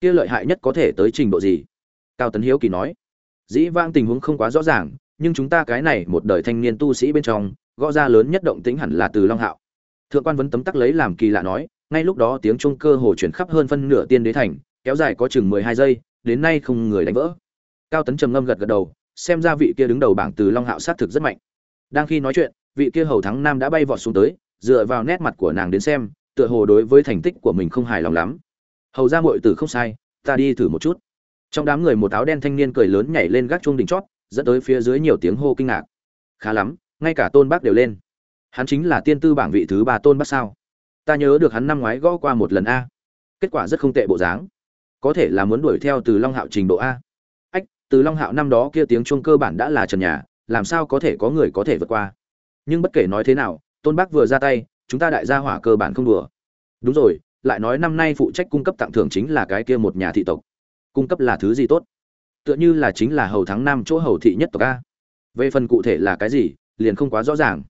kia lợi hại nhất có thể tới trình độ gì? Cao tấn hiếu kỳ nói. Dĩ vãng tình huống không quá rõ ràng, nhưng chúng ta cái này một đời thanh niên tu sĩ bên trong, gõ ra lớn nhất động tĩnh hẳn là từ long hạo. Thượng quan vấn tấm tắc lấy làm kỳ lạ nói, ngay lúc đó tiếng trung cơ hồ chuyển khắp hơn phân nửa tiên đế thành, kéo dài có chừng mười hai giây, đến nay không người đánh vỡ. Cao tấn trầm ngâm gật gật đầu, xem ra vị kia đứng đầu bảng từ long hạo sát thực rất mạnh. Đang khi nói chuyện, vị kia hầu thắng nam đã bay vọt xuống tới, dựa vào nét mặt của nàng đến xem, tựa hồ đối với thành tích của mình không hài lòng lắm hầu ra muội tử không sai, ta đi thử một chút. Trong đám người một áo đen thanh niên cười lớn nhảy lên gác chuông đỉnh chót, dẫn tới phía dưới nhiều tiếng hô kinh ngạc. Khá lắm, ngay cả tôn bác đều lên. Hắn chính là tiên tư bảng vị thứ ba tôn bác sao? Ta nhớ được hắn năm ngoái gõ qua một lần a. Kết quả rất không tệ bộ dáng. Có thể là muốn đuổi theo từ long hạo trình độ a. Ách, từ long hạo năm đó kia tiếng chuông cơ bản đã là trần nhà, làm sao có thể có người có thể vượt qua? Nhưng bất kể nói thế nào, tôn bác vừa ra tay, chúng ta đại gia hỏa cơ bản không đùa. Đúng rồi lại nói năm nay phụ trách cung cấp tặng thưởng chính là cái kia một nhà thị tộc. Cung cấp là thứ gì tốt? Tựa như là chính là hầu thắng năm chỗ hầu thị nhất tộc a. Về phần cụ thể là cái gì, liền không quá rõ ràng.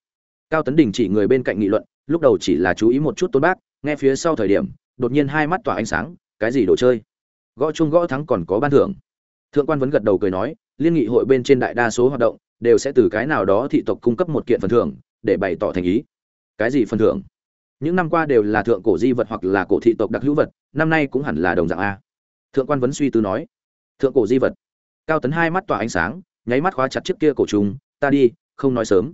Cao tấn đình chỉ người bên cạnh nghị luận, lúc đầu chỉ là chú ý một chút tôn bác, nghe phía sau thời điểm, đột nhiên hai mắt tỏa ánh sáng, cái gì đồ chơi? Gõ chung gõ thắng còn có ban thưởng. Thượng quan vẫn gật đầu cười nói, liên nghị hội bên trên đại đa số hoạt động, đều sẽ từ cái nào đó thị tộc cung cấp một kiện phần thưởng, để bày tỏ thành ý. Cái gì phần thưởng? Những năm qua đều là thượng cổ di vật hoặc là cổ thị tộc đặc hữu vật, năm nay cũng hẳn là đồng dạng a. Thượng quan vấn suy tư nói, thượng cổ di vật. Cao tấn hai mắt tỏa ánh sáng, nháy mắt khóa chặt chiếc kia cổ trùng, ta đi, không nói sớm.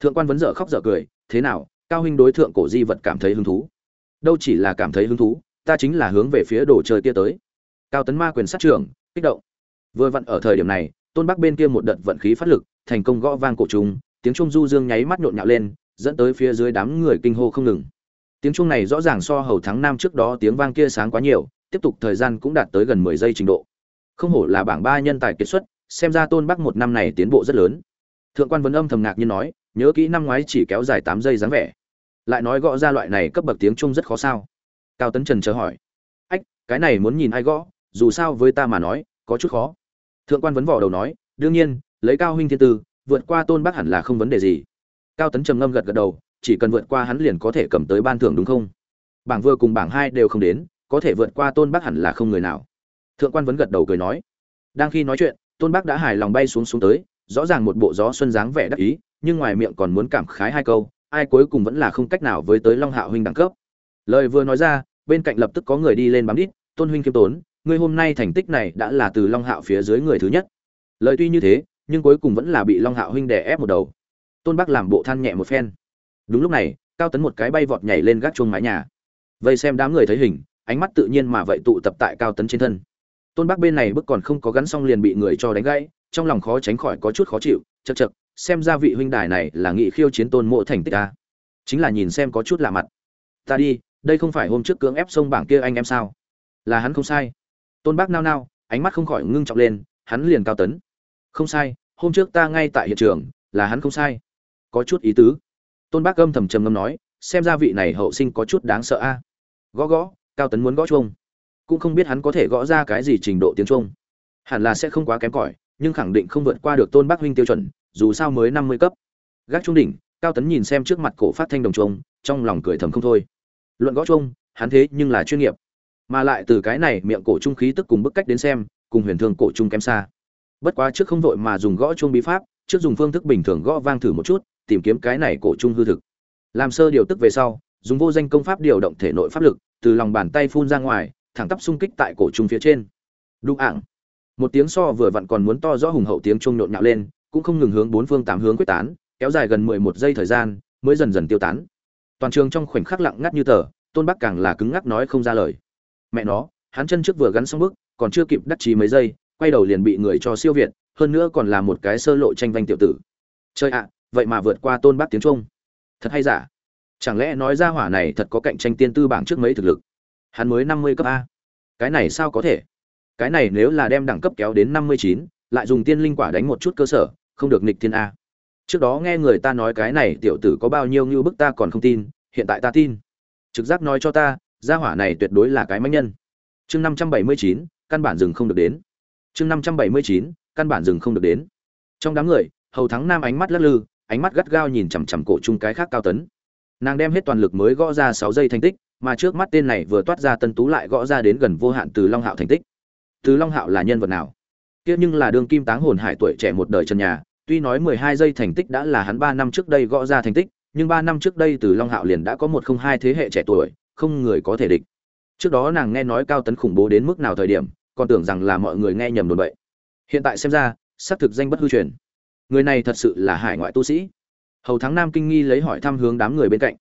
Thượng quan vấn dở khóc dở cười, thế nào, cao huynh đối thượng cổ di vật cảm thấy hứng thú? Đâu chỉ là cảm thấy hứng thú, ta chính là hướng về phía đồ chơi kia tới. Cao tấn ma quyền sát trưởng, kích động. Vừa vặn ở thời điểm này, tôn bắc bên kia một đợt vận khí phát lực, thành công gõ vang cổ trùng, tiếng trung du dương nháy mắt nhộn nhạo lên, dẫn tới phía dưới đám người kinh hô không ngừng tiếng trung này rõ ràng so hầu tháng năm trước đó tiếng vang kia sáng quá nhiều, tiếp tục thời gian cũng đạt tới gần mười giây trình độ. Không hổ là bảng ba nhân tài kiệt xuất, xem ra tôn bắc một năm này tiến bộ rất lớn. Thượng quan vấn âm thầm ngạc như nói, nhớ kỹ năm ngoái chỉ kéo dài tám giây dáng vẻ. Lại nói gõ ra loại này cấp bậc tiếng trung rất khó sao? Cao tấn trần chờ hỏi. Ách, cái này muốn nhìn ai gõ, dù sao với ta mà nói, có chút khó. Thượng quan vấn vỏ đầu nói, đương nhiên, lấy cao huynh thiên tư, vượt qua tôn bắc hẳn là không vấn đề gì. Cao tấn trầm ngâm gật gật đầu chỉ cần vượt qua hắn liền có thể cầm tới ban thưởng đúng không? Bảng vừa cùng bảng hai đều không đến, có thể vượt qua tôn bắc hẳn là không người nào. Thượng quan vấn gật đầu cười nói. Đang khi nói chuyện, tôn bắc đã hài lòng bay xuống xuống tới, rõ ràng một bộ gió xuân dáng vẻ đắc ý, nhưng ngoài miệng còn muốn cảm khái hai câu, ai cuối cùng vẫn là không cách nào với tới long hạo huynh đẳng cấp. Lời vừa nói ra, bên cạnh lập tức có người đi lên bám đít, tôn huynh kiêm tốn, ngươi hôm nay thành tích này đã là từ long hạo phía dưới người thứ nhất. Lời tuy như thế, nhưng cuối cùng vẫn là bị long hạo huynh đè ép một đầu. Tôn bắc làm bộ than nhẹ một phen đúng lúc này, cao tấn một cái bay vọt nhảy lên gác chuông mái nhà. Vây xem đám người thấy hình, ánh mắt tự nhiên mà vậy tụ tập tại cao tấn trên thân. Tôn bác bên này bức còn không có gắn xong liền bị người cho đánh gãy, trong lòng khó tránh khỏi có chút khó chịu chật chật xem ra vị huynh đài này là nghị khiêu chiến tôn mộ thành tích ta chính là nhìn xem có chút lạ mặt. Ta đi, đây không phải hôm trước cưỡng ép sông bảng kia anh em sao? Là hắn không sai. Tôn bác nao nao, ánh mắt không khỏi ngưng trọng lên, hắn liền cao tấn. Không sai, hôm trước ta ngay tại hiện trường, là hắn không sai. Có chút ý tứ tôn bác âm thầm trầm ngâm nói, xem ra vị này hậu sinh có chút đáng sợ a. Gõ gõ, cao tấn muốn gõ chuông. Cũng không biết hắn có thể gõ ra cái gì trình độ tiếng chuông. Hẳn là sẽ không quá kém cỏi, nhưng khẳng định không vượt qua được tôn bác huynh tiêu chuẩn, dù sao mới năm mươi cấp. Gác trung đỉnh, cao tấn nhìn xem trước mặt cổ phát thanh đồng chuông, trong lòng cười thầm không thôi. Luận gõ chuông, hắn thế nhưng là chuyên nghiệp. Mà lại từ cái này miệng cổ trung khí tức cùng bức cách đến xem, cùng huyền thương cổ trung kém xa. Bất quá trước không vội mà dùng gõ chuông bí pháp, trước dùng phương thức bình thường gõ vang thử một chút tìm kiếm cái này cổ trung hư thực. Làm sơ điều tức về sau, dùng vô danh công pháp điều động thể nội pháp lực, từ lòng bàn tay phun ra ngoài, thẳng tắp xung kích tại cổ trung phía trên. Đụng ảng một tiếng so vừa vặn còn muốn to rõ hùng hậu tiếng trung nhộn nhạo lên, cũng không ngừng hướng bốn phương tám hướng quyết tán, kéo dài gần mười một giây thời gian, mới dần dần tiêu tán. Toàn trường trong khoảnh khắc lặng ngắt như tờ, tôn bắc càng là cứng ngắc nói không ra lời. Mẹ nó, hắn chân trước vừa gắn xong bước, còn chưa kịp đắc chí mấy giây, quay đầu liền bị người cho siêu việt, hơn nữa còn là một cái sơ lộ tranh vanh tiểu tử. Chơi ạ vậy mà vượt qua tôn bác tiếng trung. Thật hay giả? Chẳng lẽ nói ra hỏa này thật có cạnh tranh tiên tư bảng trước mấy thực lực? Hắn mới năm mươi cấp a. Cái này sao có thể? Cái này nếu là đem đẳng cấp kéo đến năm mươi chín, lại dùng tiên linh quả đánh một chút cơ sở, không được nghịch thiên a. Trước đó nghe người ta nói cái này tiểu tử có bao nhiêu như bức ta còn không tin, hiện tại ta tin. Trực giác nói cho ta, gia hỏa này tuyệt đối là cái mãnh nhân. Chương năm trăm bảy mươi chín, căn bản dừng không được đến. Chương năm trăm bảy mươi chín, căn bản dừng không được đến. Trong đám người, hầu thắng nam ánh mắt lắc lư ánh mắt gắt gao nhìn chằm chằm cổ chung cái khác cao tấn. Nàng đem hết toàn lực mới gõ ra sáu giây thành tích, mà trước mắt tên này vừa toát ra tân tú lại gõ ra đến gần vô hạn từ long hạo thành tích. Từ long hạo là nhân vật nào? Tiếc nhưng là đương kim táng hồn hải tuổi trẻ một đời trần nhà, tuy nói mười hai giây thành tích đã là hắn ba năm trước đây gõ ra thành tích, nhưng ba năm trước đây từ long hạo liền đã có một không hai thế hệ trẻ tuổi, không người có thể địch. Trước đó nàng nghe nói cao tấn khủng bố đến mức nào thời điểm, còn tưởng rằng là mọi người nghe nhầm đồn bậy. Hiện tại xem ra, xác thực danh bất hư truyền người này thật sự là hải ngoại tu sĩ. Hầu thắng nam kinh nghi lấy hỏi thăm hướng đám người bên cạnh.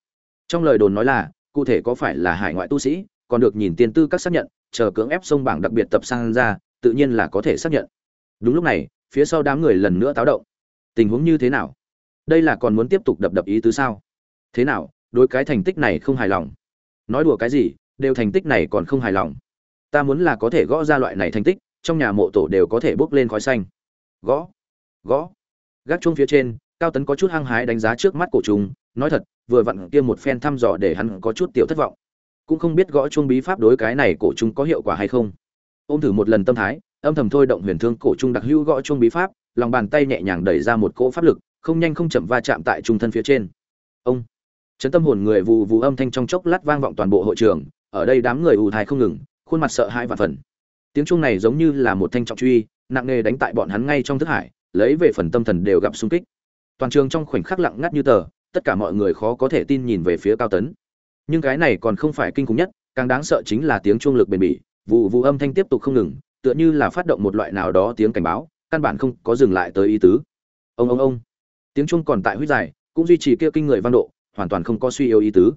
Trong lời đồn nói là, cụ thể có phải là hải ngoại tu sĩ, còn được nhìn tiền tư các xác nhận, chờ cưỡng ép sông bảng đặc biệt tập sang ra, tự nhiên là có thể xác nhận. Đúng lúc này, phía sau đám người lần nữa táo động. Tình huống như thế nào? Đây là còn muốn tiếp tục đập đập ý tứ sao? Thế nào, đối cái thành tích này không hài lòng? Nói đùa cái gì, đều thành tích này còn không hài lòng. Ta muốn là có thể gõ ra loại này thành tích, trong nhà mộ tổ đều có thể bốc lên khói xanh. Gõ gõ gác chuông phía trên, cao tấn có chút hăng hái đánh giá trước mắt cổ trùng, nói thật, vừa vặn kia một phen thăm dò để hắn có chút tiểu thất vọng. Cũng không biết gõ chuông bí pháp đối cái này cổ trùng có hiệu quả hay không. Ôm thử một lần tâm thái, âm thầm thôi động huyền thương cổ trùng đặc hữu gõ chuông bí pháp, lòng bàn tay nhẹ nhàng đẩy ra một cỗ pháp lực, không nhanh không chậm va chạm tại trung thân phía trên. Ông! Chấn tâm hồn người vù vù âm thanh trong chốc lát vang vọng toàn bộ hội trường, ở đây đám người ù thai không ngừng, khuôn mặt sợ hãi và phần tiếng chuông này giống như là một thanh trọng truy, nặng nề đánh tại bọn hắn ngay trong thức hải lấy về phần tâm thần đều gặp xung kích. Toàn trường trong khoảnh khắc lặng ngắt như tờ, tất cả mọi người khó có thể tin nhìn về phía cao tấn. Nhưng cái này còn không phải kinh khủng nhất, càng đáng sợ chính là tiếng chuông lực bền bỉ, vụ vụ âm thanh tiếp tục không ngừng, tựa như là phát động một loại nào đó tiếng cảnh báo, căn bản không có dừng lại tới ý tứ. Ông ông ông. Tiếng chuông còn tại huyết dài, cũng duy trì kia kinh người văn độ, hoàn toàn không có suy yếu ý tứ.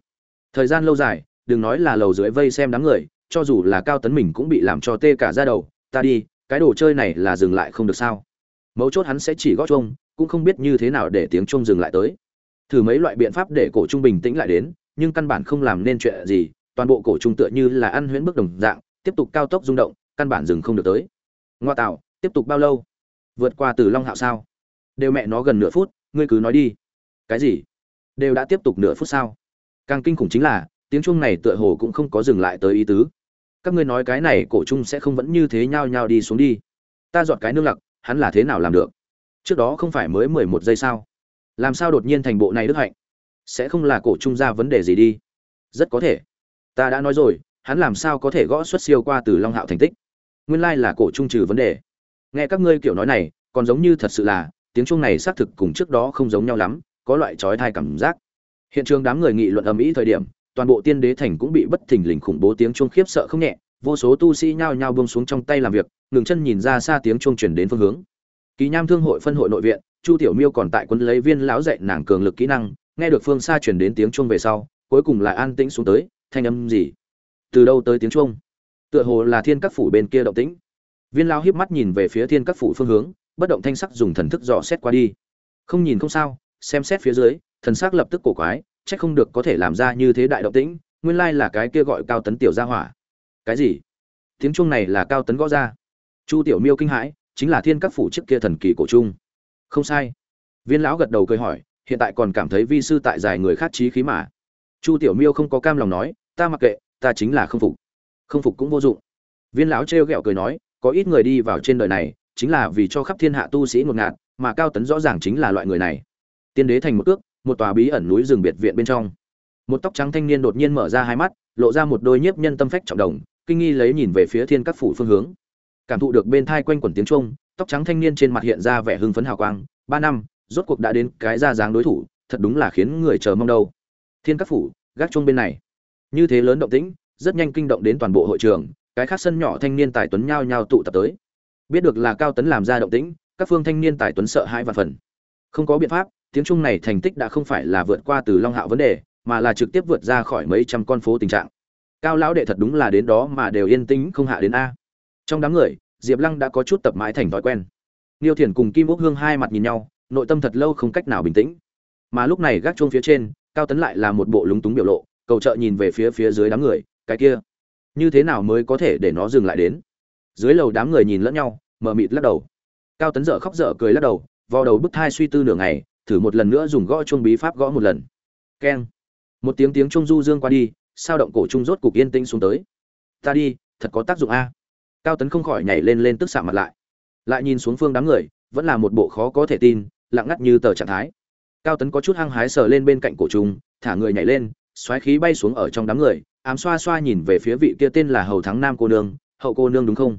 Thời gian lâu dài, đừng nói là lầu dưới vây xem đám người, cho dù là cao tấn mình cũng bị làm cho tê cả ra đầu. Ta đi, cái đồ chơi này là dừng lại không được sao? Mấu chốt hắn sẽ chỉ gót chuông, cũng không biết như thế nào để tiếng chuông dừng lại tới. Thử mấy loại biện pháp để cổ trung bình tĩnh lại đến, nhưng căn bản không làm nên chuyện gì, toàn bộ cổ trung tựa như là ăn huyễn bước đồng dạng, tiếp tục cao tốc rung động, căn bản dừng không được tới. Ngoa tạo, tiếp tục bao lâu? Vượt qua từ long hạo sao? Đều mẹ nó gần nửa phút, ngươi cứ nói đi. Cái gì? Đều đã tiếp tục nửa phút sao? Càng kinh khủng chính là, tiếng chuông này tựa hồ cũng không có dừng lại tới ý tứ. Các ngươi nói cái này cổ trung sẽ không vẫn như thế nhao nhao đi xuống đi. Ta dọn cái nương lặc hắn là thế nào làm được? Trước đó không phải mới mười một giây sao? Làm sao đột nhiên thành bộ này đức hạnh? Sẽ không là cổ trung ra vấn đề gì đi. Rất có thể. Ta đã nói rồi, hắn làm sao có thể gõ xuất siêu qua từ long hạo thành tích? Nguyên lai là cổ trung trừ vấn đề. Nghe các ngươi kiểu nói này, còn giống như thật sự là, tiếng chuông này xác thực cùng trước đó không giống nhau lắm, có loại trói thai cảm giác. Hiện trường đám người nghị luận ầm ĩ thời điểm, toàn bộ tiên đế thành cũng bị bất thình lình khủng bố tiếng chuông khiếp sợ không nhẹ vô số tu sĩ nhao nhao buông xuống trong tay làm việc, ngừng chân nhìn ra xa tiếng chuông truyền đến phương hướng. Kỳ nham thương hội phân hội nội viện, chu tiểu miêu còn tại quân lấy viên lão dạy nàng cường lực kỹ năng, nghe được phương xa truyền đến tiếng chuông về sau, cuối cùng lại an tĩnh xuống tới, thanh âm gì? Từ đâu tới tiếng chuông? Tựa hồ là thiên các phủ bên kia động tĩnh. Viên lão híp mắt nhìn về phía thiên các phủ phương hướng, bất động thanh sắc dùng thần thức dò xét qua đi. Không nhìn không sao, xem xét phía dưới, thần sắc lập tức cổ quái trách không được có thể làm ra như thế đại động tĩnh, nguyên lai là cái kia gọi cao tấn tiểu gia hỏa cái gì? Tiếng chuông này là cao tấn gõ ra. Chu tiểu miêu kinh hãi chính là thiên các phủ trước kia thần kỳ cổ trung. Không sai. Viên lão gật đầu cười hỏi hiện tại còn cảm thấy vi sư tại giải người khát trí khí mà. Chu tiểu miêu không có cam lòng nói ta mặc kệ ta chính là không phục. Không phục cũng vô dụng. Viên lão trêu ghẹo cười nói có ít người đi vào trên đời này chính là vì cho khắp thiên hạ tu sĩ ngột ngạt mà cao tấn rõ ràng chính là loại người này. Tiên đế thành một cước, một tòa bí ẩn núi rừng biệt viện bên trong. Một tóc trắng thanh niên đột nhiên mở ra hai mắt lộ ra một đôi nhiếp nhân tâm phách trọng đồng kinh nghi lấy nhìn về phía thiên các phủ phương hướng. Cảm thụ được bên thai quanh quẩn tiếng trung tóc trắng thanh niên trên mặt hiện ra vẻ hưng phấn hào quang. Ba năm, rốt cuộc đã đến cái ra dáng đối thủ, thật đúng là khiến người chờ mong đâu. Thiên các phủ, gác chuông bên này. Như thế lớn động tĩnh, rất nhanh kinh động đến toàn bộ hội trường, cái khác sân nhỏ thanh niên tài tuấn nhao nhao tụ tập tới. Biết được là cao tấn làm ra động tĩnh, các phương thanh niên tài tuấn sợ hãi và phần. Không có biện pháp, tiếng trung này thành tích đã không phải là vượt qua từ long hạo vấn đề, mà là trực tiếp vượt ra khỏi mấy trăm con phố tình trạng cao lão đệ thật đúng là đến đó mà đều yên tĩnh không hạ đến a. Trong đám người, diệp lăng đã có chút tập mãi thành thói quen. Niêu thiền cùng kim úc hương hai mặt nhìn nhau, nội tâm thật lâu không cách nào bình tĩnh. Mà lúc này gác chuông phía trên, cao tấn lại là một bộ lúng túng biểu lộ, cầu trợ nhìn về phía phía dưới đám người, cái kia, như thế nào mới có thể để nó dừng lại đến? Dưới lầu đám người nhìn lẫn nhau mờ mịt lắc đầu. Cao tấn dở khóc dở cười lắc đầu vào đầu bức thai suy tư nửa ngày, thử một lần nữa dùng gõ chuông bí pháp gõ một lần. Keng. Một tiếng tiếng trung du dương qua đi sao động cổ trung rốt cục yên tĩnh xuống tới. Ta đi, thật có tác dụng a. Cao tấn không khỏi nhảy lên lên tức xạ mặt lại. Lại nhìn xuống phương đám người, vẫn là một bộ khó có thể tin, lặng ngắt như tờ trạng thái. Cao tấn có chút hăng hái sờ lên bên cạnh cổ trung, thả người nhảy lên, xoáy khí bay xuống ở trong đám người, ám xoa xoa nhìn về phía vị kia tên là hầu thắng nam cô nương, hậu cô nương đúng không?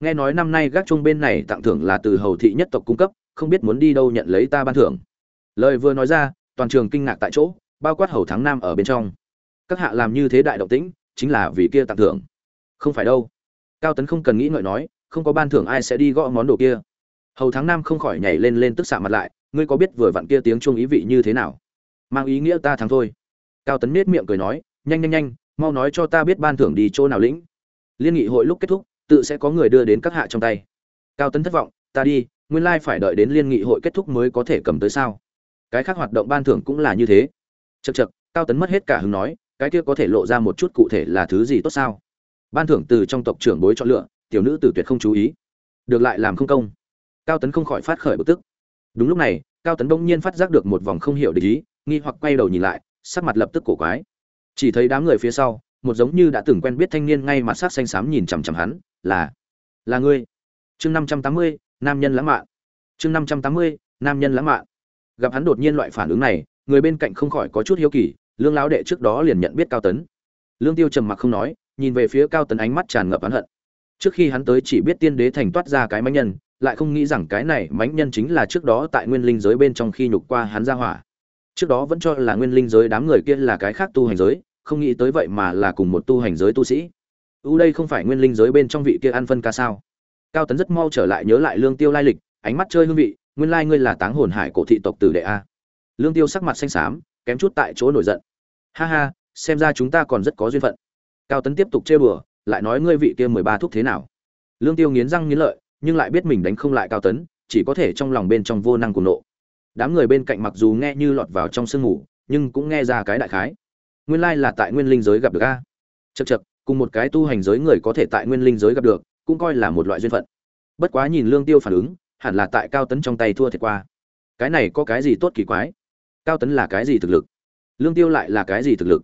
Nghe nói năm nay gác chung bên này tặng thưởng là từ hầu thị nhất tộc cung cấp, không biết muốn đi đâu nhận lấy ta ban thưởng. Lời vừa nói ra, toàn trường kinh ngạc tại chỗ, bao quát hầu thắng nam ở bên trong các hạ làm như thế đại động tĩnh, chính là vì kia tặng thưởng. Không phải đâu. Cao tấn không cần nghĩ ngợi nói, không có ban thưởng ai sẽ đi gõ món đồ kia. Hầu thắng nam không khỏi nhảy lên lên tức xạ mặt lại, ngươi có biết vừa vặn kia tiếng chuông ý vị như thế nào? Mang ý nghĩa ta thắng thôi. Cao tấn nết miệng cười nói, nhanh nhanh nhanh, mau nói cho ta biết ban thưởng đi chỗ nào lĩnh. Liên nghị hội lúc kết thúc, tự sẽ có người đưa đến các hạ trong tay. Cao tấn thất vọng, ta đi, nguyên lai phải đợi đến liên nghị hội kết thúc mới có thể cầm tới sao? Cái khác hoạt động ban thưởng cũng là như thế. Chật chật cao tấn mất hết cả hứng nói cái kia có thể lộ ra một chút cụ thể là thứ gì tốt sao? Ban thưởng từ trong tộc trưởng bối chọn lựa, tiểu nữ tử tuyệt không chú ý. Được lại làm không công. Cao tấn không khỏi phát khởi bực tức. Đúng lúc này, cao tấn bỗng nhiên phát giác được một vòng không hiểu để ý, nghi hoặc quay đầu nhìn lại, sắc mặt lập tức cổ quái. Chỉ thấy đám người phía sau, một giống như đã từng quen biết thanh niên ngay mặt sắc xanh xám nhìn chằm chằm hắn, là là ngươi. Chương năm trăm tám mươi, nam nhân lãng mạn. Chương năm trăm tám mươi, nam nhân lãng mạn. Gặp hắn đột nhiên loại phản ứng này, người bên cạnh không khỏi có chút hiếu kỳ lương lão đệ trước đó liền nhận biết cao tấn. Lương tiêu trầm mặc không nói, nhìn về phía cao tấn ánh mắt tràn ngập oán hận. Trước khi hắn tới chỉ biết tiên đế thành toát ra cái mãnh nhân, lại không nghĩ rằng cái này mãnh nhân chính là trước đó tại nguyên linh giới bên trong khi nhục qua hắn ra hỏa. Trước đó vẫn cho là nguyên linh giới đám người kia là cái khác tu hành giới, không nghĩ tới vậy mà là cùng một tu hành giới tu sĩ. Ưu đây không phải nguyên linh giới bên trong vị kia ăn phân ca sao? Cao tấn rất mau trở lại nhớ lại lương tiêu lai lịch, ánh mắt chơi hương vị, nguyên lai ngươi là táng hồn hải cổ thị tộc tử đệ a. Lương tiêu sắc mặt xanh xám, kém chút tại chỗ nổi giận ha ha, xem ra chúng ta còn rất có duyên phận. Cao tấn tiếp tục chơi bừa lại nói ngươi vị kia mười ba thúc thế nào? Lương tiêu nghiến răng nghiến lợi, nhưng lại biết mình đánh không lại cao tấn, chỉ có thể trong lòng bên trong vô năng cùng nộ. Đám người bên cạnh mặc dù nghe như lọt vào trong sương ngủ nhưng cũng nghe ra cái đại khái. Nguyên lai là tại nguyên linh giới gặp được a. Chật chật cùng một cái tu hành giới người có thể tại nguyên linh giới gặp được, cũng coi là một loại duyên phận. Bất quá nhìn lương tiêu phản ứng, hẳn là tại cao tấn trong tay thua thiệt qua. Cái này có cái gì tốt kỳ quái? Cao tấn là cái gì thực lực? Lương tiêu lại là cái gì thực lực?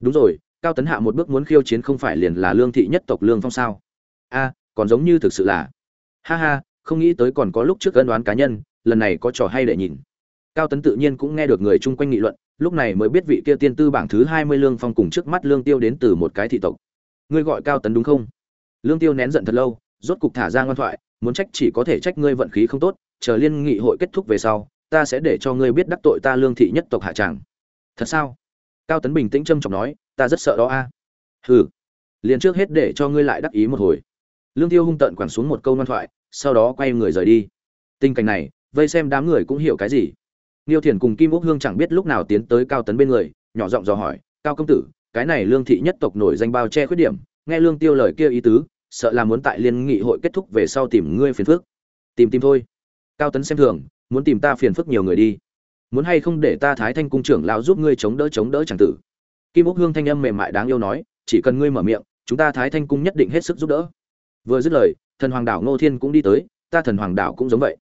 Đúng rồi, cao tấn hạ một bước muốn khiêu chiến không phải liền là lương thị nhất tộc lương phong sao? A, còn giống như thực sự là. Ha ha, không nghĩ tới còn có lúc trước ân đoán cá nhân, lần này có trò hay để nhìn. Cao tấn tự nhiên cũng nghe được người chung quanh nghị luận, lúc này mới biết vị kia tiên tư bảng thứ hai mươi lương phong cùng trước mắt lương tiêu đến từ một cái thị tộc. Ngươi gọi cao tấn đúng không? Lương tiêu nén giận thật lâu, rốt cục thả ra ngoan thoại, muốn trách chỉ có thể trách ngươi vận khí không tốt, chờ liên nghị hội kết thúc về sau, ta sẽ để cho ngươi biết đắc tội ta lương thị nhất tộc hạ tràng thật sao cao tấn bình tĩnh trâm trọng nói ta rất sợ đó a hừ liền trước hết để cho ngươi lại đắc ý một hồi lương tiêu hung tận quẳng xuống một câu ngoan thoại sau đó quay người rời đi tình cảnh này vây xem đám người cũng hiểu cái gì Niêu Thiền cùng Kim Úc Hương chẳng biết lúc nào tiến tới Cao Tấn bên người, nhỏ giọng dò hỏi, "Cao công tử, cái này Lương thị nhất tộc nổi danh bao che khuyết điểm, nghe Lương Tiêu lời kia ý tứ, sợ là muốn tại liên nghị hội kết thúc về sau tìm ngươi phiền phức." "Tìm tìm thôi." Cao Tấn xem thường, "Muốn tìm ta phiền phức nhiều người đi. Muốn hay không để ta Thái Thanh cung trưởng lão giúp ngươi chống đỡ chống đỡ chẳng tử." Kim Úc Hương thanh âm mềm mại đáng yêu nói, "Chỉ cần ngươi mở miệng, chúng ta Thái Thanh cung nhất định hết sức giúp đỡ." Vừa dứt lời, thần hoàng đảo Ngô Thiên cũng đi tới, ta thần hoàng đảo cũng giống vậy.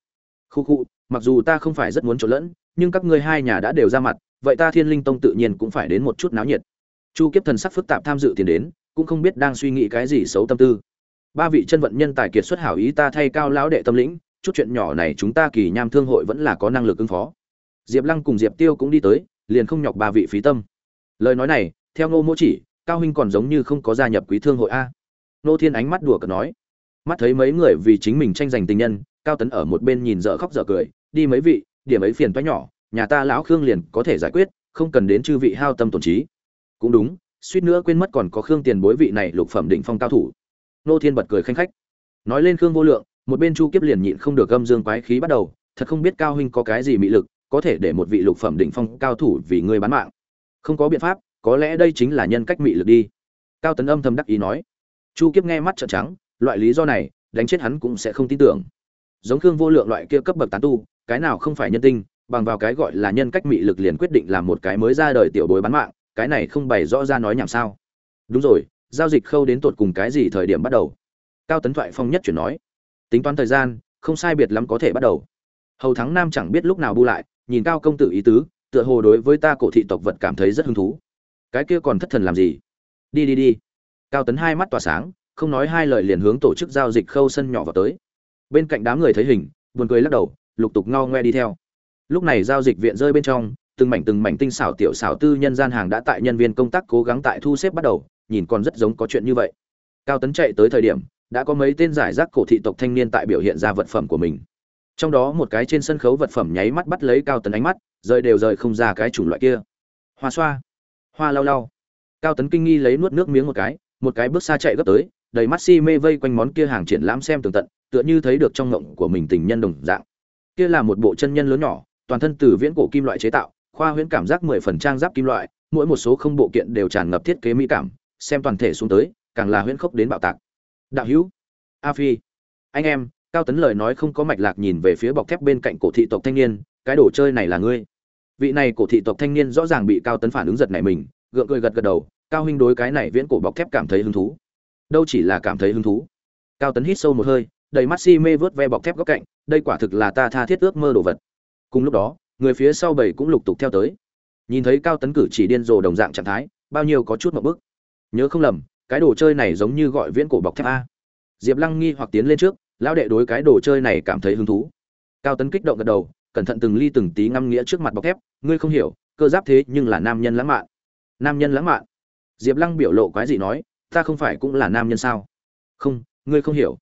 Khu khu, mặc dù ta không phải rất muốn trộn lẫn, nhưng các ngươi hai nhà đã đều ra mặt, vậy ta Thiên Linh Tông tự nhiên cũng phải đến một chút náo nhiệt. Chu Kiếp thần sắc phức tạp tham dự tiền đến, cũng không biết đang suy nghĩ cái gì xấu tâm tư. Ba vị chân vận nhân tài kiệt xuất hảo ý ta thay cao lão đệ tâm lĩnh, chút chuyện nhỏ này chúng ta Kỳ Nham Thương hội vẫn là có năng lực ứng phó. Diệp Lăng cùng Diệp Tiêu cũng đi tới, liền không nhọc ba vị phí tâm. Lời nói này, theo Ngô Mỗ chỉ, Cao huynh còn giống như không có gia nhập Quý Thương hội a. Nô Thiên ánh mắt đùa cợt nói, mắt thấy mấy người vì chính mình tranh giành tình nhân, Cao Tấn ở một bên nhìn dở khóc dở cười, đi mấy vị, điểm ấy phiền toái nhỏ, nhà ta lão Khương liền có thể giải quyết, không cần đến chư vị hao tâm tổn trí. Cũng đúng, suýt nữa quên mất còn có Khương Tiền Bối vị này lục phẩm định phong cao thủ. Nô Thiên bật cười khanh khách. Nói lên Khương Vô Lượng, một bên Chu Kiếp liền nhịn không được âm dương quái khí bắt đầu, thật không biết cao huynh có cái gì mị lực, có thể để một vị lục phẩm đỉnh phong cao thủ vì ngươi bán mạng. Không có biện pháp, có lẽ đây chính là nhân cách mị lực đi. Cao Tấn âm thầm đắc ý nói. Chu Kiếp nghe mắt trợn trắng, loại lý do này, đánh chết hắn cũng sẽ không tin tưởng. Giống Khương Vô Lượng loại kia cấp bậc tán tu, cái nào không phải nhân tinh, bằng vào cái gọi là nhân cách mị lực liền quyết định làm một cái mới ra đời tiểu bối bán mạng, cái này không bày rõ ra nói nhảm sao? Đúng rồi, giao dịch khâu đến tột cùng cái gì thời điểm bắt đầu? Cao Tấn Thoại phong nhất chuyển nói. Tính toán thời gian, không sai biệt lắm có thể bắt đầu. Hầu Thắng Nam chẳng biết lúc nào bu lại, nhìn Cao công tử ý tứ, tựa hồ đối với ta cổ thị tộc vật cảm thấy rất hứng thú. Cái kia còn thất thần làm gì? Đi đi đi. Cao Tấn hai mắt tỏa sáng, không nói hai lời liền hướng tổ chức giao dịch khâu sân nhỏ vào tới. Bên cạnh đám người thấy hình, buồn cười lắc đầu, lục tục ngao ngoe đi theo lúc này giao dịch viện rơi bên trong từng mảnh từng mảnh tinh xảo tiểu xảo tư nhân gian hàng đã tại nhân viên công tác cố gắng tại thu xếp bắt đầu nhìn còn rất giống có chuyện như vậy cao tấn chạy tới thời điểm đã có mấy tên giải rác cổ thị tộc thanh niên tại biểu hiện ra vật phẩm của mình trong đó một cái trên sân khấu vật phẩm nháy mắt bắt lấy cao tấn ánh mắt, rời đều rời không ra cái chủng loại kia. Hoa xoa, hoa lau lau. Cao tấn kinh nghi lấy nuốt nước miếng một cái một cái bước xa chạy gấp tới, đầy mắt si mê vây quanh món kia hàng triển lãm xem tường tận, tựa như thấy được trong ngộng của mình tình nhân đồng dạng. Kia là một bộ chân nhân lớn nhỏ, toàn thân từ viễn cổ kim loại chế tạo, khoa huyễn cảm giác mười phần trang giáp kim loại, mỗi một số không bộ kiện đều tràn ngập thiết kế mỹ cảm, xem toàn thể xuống tới, càng là huyễn khốc đến bạo tạc. Đạo hữu, a phi, anh em cao tấn lời nói không có mạch lạc nhìn về phía bọc thép bên cạnh cổ thị tộc thanh niên, cái đồ chơi này là ngươi? Vị này cổ thị tộc thanh niên rõ ràng bị cao tấn phản ứng giật này mình, gượng cười gật gật đầu, cao huynh đối cái này viễn cổ bọc thép cảm thấy hứng thú. Đâu chỉ là cảm thấy hứng thú. Cao tấn hít sâu một hơi, đầy mắt si mê vớt ve bọc thép góc cạnh, đây quả thực là ta tha thiết ước mơ đồ vật. Cùng lúc đó, người phía sau bảy cũng lục tục theo tới. Nhìn thấy cao tấn cử chỉ điên rồ đồng dạng trạng thái, bao nhiêu có chút một bức. Nhớ không lầm, cái đồ chơi này giống như gọi viễn cổ bọc thép a. Diệp lăng nghi hoặc tiến lên trước lão đệ đối cái đồ chơi này cảm thấy hứng thú. Cao tấn kích động gật đầu, cẩn thận từng ly từng tí ngâm nghĩa trước mặt bọc thép. Ngươi không hiểu, cơ giáp thế nhưng là nam nhân lãng mạn. Nam nhân lãng mạn? Diệp lăng biểu lộ quái gì nói, ta không phải cũng là nam nhân sao? Không, ngươi không hiểu.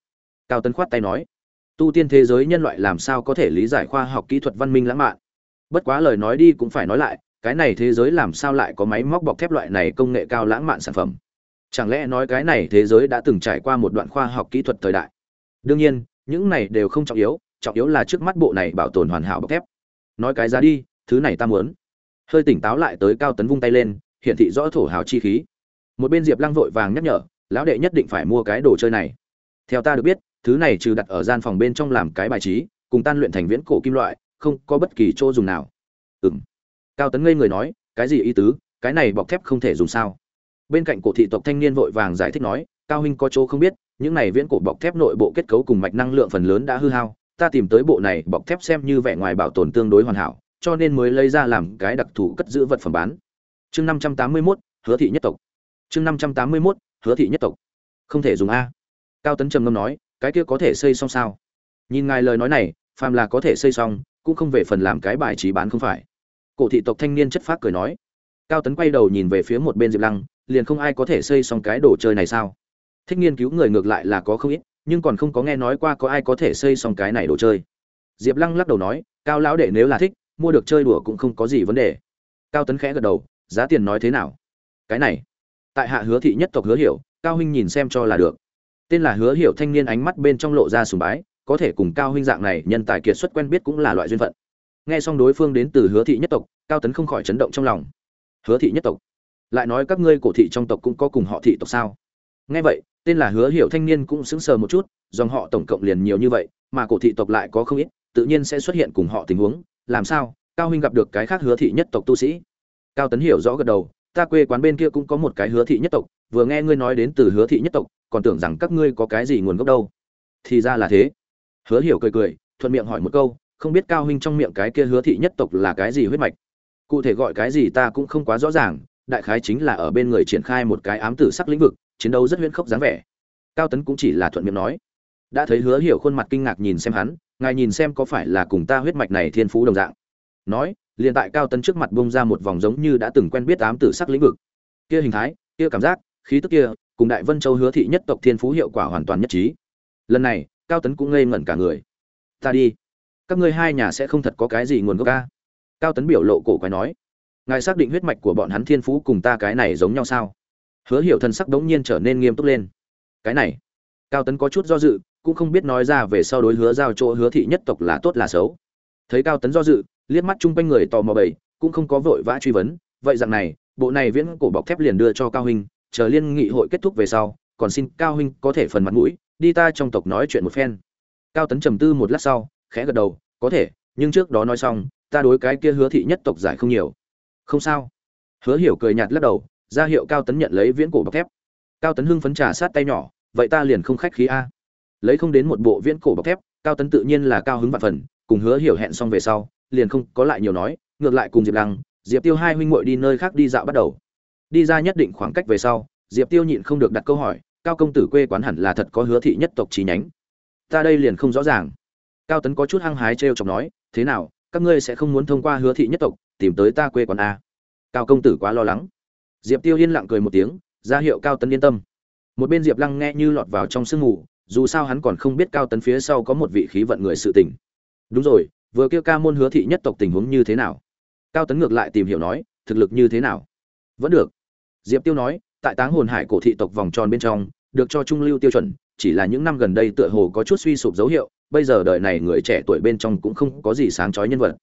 Cao tấn khoát tay nói, tu tiên thế giới nhân loại làm sao có thể lý giải khoa học kỹ thuật văn minh lãng mạn? Bất quá lời nói đi cũng phải nói lại, cái này thế giới làm sao lại có máy móc bọc thép loại này công nghệ cao lãng mạn sản phẩm? Chẳng lẽ nói cái này thế giới đã từng trải qua một đoạn khoa học kỹ thuật thời đại? Đương nhiên, những này đều không trọng yếu trọng yếu là trước mắt bộ này bảo tồn hoàn hảo bọc thép. Nói cái ra đi, thứ này ta muốn. Hơi tỉnh táo lại tới cao tấn vung tay lên, hiển thị rõ thổ hào chi khí. Một bên diệp lăng vội vàng nhắc nhở, lão đệ nhất định phải mua cái đồ chơi này. Theo ta được biết, thứ này trừ đặt ở gian phòng bên trong làm cái bài trí, cùng tan luyện thành viễn cổ kim loại, không có bất kỳ chỗ dùng nào. Ừng cao tấn ngây người nói, cái gì ý tứ? Cái này bọc thép không thể dùng sao? Bên cạnh cổ thị tộc thanh niên vội vàng giải thích nói, cao huynh có chỗ không biết những này viễn cổ bọc thép nội bộ kết cấu cùng mạch năng lượng phần lớn đã hư hao, ta tìm tới bộ này bọc thép xem như vẻ ngoài bảo tồn tương đối hoàn hảo, cho nên mới lấy ra làm cái đặc thù cất giữ vật phẩm bán. Chương năm trăm tám mươi mốt, hứa thị nhất tộc. Chương năm trăm tám mươi mốt, hứa thị nhất tộc. Không thể dùng a. Cao tấn trầm ngâm nói, cái kia có thể xây xong sao? Nhìn ngài lời nói này, phàm là có thể xây xong, cũng không về phần làm cái bài trí bán không phải. Cổ thị tộc thanh niên chất phác cười nói. Cao tấn quay đầu nhìn về phía một bên diệp lăng, liền không ai có thể xây xong cái đồ chơi này sao? Thích nghiên cứu người ngược lại là có không ít, nhưng còn không có nghe nói qua có ai có thể xây xong cái này đồ chơi. Diệp lăng lắc đầu nói, cao lão đệ nếu là thích, mua được chơi đùa cũng không có gì vấn đề. Cao tấn khẽ gật đầu, giá tiền nói thế nào? Cái này. Tại hạ hứa thị nhất tộc hứa hiểu, cao huynh nhìn xem cho là được. Tên là hứa hiểu thanh niên ánh mắt bên trong lộ ra sùng bái, có thể cùng cao huynh dạng này nhân tài kiệt xuất quen biết cũng là loại duyên phận. Nghe xong đối phương đến từ hứa thị nhất tộc, cao tấn không khỏi chấn động trong lòng. Hứa thị nhất tộc? Lại nói các ngươi cổ thị trong tộc cũng có cùng họ thị tộc sao? Nghe vậy tên là hứa hiểu thanh niên cũng sững sờ một chút, dòng họ tổng cộng liền nhiều như vậy, mà cổ thị tộc lại có không ít, tự nhiên sẽ xuất hiện cùng họ tình huống. Làm sao? Cao huynh gặp được cái khác hứa thị nhất tộc tu sĩ. Cao tấn hiểu rõ gật đầu, ta quê quán bên kia cũng có một cái hứa thị nhất tộc, vừa nghe ngươi nói đến từ hứa thị nhất tộc, còn tưởng rằng các ngươi có cái gì nguồn gốc đâu. Thì ra là thế. Hứa hiểu cười cười, thuận miệng hỏi một câu, không biết cao huynh trong miệng cái kia hứa thị nhất tộc là cái gì huyết mạch? Cụ thể gọi cái gì ta cũng không quá rõ ràng, đại khái chính là ở bên người triển khai một cái ám tử sắc lĩnh vực chiến đấu rất huyễn khốc dáng vẻ. Cao tấn cũng chỉ là thuận miệng nói. Đã thấy hứa hiểu khuôn mặt kinh ngạc nhìn xem hắn, ngài nhìn xem có phải là cùng ta huyết mạch này thiên phú đồng dạng. Nói, liền tại cao tấn trước mặt bông ra một vòng giống như đã từng quen biết ám tử sắc lĩnh vực. Kia hình thái, kia cảm giác, khí tức kia, cùng đại vân châu hứa thị nhất tộc thiên phú hiệu quả hoàn toàn nhất trí. Lần này, cao tấn cũng ngây ngẩn cả người. Ta đi. Các ngươi hai nhà sẽ không thật có cái gì nguồn gốc ca cao tấn biểu lộ cổ quái nói. Ngài xác định huyết mạch của bọn hắn thiên phú cùng ta cái này giống nhau sao? Hứa hiểu thần sắc đống nhiên trở nên nghiêm túc lên. Cái này, cao tấn có chút do dự, cũng không biết nói ra về sau đối hứa giao chỗ hứa thị nhất tộc là tốt là xấu. Thấy cao tấn do dự, liếc mắt chung quanh người tò mò bầy, cũng không có vội vã truy vấn, vậy rằng này, bộ này viễn cổ bọc thép liền đưa cho cao huynh, chờ liên nghị hội kết thúc về sau, còn xin cao huynh có thể phần mặt mũi, đi ta trong tộc nói chuyện một phen. Cao tấn trầm tư một lát sau, khẽ gật đầu, có thể, nhưng trước đó nói xong, ta đối cái kia hứa thị nhất tộc giải không nhiều. Không sao. Hứa hiểu cười nhạt lắc đầu ra hiệu cao tấn nhận lấy viễn cổ bọc thép. Cao tấn hưng phấn trà sát tay nhỏ, vậy ta liền không khách khí a. Lấy không đến một bộ viễn cổ bọc thép, cao tấn tự nhiên là cao hứng vạn phần, cùng hứa hiểu hẹn xong về sau, liền không có lại nhiều nói, ngược lại cùng diệp lăng, diệp tiêu hai huynh muội đi nơi khác đi dạo bắt đầu. Đi ra nhất định khoảng cách về sau, diệp tiêu nhịn không được đặt câu hỏi, cao công tử quê quán hẳn là thật có hứa thị nhất tộc trí nhánh. Ta đây liền không rõ ràng. Cao tấn có chút hăng hái t r chọc nói, thế nào, các ngươi sẽ không muốn thông qua hứa thị nhất tộc tìm tới ta quê quán a? Cao công tử quá lo lắng diệp tiêu yên lặng cười một tiếng, ra hiệu cao tấn yên tâm. Một bên diệp lăng nghe như lọt vào trong sương mù, dù sao hắn còn không biết cao tấn phía sau có một vị khí vận người sự tình. Đúng rồi, vừa kêu ca môn hứa thị nhất tộc tình huống như thế nào? Cao tấn ngược lại tìm hiểu nói, thực lực như thế nào? Vẫn được. Diệp tiêu nói, tại táng hồn hải cổ thị tộc vòng tròn bên trong, được cho trung lưu tiêu chuẩn, chỉ là những năm gần đây tựa hồ có chút suy sụp dấu hiệu, bây giờ đời này người trẻ tuổi bên trong cũng không có gì sáng chói nhân vật.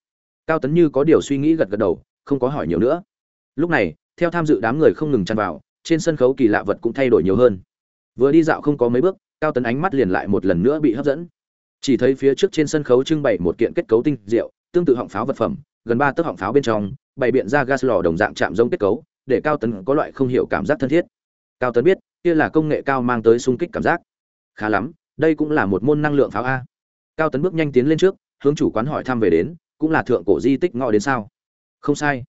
Cao tấn như có điều suy nghĩ gật gật đầu, không có hỏi nhiều nữa. Lúc này theo tham dự đám người không ngừng tràn vào, trên sân khấu kỳ lạ vật cũng thay đổi nhiều hơn. Vừa đi dạo không có mấy bước, cao tấn ánh mắt liền lại một lần nữa bị hấp dẫn. Chỉ thấy phía trước trên sân khấu trưng bày một kiện kết cấu tinh diệu, tương tự họng pháo vật phẩm, gần ba tấc họng pháo bên trong, bày biện ra gas lò đồng dạng chạm giống kết cấu, để cao tấn có loại không hiểu cảm giác thân thiết. Cao tấn biết, kia là công nghệ cao mang tới sung kích cảm giác. Khá lắm, đây cũng là một môn năng lượng pháo a. Cao tấn bước nhanh tiến lên trước, hướng chủ quán hỏi thăm về đến, cũng là thượng cổ di tích ngọ đến sao? Không sai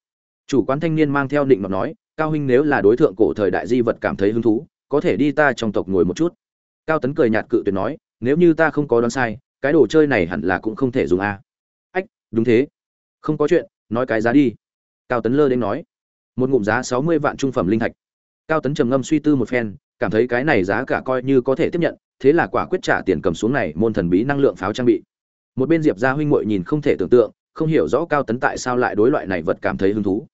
chủ quán thanh niên mang theo định ngọc nói, cao huynh nếu là đối tượng cổ thời đại di vật cảm thấy hứng thú, có thể đi ta trong tộc ngồi một chút. Cao tấn cười nhạt cự tuyệt nói, nếu như ta không có đoán sai, cái đồ chơi này hẳn là cũng không thể dùng a ách, đúng thế. Không có chuyện, nói cái giá đi. Cao tấn lơ đến nói, một ngụm giá sáu mươi vạn trung phẩm linh thạch. Cao tấn trầm ngâm suy tư một phen, cảm thấy cái này giá cả coi như có thể tiếp nhận, thế là quả quyết trả tiền cầm xuống này môn thần bí năng lượng pháo trang bị. Một bên diệp gia huynh muội nhìn không thể tưởng tượng, không hiểu rõ cao tấn tại sao lại đối loại này vật cảm thấy hứng thú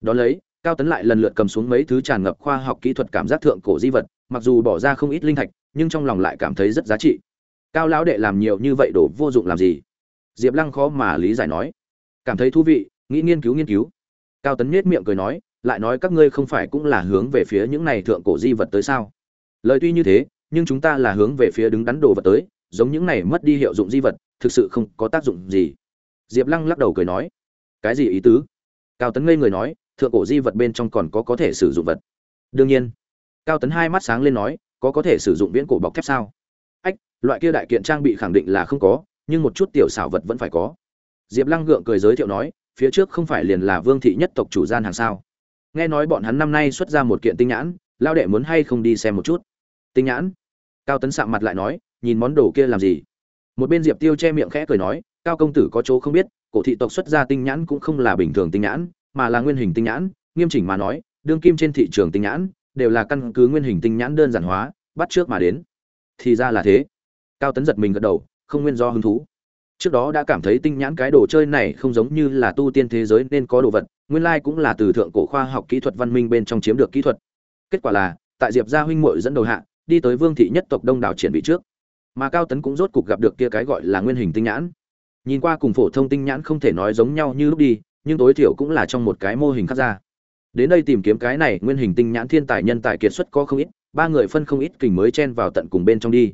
đón lấy, cao tấn lại lần lượt cầm xuống mấy thứ tràn ngập khoa học kỹ thuật cảm giác thượng cổ di vật, mặc dù bỏ ra không ít linh thạch, nhưng trong lòng lại cảm thấy rất giá trị. Cao lão đệ làm nhiều như vậy đổ vô dụng làm gì? Diệp lăng khó mà lý giải nói. Cảm thấy thú vị, nghĩ nghiên cứu nghiên cứu. Cao tấn nhếch miệng cười nói, lại nói các ngươi không phải cũng là hướng về phía những này thượng cổ di vật tới sao? Lời tuy như thế, nhưng chúng ta là hướng về phía đứng đắn đồ vật tới, giống những này mất đi hiệu dụng di vật, thực sự không có tác dụng gì. Diệp lăng lắc đầu cười nói. Cái gì ý tứ? Cao tấn ngây người nói thượng cổ di vật bên trong còn có có thể sử dụng vật. Đương nhiên, cao tấn hai mắt sáng lên nói, có có thể sử dụng viễn cổ bọc thép sao? Ách, loại kia đại kiện trang bị khẳng định là không có, nhưng một chút tiểu xảo vật vẫn phải có. Diệp lăng gượng cười giới thiệu nói, phía trước không phải liền là vương thị nhất tộc chủ gian hàng sao? Nghe nói bọn hắn năm nay xuất ra một kiện tinh nhãn lao đệ muốn hay không đi xem một chút? Tinh nhãn? Cao tấn sạm mặt lại nói, nhìn món đồ kia làm gì? Một bên diệp tiêu che miệng khẽ cười nói, cao công tử có chỗ không biết, cổ thị tộc xuất ra tinh nhãn cũng không là bình thường tinh nhãn mà là nguyên hình tinh nhãn, nghiêm chỉnh mà nói, đương kim trên thị trường tinh nhãn đều là căn cứ nguyên hình tinh nhãn đơn giản hóa, bắt trước mà đến. Thì ra là thế. Cao tấn giật mình gật đầu, không nguyên do hứng thú. Trước đó đã cảm thấy tinh nhãn cái đồ chơi này không giống như là tu tiên thế giới nên có đồ vật, nguyên lai cũng là từ thượng cổ khoa học kỹ thuật văn minh bên trong chiếm được kỹ thuật. Kết quả là, tại diệp gia huynh muội dẫn đầu hạ, đi tới vương thị nhất tộc đông đảo triển vị trước. Mà cao tấn cũng rốt cục gặp được kia cái gọi là nguyên hình tinh nhãn. Nhìn qua cùng phổ thông tinh nhãn không thể nói giống nhau như lúc đi nhưng tối thiểu cũng là trong một cái mô hình khác ra. Đến đây tìm kiếm cái này nguyên hình tinh nhãn thiên tài nhân tài kiệt xuất có không ít, ba người phân không ít kình mới chen vào tận cùng bên trong đi.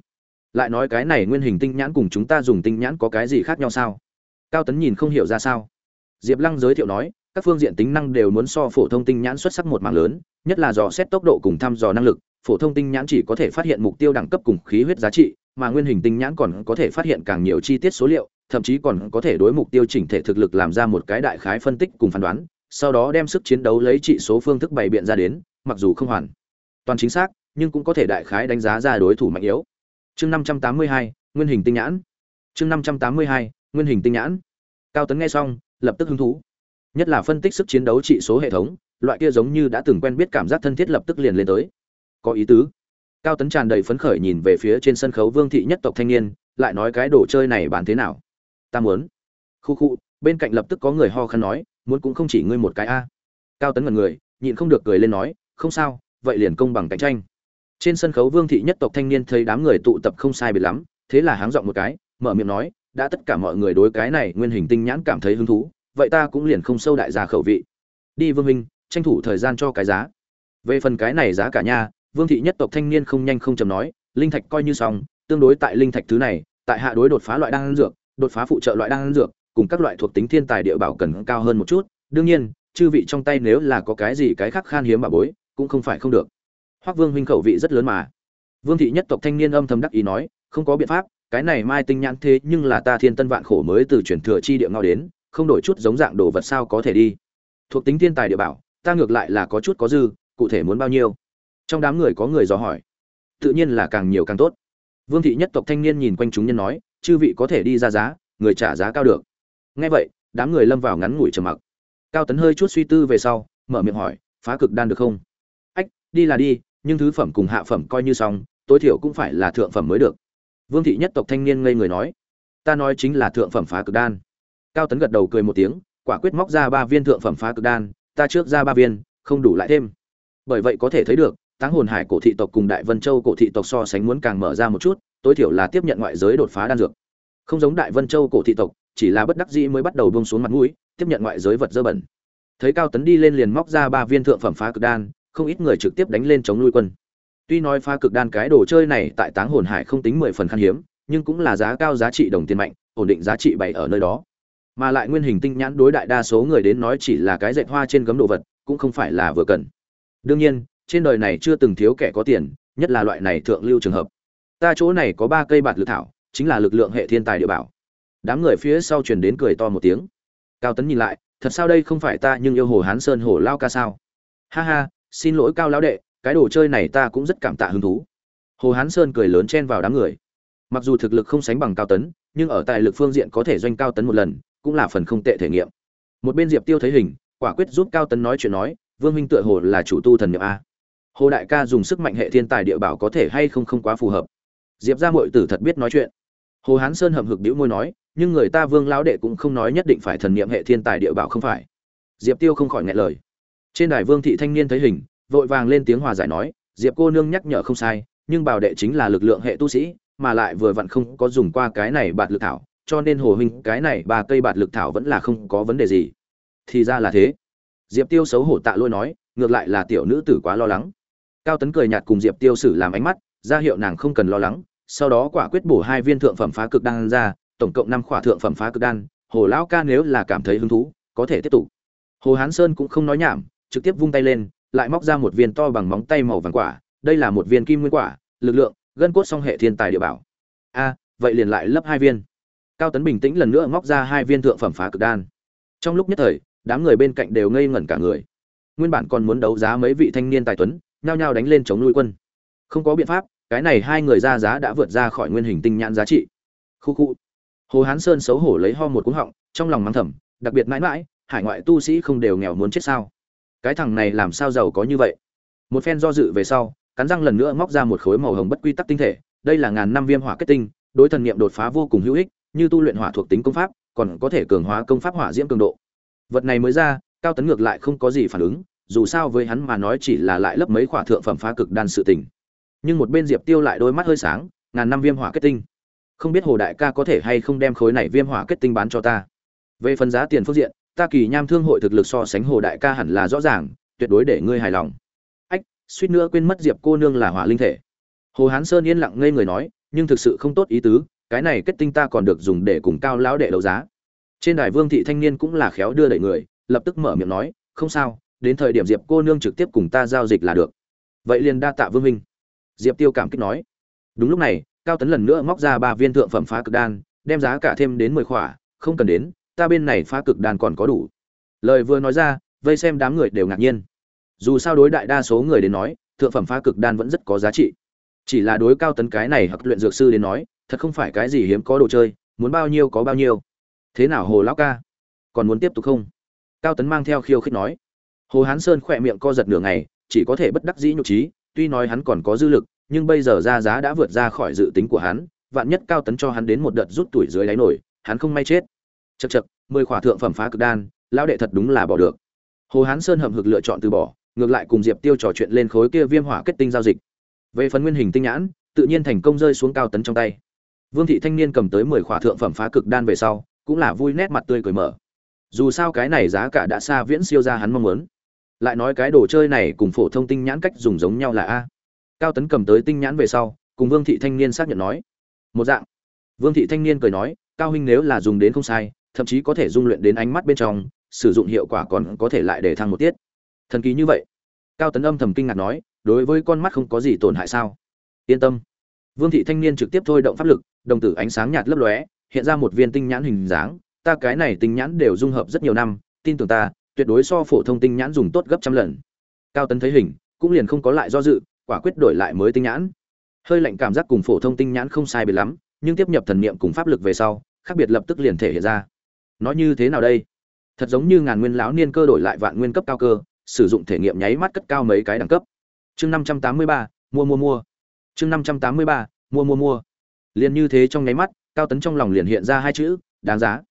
Lại nói cái này nguyên hình tinh nhãn cùng chúng ta dùng tinh nhãn có cái gì khác nhau sao? Cao tấn nhìn không hiểu ra sao. Diệp lăng giới thiệu nói, các phương diện tính năng đều muốn so phổ thông tinh nhãn xuất sắc một mạng lớn, nhất là dò xét tốc độ cùng thăm dò năng lực, phổ thông tinh nhãn chỉ có thể phát hiện mục tiêu đẳng cấp cùng khí huyết giá trị, mà nguyên hình tinh nhãn còn có thể phát hiện càng nhiều chi tiết số liệu thậm chí còn có thể đối mục tiêu chỉnh thể thực lực làm ra một cái đại khái phân tích cùng phán đoán, sau đó đem sức chiến đấu lấy trị số phương thức bày biện ra đến, mặc dù không hoàn toàn chính xác, nhưng cũng có thể đại khái đánh giá ra đối thủ mạnh yếu. Chương năm trăm tám mươi hai, nguyên hình tinh nhãn. Chương năm trăm tám mươi hai, nguyên hình tinh nhãn. Cao tấn nghe xong, lập tức hứng thú. Nhất là phân tích sức chiến đấu trị số hệ thống, loại kia giống như đã từng quen biết cảm giác thân thiết lập tức liền lên tới. Có ý tứ. Cao tấn tràn đầy phấn khởi nhìn về phía trên sân khấu vương thị nhất tộc thanh niên, lại nói cái đồ chơi này bán thế nào? Ta muốn. Khu khu, bên cạnh lập tức có người ho khăn nói, muốn cũng không chỉ ngươi một cái a. Cao tấn ngần người, nhịn không được cười lên nói, không sao, vậy liền công bằng cạnh tranh. Trên sân khấu vương thị nhất tộc thanh niên thấy đám người tụ tập không sai biệt lắm, thế là háng giọng một cái, mở miệng nói, đã tất cả mọi người đối cái này nguyên hình tinh nhãn cảm thấy hứng thú, vậy ta cũng liền không sâu đại gia khẩu vị. Đi vương minh, tranh thủ thời gian cho cái giá. Về phần cái này giá cả nha, vương thị nhất tộc thanh niên không nhanh không chầm nói, linh thạch coi như xong, tương đối tại linh thạch thứ này, tại hạ đối đột phá loại đan dược đột phá phụ trợ loại đan dược, cùng các loại thuộc tính thiên tài địa bảo cần cao hơn một chút. Đương nhiên, chư vị trong tay nếu là có cái gì cái khác khan hiếm bà bối, cũng không phải không được. Hoắc vương huynh khẩu vị rất lớn mà. Vương thị nhất tộc thanh niên âm thầm đắc ý nói, không có biện pháp, cái này mai tinh nhãn thế nhưng là ta thiên tân vạn khổ mới từ chuyển thừa chi địa ngao đến, không đổi chút giống dạng đồ vật sao có thể đi. Thuộc tính thiên tài địa bảo, ta ngược lại là có chút có dư, cụ thể muốn bao nhiêu? Trong đám người có người dò hỏi. Tự nhiên là càng nhiều càng tốt. Vương thị nhất tộc thanh niên nhìn quanh chúng nhân nói chư vị có thể đi ra giá, người trả giá cao được. Nghe vậy, đám người lâm vào ngắn ngủi trầm mặc. Cao tấn hơi chút suy tư về sau, mở miệng hỏi, phá cực đan được không? Ách, đi là đi, nhưng thứ phẩm cùng hạ phẩm coi như xong, tối thiểu cũng phải là thượng phẩm mới được. Vương thị nhất tộc thanh niên ngây người nói, ta nói chính là thượng phẩm phá cực đan. Cao tấn gật đầu cười một tiếng, quả quyết móc ra ba viên thượng phẩm phá cực đan, ta trước ra ba viên, không đủ lại thêm. Bởi vậy có thể thấy được, táng hồn hải cổ thị tộc cùng đại vân châu cổ thị tộc so sánh muốn càng mở ra một chút tối thiểu là tiếp nhận ngoại giới đột phá đan dược. Không giống đại vân châu cổ thị tộc, chỉ là bất đắc dĩ mới bắt đầu bông xuống mặt mũi, tiếp nhận ngoại giới vật dơ bẩn. Thấy cao tấn đi lên liền móc ra ba viên thượng phẩm phá cực đan, không ít người trực tiếp đánh lên chống nuôi quân. Tuy nói phá cực đan cái đồ chơi này tại táng hồn hải không tính mười phần khan hiếm, nhưng cũng là giá cao giá trị đồng tiền mạnh, ổn định giá trị bày ở nơi đó. Mà lại nguyên hình tinh nhãn đối đại đa số người đến nói chỉ là cái dạy hoa trên gấm đồ vật, cũng không phải là vừa cần. Đương nhiên, trên đời này chưa từng thiếu kẻ có tiền, nhất là loại này thượng lưu trường hợp ta chỗ này có ba cây bạt lực thảo, chính là lực lượng hệ thiên tài địa bảo. Đám người phía sau truyền đến cười to một tiếng. Cao tấn nhìn lại, thật sao đây không phải ta nhưng yêu hồ hán sơn hồ lao ca sao? Ha ha, xin lỗi cao lão đệ, cái đồ chơi này ta cũng rất cảm tạ hứng thú. Hồ hán sơn cười lớn chen vào đám người. Mặc dù thực lực không sánh bằng cao tấn, nhưng ở tài lực phương diện có thể doanh cao tấn một lần, cũng là phần không tệ thể nghiệm. Một bên diệp tiêu thấy hình, quả quyết giúp cao tấn nói chuyện nói, vương minh tựa hồ là chủ tu thần nhập a. Hồ đại ca dùng sức mạnh hệ thiên tài địa bảo có thể hay không không quá phù hợp diệp ra mội tử thật biết nói chuyện. Hồ hán sơn hậm hực đĩu môi nói, nhưng người ta vương lão đệ cũng không nói nhất định phải thần niệm hệ thiên tài địa bảo không phải. Diệp tiêu không khỏi ngại lời. Trên đài vương thị thanh niên thấy hình, vội vàng lên tiếng hòa giải nói, diệp cô nương nhắc nhở không sai, nhưng bảo đệ chính là lực lượng hệ tu sĩ, mà lại vừa vặn không có dùng qua cái này bạt lực thảo, cho nên hồ huynh, cái này ba cây bạt lực thảo vẫn là không có vấn đề gì. Thì ra là thế. Diệp tiêu xấu hổ tạ lôi nói, ngược lại là tiểu nữ tử quá lo lắng. Cao tấn cười nhạt cùng diệp tiêu sử làm ánh mắt ra hiệu nàng không cần lo lắng, sau đó quả quyết bổ hai viên thượng phẩm phá cực đan ra, tổng cộng năm khỏa thượng phẩm phá cực đan, hồ lão ca nếu là cảm thấy hứng thú, có thể tiếp tục. Hồ hán sơn cũng không nói nhảm, trực tiếp vung tay lên, lại móc ra một viên to bằng móng tay màu vàng quả, đây là một viên kim nguyên quả, lực lượng, gân cốt song hệ thiên tài địa bảo. A, vậy liền lại lấp hai viên. Cao tấn bình tĩnh lần nữa móc ra hai viên thượng phẩm phá cực đan. Trong lúc nhất thời, đám người bên cạnh đều ngây ngẩn cả người. Nguyên bản còn muốn đấu giá mấy vị thanh niên tài tuấn, nhao nhao đánh lên chống nuôi quân. Không có biện pháp cái này hai người ra giá đã vượt ra khỏi nguyên hình tinh nhãn giá trị. Khu khu. Hồ hán sơn xấu hổ lấy ho một cú họng, trong lòng mắng thầm, đặc biệt mãi mãi, hải ngoại tu sĩ không đều nghèo muốn chết sao? Cái thằng này làm sao giàu có như vậy? Một phen do dự về sau, cắn răng lần nữa móc ra một khối màu hồng bất quy tắc tinh thể, đây là ngàn năm viêm hỏa kết tinh, đối thần niệm đột phá vô cùng hữu ích, như tu luyện hỏa thuộc tính công pháp, còn có thể cường hóa công pháp hỏa diễm cường độ. Vật này mới ra, cao tấn ngược lại không có gì phản ứng, dù sao với hắn mà nói chỉ là lại lấp mấy khỏa thượng phẩm phá cực đan sự tình nhưng một bên diệp tiêu lại đôi mắt hơi sáng, ngàn năm viêm hỏa kết tinh. Không biết hồ đại ca có thể hay không đem khối này viêm hỏa kết tinh bán cho ta. Về phần giá tiền phương diện, ta kỳ nham thương hội thực lực so sánh hồ đại ca hẳn là rõ ràng, tuyệt đối để ngươi hài lòng. Ách, suýt nữa quên mất diệp cô nương là hỏa linh thể. Hồ hán sơn yên lặng ngây người nói, nhưng thực sự không tốt ý tứ, cái này kết tinh ta còn được dùng để cùng cao lão đệ đấu giá. Trên đài vương thị thanh niên cũng là khéo đưa đẩy người, lập tức mở miệng nói, không sao, đến thời điểm diệp cô nương trực tiếp cùng ta giao dịch là được. Vậy liền đa tạ vương minh diệp tiêu cảm kích nói. Đúng lúc này, cao tấn lần nữa móc ra ba viên thượng phẩm phá cực đan, đem giá cả thêm đến mười khỏa, không cần đến, ta bên này phá cực đan còn có đủ. Lời vừa nói ra, vây xem đám người đều ngạc nhiên. Dù sao đối đại đa số người đến nói, thượng phẩm phá cực đan vẫn rất có giá trị. Chỉ là đối cao tấn cái này hoặc luyện dược sư đến nói, thật không phải cái gì hiếm có đồ chơi, muốn bao nhiêu có bao nhiêu. Thế nào hồ lão ca? Còn muốn tiếp tục không? Cao tấn mang theo khiêu khích nói. Hồ hán sơn khỏe miệng co giật nửa ngày, chỉ có thể bất đắc dĩ nhục trí tuy nói hắn còn có dư lực nhưng bây giờ ra giá đã vượt ra khỏi dự tính của hắn vạn nhất cao tấn cho hắn đến một đợt rút tuổi dưới đáy nổi hắn không may chết. Chậc chậc, mười khỏa thượng phẩm phá cực đan lão đệ thật đúng là bỏ được. Hồ hán sơn hậm hực lựa chọn từ bỏ ngược lại cùng diệp tiêu trò chuyện lên khối kia viêm hỏa kết tinh giao dịch. Về phần nguyên hình tinh nhãn tự nhiên thành công rơi xuống cao tấn trong tay. Vương thị thanh niên cầm tới mười khỏa thượng phẩm phá cực đan về sau cũng là vui nét mặt tươi cười mở. Dù sao cái này giá cả đã xa viễn siêu ra hắn mong muốn lại nói cái đồ chơi này cùng phổ thông tinh nhãn cách dùng giống nhau là a. Cao tấn cầm tới tinh nhãn về sau, cùng vương thị thanh niên xác nhận nói. Một dạng. Vương thị thanh niên cười nói, cao huynh nếu là dùng đến không sai, thậm chí có thể dung luyện đến ánh mắt bên trong, sử dụng hiệu quả còn có thể lại để thăng một tiết. Thần kỳ như vậy. Cao tấn âm thầm kinh ngạc nói, đối với con mắt không có gì tổn hại sao? Yên tâm. Vương thị thanh niên trực tiếp thôi động pháp lực, đồng tử ánh sáng nhạt lấp lóe, hiện ra một viên tinh nhãn hình dáng, ta cái này tinh nhãn đều dung hợp rất nhiều năm, tin tưởng ta tuyệt đối so phổ thông tinh nhãn dùng tốt gấp trăm lần. Cao tấn thấy hình, cũng liền không có lại do dự, quả quyết đổi lại mới tinh nhãn. Hơi lạnh cảm giác cùng phổ thông tinh nhãn không sai biệt lắm, nhưng tiếp nhập thần niệm cùng pháp lực về sau, khác biệt lập tức liền thể hiện ra. Nói như thế nào đây? Thật giống như ngàn nguyên lão niên cơ đổi lại vạn nguyên cấp cao cơ, sử dụng thể nghiệm nháy mắt cất cao mấy cái đẳng cấp. Chương năm trăm tám mươi ba, mua mua mua. Chương năm trăm tám mươi ba, mua mua mua. Liền như thế trong nháy mắt, cao tấn trong lòng liền hiện ra hai chữ, đáng giá.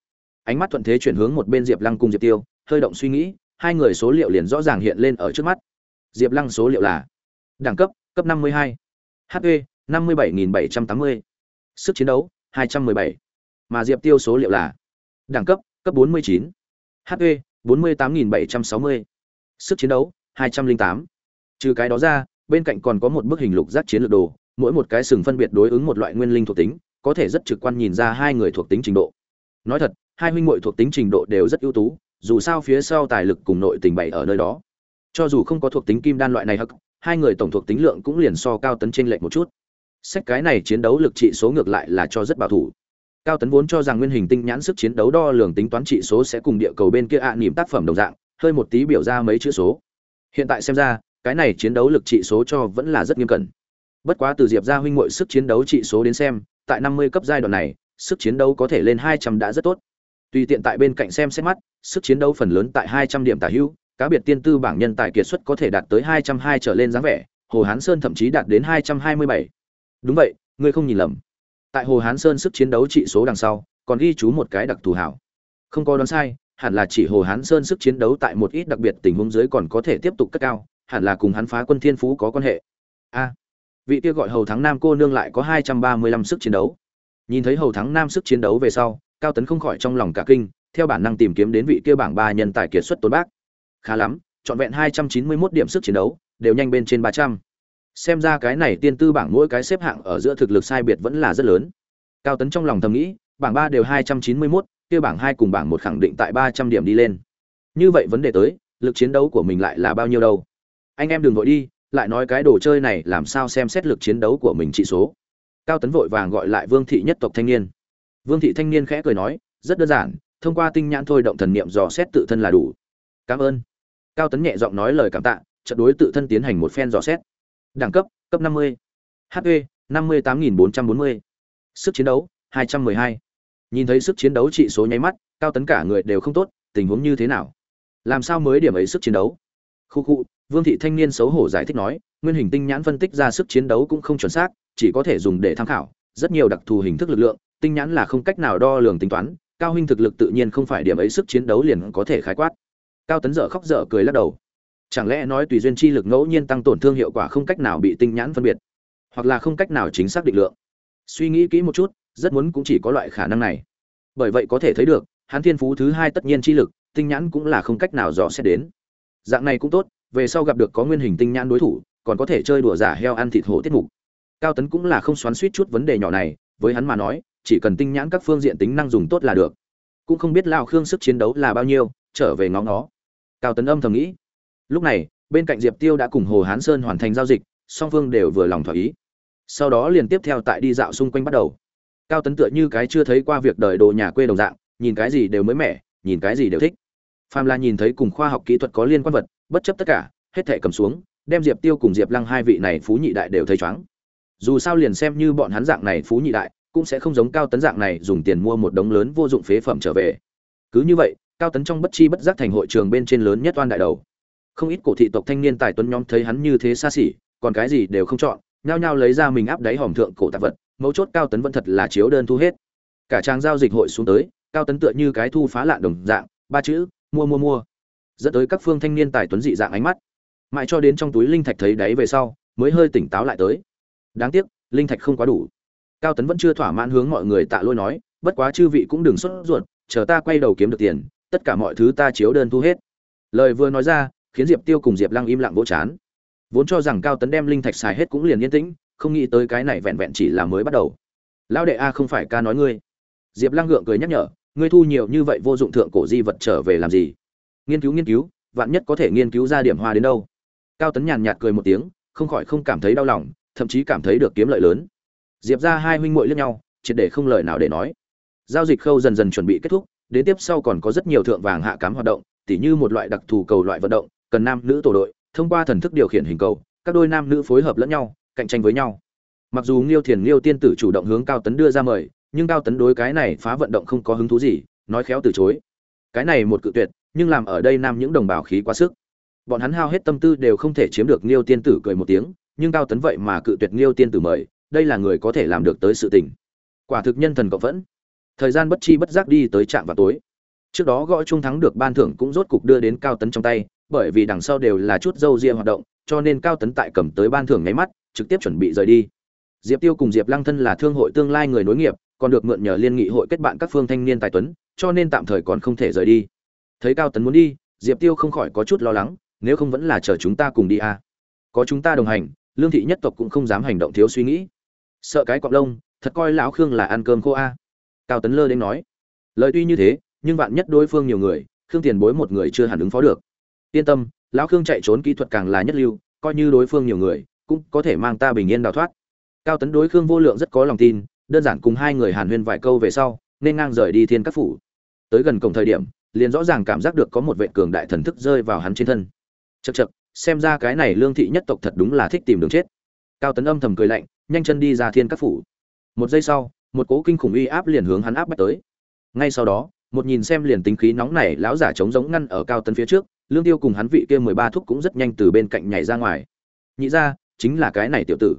Ánh mắt thuận thế chuyển hướng một bên diệp lăng cùng diệp tiêu hơi động suy nghĩ, hai người số liệu liền rõ ràng hiện lên ở trước mắt diệp lăng số liệu là đẳng cấp cấp 52. hp 57.780. sức chiến đấu 217. mà diệp tiêu số liệu là đẳng cấp cấp 49. hp 48.760. sức chiến đấu 208. trừ cái đó ra, bên cạnh còn có một bức hình lục giác chiến lược đồ, mỗi một cái sừng phân biệt đối ứng một loại nguyên linh thuộc tính, có thể rất trực quan nhìn ra hai người thuộc tính trình độ nói thật, hai huynh muội thuộc tính trình độ đều rất ưu tú dù sao phía sau tài lực cùng nội tình bày ở nơi đó. Cho dù không có thuộc tính kim đan loại này hắc, hai người tổng thuộc tính lượng cũng liền so cao tấn trên lệch một chút. Sách cái này chiến đấu lực trị số ngược lại là cho rất bảo thủ. Cao tấn vốn cho rằng nguyên hình tinh nhãn sức chiến đấu đo lường tính toán trị số sẽ cùng địa cầu bên kia ạ à niềm tác phẩm đồng dạng, hơi một tí biểu ra mấy chữ số. Hiện tại xem ra, cái này chiến đấu lực trị số cho vẫn là rất nghiêm cẩn. Bất quá từ diệp ra huynh muội sức chiến đấu trị số đến xem, tại năm mươi cấp giai đoạn này, sức chiến đấu có thể lên hai trăm đã rất tốt tùy tiện tại bên cạnh xem xét mắt, sức chiến đấu phần lớn tại hai trăm điểm tả hữu, cá biệt tiên tư bảng nhân tài kiệt xuất có thể đạt tới hai trăm hai trở lên dáng vẻ, hồ hán sơn thậm chí đạt đến hai trăm hai mươi bảy. Đúng vậy, ngươi không nhìn lầm. Tại hồ hán sơn sức chiến đấu trị số đằng sau, còn ghi chú một cái đặc thù hảo. Không có đoán sai, hẳn là chỉ hồ hán sơn sức chiến đấu tại một ít đặc biệt tình huống dưới còn có thể tiếp tục cất cao, hẳn là cùng hắn phá quân thiên phú có quan hệ. A. Vị kia gọi hầu thắng nam cô nương lại có hai trăm ba mươi lăm sức chiến đấu. Nhìn thấy hầu thắng nam sức chiến đấu về sau cao tấn không khỏi trong lòng cả kinh theo bản năng tìm kiếm đến vị kia bảng ba nhân tài kiệt xuất tôn bác. Khá lắm trọn vẹn hai trăm chín mươi 291 điểm sức chiến đấu đều nhanh bên trên ba trăm. Xem ra cái này tiên tư bảng mỗi cái xếp hạng ở giữa thực lực sai biệt vẫn là rất lớn. Cao tấn trong lòng thầm nghĩ bảng ba đều hai trăm chín mươi 291, kia bảng hai cùng bảng một khẳng định tại ba trăm điểm đi lên. Như vậy vấn đề tới lực chiến đấu của mình lại là bao nhiêu đâu? Anh em đừng vội đi lại nói cái đồ chơi này làm sao xem xét lực chiến đấu của mình trị số. Cao tấn vội vàng gọi lại vương thị nhất tộc thanh niên vương thị thanh niên khẽ cười nói, rất đơn giản, thông qua tinh nhãn thôi động thần niệm dò xét tự thân là đủ cảm ơn cao tấn nhẹ giọng nói lời cảm tạ trận đối tự thân tiến hành một phen dò xét đẳng cấp cấp 50. hp 58.440. sức chiến đấu 212. nhìn thấy sức chiến đấu trị số nháy mắt, cao tấn cả người đều không tốt, tình huống như thế nào làm sao mới điểm ấy sức chiến đấu khu khu, vương thị thanh niên xấu hổ giải thích nói, nguyên hình tinh nhãn phân tích ra sức chiến đấu cũng không chuẩn xác, chỉ có thể dùng để tham khảo, rất nhiều đặc thù hình thức lực lượng tinh nhãn là không cách nào đo lường tính toán, cao huynh thực lực tự nhiên không phải điểm ấy sức chiến đấu liền có thể khái quát. Cao tấn dở khóc dở cười lắc đầu. Chẳng lẽ nói tùy duyên chi lực ngẫu nhiên tăng tổn thương hiệu quả không cách nào bị tinh nhãn phân biệt, hoặc là không cách nào chính xác định lượng? Suy nghĩ kỹ một chút, rất muốn cũng chỉ có loại khả năng này. Bởi vậy có thể thấy được hắn thiên phú thứ hai tất nhiên chi lực, tinh nhãn cũng là không cách nào dò xét đến. Dạng này cũng tốt, về sau gặp được có nguyên hình tinh nhãn đối thủ, còn có thể chơi đùa giả heo ăn thịt hổ tiết mục. Cao tấn cũng là không xoắn suýt chút vấn đề nhỏ này, với hắn mà nói chỉ cần tinh nhãn các phương diện tính năng dùng tốt là được. Cũng không biết lao khương sức chiến đấu là bao nhiêu, trở về ngó ngó. Cao tấn âm thầm nghĩ. Lúc này, bên cạnh diệp tiêu đã cùng hồ hán sơn hoàn thành giao dịch, song phương đều vừa lòng thỏa ý. Sau đó liền tiếp theo tại đi dạo xung quanh bắt đầu. Cao tấn tựa như cái chưa thấy qua việc đời đồ nhà quê đồng dạng, nhìn cái gì đều mới mẻ, nhìn cái gì đều thích. Pham la nhìn thấy cùng khoa học kỹ thuật có liên quan vật, bất chấp tất cả, hết thể cầm xuống, đem diệp tiêu cùng diệp lăng hai vị này phú nhị đại đều thấy chóng dù sao liền xem như bọn hắn dạng này phú nhị đại cũng sẽ không giống cao tấn dạng này dùng tiền mua một đống lớn vô dụng phế phẩm trở về. Cứ như vậy, cao tấn trong bất chi bất giác thành hội trường bên trên lớn nhất oan đại đầu. Không ít cổ thị tộc thanh niên tài tuấn nhóm thấy hắn như thế xa xỉ, còn cái gì đều không chọn, nhao nhao lấy ra mình áp đáy hòm thượng cổ tạp vật, mấu chốt cao tấn vẫn thật là chiếu đơn thu hết. Cả trang giao dịch hội xuống tới, cao tấn tựa như cái thu phá lạ đồng dạng, ba chữ, mua mua mua. Dẫn tới các phương thanh niên tài tuấn dị dạng ánh mắt. Mãi cho đến trong túi linh thạch thấy đáy về sau, mới hơi tỉnh táo lại tới. Đáng tiếc, linh thạch không quá đủ cao tấn vẫn chưa thỏa mãn hướng mọi người tạ lôi nói, bất quá chư vị cũng đừng sốt ruột, chờ ta quay đầu kiếm được tiền, tất cả mọi thứ ta chiếu đơn thu hết. Lời vừa nói ra, khiến diệp tiêu cùng diệp lăng im lặng vỗ chán. Vốn cho rằng cao tấn đem linh thạch xài hết cũng liền yên tĩnh, không nghĩ tới cái này vẹn vẹn chỉ là mới bắt đầu. Lão đệ a, không phải ca nói ngươi. Diệp lăng gượng cười nhắc nhở, ngươi thu nhiều như vậy vô dụng thượng cổ di vật trở về làm gì? Nghiên cứu nghiên cứu, vạn nhất có thể nghiên cứu ra điểm hoa đến đâu? Cao tấn nhàn nhạt cười một tiếng, không khỏi không cảm thấy đau lòng, thậm chí cảm thấy được kiếm lợi lớn diệp ra hai huynh muội lẫn nhau, triệt để không lời nào để nói. Giao dịch khâu dần dần chuẩn bị kết thúc, đến tiếp sau còn có rất nhiều thượng vàng hạ cám hoạt động, tỉ như một loại đặc thù cầu loại vận động, cần nam nữ tổ đội, thông qua thần thức điều khiển hình cầu, các đôi nam nữ phối hợp lẫn nhau, cạnh tranh với nhau. Mặc dù nghiêu thiền nghiêu tiên tử chủ động hướng cao tấn đưa ra mời, nhưng cao tấn đối cái này phá vận động không có hứng thú gì, nói khéo từ chối. Cái này một cự tuyệt, nhưng làm ở đây nam những đồng bào khí quá sức. Bọn hắn hao hết tâm tư đều không thể chiếm được Nghiêu tiên tử cười một tiếng, nhưng cao tấn vậy mà cự tuyệt Nghiêu tiên tử mời đây là người có thể làm được tới sự tình. Quả thực nhân thần cộng vẫn thời gian bất chi bất giác đi tới trạm vào tối. Trước đó gõ trung thắng được ban thưởng cũng rốt cục đưa đến cao tấn trong tay, bởi vì đằng sau đều là chút dâu ria hoạt động, cho nên cao tấn tại cầm tới ban thưởng nháy mắt, trực tiếp chuẩn bị rời đi. Diệp tiêu cùng diệp lăng thân là thương hội tương lai người nối nghiệp, còn được mượn nhờ liên nghị hội kết bạn các phương thanh niên tài tuấn, cho nên tạm thời còn không thể rời đi. Thấy cao tấn muốn đi, diệp tiêu không khỏi có chút lo lắng, nếu không vẫn là chờ chúng ta cùng đi à. có chúng ta đồng hành, lương thị nhất tộc cũng không dám hành động thiếu suy nghĩ sợ cái cọp lông, thật coi lão khương là ăn cơm khô a. À. cao tấn lơ đến nói, lời tuy như thế, nhưng vạn nhất đối phương nhiều người, khương tiền bối một người chưa hẳn ứng phó được. Yên tâm, lão khương chạy trốn kỹ thuật càng là nhất lưu, coi như đối phương nhiều người, cũng có thể mang ta bình yên đào thoát. Cao tấn đối khương vô lượng rất có lòng tin, đơn giản cùng hai người hàn huyên vài câu về sau, nên ngang rời đi thiên các phủ. Tới gần cổng thời điểm, liền rõ ràng cảm giác được có một vệ cường đại thần thức rơi vào hắn trên thân. Chật chật xem ra cái này lương thị nhất tộc thật đúng là thích tìm đường chết cao tấn âm thầm cười lạnh, nhanh chân đi ra thiên các phủ. Một giây sau, một cố kinh khủng uy áp liền hướng hắn áp bách tới. Ngay sau đó, một nhìn xem liền tính khí nóng này, lão giả chống giống ngăn ở cao tấn phía trước, lương tiêu cùng hắn vị kia mười ba thúc cũng rất nhanh từ bên cạnh nhảy ra ngoài. Nhị ra chính là cái này tiểu tử.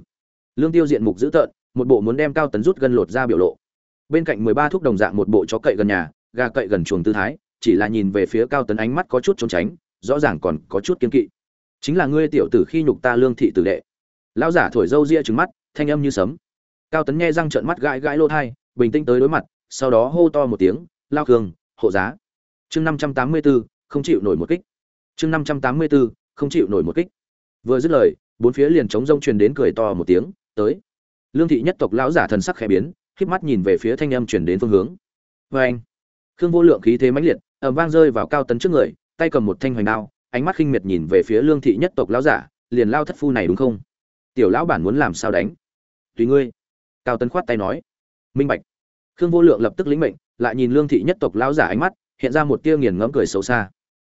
Lương tiêu diện mục dữ tợn, một bộ muốn đem cao tấn rút gân lột ra biểu lộ. Bên cạnh mười ba thúc đồng dạng một bộ chó cậy gần nhà, gà cậy gần chuồng tư thái, chỉ là nhìn về phía cao tấn ánh mắt có chút trốn tránh, rõ ràng còn có chút kiên kỵ. Chính là ngươi tiểu tử khi nhục ta lương thị tử đệ lão giả thổi râu ria trừng mắt, thanh âm như sấm. Cao tấn nghe răng trợn mắt gãi gãi lô thai, bình tĩnh tới đối mặt, sau đó hô to một tiếng, lao cường, hộ giá. Chương năm trăm tám mươi b ố không chịu nổi một kích. Chương năm trăm tám mươi b ố không chịu nổi một kích. Vừa dứt lời, bốn phía liền chống rông truyền đến cười to một tiếng, tới. Lương thị nhất tộc lão giả thần sắc khẽ biến híp mắt nhìn về phía thanh âm truyền đến phương hướng. Vê anh. Khương vô lượng khí thế mãnh liệt ẩm vang rơi vào cao tấn trước người, tay cầm một thanh hoành đao, ánh mắt khinh miệt nhìn về phía lương thị nhất tộc lão giả, liền lao thất phu này đúng không? Tiểu lão bản muốn làm sao đánh? Tùy ngươi. Cao tấn khoát tay nói. Minh bạch. Khương vô lượng lập tức lĩnh mệnh, lại nhìn lương thị nhất tộc lão giả ánh mắt, hiện ra một tia nghiền ngẫm cười xấu xa.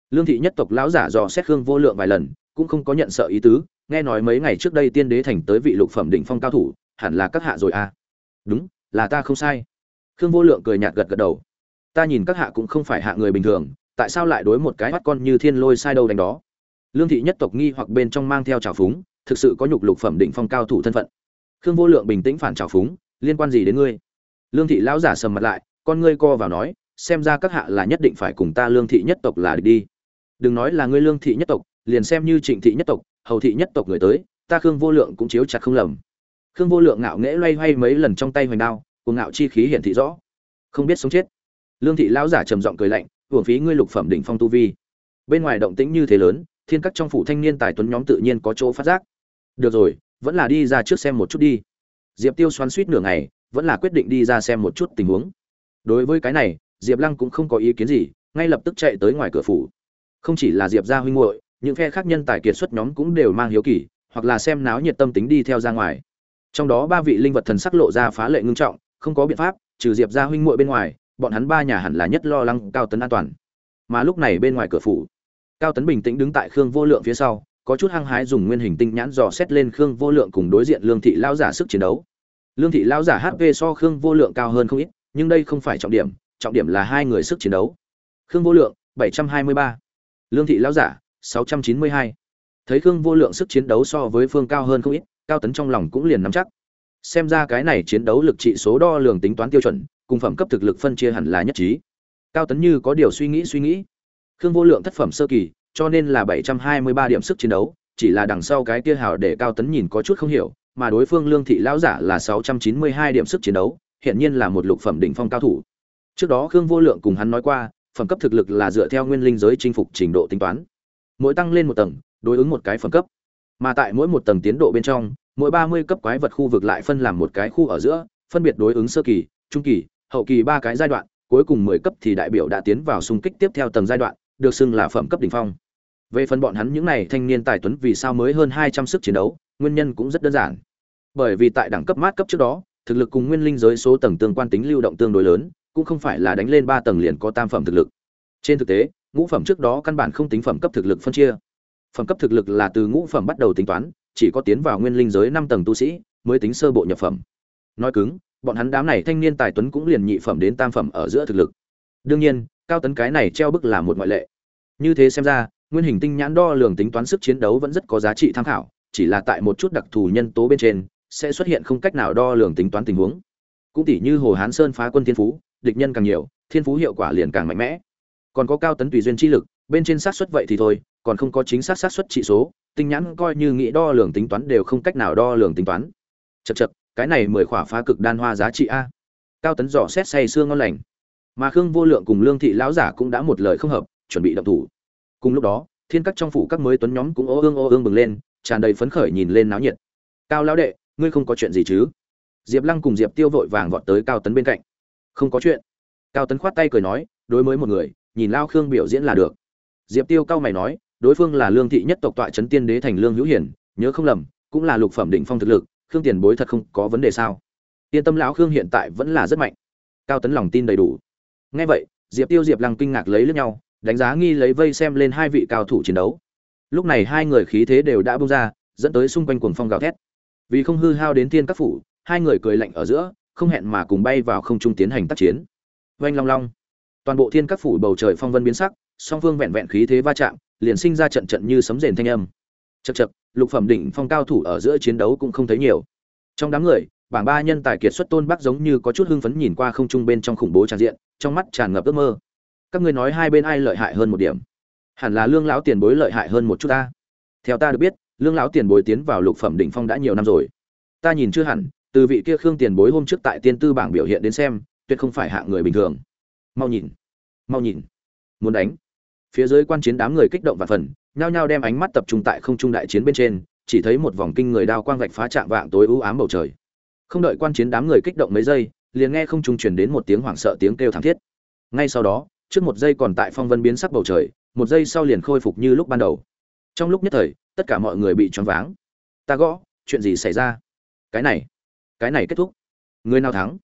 Lương thị nhất tộc lão giả dò xét khương vô lượng vài lần, cũng không có nhận sợ ý tứ, nghe nói mấy ngày trước đây tiên đế thành tới vị lục phẩm đỉnh phong cao thủ, hẳn là các hạ rồi à? Đúng, là ta không sai. Khương vô lượng cười nhạt gật gật đầu. Ta nhìn các hạ cũng không phải hạ người bình thường, tại sao lại đối một cái mắt con như thiên lôi sai đâu đánh đó? Lương thị nhất tộc nghi hoặc bên trong mang theo trào phúng thực sự có nhục lục phẩm đỉnh phong cao thủ thân phận. Khương vô lượng bình tĩnh phản trào phúng, liên quan gì đến ngươi? Lương thị lão giả sầm mặt lại, con ngươi co vào nói, xem ra các hạ là nhất định phải cùng ta lương thị nhất tộc là đi. Đừng nói là ngươi lương thị nhất tộc, liền xem như trịnh thị nhất tộc, hầu thị nhất tộc người tới, ta khương vô lượng cũng chiếu chặt không lầm. Khương vô lượng ngạo nghễ loay hoay mấy lần trong tay hoành đao cùng ngạo chi khí hiển thị rõ. Không biết sống chết. Lương thị lão giả trầm giọng cười lạnh, hưởng phí ngươi lục phẩm đỉnh phong tu vi. Bên ngoài động tĩnh như thế lớn, thiên các trong phủ thanh niên tài tuấn nhóm tự nhiên có chỗ phát giác được rồi, vẫn là đi ra trước xem một chút đi. Diệp tiêu xoắn suýt nửa ngày, vẫn là quyết định đi ra xem một chút tình huống. Đối với cái này, diệp lăng cũng không có ý kiến gì, ngay lập tức chạy tới ngoài cửa phủ. Không chỉ là diệp gia huynh hội những phe khác nhân tài kiệt xuất nhóm cũng đều mang hiếu kỳ, hoặc là xem náo nhiệt tâm tính đi theo ra ngoài. Trong đó ba vị linh vật thần sắc lộ ra phá lệ ngưng trọng, không có biện pháp, trừ diệp gia huynh muội bên ngoài, bọn hắn ba nhà hẳn là nhất lo lắng cao tấn an toàn. Mà lúc này bên ngoài cửa phủ, cao tấn bình tĩnh đứng tại khương vô lượng phía sau có chút hăng hái dùng nguyên hình tinh nhãn dò xét lên khương vô lượng cùng đối diện lương thị lao giả sức chiến đấu. Lương thị lao giả hp so khương vô lượng cao hơn không ít, nhưng đây không phải trọng điểm trọng điểm là hai người sức chiến đấu. Khương vô lượng 723. lương thị lao giả 692. thấy khương vô lượng sức chiến đấu so với phương cao hơn không ít, cao tấn trong lòng cũng liền nắm chắc. Xem ra cái này chiến đấu lực trị số đo lường tính toán tiêu chuẩn, cùng phẩm cấp thực lực phân chia hẳn là nhất trí. Cao tấn như có điều suy nghĩ suy nghĩ. Khương vô lượng thất phẩm sơ kỳ cho nên là 723 điểm sức chiến đấu, chỉ là đằng sau cái kia hào để cao tấn nhìn có chút không hiểu, mà đối phương lương thị lão giả là 692 điểm sức chiến đấu hiện nhiên là một lục phẩm đỉnh phong cao thủ. Trước đó khương vô lượng cùng hắn nói qua, phẩm cấp thực lực là dựa theo nguyên linh giới chinh phục trình độ tính toán. Mỗi tăng lên một tầng, đối ứng một cái phẩm cấp. Mà tại mỗi một tầng tiến độ bên trong, mỗi 30 cấp quái vật khu vực lại phân làm một cái khu ở giữa, phân biệt đối ứng sơ kỳ, trung kỳ, hậu kỳ ba cái giai đoạn, cuối cùng 10 cấp thì đại biểu đã tiến vào xung kích tiếp theo tầng giai đoạn, được xưng là phẩm cấp đỉnh phong về phần bọn hắn những này thanh niên tài tuấn vì sao mới hơn 200 sức chiến đấu, nguyên nhân cũng rất đơn giản. Bởi vì tại đẳng cấp mát cấp trước đó, thực lực cùng nguyên linh giới số tầng tương quan tính lưu động tương đối lớn, cũng không phải là đánh lên ba tầng liền có tam phẩm thực lực. Trên thực tế, ngũ phẩm trước đó căn bản không tính phẩm cấp thực lực phân chia. Phẩm cấp thực lực là từ ngũ phẩm bắt đầu tính toán, chỉ có tiến vào nguyên linh giới năm tầng tu sĩ mới tính sơ bộ nhập phẩm. Nói cứng, bọn hắn đám này thanh niên tài tuấn cũng liền nhị phẩm đến tam phẩm ở giữa thực lực. Đương nhiên, cao tấn cái này treo bức là một ngoại lệ. Như thế xem ra nguyên hình tinh nhãn đo lường tính toán sức chiến đấu vẫn rất có giá trị tham khảo, chỉ là tại một chút đặc thù nhân tố bên trên, sẽ xuất hiện không cách nào đo lường tính toán tình huống. Cũng tỷ như hồ hán sơn phá quân thiên phú, địch nhân càng nhiều, thiên phú hiệu quả liền càng mạnh mẽ. Còn có cao tấn tùy duyên chi lực, bên trên xác suất vậy thì thôi, còn không có chính xác xác suất trị số, tinh nhãn coi như nghĩ đo lường tính toán đều không cách nào đo lường tính toán. Chật chật cái này mười khỏa phá cực đan hoa giá trị a. Cao tấn dò xét say xương ngon lành. Mà khương vô lượng cùng lương thị lão giả cũng đã một lời không hợp, chuẩn bị động thủ cùng lúc đó, thiên các trong phủ các mới tuấn nhóm cũng ô ương ô ương bừng lên, tràn đầy phấn khởi nhìn lên náo nhiệt. Cao lão đệ, ngươi không có chuyện gì chứ? Diệp lăng cùng diệp tiêu vội vàng vọt tới cao tấn bên cạnh. Không có chuyện. Cao tấn khoát tay cười nói, đối với một người, nhìn lao khương biểu diễn là được. Diệp tiêu cao mày nói, đối phương là lương thị nhất tộc tọa trấn tiên đế thành lương hữu hiển, nhớ không lầm, cũng là lục phẩm định phong thực lực, khương tiền bối thật không có vấn đề sao? Yên tâm, lão khương hiện tại vẫn là rất mạnh. Cao tấn lòng tin đầy đủ. Ngay vậy, diệp tiêu diệp lăng kinh ngạc lấy lẫn nhau đánh giá nghi lấy vây xem lên hai vị cao thủ chiến đấu. Lúc này hai người khí thế đều đã bung ra, dẫn tới xung quanh cuồng phong gào thét. Vì không hư hao đến thiên các phủ, hai người cười lạnh ở giữa, không hẹn mà cùng bay vào không trung tiến hành tác chiến. Oanh long long. Toàn bộ thiên các phủ bầu trời phong vân biến sắc, song phương vẹn vẹn khí thế va chạm, liền sinh ra trận trận như sấm rền thanh âm. Chật chật lục phẩm đỉnh phong cao thủ ở giữa chiến đấu cũng không thấy nhiều. Trong đám người, bảng ba nhân tài kiệt xuất tôn bắc giống như có chút hưng phấn nhìn qua không trung bên trong khủng bố tràn diện, trong mắt tràn ngập ước mơ các ngươi nói hai bên ai lợi hại hơn một điểm? Hẳn là lương lão tiền bối lợi hại hơn một chút ta. Theo ta được biết, lương lão tiền bối tiến vào lục phẩm đỉnh phong đã nhiều năm rồi. Ta nhìn chưa hẳn, từ vị kia khương tiền bối hôm trước tại tiên tư bảng biểu hiện đến xem, tuyệt không phải hạng người bình thường. Mau nhìn mau nhìn. Muốn đánh. Phía dưới quan chiến đám người kích động và phần, nhao nhao đem ánh mắt tập trung tại không trung đại chiến bên trên, chỉ thấy một vòng kinh người đao quang vạch phá chạm vạng tối u ám bầu trời. Không đợi quan chiến đám người kích động mấy giây, liền nghe không trung truyền đến một tiếng hoảng sợ tiếng kêu thảm thiết. Ngay sau đó trước một giây còn tại phong vân biến sắc bầu trời, một giây sau liền khôi phục như lúc ban đầu. Trong lúc nhất thời, tất cả mọi người bị choáng váng. Ta gõ, chuyện gì xảy ra? Cái này cái này kết thúc. Người nào thắng?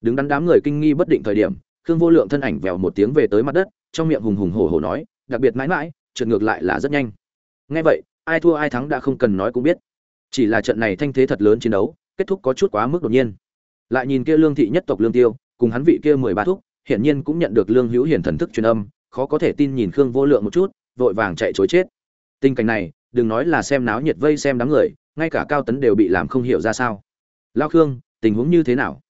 Đứng đắn đám người kinh nghi bất định thời điểm, khương vô lượng thân ảnh vèo một tiếng về tới mặt đất, trong miệng hùng hùng hổ hổ nói, đặc biệt mãi mãi, trượt ngược lại là rất nhanh. Ngay vậy, ai thua ai thắng đã không cần nói cũng biết. Chỉ là trận này thanh thế thật lớn chiến đấu, kết thúc có chút quá mức đột nhiên. Lại nhìn kia lương thị nhất tộc lương tiêu, cùng hắn vị kia mười ba thúc hiển nhiên cũng nhận được lương hữu hiển thần thức truyền âm, khó có thể tin nhìn khương vô lượng một chút, vội vàng chạy chối chết. Tình cảnh này, đừng nói là xem náo nhiệt vây xem đám người, ngay cả cao tấn đều bị làm không hiểu ra sao. Lao khương, tình huống như thế nào?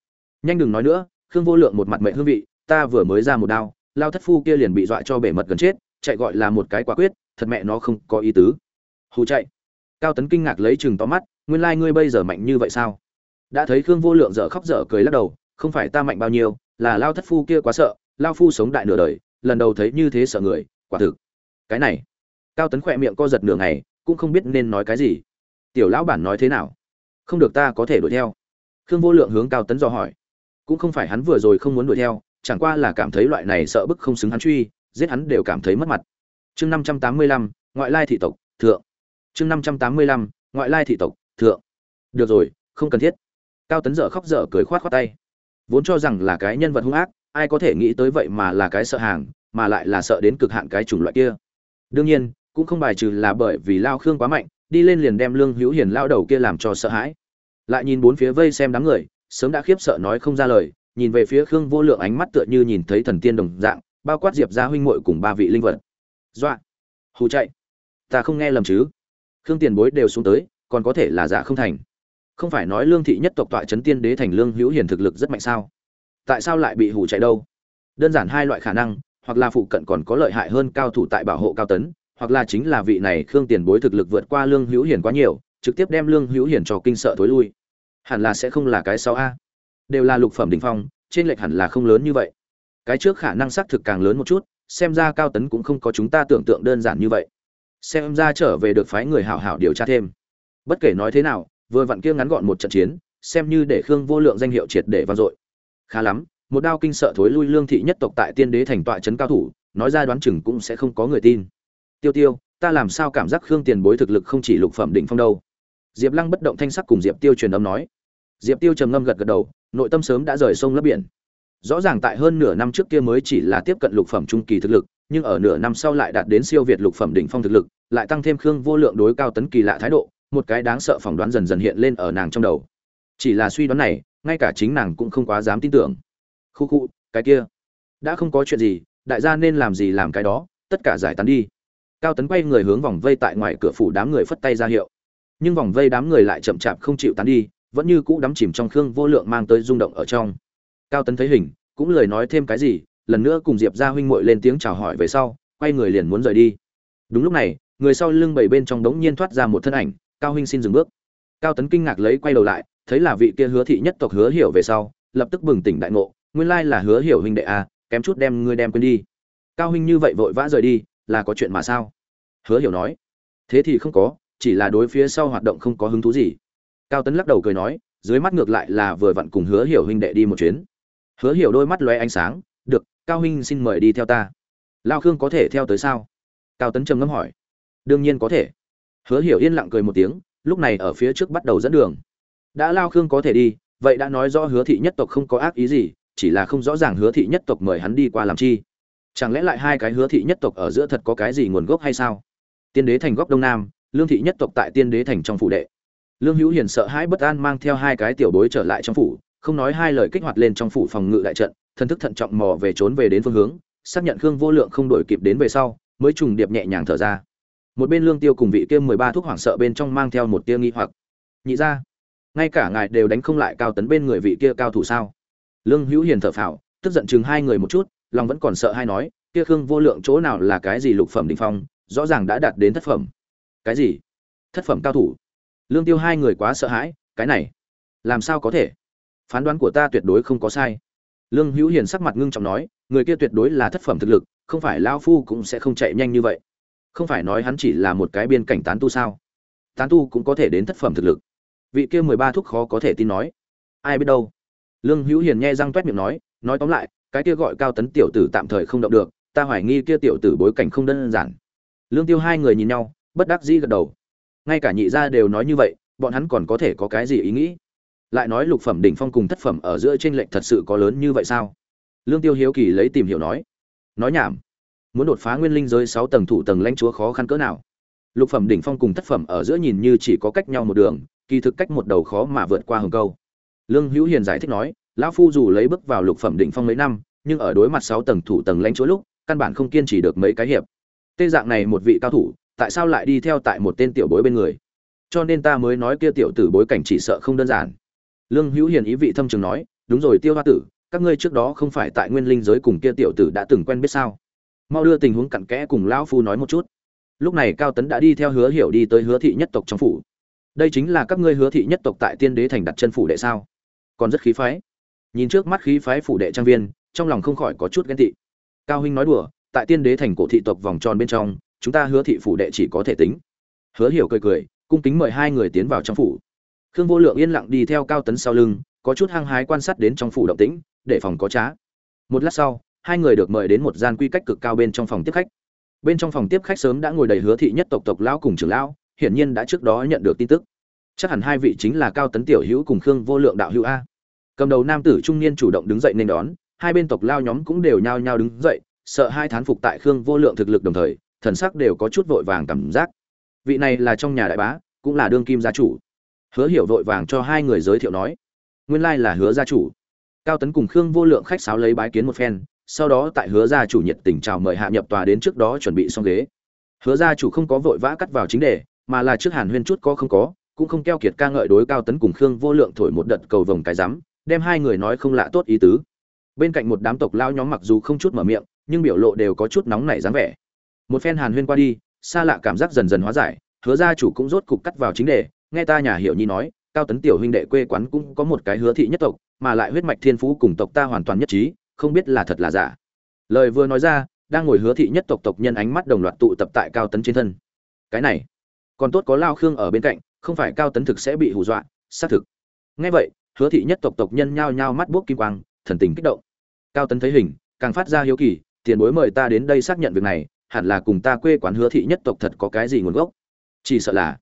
Nhanh đừng nói nữa, khương vô lượng một mặt mệnh hương vị, ta vừa mới ra một đao, lao thất phu kia liền bị dọa cho bể mật gần chết, chạy gọi là một cái quả quyết, thật mẹ nó không có ý tứ. Hù chạy. Cao tấn kinh ngạc lấy chừng to mắt, nguyên lai ngươi bây giờ mạnh như vậy sao? Đã thấy khương vô lượng dở khóc dở cười lắc đầu, không phải ta mạnh bao nhiêu là lao thất phu kia quá sợ, lao phu sống đại nửa đời, lần đầu thấy như thế sợ người, quả thực. Cái này, cao tấn khỏe miệng co giật nửa ngày, cũng không biết nên nói cái gì. Tiểu lão bản nói thế nào? Không được ta có thể đuổi theo. Khương vô lượng hướng cao tấn dò hỏi. Cũng không phải hắn vừa rồi không muốn đuổi theo, chẳng qua là cảm thấy loại này sợ bức không xứng hắn truy, giết hắn đều cảm thấy mất mặt. Chương năm trăm tám mươi lăm, ngoại lai thị tộc, thượng. Chương năm trăm tám mươi lăm, ngoại lai thị tộc, thượng. Được rồi, không cần thiết. Cao tấn dở khóc dở cười khoát khoát tay vốn cho rằng là cái nhân vật hung ác, ai có thể nghĩ tới vậy mà là cái sợ hàng, mà lại là sợ đến cực hạn cái chủng loại kia. Đương nhiên, cũng không bài trừ là bởi vì lao khương quá mạnh, đi lên liền đem lương hữu hiền lao đầu kia làm cho sợ hãi. Lại nhìn bốn phía vây xem đám người, sớm đã khiếp sợ nói không ra lời, nhìn về phía khương vô lượng ánh mắt tựa như nhìn thấy thần tiên đồng dạng, bao quát diệp ra huynh muội cùng ba vị linh vật. Dọa! Hù chạy! Ta không nghe lầm chứ? Khương tiền bối đều xuống tới, còn có thể là giả không thành không phải nói lương thị nhất tộc tọa trấn tiên đế thành lương hữu hiền thực lực rất mạnh sao? Tại sao lại bị hủ chạy đâu? Đơn giản hai loại khả năng, hoặc là phụ cận còn có lợi hại hơn cao thủ tại bảo hộ cao tấn, hoặc là chính là vị này khương tiền bối thực lực vượt qua lương hữu hiền quá nhiều, trực tiếp đem lương hữu hiền cho kinh sợ thối lui. Hẳn là sẽ không là cái sáu a. Đều là lục phẩm đỉnh phong, trên lệch hẳn là không lớn như vậy. Cái trước khả năng xác thực càng lớn một chút, xem ra cao tấn cũng không có chúng ta tưởng tượng đơn giản như vậy. Xem ra trở về được phái người hảo hảo điều tra thêm. Bất kể nói thế nào vừa vặn kia ngắn gọn một trận chiến, xem như để khương vô lượng danh hiệu triệt để vang dội. Khá lắm, một đao kinh sợ thối lui lương thị nhất tộc tại tiên đế thành tọa trấn cao thủ, nói ra đoán chừng cũng sẽ không có người tin. Tiêu tiêu, ta làm sao cảm giác khương tiền bối thực lực không chỉ lục phẩm định phong đâu? Diệp lăng bất động thanh sắc cùng diệp tiêu truyền âm nói. Diệp tiêu trầm ngâm gật gật đầu, nội tâm sớm đã rời sông lấp biển. Rõ ràng tại hơn nửa năm trước kia mới chỉ là tiếp cận lục phẩm trung kỳ thực lực, nhưng ở nửa năm sau lại đạt đến siêu việt lục phẩm đỉnh phong thực lực, lại tăng thêm khương vô lượng đối cao tấn kỳ lạ thái độ một cái đáng sợ phỏng đoán dần dần hiện lên ở nàng trong đầu. Chỉ là suy đoán này, ngay cả chính nàng cũng không quá dám tin tưởng. Khu khu, cái kia. Đã không có chuyện gì, đại gia nên làm gì làm cái đó, tất cả giải tán đi. Cao tấn quay người hướng vòng vây tại ngoài cửa phủ đám người phất tay ra hiệu. Nhưng vòng vây đám người lại chậm chạp không chịu tán đi, vẫn như cũ đắm chìm trong khương vô lượng mang tới rung động ở trong. Cao tấn thấy hình, cũng lời nói thêm cái gì, lần nữa cùng diệp ra huynh muội lên tiếng chào hỏi về sau, quay người liền muốn rời đi. Đúng lúc này, người sau lưng bảy bên trong đống nhiên thoát ra một thân ảnh cao huynh xin dừng bước. Cao tấn kinh ngạc lấy quay đầu lại, thấy là vị kia hứa thị nhất tộc hứa hiểu về sau, lập tức bừng tỉnh đại ngộ, nguyên lai là hứa hiểu huynh đệ a kém chút đem ngươi đem quên đi. Cao huynh như vậy vội vã rời đi, là có chuyện mà sao? Hứa hiểu nói. Thế thì không có, chỉ là đối phía sau hoạt động không có hứng thú gì. Cao tấn lắc đầu cười nói, dưới mắt ngược lại là vừa vặn cùng hứa hiểu huynh đệ đi một chuyến. Hứa hiểu đôi mắt lóe ánh sáng, được, cao huynh xin mời đi theo ta. Lao khương có thể theo tới sao? Cao tấn trầm ngâm hỏi. Đương nhiên có thể hứa hiểu yên lặng cười một tiếng, lúc này ở phía trước bắt đầu dẫn đường. Đã lao khương có thể đi, vậy đã nói rõ hứa thị nhất tộc không có ác ý gì, chỉ là không rõ ràng hứa thị nhất tộc mời hắn đi qua làm chi. Chẳng lẽ lại hai cái hứa thị nhất tộc ở giữa thật có cái gì nguồn gốc hay sao? Tiên đế thành góc đông nam, lương thị nhất tộc tại tiên đế thành trong phủ đệ. Lương hữu hiền sợ hãi bất an mang theo hai cái tiểu bối trở lại trong phủ, không nói hai lời kích hoạt lên trong phủ phòng ngự đại trận thân thức thận trọng mò về trốn về đến phương hướng, xác nhận khương vô lượng không đổi kịp đến về sau, mới trùng điệp nhẹ nhàng thở ra một bên lương tiêu cùng vị kia mười ba thuốc hoảng sợ bên trong mang theo một tia nghi hoặc. Nhị ra, ngay cả ngài đều đánh không lại cao tấn bên người vị kia cao thủ sao? Lương hữu hiền thở phào, tức giận chừng hai người một chút, lòng vẫn còn sợ hay nói, kia khương vô lượng chỗ nào là cái gì lục phẩm đình phong, rõ ràng đã đạt đến thất phẩm. Cái gì? Thất phẩm cao thủ? Lương tiêu hai người quá sợ hãi, cái này, làm sao có thể? Phán đoán của ta tuyệt đối không có sai. Lương hữu hiền sắc mặt ngưng trọng nói, người kia tuyệt đối là thất phẩm thực lực, không phải lao phu cũng sẽ không chạy nhanh như vậy không phải nói hắn chỉ là một cái biên cảnh tán tu sao? Tán tu cũng có thể đến thất phẩm thực lực. Vị kia mười ba thuốc khó có thể tin nói. Ai biết đâu? Lương hữu hiền nghe răng t miệng nói nói tóm lại, cái kia gọi cao tấn tiểu tử tạm thời không động được, ta hoài nghi kia tiểu tử bối cảnh không đơn giản. Lương tiêu hai người nhìn nhau, bất đắc dĩ gật đầu. Ngay cả nhị gia đều nói như vậy, bọn hắn còn có thể có cái gì ý nghĩ? Lại nói lục phẩm đỉnh phong cùng thất phẩm ở giữa trên lệnh thật sự có lớn như vậy sao? Lương tiêu hiếu kỳ lấy tìm hiểu nói. Nói nhảm muốn đột phá nguyên linh giới sáu tầng thủ tầng lãnh chúa khó khăn cỡ nào. Lục phẩm đỉnh phong cùng thất phẩm ở giữa nhìn như chỉ có cách nhau một đường, kỳ thực cách một đầu khó mà vượt qua hừng câu. Lương hữu hiền giải thích nói, lão phu dù lấy bước vào lục phẩm đỉnh phong mấy năm, nhưng ở đối mặt sáu tầng thủ tầng lãnh chúa lúc, căn bản không kiên trì được mấy cái hiệp. Tê dạng này một vị cao thủ, tại sao lại đi theo tại một tên tiểu bối bên người? Cho nên ta mới nói kia tiểu tử bối cảnh chỉ sợ không đơn giản. Lương hữu hiền ý vị thâm trường nói, đúng rồi tiêu hoa tử, các ngươi trước đó không phải tại nguyên linh giới cùng kia tiểu tử đã từng quen biết sao? Mau đưa tình huống cặn kẽ cùng lão phu nói một chút. Lúc này cao tấn đã đi theo hứa hiểu đi tới hứa thị nhất tộc trong phủ. Đây chính là các ngươi hứa thị nhất tộc tại tiên đế thành đặt chân phủ đệ sao? Còn rất khí phái. Nhìn trước mắt khí phái phủ đệ trang viên, trong lòng không khỏi có chút ghen tị. Cao huynh nói đùa, tại tiên đế thành cổ thị tộc vòng tròn bên trong, chúng ta hứa thị phủ đệ chỉ có thể tính. Hứa hiểu cười cười, cung kính mời hai người tiến vào trong phủ. Khương vô lượng yên lặng đi theo cao tấn sau lưng, có chút hăng hái quan sát đến trong phủ động tĩnh, để phòng có trá. Một lát sau hai người được mời đến một gian quy cách cực cao bên trong phòng tiếp khách. Bên trong phòng tiếp khách sớm đã ngồi đầy hứa thị nhất tộc tộc lão cùng trưởng lão, hiển nhiên đã trước đó nhận được tin tức. Chắc hẳn hai vị chính là cao tấn tiểu hữu cùng khương vô lượng đạo hữu a. Cầm đầu nam tử trung niên chủ động đứng dậy nên đón, hai bên tộc lao nhóm cũng đều nhao nhao đứng dậy, sợ hai thán phục tại khương vô lượng thực lực đồng thời, thần sắc đều có chút vội vàng cảm giác. Vị này là trong nhà đại bá, cũng là đương kim gia chủ. Hứa hiểu vội vàng cho hai người giới thiệu nói, nguyên lai là hứa gia chủ. Cao tấn cùng khương vô lượng khách sáo lấy bái kiến một phen sau đó tại hứa gia chủ nhiệt tình chào mời hạ nhập tòa đến trước đó chuẩn bị xong ghế. Hứa gia chủ không có vội vã cắt vào chính đề, mà là trước hàn huyên chút có không có, cũng không keo kiệt ca ngợi đối cao tấn cùng khương vô lượng thổi một đợt cầu vồng cái rắm, đem hai người nói không lạ tốt ý tứ. Bên cạnh một đám tộc lao nhóm mặc dù không chút mở miệng, nhưng biểu lộ đều có chút nóng nảy dáng vẻ. Một phen hàn huyên qua đi, xa lạ cảm giác dần dần hóa giải, hứa gia chủ cũng rốt cục cắt vào chính đề, nghe ta nhà hiểu nhi nói, cao tấn tiểu huynh đệ quê quán cũng có một cái hứa thị nhất tộc, mà lại huyết mạch thiên phú cùng tộc ta hoàn toàn nhất trí không biết là thật là giả. Lời vừa nói ra, đang ngồi hứa thị nhất tộc tộc nhân ánh mắt đồng loạt tụ tập tại cao tấn trên thân. Cái này, còn tốt có lao khương ở bên cạnh, không phải cao tấn thực sẽ bị hù dọa, xác thực. Ngay vậy, hứa thị nhất tộc tộc nhân nhao nhao mắt buốc kim quang, thần tình kích động. Cao tấn thấy hình, càng phát ra hiếu kỳ, tiền bối mời ta đến đây xác nhận việc này, hẳn là cùng ta quê quán hứa thị nhất tộc thật có cái gì nguồn gốc? Chỉ sợ là,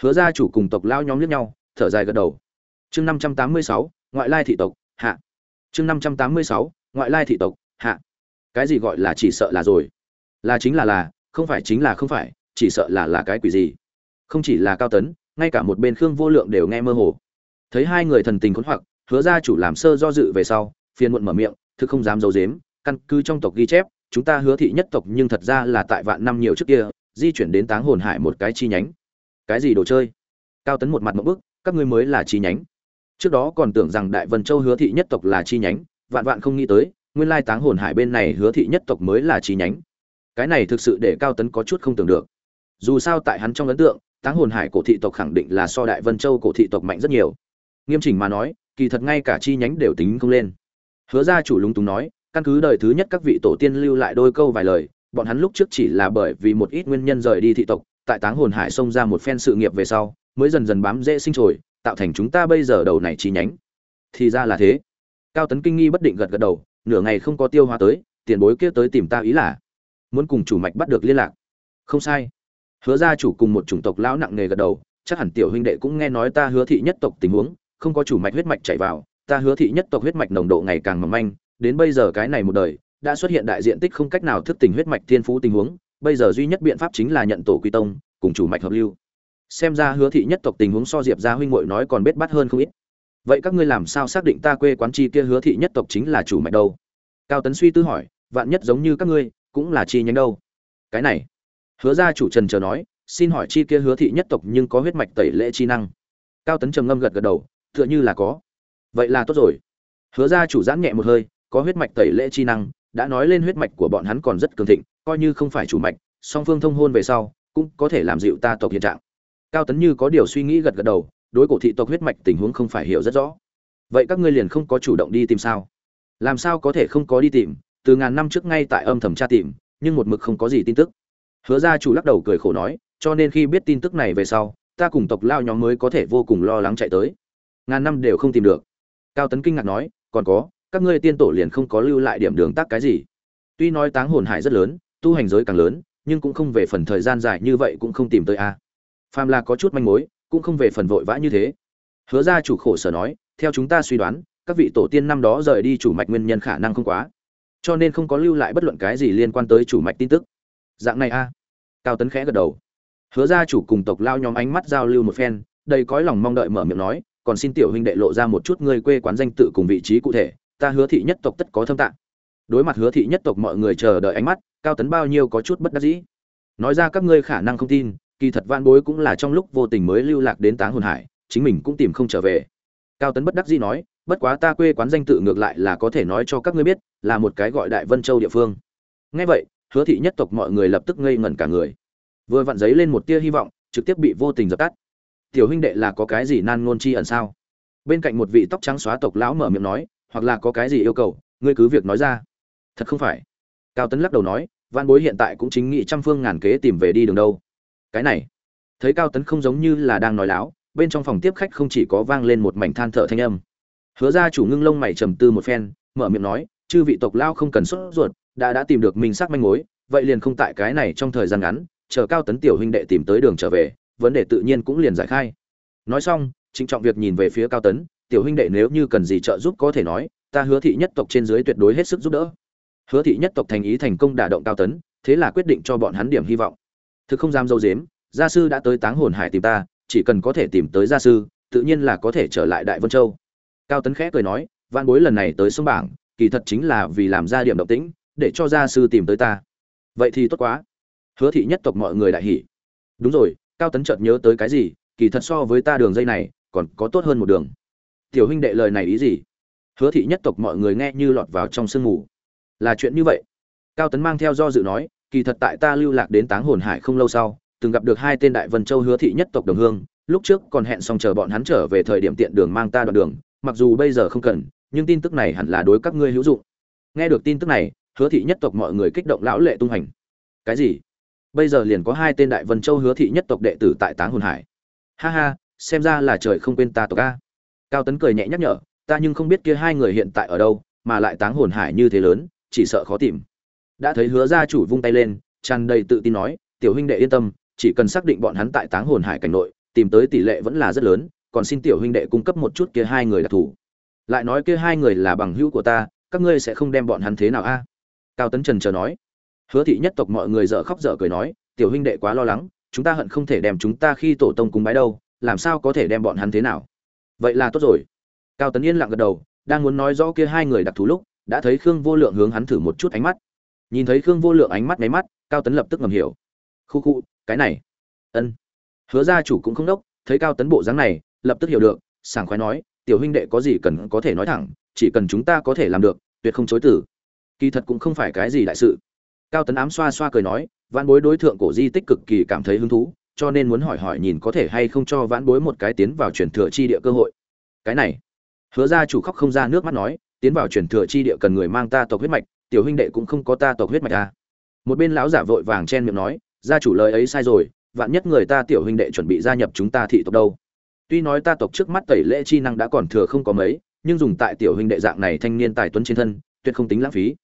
hứa gia chủ cùng tộc lao nhóm liếc nhau, thở dài gật đầu. Chương năm trăm tám mươi sáu, ngoại lai thị tộc, hạ. Chương năm trăm tám mươi sáu ngoại lai thị tộc, hạ. Cái gì gọi là chỉ sợ là rồi? Là chính là là, không phải chính là không phải, chỉ sợ là là cái quỷ gì? Không chỉ là cao tấn, ngay cả một bên khương vô lượng đều nghe mơ hồ. Thấy hai người thần tình khốn hoặc, hứa gia chủ làm sơ do dự về sau, phiền muộn mở miệng thực không dám giấu dếm căn cứ trong tộc ghi chép, chúng ta hứa thị nhất tộc nhưng thật ra là tại vạn năm nhiều trước kia, di chuyển đến táng hồn hải một cái chi nhánh. Cái gì đồ chơi? Cao tấn một mặt một bức, các ngươi mới là chi nhánh. Trước đó còn tưởng rằng đại vân châu hứa thị nhất tộc là chi nhánh vạn vạn không nghĩ tới, nguyên lai táng hồn hải bên này hứa thị nhất tộc mới là chi nhánh. Cái này thực sự để cao tấn có chút không tưởng được. Dù sao tại hắn trong ấn tượng, táng hồn hải cổ thị tộc khẳng định là so đại vân châu cổ thị tộc mạnh rất nhiều. Nghiêm chỉnh mà nói, kỳ thật ngay cả chi nhánh đều tính không lên. Hứa ra chủ lúng túng nói, căn cứ đời thứ nhất các vị tổ tiên lưu lại đôi câu vài lời, bọn hắn lúc trước chỉ là bởi vì một ít nguyên nhân rời đi thị tộc, tại táng hồn hải xông ra một phen sự nghiệp về sau, mới dần dần bám dễ sinh trồi, tạo thành chúng ta bây giờ đầu này chi nhánh. Thì ra là thế cao tấn kinh nghi bất định gật gật đầu, nửa ngày không có tiêu hóa tới, tiền bối kia tới tìm ta ý là muốn cùng chủ mạch bắt được liên lạc. Không sai. Hứa gia chủ cùng một chủng tộc lão nặng nề gật đầu, chắc hẳn tiểu huynh đệ cũng nghe nói ta hứa thị nhất tộc tình huống, không có chủ mạch huyết mạch chạy vào, ta hứa thị nhất tộc huyết mạch nồng độ ngày càng mỏng manh, đến bây giờ cái này một đời, đã xuất hiện đại diện tích không cách nào thức tỉnh huyết mạch thiên phú tình huống, bây giờ duy nhất biện pháp chính là nhận tổ quy tông, cùng chủ mạch hợp lưu. Xem ra hứa thị nhất tộc tình huống so diệp gia huynh muội nói còn bết bắt hơn không ít vậy các ngươi làm sao xác định ta quê quán chi kia hứa thị nhất tộc chính là chủ mạch đâu? Cao tấn suy tư hỏi, vạn nhất giống như các ngươi, cũng là chi nhánh đâu? Cái này, hứa gia chủ trần chờ nói, xin hỏi chi kia hứa thị nhất tộc nhưng có huyết mạch tẩy lễ chi năng? Cao tấn trầm ngâm gật gật đầu, tựa như là có. Vậy là tốt rồi. Hứa gia chủ giãn nhẹ một hơi, có huyết mạch tẩy lễ chi năng, đã nói lên huyết mạch của bọn hắn còn rất cường thịnh, coi như không phải chủ mạch, song phương thông hôn về sau, cũng có thể làm dịu ta tộc hiện trạng. Cao tấn như có điều suy nghĩ gật gật đầu đối cổ thị tộc huyết mạch tình huống không phải hiểu rất rõ. Vậy các ngươi liền không có chủ động đi tìm sao? Làm sao có thể không có đi tìm? Từ ngàn năm trước ngay tại âm thầm tra tìm, nhưng một mực không có gì tin tức. Hứa gia chủ lắc đầu cười khổ nói, cho nên khi biết tin tức này về sau, ta cùng tộc lao nhóm mới có thể vô cùng lo lắng chạy tới. Ngàn năm đều không tìm được. Cao tấn kinh ngạc nói, còn có, các ngươi tiên tổ liền không có lưu lại điểm đường tắc cái gì. Tuy nói táng hồn hải rất lớn, tu hành giới càng lớn, nhưng cũng không về phần thời gian dài như vậy cũng không tìm tới a. Phàm là có chút manh mối cũng không về phần vội vã như thế. Hứa ra chủ khổ sở nói, theo chúng ta suy đoán, các vị tổ tiên năm đó rời đi chủ mạch nguyên nhân khả năng không quá. Cho nên không có lưu lại bất luận cái gì liên quan tới chủ mạch tin tức. Dạng này a. Cao tấn khẽ gật đầu. Hứa ra chủ cùng tộc lao nhóm ánh mắt giao lưu một phen, đầy cõi lòng mong đợi mở miệng nói, còn xin tiểu huynh đệ lộ ra một chút người quê quán danh tự cùng vị trí cụ thể, ta hứa thị nhất tộc tất có thâm tạng. Đối mặt hứa thị nhất tộc mọi người chờ đợi ánh mắt, cao tấn bao nhiêu có chút bất đắc dĩ. Nói ra các ngươi khả năng không tin kỳ thật van bối cũng là trong lúc vô tình mới lưu lạc đến táng hồn hải, chính mình cũng tìm không trở về. Cao tấn bất đắc dĩ nói, bất quá ta quê quán danh tự ngược lại là có thể nói cho các ngươi biết, là một cái gọi đại vân châu địa phương. Ngay vậy, hứa thị nhất tộc mọi người lập tức ngây ngẩn cả người. Vừa vặn giấy lên một tia hy vọng, trực tiếp bị vô tình dập tắt. Tiểu huynh đệ là có cái gì nan ngôn chi ẩn sao? Bên cạnh một vị tóc trắng xóa tộc lão mở miệng nói, hoặc là có cái gì yêu cầu, ngươi cứ việc nói ra. Thật không phải. Cao tấn lắc đầu nói văn bối hiện tại cũng chính nghị trăm phương ngàn kế tìm về đi đường đâu cái này. Thấy cao tấn không giống như là đang nói láo, bên trong phòng tiếp khách không chỉ có vang lên một mảnh than thở thanh âm. Hứa ra chủ ngưng lông mày trầm tư một phen, mở miệng nói, chư vị tộc lao không cần sốt ruột, đã đã tìm được mình xác manh mối, vậy liền không tại cái này trong thời gian ngắn, chờ cao tấn tiểu huynh đệ tìm tới đường trở về, vấn đề tự nhiên cũng liền giải khai. Nói xong, trịnh trọng việc nhìn về phía cao tấn, tiểu huynh đệ nếu như cần gì trợ giúp có thể nói, ta hứa thị nhất tộc trên dưới tuyệt đối hết sức giúp đỡ. Hứa thị nhất tộc thành ý thành công đả động cao tấn, thế là quyết định cho bọn hắn điểm hy vọng thực không dám dâu dếm, gia sư đã tới táng hồn hải tìm ta, chỉ cần có thể tìm tới gia sư, tự nhiên là có thể trở lại đại vân châu. Cao tấn khẽ cười nói văn bối lần này tới sông bảng, kỳ thật chính là vì làm ra điểm động tĩnh, để cho gia sư tìm tới ta. Vậy thì tốt quá. Hứa thị nhất tộc mọi người đại hỉ. Đúng rồi, cao tấn chợt nhớ tới cái gì, kỳ thật so với ta đường dây này, còn có tốt hơn một đường. Tiểu huynh đệ lời này ý gì? Hứa thị nhất tộc mọi người nghe như lọt vào trong sương mù. Là chuyện như vậy. Cao tấn mang theo do dự nói kỳ thật tại ta lưu lạc đến táng hồn hải không lâu sau, từng gặp được hai tên đại vân châu hứa thị nhất tộc đồng hương, lúc trước còn hẹn xong chờ bọn hắn trở về thời điểm tiện đường mang ta đoạn đường, mặc dù bây giờ không cần, nhưng tin tức này hẳn là đối các ngươi hữu dụng. Nghe được tin tức này, hứa thị nhất tộc mọi người kích động lão lệ tung hành. Cái gì? Bây giờ liền có hai tên đại vân châu hứa thị nhất tộc đệ tử tại táng hồn hải. Ha ha, xem ra là trời không quên ta tộc a. Cao tấn cười nhẹ nhắc nhở, ta nhưng không biết kia hai người hiện tại ở đâu, mà lại táng hồn hải như thế lớn, chỉ sợ khó tìm đã thấy hứa gia chủ vung tay lên, tràn đầy tự tin nói, tiểu huynh đệ yên tâm, chỉ cần xác định bọn hắn tại táng hồn hải cảnh nội, tìm tới tỷ lệ vẫn là rất lớn, còn xin tiểu huynh đệ cung cấp một chút kia hai người đặc thù lại nói kia hai người là bằng hữu của ta, các ngươi sẽ không đem bọn hắn thế nào a? Cao tấn trần chờ nói. Hứa thị nhất tộc mọi người dở khóc dở cười nói, tiểu huynh đệ quá lo lắng, chúng ta hận không thể đem chúng ta khi tổ tông cúng bái đâu, làm sao có thể đem bọn hắn thế nào? Vậy là tốt rồi. Cao tấn yên lặng gật đầu, đang muốn nói rõ kia hai người đặc thù lúc, đã thấy khương vô lượng hướng hắn thử một chút ánh mắt nhìn thấy khương vô lượng ánh mắt máy mắt, cao tấn lập tức ngầm hiểu. Khu khu, cái này. Ân. Hứa gia chủ cũng không đốc, thấy cao tấn bộ dáng này, lập tức hiểu được, sảng khoái nói, tiểu huynh đệ có gì cần có thể nói thẳng, chỉ cần chúng ta có thể làm được, tuyệt không chối tử kỳ thật cũng không phải cái gì đại sự. Cao tấn ám xoa xoa cười nói, vãn bối đối tượng cổ di tích cực kỳ cảm thấy hứng thú, cho nên muốn hỏi hỏi nhìn có thể hay không cho vãn bối một cái tiến vào truyền thừa chi địa cơ hội. Cái này. Hứa gia chủ khóc không ra nước mắt nói, tiến vào truyền thừa chi địa cần người mang ta tộc huyết mạch tiểu huynh đệ cũng không có ta tộc huyết mạch à. một bên lão giả vội vàng chen miệng nói, gia chủ lời ấy sai rồi, vạn nhất người ta tiểu huynh đệ chuẩn bị gia nhập chúng ta thị tộc đâu. Tuy nói ta tộc trước mắt tẩy lễ chi năng đã còn thừa không có mấy, nhưng dùng tại tiểu huynh đệ dạng này thanh niên tài tuấn trên thân, tuyệt không tính lãng phí.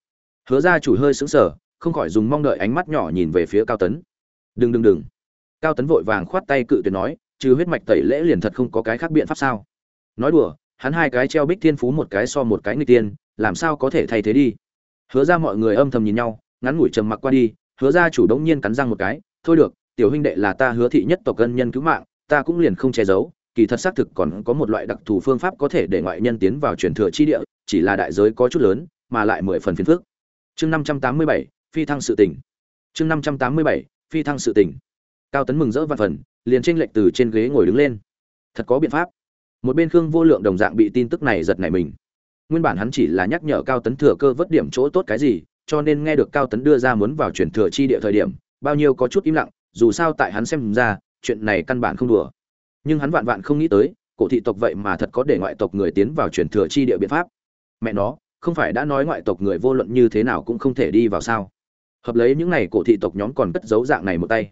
Hứa gia chủ hơi sững sờ, không khỏi dùng mong đợi ánh mắt nhỏ nhìn về phía cao tấn. Đừng đừng đừng. Cao tấn vội vàng khoát tay cự tuyệt nói, trừ huyết mạch tẩy lễ liền thật không có cái khác biện pháp sao? Nói đùa, hắn hai cái treo bích thiên phú một cái so một cái người tiên, làm sao có thể thay thế đi? Hứa ra mọi người âm thầm nhìn nhau, ngắn ngủi trầm mặc qua đi, hứa ra chủ đống nhiên cắn răng một cái, thôi được, tiểu huynh đệ là ta hứa thị nhất tộc cân nhân cứu mạng, ta cũng liền không che giấu, kỳ thật xác thực còn có một loại đặc thù phương pháp có thể để ngoại nhân tiến vào truyền thừa chi địa, chỉ là đại giới có chút lớn, mà lại mười phần phiền phức. Chương năm trăm tám mươi bảy, phi thăng sự tỉnh chương năm trăm tám mươi bảy, phi thăng sự tỉnh cao tấn mừng rỡ văn phần, liền tranh lệch từ trên ghế ngồi đứng lên. Thật có biện pháp. Một bên khương vô lượng đồng dạng bị tin tức này giật nảy mình nguyên bản hắn chỉ là nhắc nhở cao tấn thừa cơ vớt điểm chỗ tốt cái gì, cho nên nghe được cao tấn đưa ra muốn vào chuyển thừa chi địa thời điểm, bao nhiêu có chút im lặng, dù sao tại hắn xem ra, chuyện này căn bản không đùa. Nhưng hắn vạn vạn không nghĩ tới, cổ thị tộc vậy mà thật có để ngoại tộc người tiến vào chuyển thừa chi địa biện pháp. Mẹ nó, không phải đã nói ngoại tộc người vô luận như thế nào cũng không thể đi vào sao? Hợp lấy những này cổ thị tộc nhóm còn cất dấu dạng này một tay.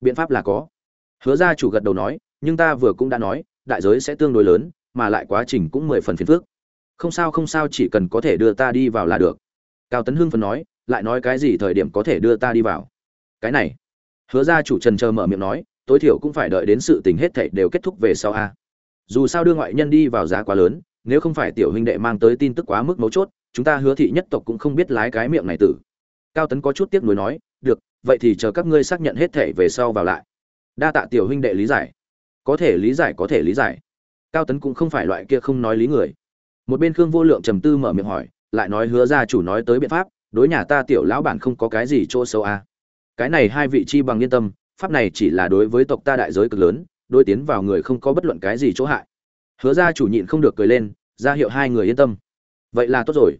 Biện pháp là có. Hứa ra chủ gật đầu nói, nhưng ta vừa cũng đã nói, đại giới sẽ tương đối lớn, mà lại quá trình cũng mười phần phiền phức không sao không sao, chỉ cần có thể đưa ta đi vào là được. Cao tấn hưng phần nói, lại nói cái gì thời điểm có thể đưa ta đi vào. Cái này. Hứa ra chủ trần chờ mở miệng nói, tối thiểu cũng phải đợi đến sự tình hết thảy đều kết thúc về sau a. Dù sao đưa ngoại nhân đi vào giá quá lớn, nếu không phải tiểu huynh đệ mang tới tin tức quá mức mấu chốt, chúng ta hứa thị nhất tộc cũng không biết lái cái miệng này tử. Cao tấn có chút tiếc nuối nói, được, vậy thì chờ các ngươi xác nhận hết thảy về sau vào lại. Đa tạ tiểu huynh đệ lý giải. Có thể lý giải, có thể lý giải. Cao tấn cũng không phải loại kia không nói lý người một bên khương vô lượng trầm tư mở miệng hỏi, lại nói hứa ra chủ nói tới biện pháp, đối nhà ta tiểu lão bản không có cái gì chỗ xấu à. cái này hai vị chi bằng yên tâm, pháp này chỉ là đối với tộc ta đại giới cực lớn, đối tiến vào người không có bất luận cái gì chỗ hại. Hứa ra chủ nhịn không được cười lên, ra hiệu hai người yên tâm. Vậy là tốt rồi.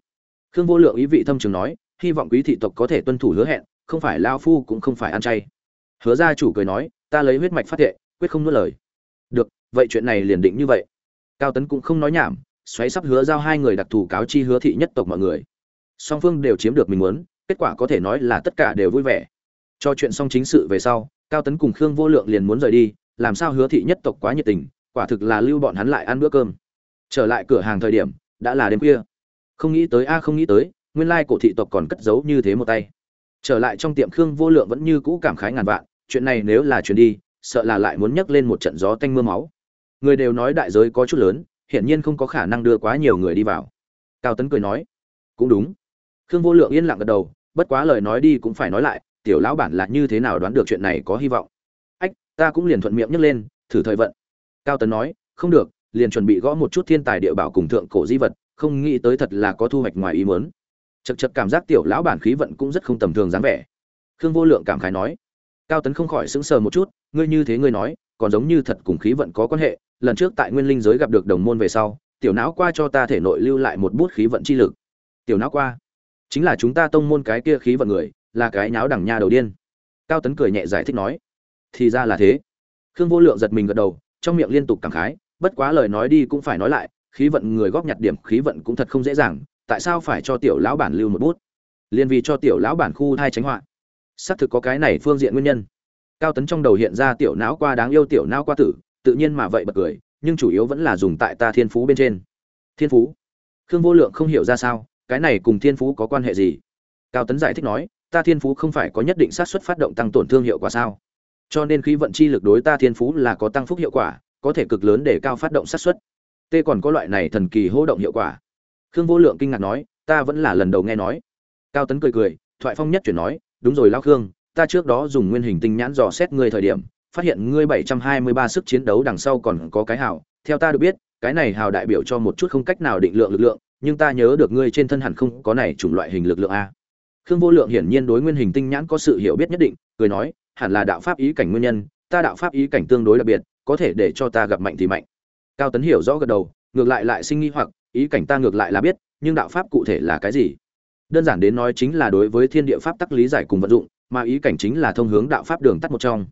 Khương vô lượng ý vị thâm trường nói, hy vọng quý thị tộc có thể tuân thủ hứa hẹn, không phải lao phu cũng không phải ăn chay. Hứa ra chủ cười nói, ta lấy huyết mạch phát thệ, quyết không nuốt lời. Được, vậy chuyện này liền định như vậy. Cao tấn cũng không nói nhảm xoáy sắp hứa giao hai người đặc thù cáo chi hứa thị nhất tộc mọi người. Song phương đều chiếm được mình muốn, kết quả có thể nói là tất cả đều vui vẻ. Cho chuyện xong chính sự về sau, cao tấn cùng khương vô lượng liền muốn rời đi, làm sao hứa thị nhất tộc quá nhiệt tình, quả thực là lưu bọn hắn lại ăn bữa cơm. Trở lại cửa hàng thời điểm, đã là đêm khuya. Không nghĩ tới, a, không nghĩ tới, nguyên lai cổ thị tộc còn cất giấu như thế một tay. Trở lại trong tiệm khương vô lượng vẫn như cũ cảm khái ngàn vạn, chuyện này nếu là chuyện đi, sợ là lại muốn nhấc lên một trận gió tanh mưa máu. Người đều nói đại giới có chút lớn hiển nhiên không có khả năng đưa quá nhiều người đi vào. Cao tấn cười nói, cũng đúng. Khương vô lượng yên lặng gật đầu, bất quá lời nói đi cũng phải nói lại, tiểu lão bản là như thế nào đoán được chuyện này có hy vọng? Ách, ta cũng liền thuận miệng nhấc lên, thử thời vận. Cao tấn nói, không được, liền chuẩn bị gõ một chút thiên tài địa bảo cùng thượng cổ di vật, không nghĩ tới thật là có thu hoạch ngoài ý muốn. Chật chật cảm giác tiểu lão bản khí vận cũng rất không tầm thường dáng vẻ. Khương vô lượng cảm khái nói, cao tấn không khỏi sững sờ một chút, ngươi như thế ngươi nói, còn giống như thật cùng khí vận có quan hệ lần trước tại nguyên linh giới gặp được đồng môn về sau, tiểu não qua cho ta thể nội lưu lại một bút khí vận chi lực. Tiểu não qua, chính là chúng ta tông môn cái kia khí vận người, là cái nháo đẳng nha đầu điên. Cao tấn cười nhẹ giải thích nói, thì ra là thế. Khương vô lượng giật mình gật đầu, trong miệng liên tục cảm khái, bất quá lời nói đi cũng phải nói lại, khí vận người góp nhặt điểm khí vận cũng thật không dễ dàng, tại sao phải cho tiểu lão bản lưu một bút? Liên vì cho tiểu lão bản khu thai tránh họa. Xác thực có cái này phương diện nguyên nhân. Cao tấn trong đầu hiện ra tiểu não qua đáng yêu tiểu não qua tử tự nhiên mà vậy bật cười, nhưng chủ yếu vẫn là dùng tại ta thiên phú bên trên. Thiên phú? Khương vô lượng không hiểu ra sao, cái này cùng thiên phú có quan hệ gì? Cao tấn giải thích nói, ta thiên phú không phải có nhất định sát suất phát động tăng tổn thương hiệu quả sao? Cho nên khí vận chi lực đối ta thiên phú là có tăng phúc hiệu quả, có thể cực lớn để cao phát động sát suất. T còn có loại này thần kỳ hô động hiệu quả. Khương vô lượng kinh ngạc nói, ta vẫn là lần đầu nghe nói. Cao tấn cười cười, thoại phong nhất chuyển nói, đúng rồi lao khương, ta trước đó dùng nguyên hình tinh nhãn dò xét ngươi thời điểm phát hiện ngươi 723 sức chiến đấu đằng sau còn có cái hào, theo ta được biết, cái này hào đại biểu cho một chút không cách nào định lượng lực lượng, nhưng ta nhớ được ngươi trên thân hẳn không có này chủng loại hình lực lượng a. khương vô lượng hiển nhiên đối nguyên hình tinh nhãn có sự hiểu biết nhất định cười nói hẳn là đạo pháp ý cảnh nguyên nhân ta đạo pháp ý cảnh tương đối đặc biệt có thể để cho ta gặp mạnh thì mạnh. Cao tấn hiểu rõ gật đầu ngược lại lại sinh nghi hoặc ý cảnh ta ngược lại là biết nhưng đạo pháp cụ thể là cái gì? Đơn giản đến nói chính là đối với thiên địa pháp tắc lý giải cùng vận dụng mà ý cảnh chính là thông hướng đạo pháp đường tắt một trong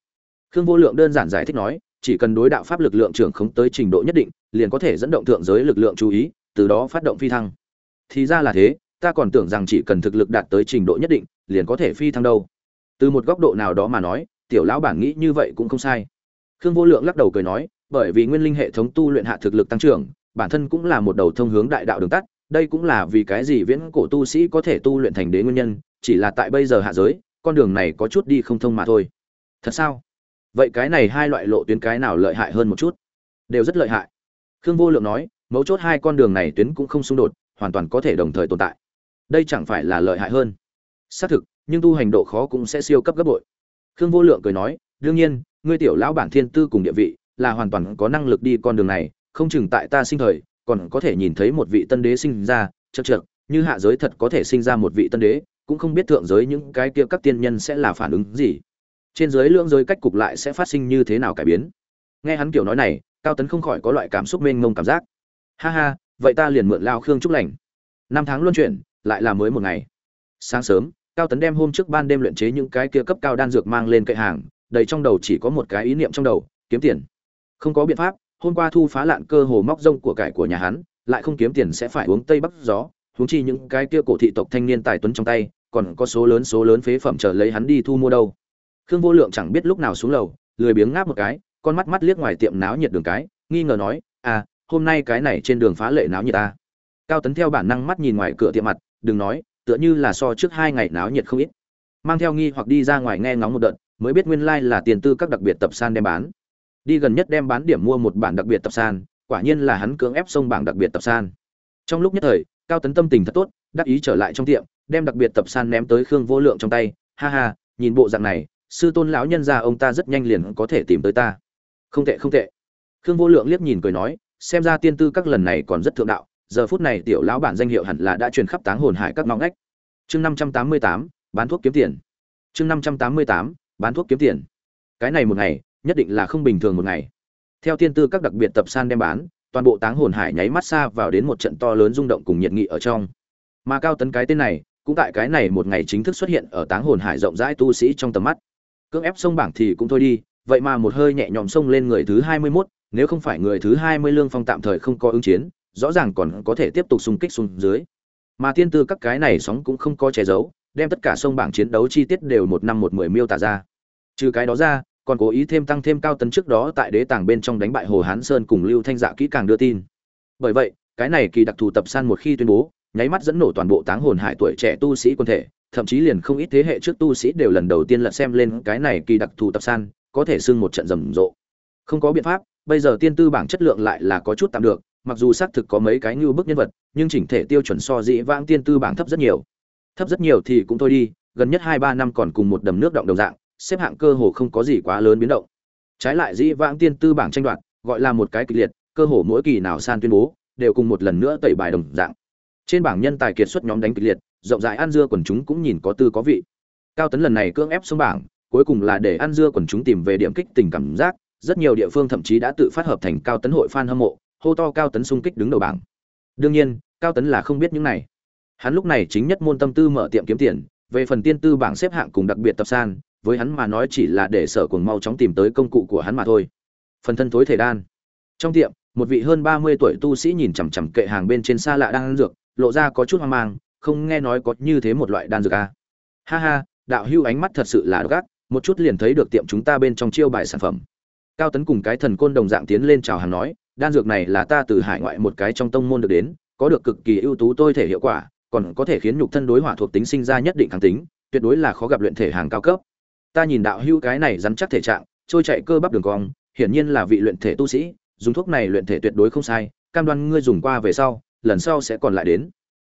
khương vô lượng đơn giản giải thích nói, chỉ cần đối đạo pháp lực lượng trưởng khống tới trình độ nhất định, liền có thể dẫn động thượng giới lực lượng chú ý, từ đó phát động phi thăng. Thì ra là thế, ta còn tưởng rằng chỉ cần thực lực đạt tới trình độ nhất định, liền có thể phi thăng đâu. Từ một góc độ nào đó mà nói, tiểu lão bản nghĩ như vậy cũng không sai. Khương vô lượng lắc đầu cười nói, bởi vì nguyên linh hệ thống tu luyện hạ thực lực tăng trưởng, bản thân cũng là một đầu thông hướng đại đạo đường tắt, đây cũng là vì cái gì viễn cổ tu sĩ có thể tu luyện thành đế nguyên nhân, chỉ là tại bây giờ hạ giới, con đường này có chút đi không thông mà thôi. Thật sao? Vậy cái này hai loại lộ tuyến cái nào lợi hại hơn một chút? Đều rất lợi hại. Khương vô lượng nói, mấu chốt hai con đường này tuyến cũng không xung đột, hoàn toàn có thể đồng thời tồn tại. Đây chẳng phải là lợi hại hơn? Xác thực, nhưng tu hành độ khó cũng sẽ siêu cấp gấp bội. Khương vô lượng cười nói, đương nhiên, ngươi tiểu lão bản thiên tư cùng địa vị, là hoàn toàn có năng lực đi con đường này, không chừng tại ta sinh thời, còn có thể nhìn thấy một vị tân đế sinh ra chật chật như hạ giới thật có thể sinh ra một vị tân đế, cũng không biết thượng giới những cái kia các tiên nhân sẽ là phản ứng gì trên dưới lưỡng giới cách cục lại sẽ phát sinh như thế nào cải biến? Nghe hắn kiểu nói này, cao tấn không khỏi có loại cảm xúc mênh mông cảm giác. Ha ha, vậy ta liền mượn lao khương trúc lành. Năm tháng luân chuyển, lại là mới một ngày. Sáng sớm, cao tấn đem hôm trước ban đêm luyện chế những cái kia cấp cao đan dược mang lên cậy hàng, đầy trong đầu chỉ có một cái ý niệm trong đầu, kiếm tiền. Không có biện pháp, hôm qua thu phá lạn cơ hồ móc rông của cải của nhà hắn, lại không kiếm tiền sẽ phải uống tây bắc gió, huống chi những cái kia cổ thị tộc thanh niên tài tuấn trong tay, còn có số lớn số lớn phế phẩm chờ lấy hắn đi thu mua đâu khương vô lượng chẳng biết lúc nào xuống lầu, lười biếng ngáp một cái, con mắt mắt liếc ngoài tiệm náo nhiệt đường cái, nghi ngờ nói à hôm nay cái này trên đường phá lệ náo nhiệt ta. Cao tấn theo bản năng mắt nhìn ngoài cửa tiệm mặt, đừng nói, tựa như là so trước hai ngày náo nhiệt không ít. Mang theo nghi hoặc đi ra ngoài nghe ngóng một đợt, mới biết nguyên lai là tiền tư các đặc biệt tập san đem bán. Đi gần nhất đem bán điểm mua một bản đặc biệt tập san, quả nhiên là hắn cưỡng ép xông bảng đặc biệt tập san. Trong lúc nhất thời, cao tấn tâm tình thật tốt, đắc ý trở lại trong tiệm, đem đặc biệt tập san ném tới khương vô lượng trong tay. Ha ha, nhìn bộ dạng này sư tôn lão nhân gia ông ta rất nhanh liền có thể tìm tới ta. Không tệ không tệ. Khương vô lượng liếc nhìn cười nói, xem ra tiên tư các lần này còn rất thượng đạo, giờ phút này tiểu lão bản danh hiệu hẳn là đã truyền khắp táng hồn hải các ngõ ngách. Chương năm trăm tám mươi tám, bán thuốc kiếm tiền. Chương năm trăm tám mươi tám, bán thuốc kiếm tiền. Cái này một ngày, nhất định là không bình thường một ngày. Theo tiên tư các đặc biệt tập san đem bán, toàn bộ táng hồn hải nháy mắt xa vào đến một trận to lớn rung động cùng nhiệt nghị ở trong. Mà cao tấn cái tên này, cũng tại cái này một ngày chính thức xuất hiện ở táng hồn hải rộng rãi tu sĩ trong tầm mắt cưỡng ép sông bảng thì cũng thôi đi vậy mà một hơi nhẹ nhõm sông lên người thứ hai mươi 21, nếu không phải người thứ hai mươi lương phong tạm thời không có ứng chiến rõ ràng còn có thể tiếp tục xung kích xuống dưới. Mà tiên tư các cái này sóng cũng không có che giấu đem tất cả sông bảng chiến đấu chi tiết đều một năm một mười miêu tả ra. Trừ cái đó ra còn cố ý thêm tăng thêm cao tấn trước đó tại đế tàng bên trong đánh bại hồ hán sơn cùng lưu thanh dạ kỹ càng đưa tin. Bởi vậy cái này kỳ đặc thù tập san một khi tuyên bố nháy mắt dẫn nổ toàn bộ táng hồn hải tuổi trẻ tu sĩ quân thể, thậm chí liền không ít thế hệ trước tu sĩ đều lần đầu tiên lật xem lên cái này kỳ đặc thù tập san, có thể xưng một trận rầm rộ. Không có biện pháp, bây giờ tiên tư bảng chất lượng lại là có chút tạm được, mặc dù xác thực có mấy cái như bức nhân vật, nhưng chỉnh thể tiêu chuẩn so dĩ vãng tiên tư bảng thấp rất nhiều. Thấp rất nhiều thì cũng thôi đi, gần nhất hai ba năm còn cùng một đầm nước động đồng dạng, xếp hạng cơ hồ không có gì quá lớn biến động. Trái lại dĩ vãng tiên tư bảng tranh đoạt, gọi là một cái kịch liệt, cơ hồ mỗi kỳ nào san tuyên bố, đều cùng một lần nữa tẩy bài đồng dạng trên bảng nhân tài kiệt xuất nhóm đánh kịch liệt, rộng rãi ăn dưa quần chúng cũng nhìn có tư có vị. Cao tấn lần này cưỡng ép xuống bảng, cuối cùng là để ăn dưa quần chúng tìm về điểm kích tình cảm giác, rất nhiều địa phương thậm chí đã tự phát hợp thành cao tấn hội fan hâm mộ, hô to cao tấn xung kích đứng đầu bảng. Đương nhiên, cao tấn là không biết những này. Hắn lúc này chính nhất môn tâm tư mở tiệm kiếm tiền, về phần tiên tư bảng xếp hạng cùng đặc biệt tập san, với hắn mà nói chỉ là để sở cuồng mau chóng tìm tới công cụ của hắn mà thôi. Phần thân thối thể đan. Trong tiệm, một vị hơn ba mươi tuổi tu sĩ nhìn chằm chằm kệ hàng bên trên xa lạ đang ăn dược lộ ra có chút hoang mang, không nghe nói có như thế một loại đan dược à. ha ha, đạo hưu ánh mắt thật sự là gác một chút liền thấy được tiệm chúng ta bên trong chiêu bài sản phẩm cao tấn cùng cái thần côn đồng dạng tiến lên chào hàng nói, đan dược này là ta từ hải ngoại một cái trong tông môn được đến, có được cực kỳ ưu tú tôi thể hiệu quả, còn có thể khiến nhục thân đối hỏa thuộc tính sinh ra nhất định kháng tính, tuyệt đối là khó gặp luyện thể hàng cao cấp ta nhìn đạo hưu cái này rắn chắc thể trạng, trôi chạy cơ bắp đường cong, hiển nhiên là vị luyện thể tu sĩ, dùng thuốc này luyện thể tuyệt đối không sai, cam đoan ngươi dùng qua về sau lần sau sẽ còn lại đến.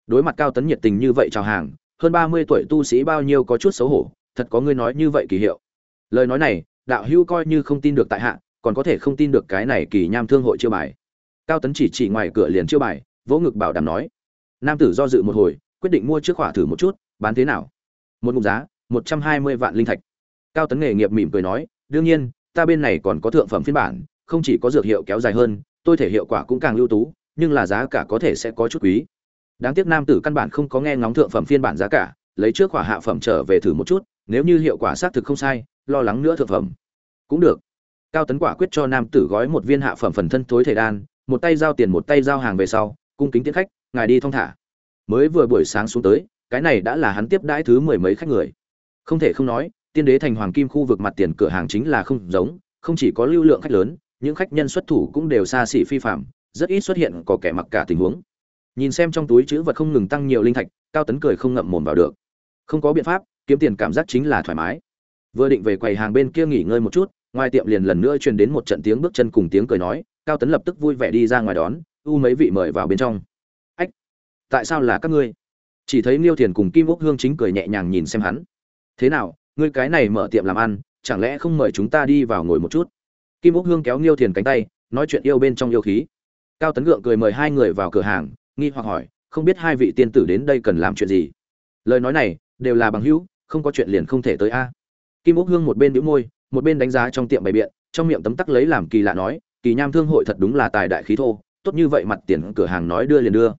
Đối mặt cao tấn nhiệt tình như vậy chào hàng, hơn ba mươi tuổi tu sĩ bao nhiêu có chút xấu hổ, thật có ngươi nói như vậy kỳ hiệu. Lời nói này, đạo hưu coi như không tin được tại hạ, còn có thể không tin được cái này kỳ nham thương hội chiêu bài. Cao tấn chỉ chỉ ngoài cửa liền chiêu bài, vỗ ngực bảo đảm nói. Nam tử do dự một hồi, quyết định mua trước khỏa thử một chút, bán thế nào? Một ngụm giá, một trăm hai mươi vạn linh thạch. Cao tấn nghề nghiệp mỉm cười nói, đương nhiên, ta bên này còn có thượng phẩm phiên bản, không chỉ có dược hiệu kéo dài hơn, tôi thể hiệu quả cũng càng ưu tú nhưng là giá cả có thể sẽ có chút quý. Đáng tiếc nam tử căn bản không có nghe ngóng thượng phẩm phiên bản giá cả, lấy trước khỏa hạ phẩm trở về thử một chút, nếu như hiệu quả xác thực không sai, lo lắng nữa thượng phẩm. Cũng được. Cao tấn quả quyết cho nam tử gói một viên hạ phẩm phần thân thối thể đan, một tay giao tiền một tay giao hàng về sau, cung kính tiễn khách, ngài đi thong thả. Mới vừa buổi sáng xuống tới, cái này đã là hắn tiếp đãi thứ mười mấy khách người. Không thể không nói, tiên đế thành hoàng kim khu vực mặt tiền cửa hàng chính là không giống, không chỉ có lưu lượng khách lớn, những khách nhân xuất thủ cũng đều xa xỉ phi phạm rất ít xuất hiện có kẻ mặc cả tình huống. Nhìn xem trong túi chữ vật không ngừng tăng nhiều linh thạch, cao tấn cười không ngậm mồm vào được. Không có biện pháp, kiếm tiền cảm giác chính là thoải mái. Vừa định về quầy hàng bên kia nghỉ ngơi một chút, ngoài tiệm liền lần nữa truyền đến một trận tiếng bước chân cùng tiếng cười nói, cao tấn lập tức vui vẻ đi ra ngoài đón u mấy vị mời vào bên trong. Ách, tại sao là các ngươi? Chỉ thấy liêu thiền cùng kim úc hương chính cười nhẹ nhàng nhìn xem hắn. Thế nào, ngươi cái này mở tiệm làm ăn, chẳng lẽ không mời chúng ta đi vào ngồi một chút? Kim úc hương kéo liêu thiền cánh tay, nói chuyện yêu bên trong yêu khí cao tấn gượng cười mời hai người vào cửa hàng nghi hoặc hỏi không biết hai vị tiên tử đến đây cần làm chuyện gì? Lời nói này đều là bằng hữu không có chuyện liền không thể tới a. Kim úc hương một bên đĩu môi một bên đánh giá trong tiệm bày biện trong miệng tấm tắc lấy làm kỳ lạ nói kỳ nham thương hội thật đúng là tài đại khí thô tốt như vậy mặt tiền cửa hàng nói đưa liền đưa.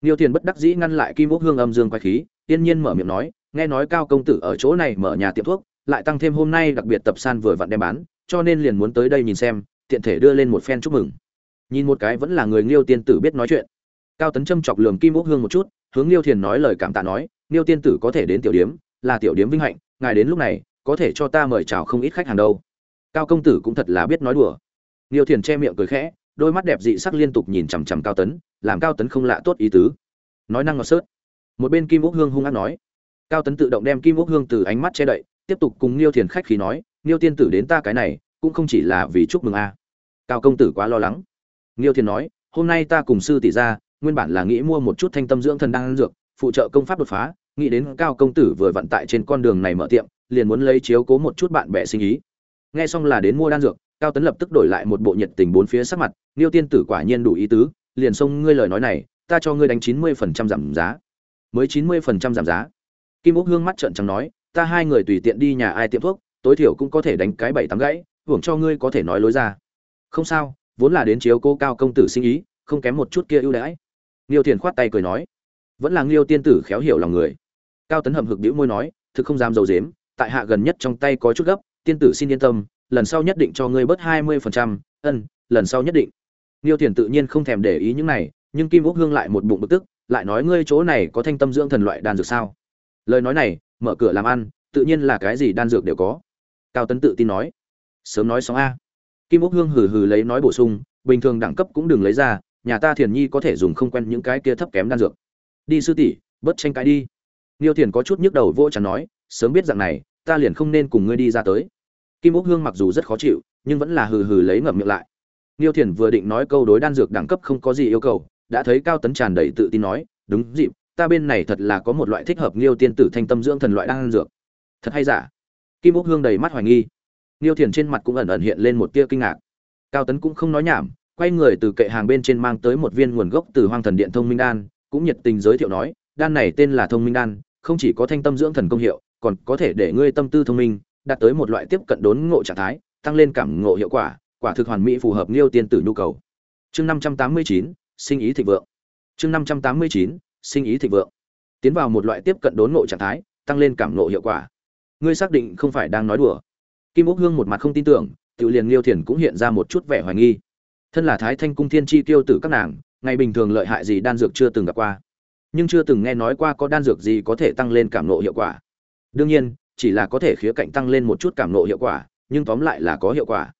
Niêu Tiền bất đắc dĩ ngăn lại Kim Úc Hương âm dương quái khí, tiên nhiên mở miệng nói, nghe nói cao công tử ở chỗ này mở nhà tiệm thuốc, lại tăng thêm hôm nay đặc biệt tập san vừa vặn đem bán, cho nên liền muốn tới đây nhìn xem, tiện thể đưa lên một phen chúc mừng. Nhìn một cái vẫn là người Liêu tiên tử biết nói chuyện. Cao Tấn châm chọc lườm Kim úc Hương một chút, hướng Liêu Thiền nói lời cảm tạ nói, Liêu tiên tử có thể đến tiểu điếm, là tiểu điếm vinh hạnh, ngài đến lúc này, có thể cho ta mời chào không ít khách hàng đâu. Cao công tử cũng thật là biết nói đùa. Liêu Thiền che miệng cười khẽ, đôi mắt đẹp dị sắc liên tục nhìn chằm chằm Cao Tấn, làm Cao Tấn không lạ tốt ý tứ nói năng ngọt sớt một bên kim úc hương hung ác nói cao tấn tự động đem kim úc hương từ ánh mắt che đậy tiếp tục cùng liêu thiền khách khí nói liêu tiên tử đến ta cái này cũng không chỉ là vì chúc mừng a cao công tử quá lo lắng niêu Thiên nói, hôm nay ta cùng sư tỷ ra, nguyên bản là nghĩ mua một chút thanh tâm dưỡng thần đang dược, phụ trợ công pháp đột phá, nghĩ đến cao công tử vừa vận tại trên con đường này mở tiệm, liền muốn lấy chiếu cố một chút bạn bè sinh ý. Nghe xong là đến mua đan dược, cao tấn lập tức đổi lại một bộ nhiệt tình bốn phía sắc mặt niêu tiên tử quả nhiên đủ ý tứ, liền xông ngươi lời nói này, ta cho ngươi đánh chín mươi phần trăm giảm giá. Mới chín mươi phần trăm giảm giá. Kim úc hương mắt trợn trắng nói, ta hai người tùy tiện đi nhà ai tiệm thuốc, tối thiểu cũng có thể đánh cái bảy tám gãy, hưởng cho ngươi có thể nói lối ra. Không sao vốn là đến chiếu cô cao công tử sinh ý không kém một chút kia ưu đãi Liêu Thiền khoát tay cười nói, vẫn là Liêu tiên tử khéo hiểu lòng người. Cao Tấn hầm hực đĩu môi nói, thực không dám dầu dếm, tại hạ gần nhất trong tay có chút gấp, tiên tử xin yên tâm, lần sau nhất định cho ngươi bớt hai mươi phần trăm. ân, lần sau nhất định. Liêu Thiền tự nhiên không thèm để ý những này, nhưng kim úc hương lại một bụng bực tức lại nói ngươi chỗ này có thanh tâm dưỡng thần loại đan dược sao lời nói này mở cửa làm ăn tự nhiên là cái gì đan dược đều có cao tấn tự tin nói sớm nói xong a kim úc hương hừ hừ lấy nói bổ sung, bình thường đẳng cấp cũng đừng lấy ra, nhà ta thiền nhi có thể dùng không quen những cái kia thấp kém đan dược đi sư tỷ, bớt tranh cãi đi niêu thiền có chút nhức đầu vô chẳng nói, sớm biết rằng này, ta liền không nên cùng ngươi đi ra tới kim úc hương mặc dù rất khó chịu, nhưng vẫn là hừ hừ lấy ngậm miệng lại niêu thiền vừa định nói câu đối đan dược đẳng cấp không có gì yêu cầu, đã thấy cao tấn tràn đầy tự tin nói, đúng dịp, ta bên này thật là có một loại thích hợp Niêu tiên tử thanh tâm dưỡng thần loại đang ăn dược. Thật hay giả? Kim Úc Hương đầy mắt hoài nghi. Niêu Thiền trên mặt cũng ẩn ẩn hiện lên một tia kinh ngạc. Cao Tấn cũng không nói nhảm, quay người từ kệ hàng bên trên mang tới một viên nguồn gốc từ Hoang Thần Điện Thông Minh Đan, cũng nhiệt tình giới thiệu nói, đan này tên là Thông Minh Đan, không chỉ có thanh tâm dưỡng thần công hiệu, còn có thể để ngươi tâm tư thông minh, đạt tới một loại tiếp cận đốn ngộ trạng thái, tăng lên cảm ngộ hiệu quả, quả thực hoàn mỹ phù hợp Niêu tiên tử nhu cầu. Chương 589, sinh ý thịnh vượng. Chương 589, sinh ý thịnh vượng. Tiến vào một loại tiếp cận đốn ngộ trạng thái, tăng lên cảm ngộ hiệu quả. Ngươi xác định không phải đang nói đùa? Kim Úc Hương một mặt không tin tưởng, Tiểu liền Liêu Thiền cũng hiện ra một chút vẻ hoài nghi. Thân là Thái Thanh cung thiên chi tiêu tử các nàng, ngày bình thường lợi hại gì đan dược chưa từng gặp qua, nhưng chưa từng nghe nói qua có đan dược gì có thể tăng lên cảm nộ hiệu quả. Đương nhiên, chỉ là có thể khía cạnh tăng lên một chút cảm nộ hiệu quả, nhưng tóm lại là có hiệu quả.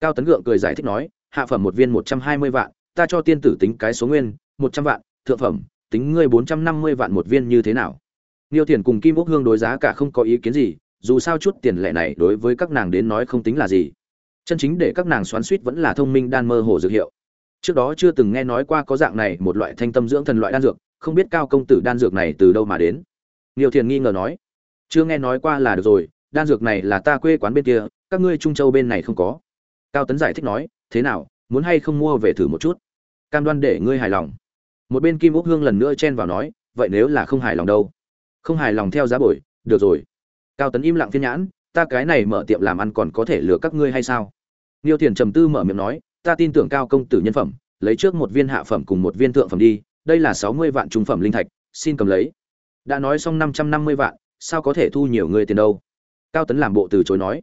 Cao Tấn Gượng cười giải thích nói, hạ phẩm một viên một trăm hai mươi vạn, ta cho tiên tử tính cái số nguyên một trăm vạn thượng phẩm tính ngươi bốn trăm năm mươi vạn một viên như thế nào Niêu Thiền cùng Kim Úc Hương đối giá cả không có ý kiến gì, dù sao chút tiền lệ này đối với các nàng đến nói không tính là gì. Chân chính để các nàng xoắn suýt vẫn là thông minh đan mơ hồ dược hiệu. Trước đó chưa từng nghe nói qua có dạng này một loại thanh tâm dưỡng thần loại đan dược, không biết cao công tử đan dược này từ đâu mà đến. Niêu Thiền nghi ngờ nói, chưa nghe nói qua là được rồi, đan dược này là ta quê quán bên kia, các ngươi Trung Châu bên này không có. Cao Tấn giải thích nói, thế nào, muốn hay không mua về thử một chút cam đoan để ngươi hài lòng một bên kim úc hương lần nữa chen vào nói vậy nếu là không hài lòng đâu không hài lòng theo giá bồi được rồi cao tấn im lặng phiên nhãn, ta cái này mở tiệm làm ăn còn có thể lừa các ngươi hay sao? Niêu thiền trầm tư mở miệng nói, ta tin tưởng cao công tử nhân phẩm, lấy trước một viên hạ phẩm cùng một viên thượng phẩm đi, đây là sáu mươi vạn trung phẩm linh thạch, xin cầm lấy. Đã nói xong năm trăm năm mươi vạn, sao có thể thu nhiều người tiền đâu? Cao tấn làm bộ từ chối nói,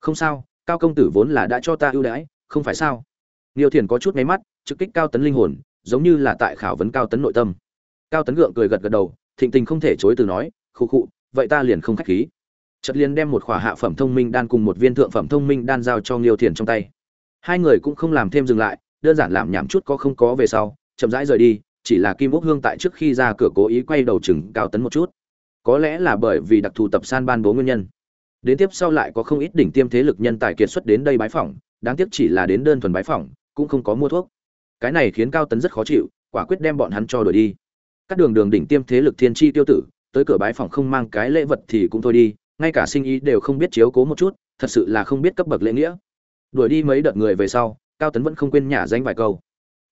không sao, cao công tử vốn là đã cho ta ưu đãi, không phải sao? Niêu thiền có chút nháy mắt, trực kích cao tấn linh hồn, giống như là tại khảo vấn cao tấn nội tâm. Cao tấn gượng cười gật gật đầu, thịnh tình không thể chối từ nói, khụ khụ, vậy ta liền không khách khí chợt liền đem một khỏa hạ phẩm thông minh đan cùng một viên thượng phẩm thông minh đan giao cho Liêu Thiền trong tay. Hai người cũng không làm thêm dừng lại, đơn giản làm nhảm chút có không có về sau, chậm rãi rời đi, chỉ là Kim Úc Hương tại trước khi ra cửa cố ý quay đầu chừng Cao Tấn một chút. Có lẽ là bởi vì đặc thù tập san ban bố nguyên nhân. Đến tiếp sau lại có không ít đỉnh tiêm thế lực nhân tài kiệt xuất đến đây bái phỏng, đáng tiếc chỉ là đến đơn thuần bái phỏng, cũng không có mua thuốc. Cái này khiến Cao Tấn rất khó chịu, quả quyết đem bọn hắn cho đuổi đi. Các đường đường đỉnh tiêm thế lực thiên chi tiêu tử, tới cửa bái phỏng không mang cái lễ vật thì cũng thôi đi, ngay cả sinh ý đều không biết chiếu cố một chút, thật sự là không biết cấp bậc lễ nghĩa. Đuổi đi mấy đợt người về sau, cao tấn vẫn không quên nhả danh vài câu.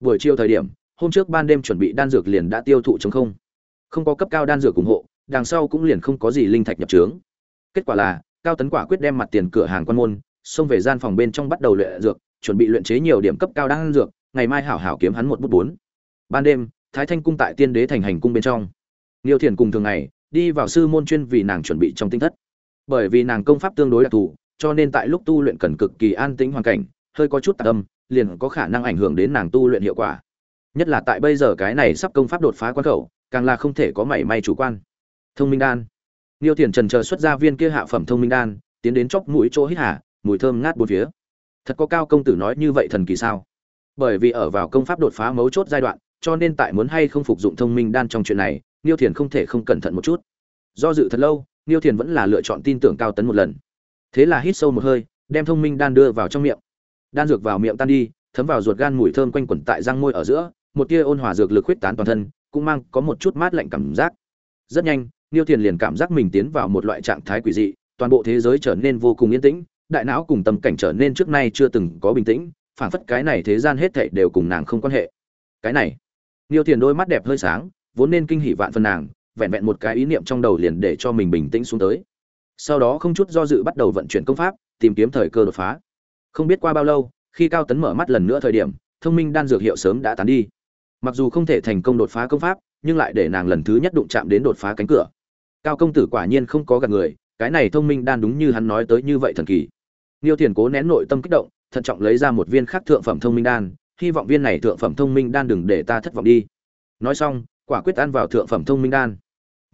Buổi chiều thời điểm, hôm trước ban đêm chuẩn bị đan dược liền đã tiêu thụ chống không. Không có cấp cao đan dược ủng hộ, đằng sau cũng liền không có gì linh thạch nhập trướng. Kết quả là, cao tấn quả quyết đem mặt tiền cửa hàng quan môn, xông về gian phòng bên trong bắt đầu luyện dược, chuẩn bị luyện chế nhiều điểm cấp cao đan dược, ngày mai hảo hảo kiếm hắn một bút bốn. Ban đêm, thái thanh cung tại tiên đế thành hành cung bên trong. Niêu Thiền cùng thường ngày, đi vào sư môn chuyên vì nàng chuẩn bị trong tinh thất bởi vì nàng công pháp tương đối đặc thù cho nên tại lúc tu luyện cần cực kỳ an tĩnh hoàn cảnh hơi có chút tạc âm liền có khả năng ảnh hưởng đến nàng tu luyện hiệu quả nhất là tại bây giờ cái này sắp công pháp đột phá quan khẩu càng là không thể có mảy may chủ quan thông minh đan Niêu Thiền trần chờ xuất ra viên kia hạ phẩm thông minh đan, tiến đến chóc mũi chỗ hít hà, mùi thơm ngát bốn phía. Thật có cao công tử nói như vậy thần kỳ sao? Bởi vì ở vào công pháp đột phá mấu chốt giai đoạn, cho nên tại muốn hay không phục dụng thông minh đan trong chuyện này, Niêu Thiền không thể không cẩn thận một chút. Do dự thật lâu, Niêu Thiền vẫn là lựa chọn tin tưởng Cao Tấn một lần. Thế là hít sâu một hơi, đem thông minh đan đưa vào trong miệng. Đan dược vào miệng tan đi, thấm vào ruột gan mùi thơm quanh quẩn tại răng môi ở giữa, một tia ôn hòa dược lực huyết tán toàn thân, cũng mang có một chút mát lạnh cảm giác. Rất nhanh, Niêu Thiền liền cảm giác mình tiến vào một loại trạng thái quỷ dị, toàn bộ thế giới trở nên vô cùng yên tĩnh, đại não cùng tâm cảnh trở nên trước nay chưa từng có bình tĩnh, phảng phất cái này thế gian hết thảy đều cùng nàng không quan hệ. Cái này, Niêu Thiền đôi mắt đẹp hơi sáng, vốn nên kinh hỉ vạn phần nàng, vẹn vẹn một cái ý niệm trong đầu liền để cho mình bình tĩnh xuống tới. Sau đó không chút do dự bắt đầu vận chuyển công pháp tìm kiếm thời cơ đột phá. Không biết qua bao lâu khi cao tấn mở mắt lần nữa thời điểm thông minh đan dược hiệu sớm đã tán đi. Mặc dù không thể thành công đột phá công pháp nhưng lại để nàng lần thứ nhất đụng chạm đến đột phá cánh cửa. Cao công tử quả nhiên không có gạt người cái này thông minh đan đúng như hắn nói tới như vậy thần kỳ. Niêu Thiền cố nén nội tâm kích động, thận trọng lấy ra một viên khác thượng phẩm thông minh đan, hy vọng viên này thượng phẩm thông minh đan đừng để ta thất vọng đi. Nói xong, quả quyết ăn vào thượng phẩm thông minh đan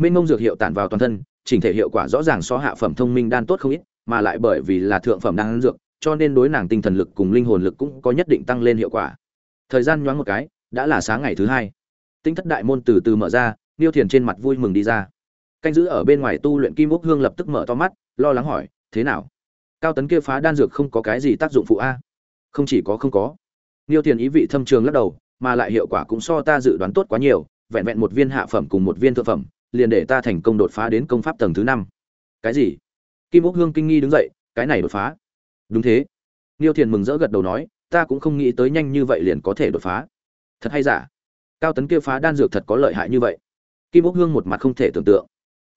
mênh mông dược hiệu tản vào toàn thân, chỉnh thể hiệu quả rõ ràng so hạ phẩm thông minh đan tốt không ít, mà lại bởi vì là thượng phẩm đan dược, cho nên đối nàng tinh thần lực cùng linh hồn lực cũng có nhất định tăng lên hiệu quả. Thời gian nhoáng một cái, đã là sáng ngày thứ hai. Tinh thất đại môn từ từ mở ra, niêu thiền trên mặt vui mừng đi ra. Canh giữ ở bên ngoài tu luyện kim úc hương lập tức mở to mắt, lo lắng hỏi, thế nào? Cao tấn kia phá đan dược không có cái gì tác dụng phụ a? Không chỉ có không có. Niêu thiền ý vị thâm trường lắc đầu, mà lại hiệu quả cũng so ta dự đoán tốt quá nhiều, vẹn vẹn một viên hạ phẩm cùng một viên thượng phẩm liền để ta thành công đột phá đến công pháp tầng thứ năm. Cái gì? Kim úc hương kinh nghi đứng dậy, cái này đột phá. Đúng thế. Niêu thiền mừng rỡ gật đầu nói, ta cũng không nghĩ tới nhanh như vậy liền có thể đột phá. Thật hay giả? Cao tấn kia phá đan dược thật có lợi hại như vậy. Kim úc hương một mặt không thể tưởng tượng.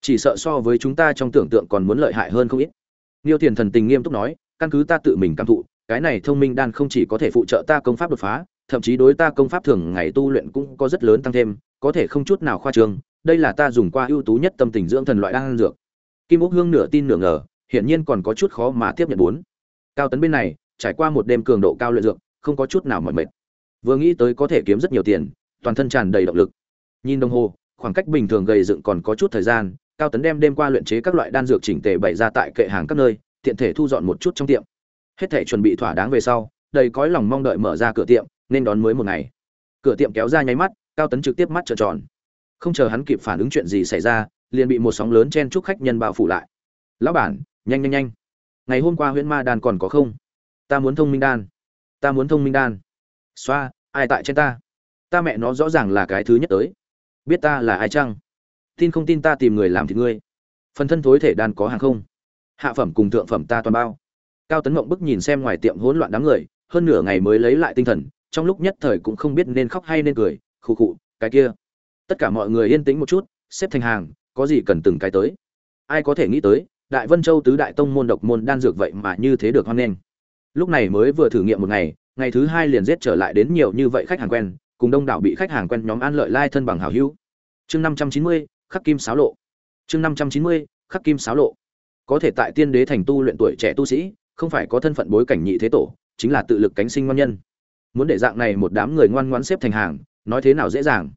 Chỉ sợ so với chúng ta trong tưởng tượng còn muốn lợi hại hơn không ít. Niêu thiền thần tình nghiêm túc nói, căn cứ ta tự mình cảm thụ, cái này thông minh đan không chỉ có thể phụ trợ ta công pháp đột phá, thậm chí đối ta công pháp thường ngày tu luyện cũng có rất lớn tăng thêm, có thể không chút nào khoa trương đây là ta dùng qua ưu tú nhất tâm tình dưỡng thần loại đan dược. Kim úc hương nửa tin nửa ngờ, hiển nhiên còn có chút khó mà tiếp nhận bốn. Cao tấn bên này, trải qua một đêm cường độ cao luyện dược, không có chút nào mỏi mệt. Vừa nghĩ tới có thể kiếm rất nhiều tiền, toàn thân tràn đầy động lực. Nhìn đồng hồ, khoảng cách bình thường gầy dựng còn có chút thời gian, cao tấn đem đêm qua luyện chế các loại đan dược chỉnh tề bày ra tại kệ hàng các nơi, tiện thể thu dọn một chút trong tiệm. Hết thể chuẩn bị thỏa đáng về sau, đầy cõi lòng mong đợi mở ra cửa tiệm, nên đón mới một ngày. Cửa tiệm kéo ra nháy mắt, cao tấn trực tiếp mắt trợn tròn không chờ hắn kịp phản ứng chuyện gì xảy ra, liền bị một sóng lớn chen chúc khách nhân bao phủ lại. Lão bản, nhanh nhanh nhanh. Ngày hôm qua huyễn ma đan còn có không? Ta muốn thông minh đan. Ta muốn thông minh đan. Xoa, ai tại trên ta? Ta mẹ nó rõ ràng là cái thứ nhất tới. Biết ta là ai chăng? Tin không tin ta tìm người làm thì ngươi? Phần thân thối thể đan có hàng không? Hạ phẩm cùng thượng phẩm ta toàn bao. Cao tấn mộng bức nhìn xem ngoài tiệm hỗn loạn đám người, hơn nửa ngày mới lấy lại tinh thần, trong lúc nhất thời cũng không biết nên khóc hay nên cười, khụ khụ, cái kia tất cả mọi người yên tĩnh một chút, xếp thành hàng, có gì cần từng cái tới. Ai có thể nghĩ tới, đại vân châu tứ đại tông môn độc môn đan dược vậy mà như thế được hoan nghênh. Lúc này mới vừa thử nghiệm một ngày ngày thứ hai liền rết trở lại đến nhiều như vậy khách hàng quen, cùng đông đảo bị khách hàng quen nhóm an lợi lai thân bằng hào hữu. Chương năm trăm chín mươi, khắc kim sáo lộ. Chương năm trăm chín mươi, khắc kim sáo lộ. Có thể tại tiên đế thành tu luyện tuổi trẻ tu sĩ, không phải có thân phận bối cảnh nhị thế tổ, chính là tự lực cánh sinh ngon nhân. Muốn để dạng này một đám người ngoan ngoãn xếp thành hàng, nói thế nào dễ dàng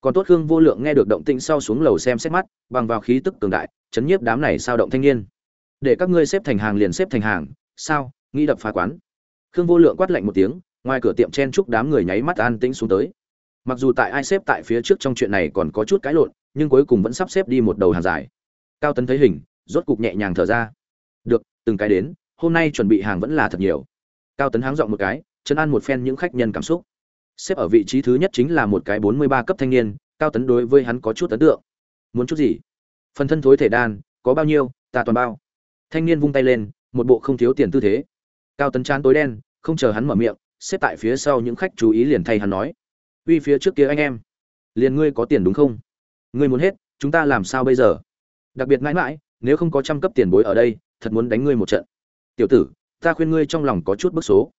còn tốt khương vô lượng nghe được động tĩnh sau xuống lầu xem xét mắt, bằng vào khí tức cường đại, chấn nhiếp đám này sao động thanh niên. Để các ngươi xếp thành hàng liền xếp thành hàng, sao? Nghĩ đập phá quán. Khương vô lượng quát lạnh một tiếng, ngoài cửa tiệm chen chúc đám người nháy mắt an tĩnh xuống tới. Mặc dù tại ai xếp tại phía trước trong chuyện này còn có chút cãi lộn, nhưng cuối cùng vẫn sắp xếp đi một đầu hàng dài. Cao tấn thấy hình, rốt cục nhẹ nhàng thở ra. Được, từng cái đến, hôm nay chuẩn bị hàng vẫn là thật nhiều. Cao tấn háng dọn một cái chân an một phen những khách nhân cảm xúc xếp ở vị trí thứ nhất chính là một cái bốn mươi ba cấp thanh niên, cao tấn đối với hắn có chút ấn tượng. Muốn chút gì? Phần thân thối thể đan, có bao nhiêu, ta toàn bao. Thanh niên vung tay lên, một bộ không thiếu tiền tư thế. Cao tấn chán tối đen, không chờ hắn mở miệng, xếp tại phía sau những khách chú ý liền thay hắn nói. Uy phía trước kia anh em, liền ngươi có tiền đúng không? Ngươi muốn hết, chúng ta làm sao bây giờ? Đặc biệt mãi mãi, nếu không có trăm cấp tiền bối ở đây, thật muốn đánh ngươi một trận. Tiểu tử, ta khuyên ngươi trong lòng có chút bức số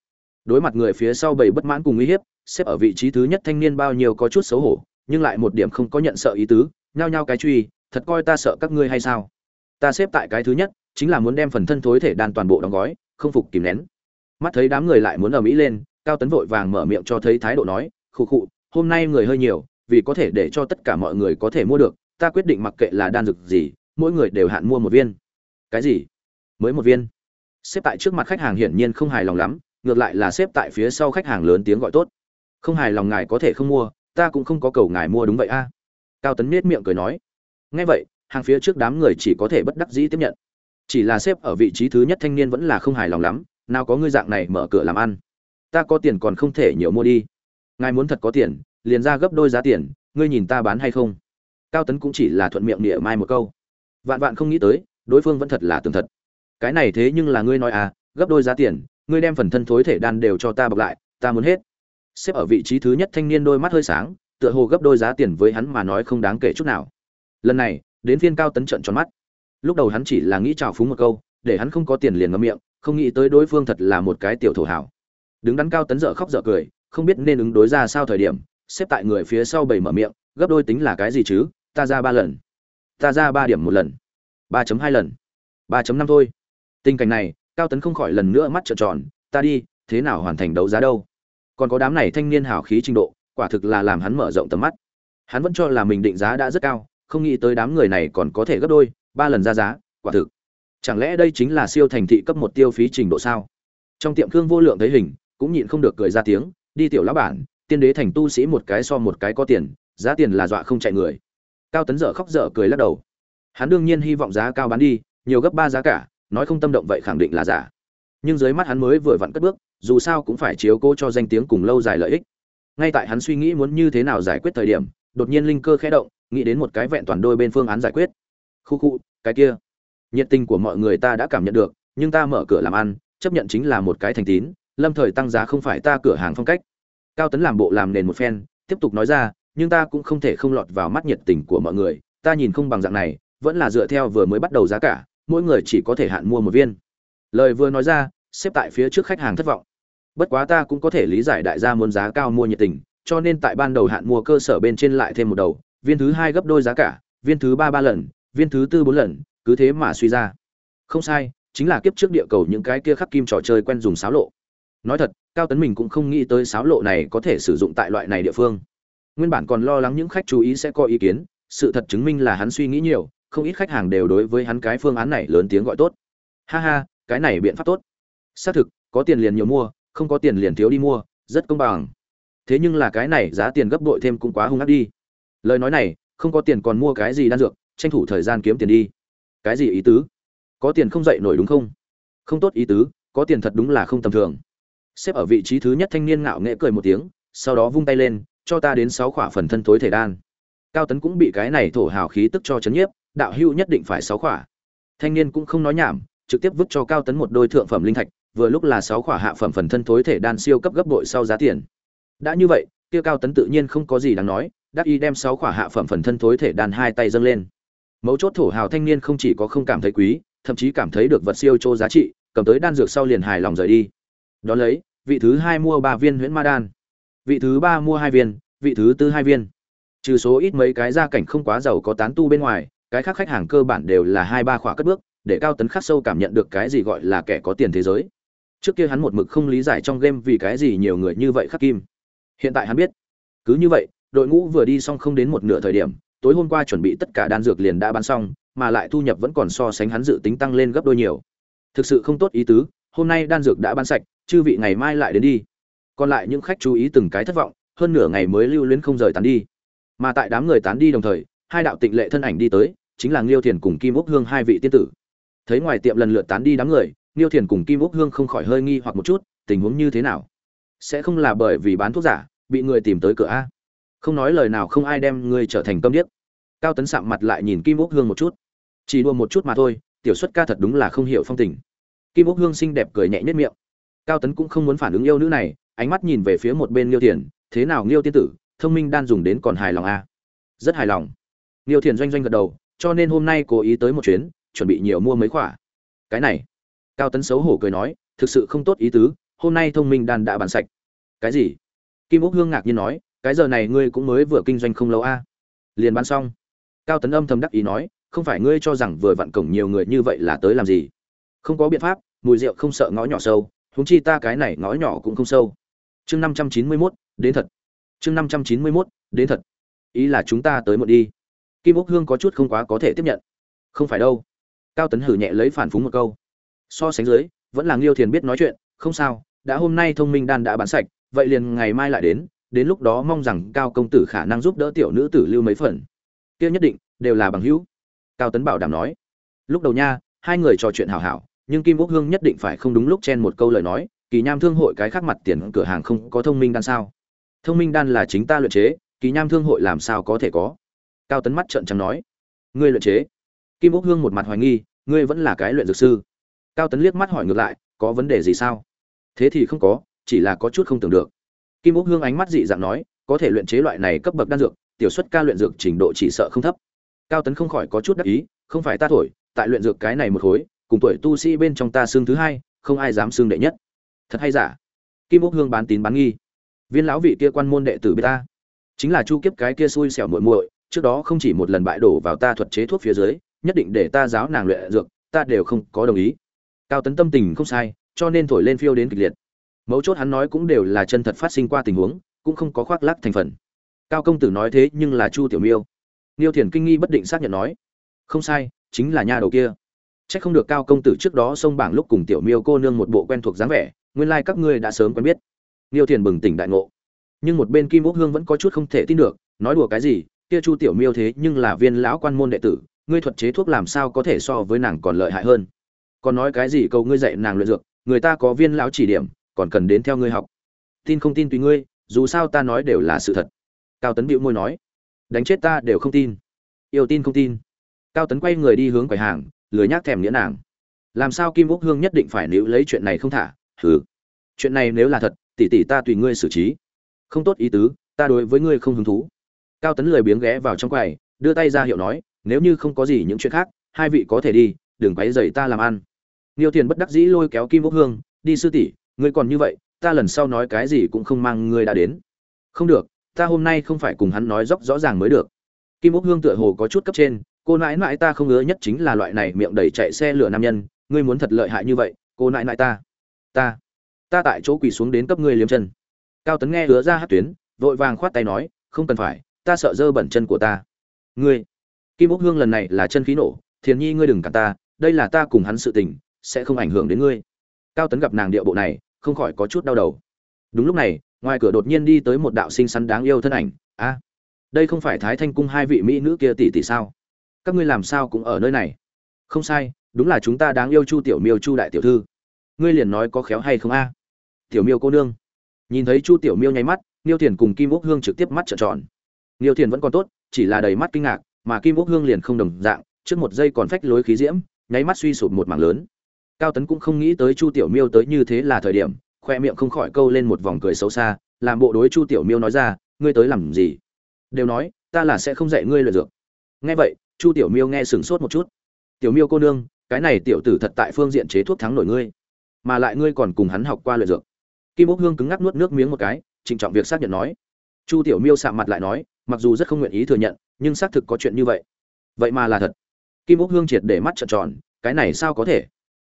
đối mặt người phía sau bầy bất mãn cùng uy hiếp, xếp ở vị trí thứ nhất thanh niên bao nhiêu có chút xấu hổ, nhưng lại một điểm không có nhận sợ ý tứ, nhao nhao cái truy, thật coi ta sợ các ngươi hay sao? Ta xếp tại cái thứ nhất, chính là muốn đem phần thân thối thể đan toàn bộ đóng gói, không phục kìm nén. Mắt thấy đám người lại muốn ở mỹ lên, cao tấn vội vàng mở miệng cho thấy thái độ nói, khụ khụ, hôm nay người hơi nhiều, vì có thể để cho tất cả mọi người có thể mua được, ta quyết định mặc kệ là đan dược gì, mỗi người đều hạn mua một viên. Cái gì? Mới một viên. Xếp tại trước mặt khách hàng hiển nhiên không hài lòng lắm ngược lại là xếp tại phía sau khách hàng lớn tiếng gọi tốt. Không hài lòng ngài có thể không mua, ta cũng không có cầu ngài mua đúng vậy a. Cao tấn nết miệng cười nói. Nghe vậy, hàng phía trước đám người chỉ có thể bất đắc dĩ tiếp nhận. Chỉ là xếp ở vị trí thứ nhất thanh niên vẫn là không hài lòng lắm, nào có ngươi dạng này mở cửa làm ăn. Ta có tiền còn không thể nhiều mua đi. Ngài muốn thật có tiền, liền ra gấp đôi giá tiền, ngươi nhìn ta bán hay không? Cao tấn cũng chỉ là thuận miệng địa mai một câu. Vạn vạn không nghĩ tới, đối phương vẫn thật là tường thật. Cái này thế nhưng là ngươi nói à gấp đôi giá tiền ngươi đem phần thân thối thể đan đều cho ta bọc lại, ta muốn hết. Xếp ở vị trí thứ nhất thanh niên đôi mắt hơi sáng, tựa hồ gấp đôi giá tiền với hắn mà nói không đáng kể chút nào. Lần này, đến phiên cao tấn trận tròn mắt. Lúc đầu hắn chỉ là nghĩ trào phúng một câu, để hắn không có tiền liền ngậm miệng, không nghĩ tới đối phương thật là một cái tiểu thổ hảo. Đứng đắn cao tấn dở khóc dở cười, không biết nên ứng đối ra sao thời điểm, xếp tại người phía sau bầy mở miệng, gấp đôi tính là cái gì chứ, ta ra ba lần. Ta ra ba điểm một lần. ba chấm hai lần. ba chấm năm thôi. Tình cảnh này cao tấn không khỏi lần nữa mắt trợn tròn, ta đi, thế nào hoàn thành đấu giá đâu? Còn có đám này thanh niên hào khí trình độ, quả thực là làm hắn mở rộng tầm mắt. Hắn vẫn cho là mình định giá đã rất cao, không nghĩ tới đám người này còn có thể gấp đôi, ba lần ra giá, quả thực. Chẳng lẽ đây chính là siêu thành thị cấp một tiêu phí trình độ sao? Trong tiệm khương vô lượng thấy hình, cũng nhịn không được cười ra tiếng, đi tiểu lão bản, tiên đế thành tu sĩ một cái so một cái có tiền, giá tiền là dọa không chạy người. Cao tấn dở khóc dở cười lắc đầu. Hắn đương nhiên hy vọng giá cao bán đi, nhiều gấp ba giá cả nói không tâm động vậy khẳng định là giả. Nhưng dưới mắt hắn mới vừa vặn cất bước, dù sao cũng phải chiếu cố cho danh tiếng cùng lâu dài lợi ích. Ngay tại hắn suy nghĩ muốn như thế nào giải quyết thời điểm, đột nhiên linh cơ khẽ động, nghĩ đến một cái vẹn toàn đôi bên phương án giải quyết. Khu khu, cái kia. Nhiệt tình của mọi người ta đã cảm nhận được, nhưng ta mở cửa làm ăn, chấp nhận chính là một cái thành tín, lâm thời tăng giá không phải ta cửa hàng phong cách. Cao tấn làm bộ làm nền một phen, tiếp tục nói ra, nhưng ta cũng không thể không lọt vào mắt nhiệt tình của mọi người, ta nhìn không bằng dạng này, vẫn là dựa theo vừa mới bắt đầu giá cả mỗi người chỉ có thể hạn mua một viên. Lời vừa nói ra, xếp tại phía trước khách hàng thất vọng. Bất quá ta cũng có thể lý giải đại gia muốn giá cao mua nhiệt tình, cho nên tại ban đầu hạn mua cơ sở bên trên lại thêm một đầu, viên thứ hai gấp đôi giá cả, viên thứ ba ba lần, viên thứ tư bốn lần, cứ thế mà suy ra. Không sai, chính là kiếp trước địa cầu những cái kia khắc kim trò chơi quen dùng sáo lộ. Nói thật, cao tấn mình cũng không nghĩ tới sáo lộ này có thể sử dụng tại loại này địa phương. Nguyên bản còn lo lắng những khách chú ý sẽ có ý kiến, sự thật chứng minh là hắn suy nghĩ nhiều không ít khách hàng đều đối với hắn cái phương án này lớn tiếng gọi tốt. Ha ha, cái này biện pháp tốt. Xác thực, có tiền liền nhiều mua, không có tiền liền thiếu đi mua, rất công bằng. Thế nhưng là cái này giá tiền gấp đội thêm cũng quá hung ác đi. Lời nói này, không có tiền còn mua cái gì đan dược, tranh thủ thời gian kiếm tiền đi. Cái gì ý tứ? Có tiền không dậy nổi đúng không? Không tốt ý tứ, có tiền thật đúng là không tầm thường. Xếp ở vị trí thứ nhất thanh niên ngạo nghễ cười một tiếng, sau đó vung tay lên, cho ta đến sáu khỏa phần thân tối thể đan. Cao tấn cũng bị cái này thổ hào khí tức cho chấn nhiếp đạo hữu nhất định phải sáu khỏa. Thanh niên cũng không nói nhảm, trực tiếp vứt cho cao tấn một đôi thượng phẩm linh thạch, vừa lúc là sáu khỏa hạ phẩm phần thân tối thể đan siêu cấp gấp bội sau giá tiền. Đã như vậy, kia cao tấn tự nhiên không có gì đáng nói, đắc y đem sáu khỏa hạ phẩm phần thân thối thể đan hai tay dâng lên. Mấu chốt thổ hào thanh niên không chỉ có không cảm thấy quý, thậm chí cảm thấy được vật siêu chô giá trị, cầm tới đan dược sau liền hài lòng rời đi. Đón lấy, vị thứ hai mua ba viên huyễn ma đan. Vị thứ ba mua hai viên, vị thứ tư hai viên. Trừ số ít mấy cái gia cảnh không quá giàu có tán tu bên ngoài cái khác khách hàng cơ bản đều là hai ba khóa cất bước, để cao tấn khắc sâu cảm nhận được cái gì gọi là kẻ có tiền thế giới. Trước kia hắn một mực không lý giải trong game vì cái gì nhiều người như vậy khắc kim. Hiện tại hắn biết. Cứ như vậy, đội ngũ vừa đi xong không đến một nửa thời điểm, tối hôm qua chuẩn bị tất cả đan dược liền đã bán xong, mà lại thu nhập vẫn còn so sánh hắn dự tính tăng lên gấp đôi nhiều. Thực sự không tốt ý tứ, hôm nay đan dược đã bán sạch, chư vị ngày mai lại đến đi. Còn lại những khách chú ý từng cái thất vọng, hơn nửa ngày mới lưu luyến không rời tán đi. Mà tại đám người tán đi đồng thời, hai đạo tịnh lệ thân ảnh đi tới chính là Liêu Thiền cùng Kim Úc Hương hai vị tiên tử. Thấy ngoài tiệm lần lượt tán đi đám người, Liêu Thiền cùng Kim Úc Hương không khỏi hơi nghi hoặc một chút, tình huống như thế nào? Sẽ không là bởi vì bán thuốc giả, bị người tìm tới cửa a? Không nói lời nào không ai đem người trở thành câm điếc. Cao Tấn sạm mặt lại nhìn Kim Úc Hương một chút. Chỉ đùa một chút mà thôi, tiểu xuất ca thật đúng là không hiểu phong tình. Kim Úc Hương xinh đẹp cười nhẹ nhếch miệng. Cao Tấn cũng không muốn phản ứng yêu nữ này, ánh mắt nhìn về phía một bên Liêu Thiền, thế nào Liêu tiên tử, thông minh đan dùng đến còn hài lòng a? Rất hài lòng. Liêu Thiền doanh doanh gật đầu, cho nên hôm nay cố ý tới một chuyến, chuẩn bị nhiều mua mấy khoả cái này, cao tấn xấu hổ cười nói, thực sự không tốt ý tứ, hôm nay thông minh đan đã bàn sạch. Cái gì? Kim úc hương ngạc nhiên nói, cái giờ này ngươi cũng mới vừa kinh doanh không lâu a. Liền bán xong. Cao tấn âm thầm đắc ý nói, không phải ngươi cho rằng vừa vặn cổng nhiều người như vậy là tới làm gì? Không có biện pháp, mùi rượu không sợ ngõ nhỏ sâu, huống chi ta cái này ngõ nhỏ cũng không sâu. Chương năm trăm chín mươi mốt, đến thật. Chương năm trăm chín mươi mốt, đến thật. Ý là chúng ta tới một đi kim úc hương có chút không quá có thể tiếp nhận. Không phải đâu. Cao tấn hử nhẹ lấy phản phúng một câu. So sánh dưới, vẫn là nghiêu thiền biết nói chuyện, không sao, đã hôm nay thông minh đan đã bán sạch, vậy liền ngày mai lại đến đến lúc đó mong rằng cao công tử khả năng giúp đỡ tiểu nữ tử lưu mấy phần. Kia nhất định, đều là bằng hữu. Cao tấn bảo đảm nói. Lúc đầu nha, hai người trò chuyện hào hảo, nhưng kim quốc hương nhất định phải không đúng lúc chen một câu lời nói, kỳ nham thương hội cái khác mặt tiền cửa hàng không có thông minh đan sao? Thông minh đan là chính ta luyện chế, kỳ nham thương hội làm sao có thể có? Cao tấn mắt trợn trắng nói, ngươi luyện chế. Kim úc hương một mặt hoài nghi, ngươi vẫn là cái luyện dược sư. Cao tấn liếc mắt hỏi ngược lại, có vấn đề gì sao? Thế thì không có, chỉ là có chút không tưởng được. Kim úc hương ánh mắt dị dạng nói, có thể luyện chế loại này cấp bậc đan dược, tiểu suất ca luyện dược trình độ chỉ sợ không thấp. Cao tấn không khỏi có chút đắc ý, không phải ta thổi, tại luyện dược cái này một khối, cùng tuổi tu sĩ bên trong ta xương thứ hai, không ai dám xương đệ nhất. Thật hay giả? Kim úc hương bán tín bán nghi. Viên lão vị kia quan môn đệ tử biết ta. Chính là chu kiếp cái kia xui xẻo muội muội trước đó không chỉ một lần bại đổ vào ta thuật chế thuốc phía dưới, nhất định để ta giáo nàng luyện dược, ta đều không có đồng ý. Cao tấn tâm tình không sai, cho nên thổi lên phiêu đến kịch liệt. Mấu chốt hắn nói cũng đều là chân thật phát sinh qua tình huống, cũng không có khoác lác thành phần. Cao công tử nói thế nhưng là chu tiểu miêu. Niêu thiền kinh nghi bất định xác nhận nói, không sai, chính là nha đầu kia. C h ắ c không được cao công tử trước đó xông bảng lúc cùng tiểu miêu cô nương một bộ quen thuộc dáng vẻ, nguyên lai、like、các ngươi đã sớm quen biết. Niêu thiền bừng tỉnh đại ngộ. Nhưng một bên kim úc hương vẫn có chút không thể tin được, nói đùa cái gì kia chu tiểu miêu thế nhưng là viên lão quan môn đệ tử, ngươi thuật chế thuốc làm sao có thể so với nàng còn lợi hại hơn? Còn nói cái gì cầu ngươi dạy nàng luyện dược, người ta có viên lão chỉ điểm, còn cần đến theo ngươi học. Tin không tin tùy ngươi, dù sao ta nói đều là sự thật. Cao tấn bịu môi nói, đánh chết ta đều không tin. Yêu tin không tin. Cao tấn quay người đi hướng quầy hàng, lười nhác thèm nghĩa nàng. Làm sao kim úc hương nhất định phải níu lấy chuyện này không thả? Hừ. Chuyện này nếu là thật, tỷ tỷ ta tùy ngươi xử trí. Không tốt ý tứ, ta đối với ngươi không hứng thú cao tấn lười biếng ghé vào trong quầy, đưa tay ra hiệu nói, nếu như không có gì những chuyện khác, hai vị có thể đi, đừng quấy dày ta làm ăn. Niêu thiền bất đắc dĩ lôi kéo kim ốc hương, đi sư tỷ, ngươi còn như vậy, ta lần sau nói cái gì cũng không mang ngươi đã đến. Không được, ta hôm nay không phải cùng hắn nói dốc rõ ràng mới được. Kim ốc hương tựa hồ có chút cấp trên, cô nãi nãi ta không ngứa nhất chính là loại này miệng đầy chạy xe lửa nam nhân, ngươi muốn thật lợi hại như vậy, cô nãi nãi ta ta ta tại chỗ quỳ xuống đến cấp ngươi liếm chân. Cao tấn nghe hứa ra hát tuyến, vội vàng khoát tay nói, không cần phải ta sợ dơ bẩn chân của ta. Ngươi, kim úc hương lần này là chân khí nổ, thiền nhi ngươi đừng cản ta, đây là ta cùng hắn sự tình, sẽ không ảnh hưởng đến ngươi. Cao tấn gặp nàng điệu bộ này, không khỏi có chút đau đầu. Đúng lúc này, ngoài cửa đột nhiên đi tới một đạo sinh xắn đáng yêu thân ảnh. A, đây không phải thái thanh cung hai vị mỹ nữ kia tỷ tỷ sao? Các ngươi làm sao cũng ở nơi này? Không sai, đúng là chúng ta đáng yêu chu tiểu miêu, chu đại tiểu thư. Ngươi liền nói có khéo hay không a? Tiểu miêu cô nương. Nhìn thấy chu tiểu miêu nháy mắt, niêu thiền cùng kim úc hương trực tiếp mắt trợn tròn. Niêu Thiền vẫn còn tốt, chỉ là đầy mắt kinh ngạc, mà Kim Úc Hương liền không đồng dạng, trước một giây còn phách lối khí diễm, nháy mắt suy sụp một mảng lớn. Cao Tấn cũng không nghĩ tới Chu Tiểu Miêu tới như thế là thời điểm, khoe miệng không khỏi câu lên một vòng cười xấu xa, làm bộ đối Chu Tiểu Miêu nói ra, ngươi tới làm gì? Đều nói, ta là sẽ không dạy ngươi luyện dược. Nghe vậy, chu tiểu miêu nghe sửng sốt một chút tiểu miêu cô nương cái này tiểu tử thật tại phương diện chế thuốc thắng nổi ngươi mà lại ngươi còn cùng hắn học qua luyện dược kim ốc hương cứng ngắc nuốt nước miếng một cái trịnh trọng việc xác nhận nói chu tiểu miêu sạm mặt lại nói mặc dù rất không nguyện ý thừa nhận, nhưng xác thực có chuyện như vậy. Vậy mà là thật. Kim ốc hương triệt để mắt trợn tròn, cái này sao có thể?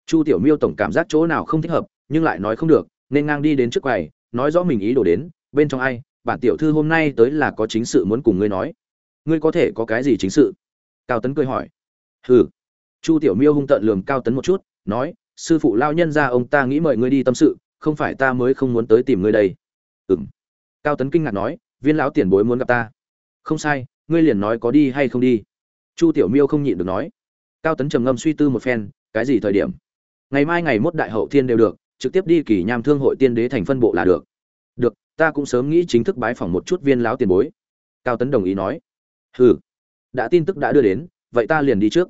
Chu tiểu miêu tổng cảm giác chỗ nào không thích hợp, nhưng lại nói không được, nên ngang đi đến trước quầy, nói rõ mình ý đồ đến, bên trong ai, bản tiểu thư hôm nay tới là có chính sự muốn cùng ngươi nói. Ngươi có thể có cái gì chính sự? Cao tấn cười hỏi. Hừ. Chu tiểu miêu hung tợn lườm cao tấn một chút, nói, sư phụ lao nhân ra ông ta nghĩ mời ngươi đi tâm sự, không phải ta mới không muốn tới tìm ngươi đây. Ừng cao tấn kinh ngạc nói, viên lão tiền bối muốn gặp ta không sai, ngươi liền nói có đi hay không đi. Chu tiểu miêu không nhịn được nói. Cao tấn trầm ngâm suy tư một phen, cái gì thời điểm? Ngày mai ngày mốt đại hậu thiên đều được, trực tiếp đi kỳ nham thương hội tiên đế thành phân bộ là được. Được, ta cũng sớm nghĩ chính thức bái phỏng một chút viên lão tiền bối. Cao tấn đồng ý nói. Hừ, đã tin tức đã đưa đến, vậy ta liền đi trước.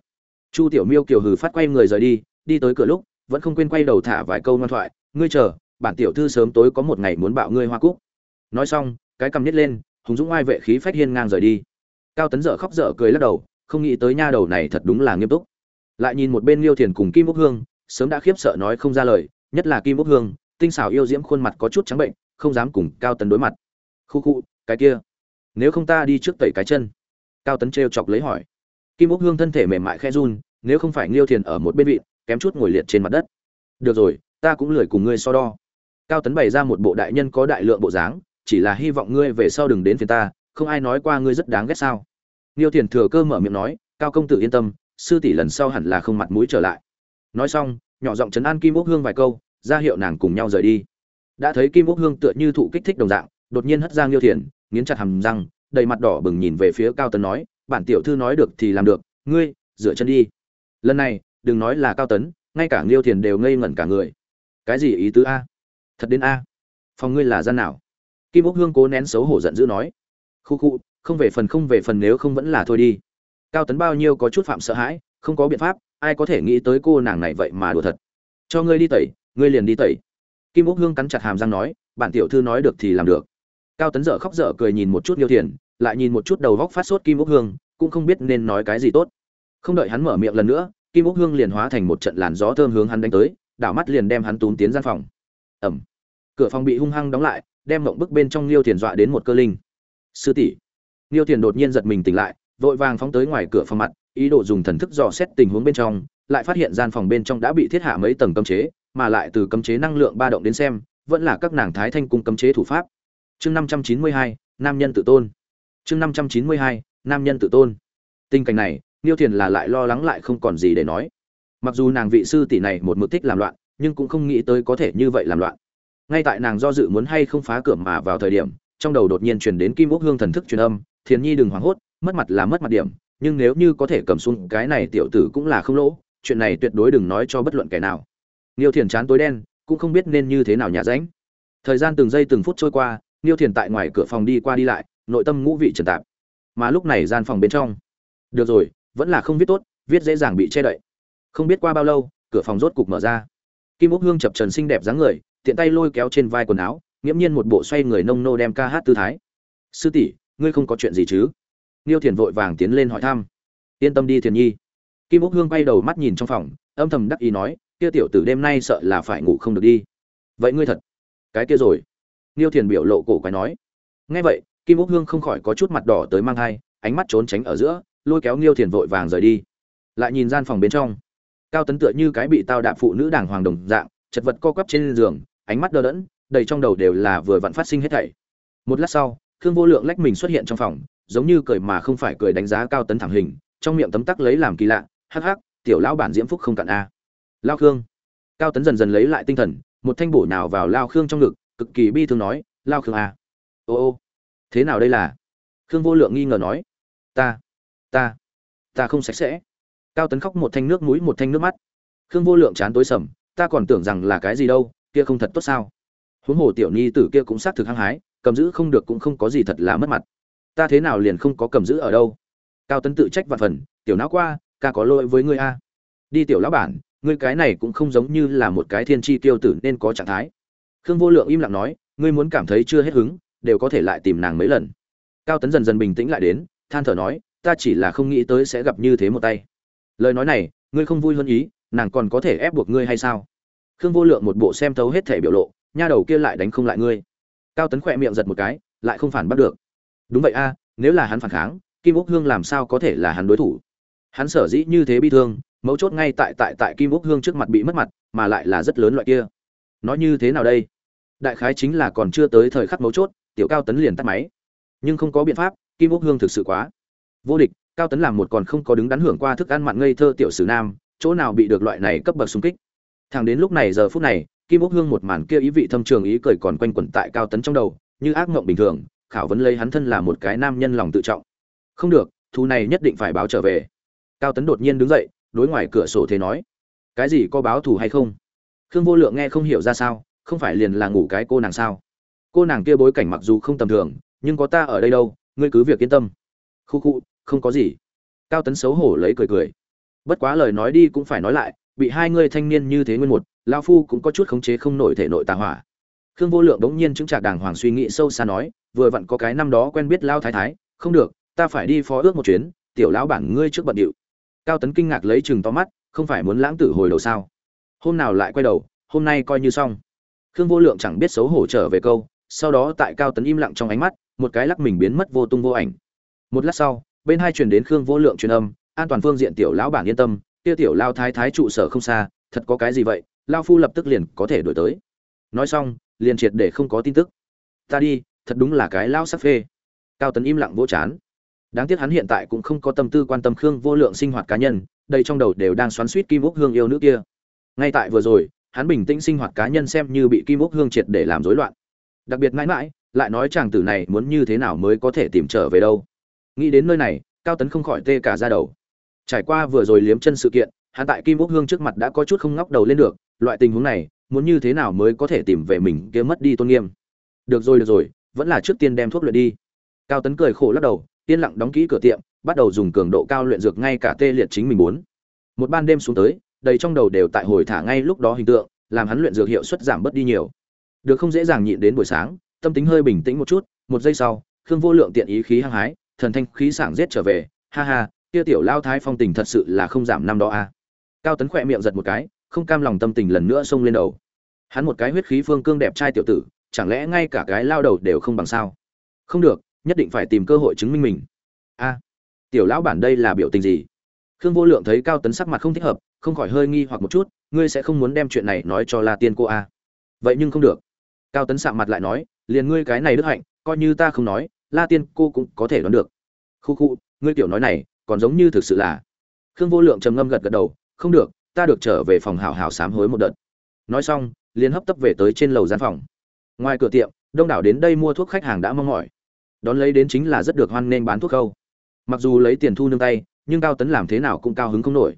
Chu tiểu miêu kiều hừ phát quay người rời đi đi tới cửa lúc, vẫn không quên quay đầu thả vài câu ngoan thoại. Ngươi chờ, bản tiểu thư sớm tối có một ngày muốn bạo ngươi hoa cúc. Nói xong, cái cầm nhét lên hùng dũng ai vệ khí phách hiên ngang rời đi. Cao tấn dở khóc dở cười lắc đầu, không nghĩ tới nha đầu này thật đúng là nghiêm túc. Lại nhìn một bên liêu thiền cùng kim úc hương, sớm đã khiếp sợ nói không ra lời, nhất là kim úc hương, tinh xảo yêu diễm khuôn mặt có chút trắng bệnh, không dám cùng cao tấn đối mặt. Khu khu, cái kia, nếu không ta đi trước tẩy cái chân. Cao tấn trêu chọc lấy hỏi. Kim úc hương thân thể mềm mại khe run, nếu không phải liêu thiền ở một bên vị, kém chút ngồi liệt trên mặt đất. Được rồi, ta cũng lười cùng ngươi so đo. Cao tấn bày ra một bộ đại nhân có đại lượng bộ dáng chỉ là hy vọng ngươi về sau đừng đến phiền ta không ai nói qua ngươi rất đáng ghét sao Niêu Thiền thừa cơ mở miệng nói, "Cao công tử yên tâm, sư tỷ lần sau hẳn là không mặt mũi trở lại." Nói xong, nhỏ giọng trấn an Kim Úc Hương vài câu, ra hiệu nàng cùng nhau rời đi. Đã thấy Kim Úc Hương tựa như thụ kích thích đồng dạng, đột nhiên hất ra Niêu Thiền, nghiến chặt hàm răng, đầy mặt đỏ bừng nhìn về phía Cao Tấn nói, "Bản tiểu thư nói được thì làm được, ngươi, dựa chân đi." Lần này, đừng nói là Cao Tấn, ngay cả Niêu Thiền đều ngây ngẩn cả người. Cái gì ý tứ a? Thật đến a? Phòng ngươi là gian nào? Kim Úc Hương cố nén xấu hổ giận dữ nói. Khu khu, không về phần không về phần nếu không vẫn là thôi đi. Cao tấn bao nhiêu có chút phạm sợ hãi không có biện pháp ai có thể nghĩ tới cô nàng này vậy mà đùa thật. Cho ngươi đi tẩy ngươi liền đi tẩy. Kim úc hương cắn chặt hàm răng nói bản tiểu thư nói được thì làm được. Cao tấn dở khóc dở cười nhìn một chút yêu thiền lại nhìn một chút đầu vóc phát sốt kim úc hương cũng không biết nên nói cái gì tốt. Không đợi hắn mở miệng lần nữa kim úc hương liền hóa thành một trận làn gió thơm hướng hắn đánh tới đảo mắt liền đem hắn túm tiến gian phòng. Ẩm. Cửa phòng bị hung hăng đóng lại đem mộng bức bên trong liêu thiền dọa đến một cơ linh sư tỷ Niêu Tiền đột nhiên giật mình tỉnh lại, vội vàng phóng tới ngoài cửa phòng mặt, ý đồ dùng thần thức dò xét tình huống bên trong, lại phát hiện gian phòng bên trong đã bị thiết hạ mấy tầng cấm chế, mà lại từ cấm chế năng lượng ba động đến xem, vẫn là các nàng thái thanh cung cấm chế thủ pháp. Chương 592, nam nhân tự tôn. Chương 592, nam nhân tự tôn. Tình cảnh này, Niêu Tiền là lại lo lắng lại không còn gì để nói. Mặc dù nàng vị sư tỷ này một mực thích làm loạn, nhưng cũng không nghĩ tới có thể như vậy làm loạn. Ngay tại nàng do dự muốn hay không phá cửa mà vào thời điểm, trong đầu đột nhiên truyền đến Kim Úc Hương thần thức truyền âm, thiền nhi đừng hoảng hốt mất mặt là mất mặt điểm nhưng nếu như có thể cầm xuống cái này tiểu tử cũng là không lỗ chuyện này tuyệt đối đừng nói cho bất luận kẻ nào. Niêu thiền chán tối đen cũng không biết nên như thế nào nhà ránh. Thời gian từng giây từng phút trôi qua niêu thiền tại ngoài cửa phòng đi qua đi lại nội tâm ngũ vị trần tạp. Mà lúc này gian phòng bên trong được rồi vẫn là không viết tốt viết dễ dàng bị che đậy. Không biết qua bao lâu cửa phòng rốt cục mở ra. Kim úc hương chập trần xinh đẹp dáng người tiện tay lôi kéo trên vai quần áo, nghiễm nhiên một bộ xoay người nông nô đem ca hát tư thái. Sư tỷ, ngươi không có chuyện gì chứ? Niêu thiền vội vàng tiến lên hỏi thăm. Yên tâm đi thiền nhi. Kim úc hương bay đầu mắt nhìn trong phòng, âm thầm đắc ý nói, kia tiểu tử đêm nay sợ là phải ngủ không được đi. Vậy ngươi thật, cái kia rồi. Niêu thiền biểu lộ cổ quái nói. Nghe vậy, kim úc hương không khỏi có chút mặt đỏ tới mang thai, ánh mắt trốn tránh ở giữa, lôi kéo niêu thiền vội vàng rời đi. Lại nhìn gian phòng bên trong, cao tấn tựa như cái bị tao đạp phụ nữ đảng hoàng đồng dạng, chật vật co quắp trên giường ánh mắt đờ đẫn, đầy trong đầu đều là vừa vặn phát sinh hết thảy. Một lát sau, khương vô lượng lách mình xuất hiện trong phòng, giống như cười mà không phải cười đánh giá cao tấn thẳng hình, trong miệng tấm tắc lấy làm kỳ lạ, hắc hắc, tiểu lão bản diễm phúc không cạn a. Lao khương. Cao tấn dần dần lấy lại tinh thần, một thanh bổ nào vào lao khương trong ngực, cực kỳ bi thương nói, lao khương a. Ô ô, thế nào đây là? Khương vô lượng nghi ngờ nói, ta ta ta không sạch sẽ. Cao tấn khóc một thanh nước mũi, một thanh nước mắt. Khương vô lượng chán tối sầm, ta còn tưởng rằng là cái gì đâu kia không thật tốt sao? Huống hồ tiểu ni tử kia cũng xác thực hăng hái, cầm giữ không được cũng không có gì thật là mất mặt. Ta thế nào liền không có cầm giữ ở đâu? Cao tấn tự trách vạn phần, tiểu não qua, ca có lỗi với ngươi a. Đi tiểu lão bản, ngươi cái này cũng không giống như là một cái thiên tri tiêu tử nên có trạng thái. Khương vô lượng im lặng nói, ngươi muốn cảm thấy chưa hết hứng, đều có thể lại tìm nàng mấy lần. Cao tấn dần dần bình tĩnh lại đến, than thở nói, ta chỉ là không nghĩ tới sẽ gặp như thế một tay. Lời nói này, ngươi không vui hơn ý, nàng còn có thể ép buộc ngươi hay sao? Khương vô lượng một bộ xem thấu hết thể biểu lộ, nha đầu kia lại đánh không lại ngươi. Cao tấn khỏe miệng giật một cái, lại không phản bắt được. Đúng vậy a, nếu là hắn phản kháng, kim úc hương làm sao có thể là hắn đối thủ? Hắn sở dĩ như thế bi thương, mấu chốt ngay tại tại tại kim úc hương trước mặt bị mất mặt, mà lại là rất lớn loại kia. Nói như thế nào đây? Đại khái chính là còn chưa tới thời khắc mấu chốt, tiểu cao tấn liền tắt máy. Nhưng không có biện pháp, kim úc hương thực sự quá vô địch, cao tấn làm một còn không có đứng đắn hưởng qua thức ăn mặn ngây thơ tiểu sử nam, chỗ nào bị được loại này cấp bậc xung kích? Thằng đến lúc này giờ phút này, kim úc hương một màn kia ý vị thâm trường ý cười còn quanh quẩn tại cao tấn trong đầu, như ác mộng bình thường, khảo vấn lấy hắn thân là một cái nam nhân lòng tự trọng. Không được thu này nhất định phải báo trở về. Cao tấn đột nhiên đứng dậy, đối ngoài cửa sổ thế nói. Cái gì có báo thù hay không? Khương vô lượng nghe không hiểu ra sao, không phải liền là ngủ cái cô nàng sao? Cô nàng kia bối cảnh mặc dù không tầm thường, nhưng có ta ở đây đâu, ngươi cứ việc yên tâm. Khu khu, không có gì. Cao tấn xấu hổ lấy cười cười. Bất quá lời nói đi cũng phải nói lại bị hai người thanh niên như thế nguyên một lao phu cũng có chút khống chế không nổi thể nội tà hỏa. Khương vô lượng đống nhiên chứng trạc đàng hoàng suy nghĩ sâu xa nói, vừa vặn có cái năm đó quen biết lao thái thái, không được, ta phải đi phó ước một chuyến, tiểu lão bản ngươi trước bận điệu. Cao tấn kinh ngạc lấy chừng to mắt, không phải muốn lãng tử hồi đầu sao? Hôm nào lại quay đầu, hôm nay coi như xong. Khương vô lượng chẳng biết xấu hổ trở về câu, sau đó tại cao tấn im lặng trong ánh mắt, một cái lắc mình biến mất vô tung vô ảnh. Một lát sau, bên hai truyền đến khương vô lượng truyền âm, an toàn phương diện tiểu lão bản yên tâm kia tiểu lao thái thái trụ sở không xa, thật có cái gì vậy? Lao phu lập tức liền có thể đổi tới. Nói xong, liền triệt để không có tin tức. Ta đi, thật đúng là cái lao sắc phê. Cao tấn im lặng vỗ chán. Đáng tiếc hắn hiện tại cũng không có tâm tư quan tâm khương vô lượng sinh hoạt cá nhân đây trong đầu đều đang xoắn suýt kim úc hương yêu nữ kia. Ngay tại vừa rồi, hắn bình tĩnh sinh hoạt cá nhân xem như bị kim úc hương triệt để làm rối loạn. Đặc biệt mãi mãi, lại nói chàng tử này muốn như thế nào mới có thể tìm trở về đâu. Nghĩ đến nơi này, cao tấn không khỏi tê cả ra đầu trải qua vừa rồi liếm chân sự kiện, hắn tại kim úc hương trước mặt đã có chút không ngóc đầu lên được, loại tình huống này, muốn như thế nào mới có thể tìm về mình kia mất đi tôn nghiêm? Được rồi được rồi, vẫn là trước tiên đem thuốc luyện đi. Cao tấn cười khổ lắc đầu, yên lặng đóng kỹ cửa tiệm, bắt đầu dùng cường độ cao luyện dược ngay cả tê liệt chính mình muốn. Một ban đêm xuống tới, đầy trong đầu đều tại hồi thả ngay lúc đó hình tượng, làm hắn luyện dược hiệu suất giảm bớt đi nhiều. Được không dễ dàng nhịn đến buổi sáng, tâm tính hơi bình tĩnh một chút, một giây sau, khương vô lượng tiện ý khí hăng hái, thần thanh khí sảng giết trở về, ha ha kia tiểu lao thái phong tình thật sự là không giảm năm đó a à. cao tấn khỏe miệng giật một cái, không cam lòng tâm tình lần nữa xông lên đầu. Hắn một cái huyết khí phương cương đẹp trai tiểu tử, chẳng lẽ ngay cả cái lao đầu đều không bằng sao? Không được, nhất định phải tìm cơ hội chứng minh mình. A, tiểu lão bản đây là biểu tình gì? Khương vô lượng thấy cao tấn sắc mặt không thích hợp, không khỏi hơi nghi hoặc một chút, ngươi sẽ không muốn đem chuyện này nói cho la tiên cô a vậy nhưng không được. Cao tấn sạm mặt lại nói, liền ngươi cái này đức hạnh, coi như ta không nói, la tiên cô cũng có thể đoán được. Khu khu, ngươi tiểu nói này còn giống như thực sự là. Khương vô lượng trầm ngâm gật gật đầu, không được, ta được trở về phòng hào hào sám hối một đợt. Nói xong, liền hấp tấp về tới trên lầu gian phòng. Ngoài cửa tiệm, đông đảo đến đây mua thuốc khách hàng đã mong mỏi. Đón lấy đến chính là rất được hoan nên bán thuốc khâu. Mặc dù lấy tiền thu nương tay, nhưng cao tấn làm thế nào cũng cao hứng không nổi.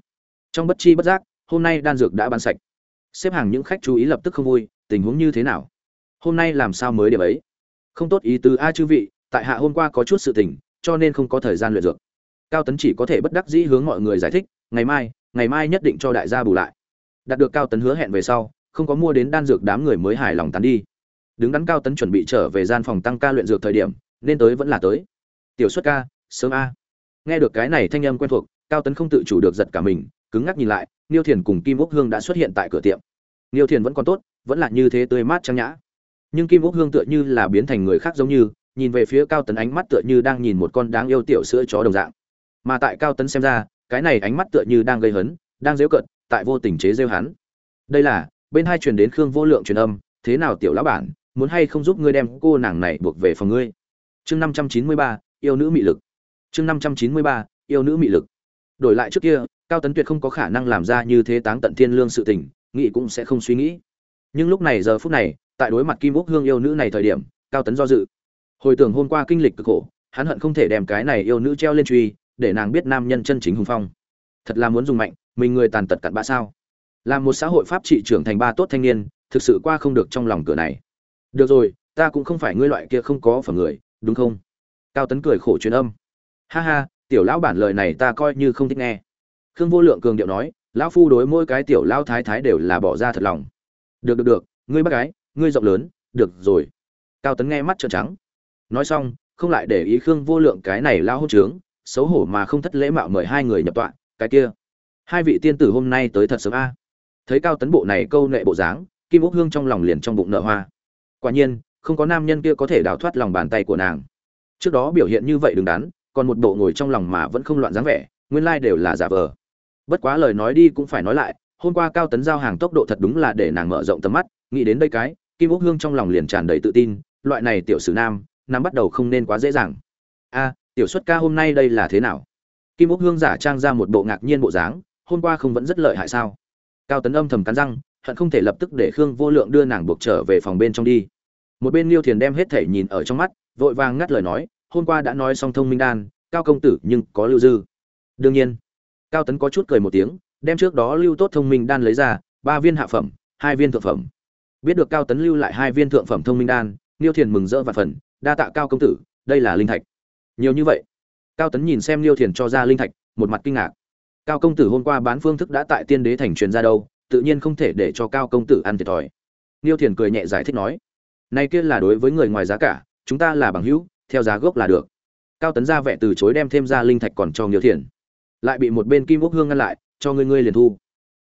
Trong bất chi bất giác, hôm nay đan dược đã bán sạch. Xếp hàng những khách chú ý lập tức không vui, tình huống như thế nào? Hôm nay làm sao mới điểm ấy? Không tốt ý tứ a chư vị, tại hạ hôm qua có chút sự tình, cho nên không có thời gian luyện dược cao tấn chỉ có thể bất đắc dĩ hướng mọi người giải thích, ngày mai ngày mai nhất định cho đại gia bù lại. Đạt được cao tấn hứa hẹn về sau, không có mua đến đan dược đám người mới hài lòng tán đi. Đứng đắn cao tấn chuẩn bị trở về gian phòng tăng ca luyện dược thời điểm, nên tới vẫn là tới. Tiểu xuất ca, sớm a. Nghe được cái này thanh âm quen thuộc, cao tấn không tự chủ được giật cả mình, cứng ngắc nhìn lại, niêu thiền cùng kim úc hương đã xuất hiện tại cửa tiệm. Niêu thiền vẫn còn tốt, vẫn là như thế tươi mát trang nhã. Nhưng kim úc hương tựa như là biến thành người khác giống như, nhìn về phía cao tấn ánh mắt tựa như đang nhìn một con đáng yêu tiểu sữa chó đồng dạng mà tại cao tấn xem ra, cái này ánh mắt tựa như đang gây hấn, đang dễu cận tại vô tình chế rêu hắn. Đây là, bên hai truyền đến khương vô lượng truyền âm, thế nào tiểu lão bản, muốn hay không giúp ngươi đem cô nàng này buộc về phòng ngươi? Chương năm trăm chín mươi ba, yêu nữ mị lực. Chương năm trăm chín mươi ba, yêu nữ mị lực. Đổi lại trước kia, cao tấn tuyệt không có khả năng làm ra như thế táng tận thiên lương sự tình, nghĩ cũng sẽ không suy nghĩ. Nhưng lúc này giờ phút này, tại đối mặt kim úc hương yêu nữ này thời điểm, cao tấn do dự. Hồi tưởng hôm qua kinh lịch cực khổ, hắn hận không thể đem cái này yêu nữ treo lên truy để nàng biết nam nhân chân chính hùng phong. Thật là muốn dùng mạnh, mình người tàn tật cặn bã sao? Là một xã hội pháp trị trưởng thành ba tốt thanh niên, thực sự qua không được trong lòng cửa này. Được rồi, ta cũng không phải ngươi loại kia không có phẩm người, đúng không? Cao tấn cười khổ truyền âm. Ha ha, tiểu lão bản lời này ta coi như không thích nghe. Khương vô lượng cường điệu nói, lão phu đối mỗi cái tiểu lão thái thái đều là bỏ ra thật lòng. Được được được, ngươi bác gái, ngươi rộng lớn, được rồi. Cao tấn nghe mắt trợn trắng. Nói xong, không lại để ý khương vô lượng cái này lao hôn trướng xấu hổ mà không thất lễ mạo mời hai người nhập tọa, cái kia. Hai vị tiên tử hôm nay tới thật sớm a. Thấy cao tấn bộ này câu nệ bộ dáng, kim úc hương trong lòng liền trong bụng nợ hoa. Quả nhiên, không có nam nhân kia có thể đào thoát lòng bàn tay của nàng. Trước đó biểu hiện như vậy đứng đắn, còn một bộ ngồi trong lòng mà vẫn không loạn dáng vẻ, nguyên lai đều là giả vờ. Bất quá lời nói đi cũng phải nói lại, hôm qua cao tấn giao hàng tốc độ thật đúng là để nàng mở rộng tầm mắt, nghĩ đến đây cái, kim úc hương trong lòng liền tràn đầy tự tin, loại này tiểu sử nam nam bắt đầu không nên quá dễ dàng. A tiểu xuất ca hôm nay đây là thế nào? Kim úc hương giả trang ra một bộ ngạc nhiên bộ dáng, hôm qua không vẫn rất lợi hại sao? Cao tấn âm thầm cắn răng, hận không thể lập tức để khương vô lượng đưa nàng buộc trở về phòng bên trong đi. Một bên liêu thiền đem hết thể nhìn ở trong mắt, vội vàng ngắt lời nói, hôm qua đã nói xong thông minh đan, cao công tử nhưng có lưu dư. Đương nhiên, cao tấn có chút cười một tiếng, đem trước đó lưu tốt thông minh đan lấy ra, ba viên hạ phẩm, hai viên thượng phẩm. Biết được cao tấn lưu lại hai viên thượng phẩm thông minh đan, liêu thiền mừng rỡ và phần, đa tạ cao công tử, đây là linh thạch nhiều như vậy. Cao tấn nhìn xem liêu thiền cho ra linh thạch, một mặt kinh ngạc. Cao công tử hôm qua bán phương thức đã tại tiên đế thành truyền ra đâu, tự nhiên không thể để cho cao công tử ăn thiệt thòi. Liêu thiền cười nhẹ giải thích nói nay kia là đối với người ngoài giá cả, chúng ta là bằng hữu, theo giá gốc là được. Cao tấn ra vẻ từ chối đem thêm ra linh thạch còn cho liêu thiền. Lại bị một bên kim quốc hương ngăn lại, cho ngươi ngươi liền thu.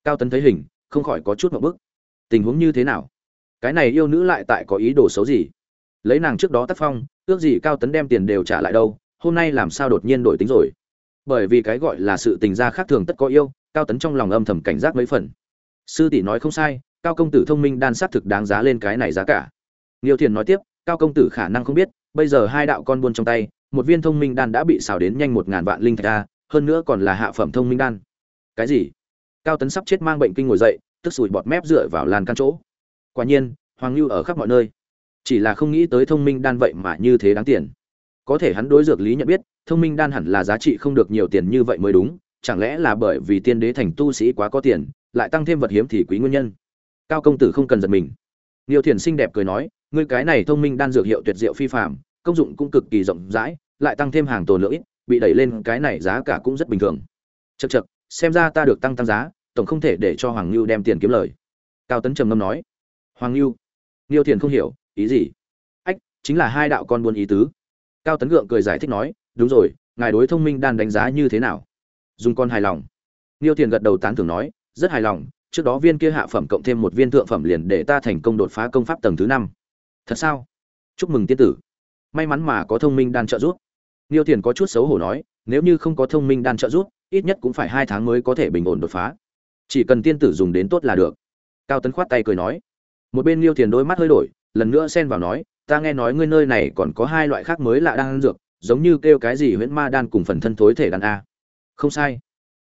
Cao tấn thấy hình, không khỏi có chút một bức. Tình huống như thế nào? Cái này yêu nữ lại tại có ý đồ xấu gì? Lấy nàng trước đó tác phong, ước gì cao tấn đem tiền đều trả lại đâu hôm nay làm sao đột nhiên đổi tính rồi bởi vì cái gọi là sự tình gia khác thường tất có yêu cao tấn trong lòng âm thầm cảnh giác mấy phần sư tỷ nói không sai cao công tử thông minh đan sát thực đáng giá lên cái này giá cả Nghiêu Thiền nói tiếp, cao công tử khả năng không biết, bây giờ hai đạo con buôn trong tay, một viên thông minh đan đã bị xào đến nhanh một ngàn vạn linh thạch a, hơn nữa còn là hạ phẩm thông minh đan. Cái gì? Cao Tấn sắp chết mang bệnh kinh ngồi dậy, tức sùi bọt mép dựa vào làn can chỗ. Quả nhiên, Hoàng lưu ở khắp mọi nơi. Chỉ là không nghĩ tới thông minh đan vậy mà như thế đáng tiền. Có thể hắn đối dược lý nhận biết, thông minh đan hẳn là giá trị không được nhiều tiền như vậy mới đúng, chẳng lẽ là bởi vì tiên đế thành tu sĩ quá có tiền, lại tăng thêm vật hiếm thì quý nguyên nhân. Cao công tử không cần giật mình. Niêu Thiền xinh đẹp cười nói, ngươi cái này thông minh đan dược hiệu tuyệt diệu phi phàm, công dụng cũng cực kỳ rộng rãi, lại tăng thêm hàng tồn lượng ít, bị đẩy lên cái này giá cả cũng rất bình thường. Chậc chậc, xem ra ta được tăng tăng giá, tổng không thể để cho Hoàng Nưu đem tiền kiếm lời. Cao Tấn trầm ngâm nói. Hoàng Nưu? Niêu Thiền không hiểu, ý gì? Ách, chính là hai đạo con buôn ý tứ. Cao Tấn gượng cười giải thích nói, đúng rồi, ngài đối thông minh đan đánh giá như thế nào? Dùng con hài lòng. Niêu Thiền gật đầu tán thưởng nói, rất hài lòng, trước đó viên kia hạ phẩm cộng thêm một viên thượng phẩm liền để ta thành công đột phá công pháp tầng thứ năm. Thật sao? Chúc mừng tiên tử. May mắn mà có thông minh đan trợ giúp. Niêu thiền có chút xấu hổ nói nếu như không có thông minh đan trợ giúp ít nhất cũng phải hai tháng mới có thể bình ổn đột phá. Chỉ cần tiên tử dùng đến tốt là được. Cao tấn khoát tay cười nói. Một bên niêu thiền đôi mắt hơi đổi lần nữa xen vào nói, ta nghe nói ngươi nơi này còn có hai loại khác mới lạ đang ăn dược, giống như kêu cái gì huyễn ma đan cùng phần thân thối thể đan a. Không sai.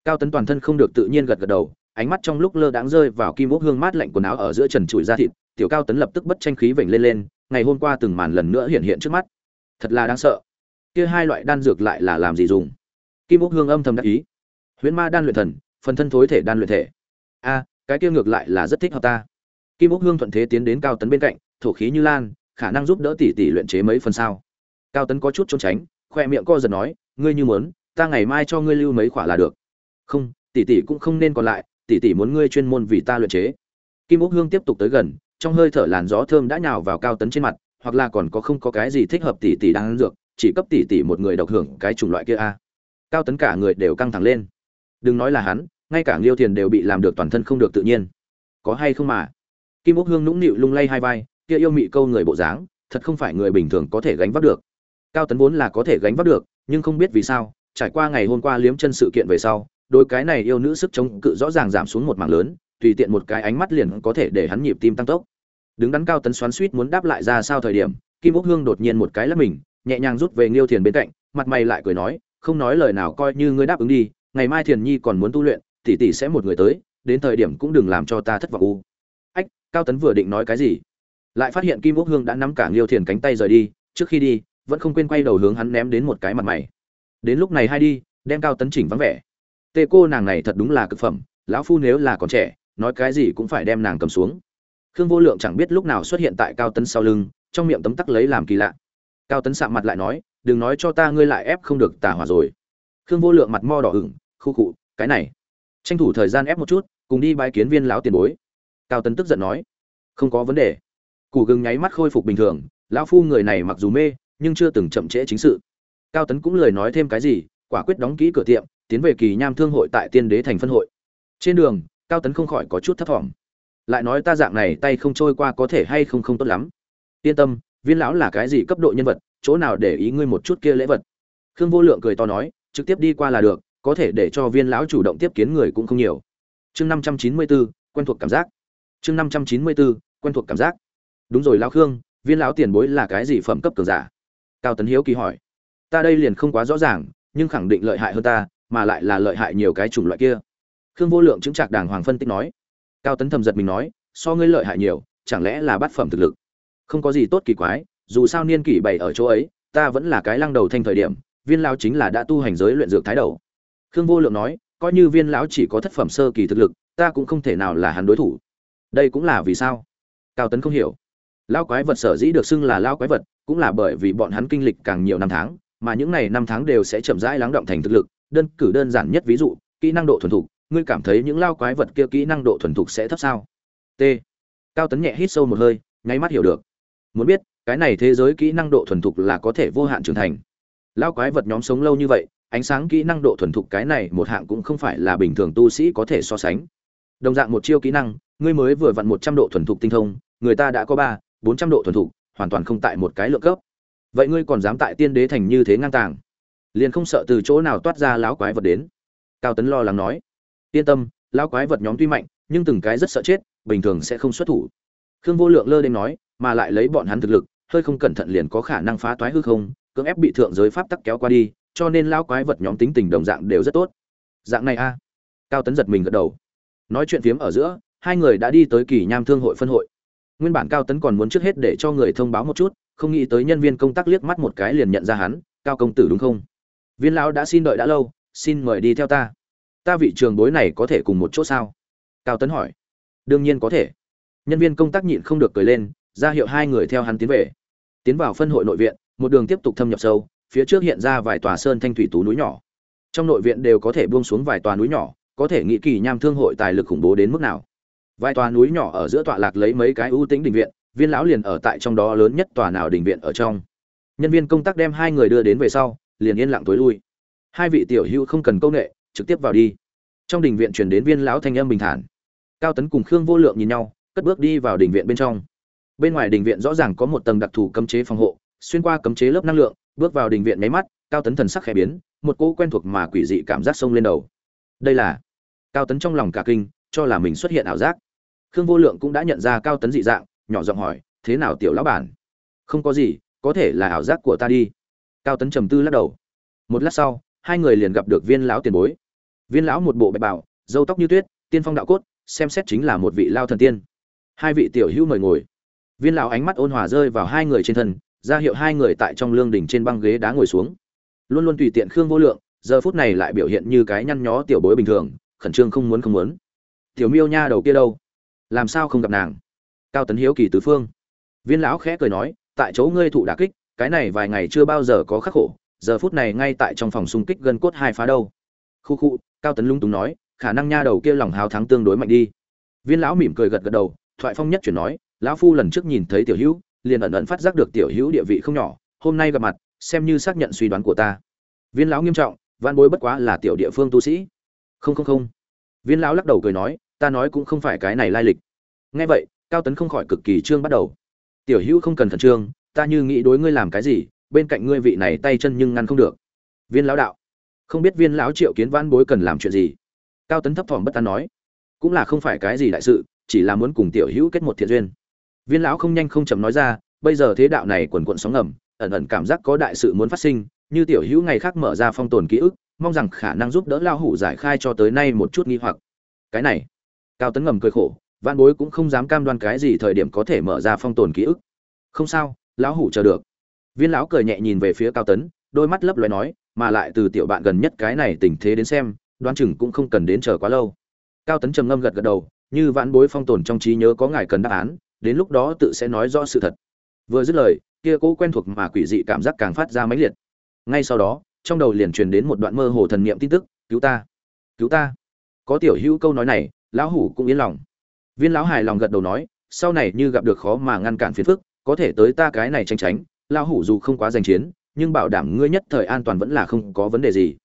Cao tấn toàn thân không được tự nhiên gật gật đầu, ánh mắt trong lúc lơ đãng rơi vào kim ốc hương mát lạnh quần áo ở giữa trần trụi da thịt, tiểu cao tấn lập tức bất tranh khí vểnh lên lên, ngày hôm qua từng màn lần nữa hiện hiện trước mắt. Thật là đáng sợ. Kia hai loại đan dược lại là làm gì dùng? Kim ốc hương âm thầm đắc ý. Huyễn ma đan luyện thần, phần thân thối thể đan luyện thể. A, cái kia ngược lại là rất thích hợp ta. Kim ốc hương thuận thế tiến đến cao tấn bên cạnh thổ khí như lan, khả năng giúp đỡ tỷ tỷ luyện chế mấy phần sao. Cao tấn có chút trốn tránh khoe miệng co giật nói, ngươi như muốn, ta ngày mai cho ngươi lưu mấy khỏa là được. Không, tỷ tỷ cũng không nên còn lại, tỷ tỷ muốn ngươi chuyên môn vì ta luyện chế. Kim úc hương tiếp tục tới gần, trong hơi thở làn gió thơm đã nhào vào cao tấn trên mặt, hoặc là còn có không có cái gì thích hợp tỷ tỷ đang ăn dược, chỉ cấp tỷ tỷ một người độc hưởng cái chủng loại kia a. Cao tấn cả người đều căng thẳng lên. Đừng nói là hắn, ngay cả liêu thiền đều bị làm được toàn thân không được tự nhiên. Có hay không mà? Kim úc hương nũng nịu lung lay hai vai kia yêu mị câu người bộ dáng, thật không phải người bình thường có thể gánh vác được. Cao tấn vốn là có thể gánh vác được, nhưng không biết vì sao, trải qua ngày hôm qua liếm chân sự kiện về sau, đôi cái này yêu nữ sức chống cự rõ ràng giảm xuống một mảng lớn, tùy tiện một cái ánh mắt liền có thể để hắn nhịp tim tăng tốc. Đứng đắn cao tấn xoắn suýt muốn đáp lại ra sao thời điểm, kim úc hương đột nhiên một cái lắc mình, nhẹ nhàng rút về nghiêu thiền bên cạnh, mặt mày lại cười nói, không nói lời nào coi như ngươi đáp ứng đi, ngày mai thiền nhi còn muốn tu luyện, tỷ tỷ sẽ một người tới, đến thời điểm cũng đừng làm cho ta thất vọng u. Ách, cao tấn vừa định nói cái gì? Lại phát hiện kim quốc hương đã nắm cả nghiêu thiền cánh tay rời đi, trước khi đi, vẫn không quên quay đầu hướng hắn ném đến một cái mặt mày. Đến lúc này hay đi, đem cao tấn chỉnh vắng vẻ. Tê cô nàng này thật đúng là cực phẩm, lão phu nếu là còn trẻ, nói cái gì cũng phải đem nàng cầm xuống. Khương vô lượng chẳng biết lúc nào xuất hiện tại cao tấn sau lưng, trong miệng tấm tắc lấy làm kỳ lạ. Cao tấn sạm mặt lại nói, đừng nói cho ta ngươi lại ép không được tà hỏa rồi. Khương vô lượng mặt mo đỏ ửng, khu cụ cái này. Tranh thủ thời gian ép một chút, cùng đi bái kiến viên lão tiền bối. Cao tấn tức giận nói, không có vấn đề củ gừng nháy mắt khôi phục bình thường, lão phu người này mặc dù mê, nhưng chưa từng chậm trễ chính sự. Cao tấn cũng lời nói thêm cái gì, quả quyết đóng kỹ cửa tiệm, tiến về kỳ nham thương hội tại tiên đế thành phân hội. Trên đường, cao tấn không khỏi có chút thấp thỏm lại nói ta dạng này tay không trôi qua có thể hay không không tốt lắm. Yên tâm, viên lão là cái gì cấp độ nhân vật, chỗ nào để ý ngươi một chút kia lễ vật. Khương vô lượng cười to nói, trực tiếp đi qua là được, có thể để cho viên lão chủ động tiếp kiến người cũng không nhiều. Chương năm trăm chín mươi bốn quen thuộc cảm giác. Chương năm trăm chín mươi bốn quen thuộc cảm giác đúng rồi lão khương, viên lão tiền bối là cái gì phẩm cấp cường giả? Cao tấn hiếu kỳ hỏi. Ta đây liền không quá rõ ràng, nhưng khẳng định lợi hại hơn ta, mà lại là lợi hại nhiều cái chủng loại kia. Khương vô lượng chứng trạc đàng hoàng phân tích nói. Cao tấn thầm giật mình nói, so ngươi lợi hại nhiều, chẳng lẽ là bát phẩm thực lực? Không có gì tốt kỳ quái, dù sao niên kỷ bảy ở chỗ ấy, ta vẫn là cái lăng đầu thanh thời điểm, viên lão chính là đã tu hành giới luyện dược thái đầu. Khương vô lượng nói, coi như viên lão chỉ có thất phẩm sơ kỳ thực lực, ta cũng không thể nào là hắn đối thủ. Đây cũng là vì sao? Cao tấn không hiểu lão quái vật sở dĩ được xưng là lão quái vật cũng là bởi vì bọn hắn kinh lịch càng nhiều năm tháng, mà những này năm tháng đều sẽ chậm rãi lắng động thành thực lực. Đơn cử đơn giản nhất ví dụ, kỹ năng độ thuần thục, ngươi cảm thấy những lao quái vật kia kỹ năng độ thuần thục sẽ thấp sao? T. Cao tấn nhẹ hít sâu một hơi, nháy mắt hiểu được. Muốn biết, cái này thế giới kỹ năng độ thuần thục là có thể vô hạn trưởng thành. Lao quái vật nhóm sống lâu như vậy, ánh sáng kỹ năng độ thuần thục cái này một hạng cũng không phải là bình thường tu sĩ có thể so sánh. Đồng dạng một chiêu kỹ năng, ngươi mới vừa vặn một trăm độ thuần thục tinh thông, người ta đã có ba bốn trăm độ thuần thục, hoàn toàn không tại một cái lượng cấp. Vậy ngươi còn dám tại tiên đế thành như thế ngang tàng? Liền không sợ từ chỗ nào toát ra lão quái vật đến? Cao tấn lo lắng nói. Yên tâm, lão quái vật nhóm tuy mạnh, nhưng từng cái rất sợ chết, bình thường sẽ không xuất thủ. Khương vô lượng lơ đêm nói, mà lại lấy bọn hắn thực lực, hơi không cẩn thận liền có khả năng phá toái hư không, cưỡng ép bị thượng giới pháp tắc kéo qua đi, cho nên lão quái vật nhóm tính tình đồng dạng đều rất tốt. Dạng này a. Cao tấn giật mình gật đầu. Nói chuyện phiếm ở giữa, hai người đã đi tới kỳ nham thương hội phân hội nguyên bản cao tấn còn muốn trước hết để cho người thông báo một chút, không nghĩ tới nhân viên công tác liếc mắt một cái liền nhận ra hắn, cao công tử đúng không? Viên lão đã xin đợi đã lâu, xin mời đi theo ta. Ta vị trường bối này có thể cùng một chỗ sao? Cao tấn hỏi. Đương nhiên có thể. Nhân viên công tác nhịn không được cười lên, ra hiệu hai người theo hắn tiến về. Tiến vào phân hội nội viện, một đường tiếp tục thâm nhập sâu, phía trước hiện ra vài tòa sơn thanh thủy tú núi nhỏ. Trong nội viện đều có thể buông xuống vài tòa núi nhỏ, có thể nghĩ kỳ nham thương hội tài lực khủng bố đến mức nào vài tòa núi nhỏ ở giữa tọa lạc lấy mấy cái ưu tĩnh đình viện, viên lão liền ở tại trong đó lớn nhất tòa nào đình viện ở trong. Nhân viên công tác đem hai người đưa đến về sau, liền yên lặng tối lui. Hai vị tiểu hữu không cần công nghệ trực tiếp vào đi. Trong đình viện truyền đến viên lão thanh âm bình thản. Cao tấn cùng khương vô lượng nhìn nhau, cất bước đi vào đình viện bên trong. Bên ngoài đình viện rõ ràng có một tầng đặc thù cấm chế phòng hộ, xuyên qua cấm chế lớp năng lượng, bước vào đình viện nháy mắt, cao tấn thần sắc khẽ biến, một cỗ quen thuộc mà quỷ dị cảm giác sông lên đầu. Đây là cao tấn trong lòng cả kinh, cho là mình xuất hiện ảo giác khương vô lượng cũng đã nhận ra cao tấn dị dạng, nhỏ giọng hỏi, thế nào tiểu lão bản? Không có gì, có thể là ảo giác của ta đi. Cao tấn trầm tư lắc đầu. Một lát sau, hai người liền gặp được viên lão tiền bối. Viên lão một bộ bạch bảo dâu tóc như tuyết, tiên phong đạo cốt, xem xét chính là một vị lao thần tiên. Hai vị tiểu hữu mời ngồi. Viên lão ánh mắt ôn hòa rơi vào hai người trên thân, ra hiệu hai người tại trong lương đỉnh trên băng ghế đá ngồi xuống. Luôn luôn tùy tiện khương vô lượng, giờ phút này lại biểu hiện như cái nhăn nhó tiểu bối bình thường, khẩn trương không muốn không muốn. Tiểu miêu nha đầu kia đâu? Làm sao không gặp nàng? Cao tấn hiếu kỳ tứ phương. Viên lão khẽ cười nói, tại chỗ ngươi thụ đả kích, cái này vài ngày chưa bao giờ có khắc khổ, giờ phút này ngay tại trong phòng xung kích gần cốt hai phá đâu. Khu khu, cao tấn lung túng nói, khả năng nha đầu kia lòng hào thắng tương đối mạnh đi. Viên lão mỉm cười gật gật đầu, thoại phong nhất chuyển nói, lão phu lần trước nhìn thấy tiểu hữu, liền ẩn ẩn phát giác được tiểu hữu địa vị không nhỏ, hôm nay gặp mặt, xem như xác nhận suy đoán của ta. Viên lão nghiêm trọng văn bối bất quá là tiểu địa phương tu sĩ. Không không không. Viên lão lắc đầu cười nói ta nói cũng không phải cái này lai lịch. Nghe vậy, cao tấn không khỏi cực kỳ trương bắt đầu. Tiểu hữu không cần khẩn trương, ta như nghĩ đối ngươi làm cái gì, bên cạnh ngươi vị này tay chân nhưng ngăn không được. Viên lão đạo, không biết viên lão triệu kiến văn bối cần làm chuyện gì? Cao tấn thấp thỏm bất an nói, cũng là không phải cái gì đại sự, chỉ là muốn cùng tiểu hữu kết một thiện duyên. Viên lão không nhanh không chậm nói ra, bây giờ thế đạo này quần quận sóng ngầm, ẩn ẩn cảm giác có đại sự muốn phát sinh, như tiểu hữu ngày khác mở ra phong tồn ký ức, mong rằng khả năng giúp đỡ lao hủ giải khai cho tới nay một chút nghi hoặc. Cái này cao tấn ngầm cười khổ văn bối cũng không dám cam đoan cái gì thời điểm có thể mở ra phong tồn ký ức. Không sao, lão hủ chờ được. Viên lão cười nhẹ nhìn về phía cao tấn, đôi mắt lấp loài nói, mà lại từ tiểu bạn gần nhất cái này tình thế đến xem, đoán chừng cũng không cần đến chờ quá lâu. Cao tấn trầm ngâm gật gật đầu, như vãn bối phong tồn trong trí nhớ có ngài cần đáp án, đến lúc đó tự sẽ nói rõ sự thật. Vừa dứt lời, kia cố quen thuộc mà quỷ dị cảm giác càng phát ra mãnh liệt. Ngay sau đó, trong đầu liền truyền đến một đoạn mơ hồ thần niệm tin tức, cứu ta cứu ta. Có tiểu hữu câu nói này lão hủ cũng yên lòng. Viên lão hài lòng gật đầu nói, sau này như gặp được khó mà ngăn cản phiền phức, có thể tới ta cái này tranh tránh, lão hủ dù không quá giành chiến, nhưng bảo đảm ngươi nhất thời an toàn vẫn là không có vấn đề gì.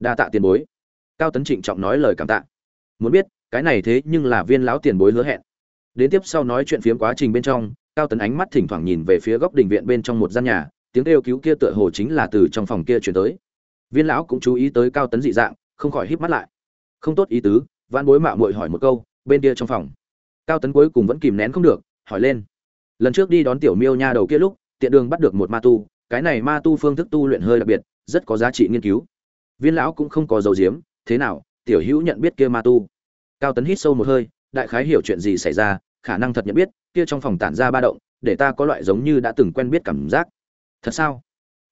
Đa tạ tiền bối. Cao tấn trịnh trọng nói lời cảm tạ. Muốn biết, cái này thế nhưng là viên lão tiền bối hứa hẹn. Đến tiếp sau nói chuyện phiếm quá trình bên trong, cao tấn ánh mắt thỉnh thoảng nhìn về phía góc đình viện bên trong một gian nhà, tiếng kêu cứu kia tựa hồ chính là từ trong phòng kia chuyển tới. Viên lão cũng chú ý tới cao tấn dị dạng, không khỏi híp mắt lại. Không tốt ý tứ Van bối mạo muội hỏi một câu, bên kia trong phòng. Cao tấn cuối cùng vẫn kìm nén không được, hỏi lên. Lần trước đi đón tiểu miêu nha đầu kia lúc, tiện đường bắt được một ma tu, cái này ma tu phương thức tu luyện hơi đặc biệt, rất có giá trị nghiên cứu. Viên lão cũng không có dầu diếm thế nào, tiểu hữu nhận biết kia ma tu? Cao tấn hít sâu một hơi, đại khái hiểu chuyện gì xảy ra, khả năng thật nhận biết, kia trong phòng tản ra ba động, để ta có loại giống như đã từng quen biết cảm giác. Thật sao?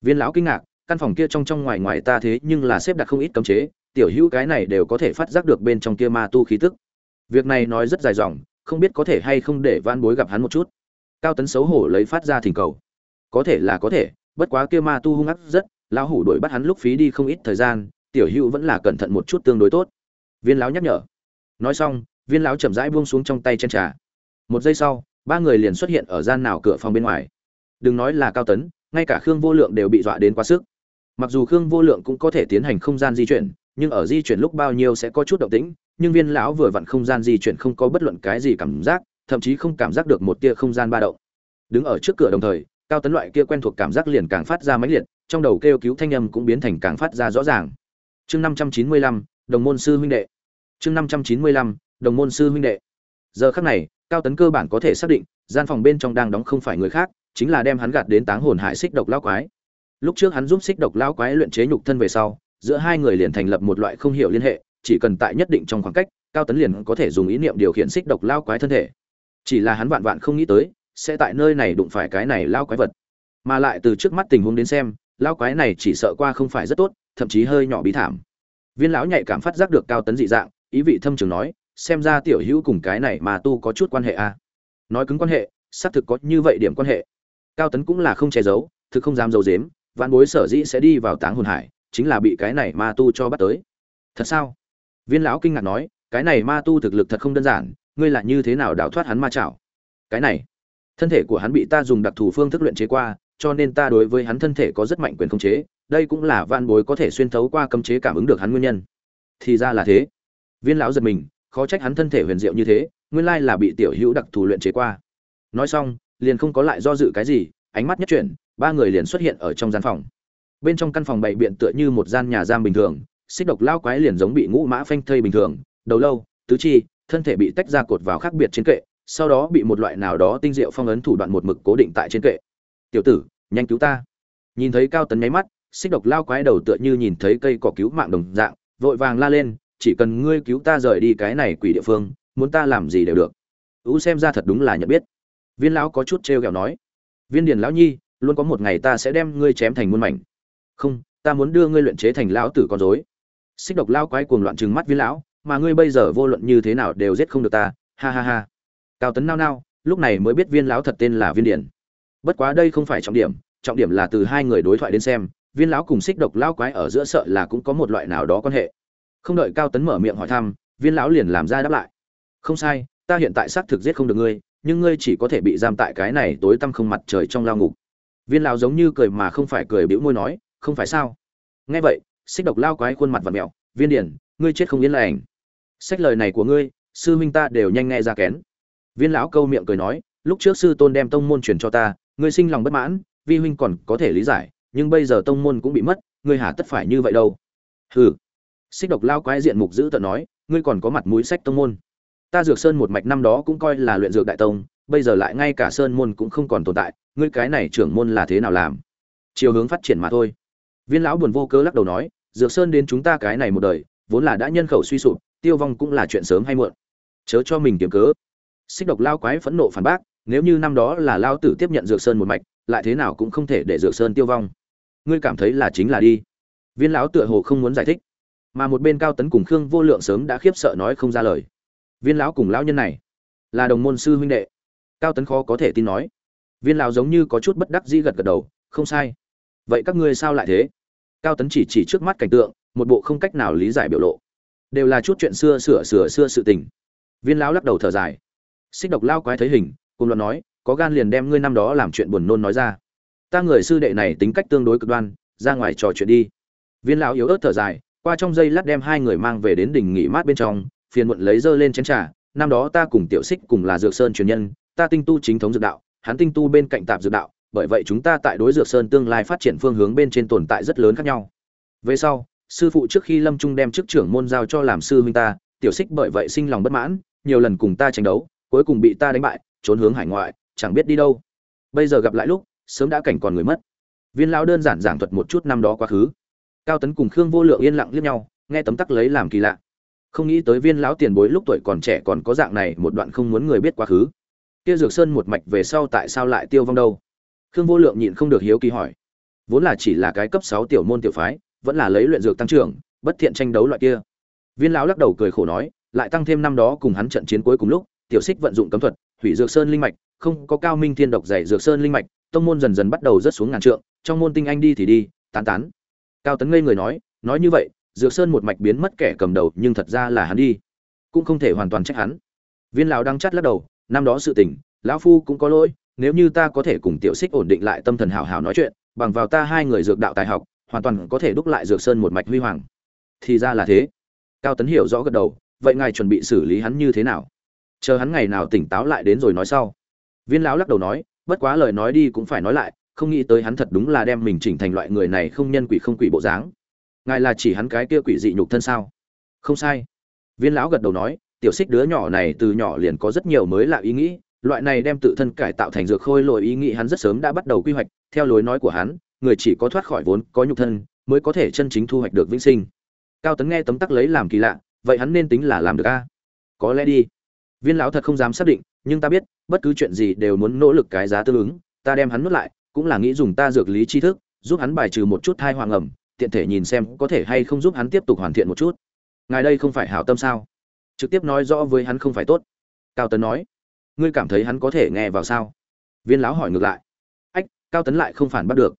Viên lão kinh ngạc căn phòng kia trong trong ngoài ngoài ta thế nhưng là xếp đặt không ít cấm chế, tiểu hữu cái này đều có thể phát giác được bên trong kia ma tu khí tức. Việc này nói rất dài dòng, không biết có thể hay không để van bối gặp hắn một chút. Cao tấn xấu hổ lấy phát ra thỉnh cầu. Có thể là có thể, bất quá kia ma tu hung ác rất, lão hủ đuổi bắt hắn lúc phí đi không ít thời gian, tiểu hữu vẫn là cẩn thận một chút tương đối tốt. Viên lão nhắc nhở. Nói xong, viên lão chậm rãi buông xuống trong tay chén trà. Một giây sau, ba người liền xuất hiện ở gian nào cửa phòng bên ngoài. Đừng nói là cao tấn, ngay cả khương vô lượng đều bị dọa đến quá sức mặc dù khương vô lượng cũng có thể tiến hành không gian di chuyển, nhưng ở di chuyển lúc bao nhiêu sẽ có chút động tĩnh, nhưng viên lão vừa vặn không gian di chuyển không có bất luận cái gì cảm giác, thậm chí không cảm giác được một tia không gian ba động. Đứng ở trước cửa đồng thời, cao tấn loại kia quen thuộc cảm giác liền càng phát ra mãnh liệt, trong đầu kêu cứu thanh âm cũng biến thành càng phát ra rõ ràng. Chương năm trăm chín mươi lăm, đồng môn sư huynh đệ. Chương năm trăm chín mươi lăm, đồng môn sư huynh đệ. Giờ khắc này, cao tấn cơ bản có thể xác định, gian phòng bên trong đang đóng không phải người khác, chính là đem hắn gạt đến táng hồn hại xích độc lao quái lúc trước hắn giúp xích độc lão quái luyện chế nhục thân về sau, giữa hai người liền thành lập một loại không hiểu liên hệ, chỉ cần tại nhất định trong khoảng cách, cao tấn liền có thể dùng ý niệm điều khiển xích độc lao quái thân thể. Chỉ là hắn vạn vạn không nghĩ tới, sẽ tại nơi này đụng phải cái này lao quái vật. Mà lại từ trước mắt tình huống đến xem lao quái này chỉ sợ qua không phải rất tốt, thậm chí hơi nhỏ bí thảm. Viên lão nhạy cảm phát giác được cao tấn dị dạng, ý vị thâm trường nói, xem ra tiểu hữu cùng cái này mà tu có chút quan hệ à. nói cứng quan hệ, xác thực có như vậy điểm quan hệ. Cao tấn cũng là không che giấu, thực không dám giấu dếm vạn bối sở dĩ sẽ đi vào táng hồn hải, chính là bị cái này ma tu cho bắt tới. Thật sao? Viên lão kinh ngạc nói, cái này ma tu thực lực thật không đơn giản, ngươi là như thế nào đào thoát hắn ma chảo? Cái này, thân thể của hắn bị ta dùng đặc thù phương thức luyện chế qua, cho nên ta đối với hắn thân thể có rất mạnh quyền khống chế, đây cũng là van bối có thể xuyên thấu qua cấm chế cảm ứng được hắn nguyên nhân. Thì ra là thế. Viên lão giật mình, khó trách hắn thân thể huyền diệu như thế, nguyên lai là bị tiểu hữu đặc thù luyện chế qua. Nói xong, liền không có lại do dự cái gì, ánh mắt nhất chuyển ba người liền xuất hiện ở trong gian phòng. Bên trong căn phòng bày biện tựa như một gian nhà giam bình thường, xích độc lao quái liền giống bị ngũ mã phanh thây bình thường, đầu lâu, tứ chi, thân thể bị tách ra cột vào khác biệt trên kệ, sau đó bị một loại nào đó tinh diệu phong ấn thủ đoạn một mực cố định tại trên kệ. Tiểu tử, nhanh cứu ta. Nhìn thấy cao tấn nháy mắt, xích độc lao quái đầu tựa như nhìn thấy cây cỏ cứu mạng đồng dạng, vội vàng la lên, chỉ cần ngươi cứu ta rời đi cái này quỷ địa phương, muốn ta làm gì đều được. Ú xem ra thật đúng là nhận biết. Viên lão có chút t r nói. Viên điền lão nhi luôn có một ngày ta sẽ đem ngươi chém thành muôn mảnh. Không, ta muốn đưa ngươi luyện chế thành lão tử con dối xích độc lao quái cuồng loạn trừng mắt viên lão, mà ngươi bây giờ vô luận như thế nào đều giết không được ta. Ha ha ha. Cao tấn nao nao, lúc này mới biết viên lão thật tên là viên điển. Bất quá đây không phải trọng điểm trọng điểm là từ hai người đối thoại đến xem, viên lão cùng xích độc lao quái ở giữa sợ là cũng có một loại nào đó quan hệ. Không đợi cao tấn mở miệng hỏi thăm, viên lão liền làm ra đáp lại. Không sai, ta hiện tại xác thực giết không được ngươi, nhưng ngươi chỉ có thể bị giam tại cái này tối tăm không mặt trời trong lao ngục viên lão giống như cười mà không phải cười bĩu môi nói, không phải sao? Nghe vậy, xích độc lao quái khuôn mặt và mẹo viên điển, ngươi chết không yên lành. Sách lời này của ngươi, sư huynh ta đều nhanh nghe ra kén. Viên lão câu miệng cười nói, lúc trước sư tôn đem tông môn truyền cho ta, ngươi sinh lòng bất mãn, vi huynh còn có thể lý giải, nhưng bây giờ tông môn cũng bị mất, ngươi hả tất phải như vậy đâu? Hừ. Xích độc lao quái diện mục giữ tận nói, ngươi còn có mặt mũi sách tông môn. Ta dược sơn một mạch năm đó cũng coi là luyện dược đại tông, bây giờ lại ngay cả sơn môn cũng không còn tồn tại ngươi cái này trưởng môn là thế nào làm? Chiều hướng phát triển mà thôi. Viên lão buồn vô cớ lắc đầu nói, dược sơn đến chúng ta cái này một đời, vốn là đã nhân khẩu suy sụp, tiêu vong cũng là chuyện sớm hay muộn. Chớ cho mình kiếm cớ. Xích độc lao quái phẫn nộ phản bác, nếu như năm đó là lao tử tiếp nhận dược sơn một mạch, lại thế nào cũng không thể để dược sơn tiêu vong. Ngươi cảm thấy là chính là đi. Viên lão tựa hồ không muốn giải thích, mà một bên cao tấn cùng khương vô lượng sớm đã khiếp sợ nói không ra lời. Viên lão cùng lão nhân này là đồng môn sư huynh đệ. Cao tấn khó có thể tin nói viên lão giống như có chút bất đắc dĩ gật gật đầu, không sai. Vậy các ngươi sao lại thế? Cao tấn chỉ chỉ trước mắt cảnh tượng, một bộ không cách nào lý giải biểu lộ. Đều là chút chuyện xưa, sửa sửa, xưa sự tình. Viên lão lắc đầu thở dài. Xích độc lao quái thấy hình, cùng luận nói, có gan liền đem ngươi năm đó làm chuyện buồn nôn nói ra. Ta người sư đệ này tính cách tương đối cực đoan, ra ngoài trò chuyện đi. Viên lão yếu ớt thở dài, qua trong giây lát đem hai người mang về đến đỉnh nghỉ mát bên trong, phiền muộn lấy dơ lên chén trà, năm đó ta cùng tiểu xích cùng là dược sơn truyền nhân, ta tinh tu chính thống dược đạo hắn tinh tu bên cạnh tạp dược đạo, bởi vậy chúng ta tại đối dược sơn tương lai phát triển phương hướng bên trên tồn tại rất lớn khác nhau. Về sau, sư phụ trước khi lâm trung đem chức trưởng môn giao cho làm sư huynh ta, tiểu xích bởi vậy sinh lòng bất mãn, nhiều lần cùng ta tranh đấu, cuối cùng bị ta đánh bại, trốn hướng hải ngoại, chẳng biết đi đâu. Bây giờ gặp lại lúc, sớm đã cảnh còn người mất. Viên lão đơn giản giảng thuật một chút năm đó quá khứ. Cao tấn cùng khương vô lượng yên lặng liếc nhau, nghe tấm tắc lấy làm kỳ lạ. Không nghĩ tới viên lão tiền bối lúc tuổi còn trẻ còn có dạng này, một đoạn không muốn người biết quá khứ kia dược sơn một mạch về sau tại sao lại tiêu vong đâu? Khương vô lượng nhịn không được hiếu kỳ hỏi. Vốn là chỉ là cái cấp sáu tiểu môn tiểu phái, vẫn là lấy luyện dược tăng trưởng, bất thiện tranh đấu loại kia. Viên lão lắc đầu cười khổ nói, lại tăng thêm năm đó cùng hắn trận chiến cuối cùng lúc, tiểu xích vận dụng cấm thuật, hủy dược sơn linh mạch, không có cao minh thiên độc dạy dược sơn linh mạch, tông môn dần dần bắt đầu rớt xuống ngàn trượng, trong môn tinh anh đi thì đi, tán tán. Cao tấn ngây người nói nói như vậy, dược sơn một mạch biến mất kẻ cầm đầu nhưng thật ra là hắn đi, cũng không thể hoàn toàn trách hắn. Viên lão đang chắt lắc đầu năm đó sự tình, lão phu cũng có lỗi, nếu như ta có thể cùng tiểu xích ổn định lại tâm thần hảo hảo nói chuyện, bằng vào ta hai người dược đạo tài học, hoàn toàn có thể đúc lại dược sơn một mạch huy hoàng. Thì ra là thế. Cao tấn hiểu rõ gật đầu, vậy ngài chuẩn bị xử lý hắn như thế nào? Chờ hắn ngày nào tỉnh táo lại đến rồi nói sau. Viên lão lắc đầu nói, bất quá lời nói đi cũng phải nói lại, không nghĩ tới hắn thật đúng là đem mình chỉnh thành loại người này không nhân quỷ không quỷ bộ dáng. Ngài là chỉ hắn cái kia quỷ dị nhục thân sao? Không sai. Viên lão gật đầu nói tiểu xích đứa nhỏ này từ nhỏ liền có rất nhiều mới lạ ý nghĩ, loại này đem tự thân cải tạo thành dược khôi lội ý nghĩ hắn rất sớm đã bắt đầu quy hoạch, theo lối nói của hắn, người chỉ có thoát khỏi vốn, có nhục thân, mới có thể chân chính thu hoạch được vĩnh sinh. Cao tấn nghe tấm tắc lấy làm kỳ lạ, vậy hắn nên tính là làm được a? Có lẽ đi. Viên lão thật không dám xác định, nhưng ta biết, bất cứ chuyện gì đều muốn nỗ lực cái giá tương ứng, ta đem hắn nuốt lại, cũng là nghĩ dùng ta dược lý tri thức, giúp hắn bài trừ một chút thai hoàng ẩm, tiện thể nhìn xem có thể hay không giúp hắn tiếp tục hoàn thiện một chút. Ngài đây không phải hảo tâm sao? Trực tiếp nói rõ với hắn không phải tốt. Cao tấn nói, ngươi cảm thấy hắn có thể nghe vào sao? Viên lão hỏi ngược lại. Ách, cao tấn lại không phản bắt được.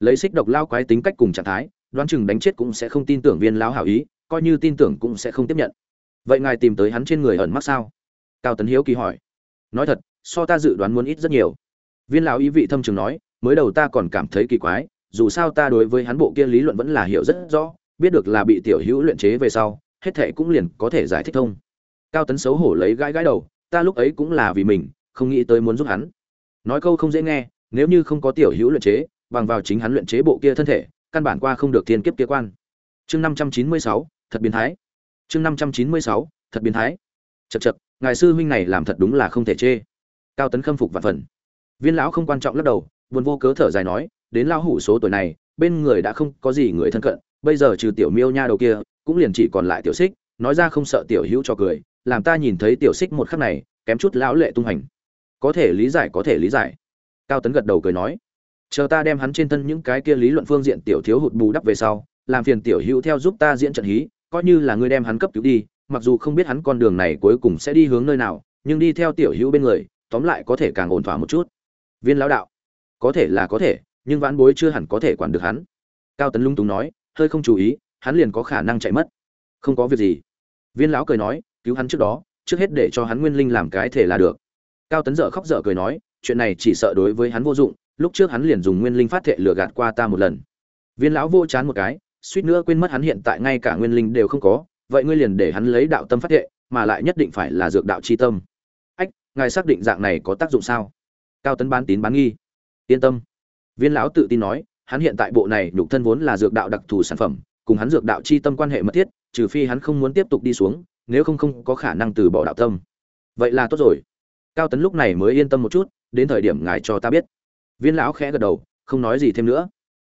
Lấy xích độc lao quái tính cách cùng trạng thái, đoán chừng đánh chết cũng sẽ không tin tưởng viên lão hảo ý, coi như tin tưởng cũng sẽ không tiếp nhận. Vậy ngài tìm tới hắn trên người ẩn mắc sao? Cao tấn hiếu kỳ hỏi. Nói thật, so ta dự đoán muốn ít rất nhiều. Viên lão ý vị thâm trường nói, mới đầu ta còn cảm thấy kỳ quái, dù sao ta đối với hắn bộ kia lý luận vẫn là hiểu rất rõ, biết được là bị tiểu hữu luyện chế về sau hết thệ cũng liền có thể giải thích thông. Cao tấn xấu hổ lấy gãi gãi đầu, ta lúc ấy cũng là vì mình, không nghĩ tới muốn giúp hắn. Nói câu không dễ nghe, nếu như không có tiểu hữu luyện chế, bằng vào chính hắn luyện chế bộ kia thân thể, căn bản qua không được thiên kiếp kia quan. Chương năm trăm chín mươi sáu, thật biến thái. Chương năm trăm chín mươi sáu, thật biến thái. Chật chật ngài sư huynh này làm thật đúng là không thể chê. Cao tấn khâm phục và phần. Viên lão không quan trọng lắc đầu, buồn vô cớ thở dài nói, đến lão hủ số tuổi này, bên người đã không có gì người thân cận, bây giờ trừ tiểu miêu nha đầu kia cũng liền chỉ còn lại tiểu xích, nói ra không sợ tiểu hữu cho cười, làm ta nhìn thấy tiểu xích một khắc này, kém chút lão lệ tung hành có thể lý giải, có thể lý giải. Cao tấn gật đầu cười nói, chờ ta đem hắn trên thân những cái kia lý luận phương diện tiểu thiếu hụt bù đắp về sau, làm phiền tiểu hữu theo giúp ta diễn trận hí, coi như là ngươi đem hắn cấp cứu đi, mặc dù không biết hắn con đường này cuối cùng sẽ đi hướng nơi nào, nhưng đi theo tiểu hữu bên người, tóm lại có thể càng ổn thỏa một chút. Viên lão đạo, có thể là có thể, nhưng vãn bối chưa hẳn có thể quản được hắn. Cao tấn lung túng nói, hơi không chú ý hắn liền có khả năng chạy mất. Không có việc gì. Viên lão cười nói, cứu hắn trước đó, trước hết để cho hắn nguyên linh làm cái thể là được. Cao tấn dở khóc dở cười nói, chuyện này chỉ sợ đối với hắn vô dụng, lúc trước hắn liền dùng nguyên linh phát thệ lừa gạt qua ta một lần. Viên lão vô chán một cái, suýt nữa quên mất hắn hiện tại ngay cả nguyên linh đều không có, vậy ngươi liền để hắn lấy đạo tâm phát thệ mà lại nhất định phải là dược đạo chi tâm. Ách, ngài xác định dạng này có tác dụng sao? Cao tấn bán tín bán nghi. Yên tâm. Viên lão tự tin nói, hắn hiện tại bộ này nhục thân vốn là dược đạo đặc thù sản phẩm cùng hắn dược đạo chi tâm quan hệ mật thiết trừ phi hắn không muốn tiếp tục đi xuống nếu không không có khả năng từ bỏ đạo tâm. Vậy là tốt rồi. Cao tấn lúc này mới yên tâm một chút đến thời điểm ngài cho ta biết. Viên lão khẽ gật đầu không nói gì thêm nữa.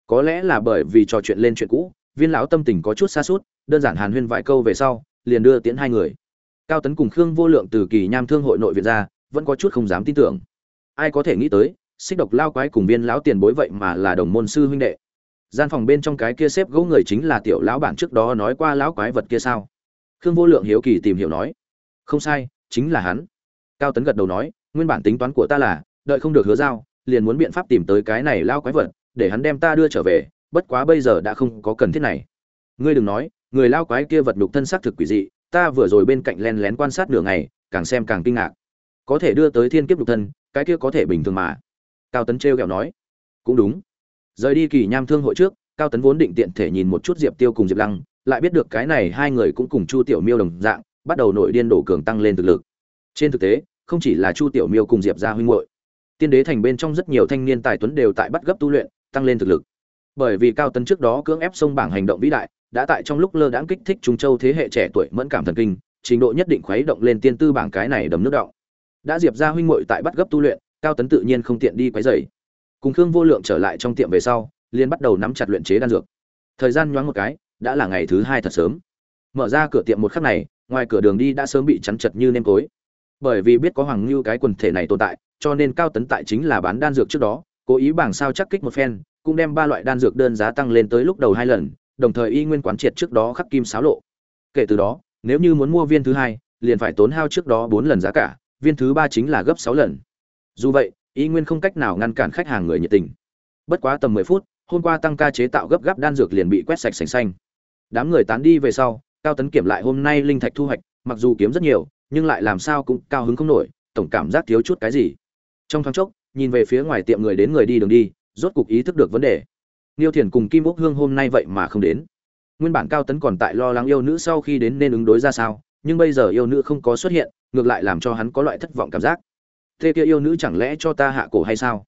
Có lẽ là bởi vì trò chuyện lên chuyện cũ viên lão tâm tình có chút xa sút, đơn giản hàn huyên vài câu về sau liền đưa tiễn hai người. Cao tấn cùng khương vô lượng từ kỳ nham thương hội nội viện ra vẫn có chút không dám tin tưởng. Ai có thể nghĩ tới xích độc lao quái cùng viên lão tiền bối vậy mà là đồng môn sư huynh đệ gian phòng bên trong cái kia xếp gỗ người chính là tiểu lão bản trước đó nói qua lão quái vật kia sao? Khương vô lượng hiếu kỳ tìm hiểu nói. Không sai, chính là hắn. Cao tấn gật đầu nói, nguyên bản tính toán của ta là, đợi không được hứa giao, liền muốn biện pháp tìm tới cái này lao quái vật, để hắn đem ta đưa trở về, bất quá bây giờ đã không có cần thiết này. Ngươi đừng nói, người lao quái kia vật nhục thân xác thực quỷ dị, ta vừa rồi bên cạnh len lén quan sát nửa ngày, càng xem càng kinh ngạc. Có thể đưa tới thiên kiếp nhục thân, cái kia có thể bình thường mà. Cao tấn treo kẹo nói. Cũng đúng rời đi kỳ nham thương hội trước, cao tấn vốn định tiện thể nhìn một chút diệp tiêu cùng diệp lăng, lại biết được cái này hai người cũng cùng chu tiểu miêu đồng dạng, bắt đầu nội điên đổ cường tăng lên thực lực. Trên thực tế, không chỉ là chu tiểu miêu cùng diệp gia huynh hội tiên đế thành bên trong rất nhiều thanh niên tài tuấn đều tại bắt gấp tu luyện, tăng lên thực lực. Bởi vì cao tấn trước đó cưỡng ép sông bảng hành động vĩ đại, đã tại trong lúc lơ đãng kích thích trung châu thế hệ trẻ tuổi mẫn cảm thần kinh, trình độ nhất định khuấy động lên tiên tư bảng cái này đầm nước động. Đã diệp ra huynh muội tại bắt gấp tu luyện, cao tấn tự nhiên không tiện đi quấy rầy cùng khương vô lượng trở lại trong tiệm về sau, liền bắt đầu nắm chặt luyện chế đan dược. Thời gian nhoáng một cái, đã là ngày thứ hai thật sớm. Mở ra cửa tiệm một khắc này, ngoài cửa đường đi đã sớm bị chắn chật như nêm tối bởi vì biết có hoàng lưu cái quần thể này tồn tại, cho nên cao tấn tại chính là bán đan dược trước đó, cố ý bảng sao chắc kích một phen, cũng đem ba loại đan dược đơn giá tăng lên tới lúc đầu hai lần, đồng thời y nguyên quán triệt trước đó khắc kim sáo lộ. Kể từ đó, nếu như muốn mua viên thứ hai, liền phải tốn hao trước đó bốn lần giá cả, viên thứ ba chính là gấp sáu lần. Dù vậy y nguyên không cách nào ngăn cản khách hàng người nhiệt tình bất quá tầm mười phút hôm qua tăng ca chế tạo gấp gáp đan dược liền bị quét sạch sành xanh đám người tán đi về sau cao tấn kiểm lại hôm nay linh thạch thu hoạch mặc dù kiếm rất nhiều nhưng lại làm sao cũng cao hứng không nổi tổng cảm giác thiếu chút cái gì trong thoáng chốc nhìn về phía ngoài tiệm người đến người đi đường đi rốt cục ý thức được vấn đề Niêu Thiền cùng Kim Úc Hương hôm nay vậy mà không đến. Nguyên bản Cao Tấn còn tại lo lắng yêu nữ sau khi đến nên ứng đối ra sao, nhưng bây giờ yêu nữ không có xuất hiện, ngược lại làm cho hắn có loại thất vọng cảm giác. Thế kia yêu nữ chẳng lẽ cho ta hạ cổ hay sao?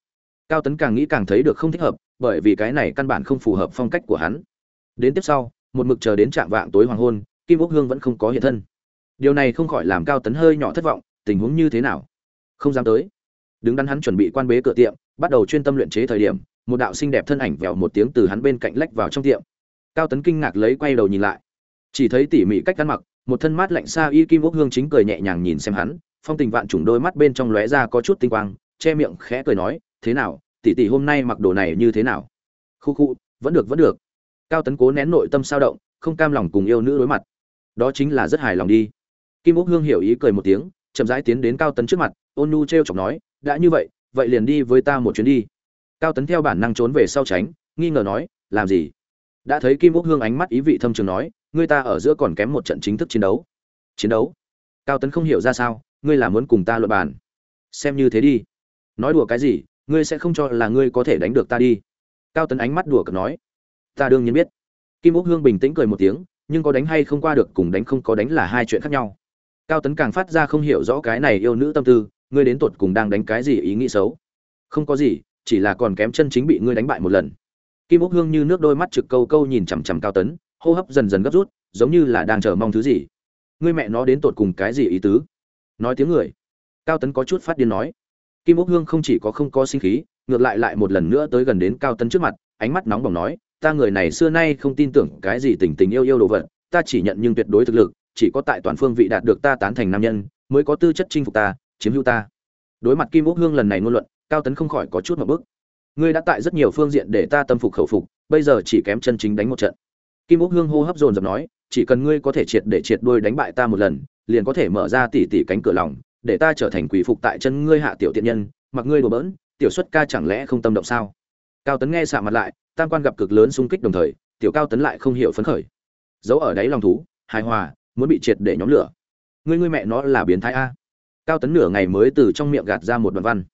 Cao Tấn càng nghĩ càng thấy được không thích hợp, bởi vì cái này căn bản không phù hợp phong cách của hắn. Đến tiếp sau, một mực chờ đến trạng vạng tối hoàng hôn, Kim quốc Hương vẫn không có hiện thân. Điều này không khỏi làm Cao Tấn hơi nhỏ thất vọng, tình huống như thế nào? Không dám tới. Đứng đắn hắn chuẩn bị quan bế cửa tiệm, bắt đầu chuyên tâm luyện chế thời điểm, một đạo xinh đẹp thân ảnh vèo một tiếng từ hắn bên cạnh lách vào trong tiệm cao tấn kinh ngạc lấy quay đầu nhìn lại chỉ thấy tỉ mỉ cách ăn mặc một thân mát lạnh xa y kim quốc hương chính cười nhẹ nhàng nhìn xem hắn phong tình vạn trùng đôi mắt bên trong lóe ra có chút tinh quang, che miệng khẽ cười nói, thế nào, tỷ tỷ hôm nay mặc đồ này như thế nào? Khu khu, vẫn được vẫn được. Cao tấn cố nén nội tâm sao động, không cam lòng cùng yêu nữ đối mặt. Đó chính là rất hài lòng đi. Kim úc hương hiểu ý cười một tiếng, chậm rãi tiến đến cao tấn trước mặt, ôn nu t r chọc nói, đã như vậy vậy liền đi với ta một chuyến đi. Cao tấn theo bản năng trốn về sau tránh, nghi ngờ nói, làm gì? Đã thấy kim úc hương ánh mắt ý vị thâm trường nói, ngươi ta ở giữa còn kém một trận chính thức chiến đấu. Chiến đấu? Cao tấn không hiểu ra sao ngươi là muốn cùng ta luận bàn. Xem như thế đi. Nói đùa cái gì, ngươi sẽ không cho là ngươi có thể đánh được ta đi. Cao tấn ánh mắt đùa cợt nói. Ta đương nhiên biết. Kim úc hương bình tĩnh cười một tiếng, nhưng có đánh hay không qua được cùng đánh không có đánh là hai chuyện khác nhau. Cao tấn càng phát ra không hiểu rõ cái này yêu nữ tâm tư, ngươi đến tột cùng đang đánh cái gì ý nghĩ xấu. Không có gì, chỉ là còn kém chân chính bị ngươi đánh bại một lần. Kim úc hương như nước đôi mắt trực câu câu nhìn chằm chằm cao tấn, hô hấp dần dần gấp rút, giống như là đang chờ mong thứ gì. Ngươi mẹ nó đến tột cùng cái gì ý tứ? Nói tiếng người. Cao tấn có chút phát điên nói. Kim úc hương không chỉ có không có sinh khí, ngược lại lại một lần nữa tới gần đến cao tấn trước mặt, ánh mắt nóng bỏng nói, ta người này xưa nay không tin tưởng cái gì tình tình yêu yêu đồ vật, ta chỉ nhận nhưng tuyệt đối thực lực, chỉ có tại toàn phương vị đạt được ta tán thành nam nhân, mới có tư chất chinh phục ta, chiếm hữu ta. Đối mặt kim úc hương lần này ngôn luận, cao tấn không khỏi có chút một bức. Ngươi đã tại rất nhiều phương diện để ta tâm phục khẩu phục, bây giờ chỉ kém chân chính đánh một trận. Kim úc hương hô hấp dồn dập nói, chỉ cần ngươi có thể triệt để triệt đuôi đánh bại ta một lần liền có thể mở ra tỉ tỉ cánh cửa lòng, để ta trở thành quỷ phục tại chân ngươi hạ tiểu tiện nhân, mặc ngươi đùa bỡn, tiểu xuất ca chẳng lẽ không tâm động sao? Cao tấn nghe xạ mặt lại, tam quan gặp cực lớn xung kích đồng thời, tiểu cao tấn lại không hiểu phấn khởi. Giấu ở đáy lòng thú, hài hòa, muốn bị triệt để nhóm lửa. Ngươi ngươi mẹ nó là biến thái a. Cao tấn nửa ngày mới từ trong miệng gạt ra một đoạn văn.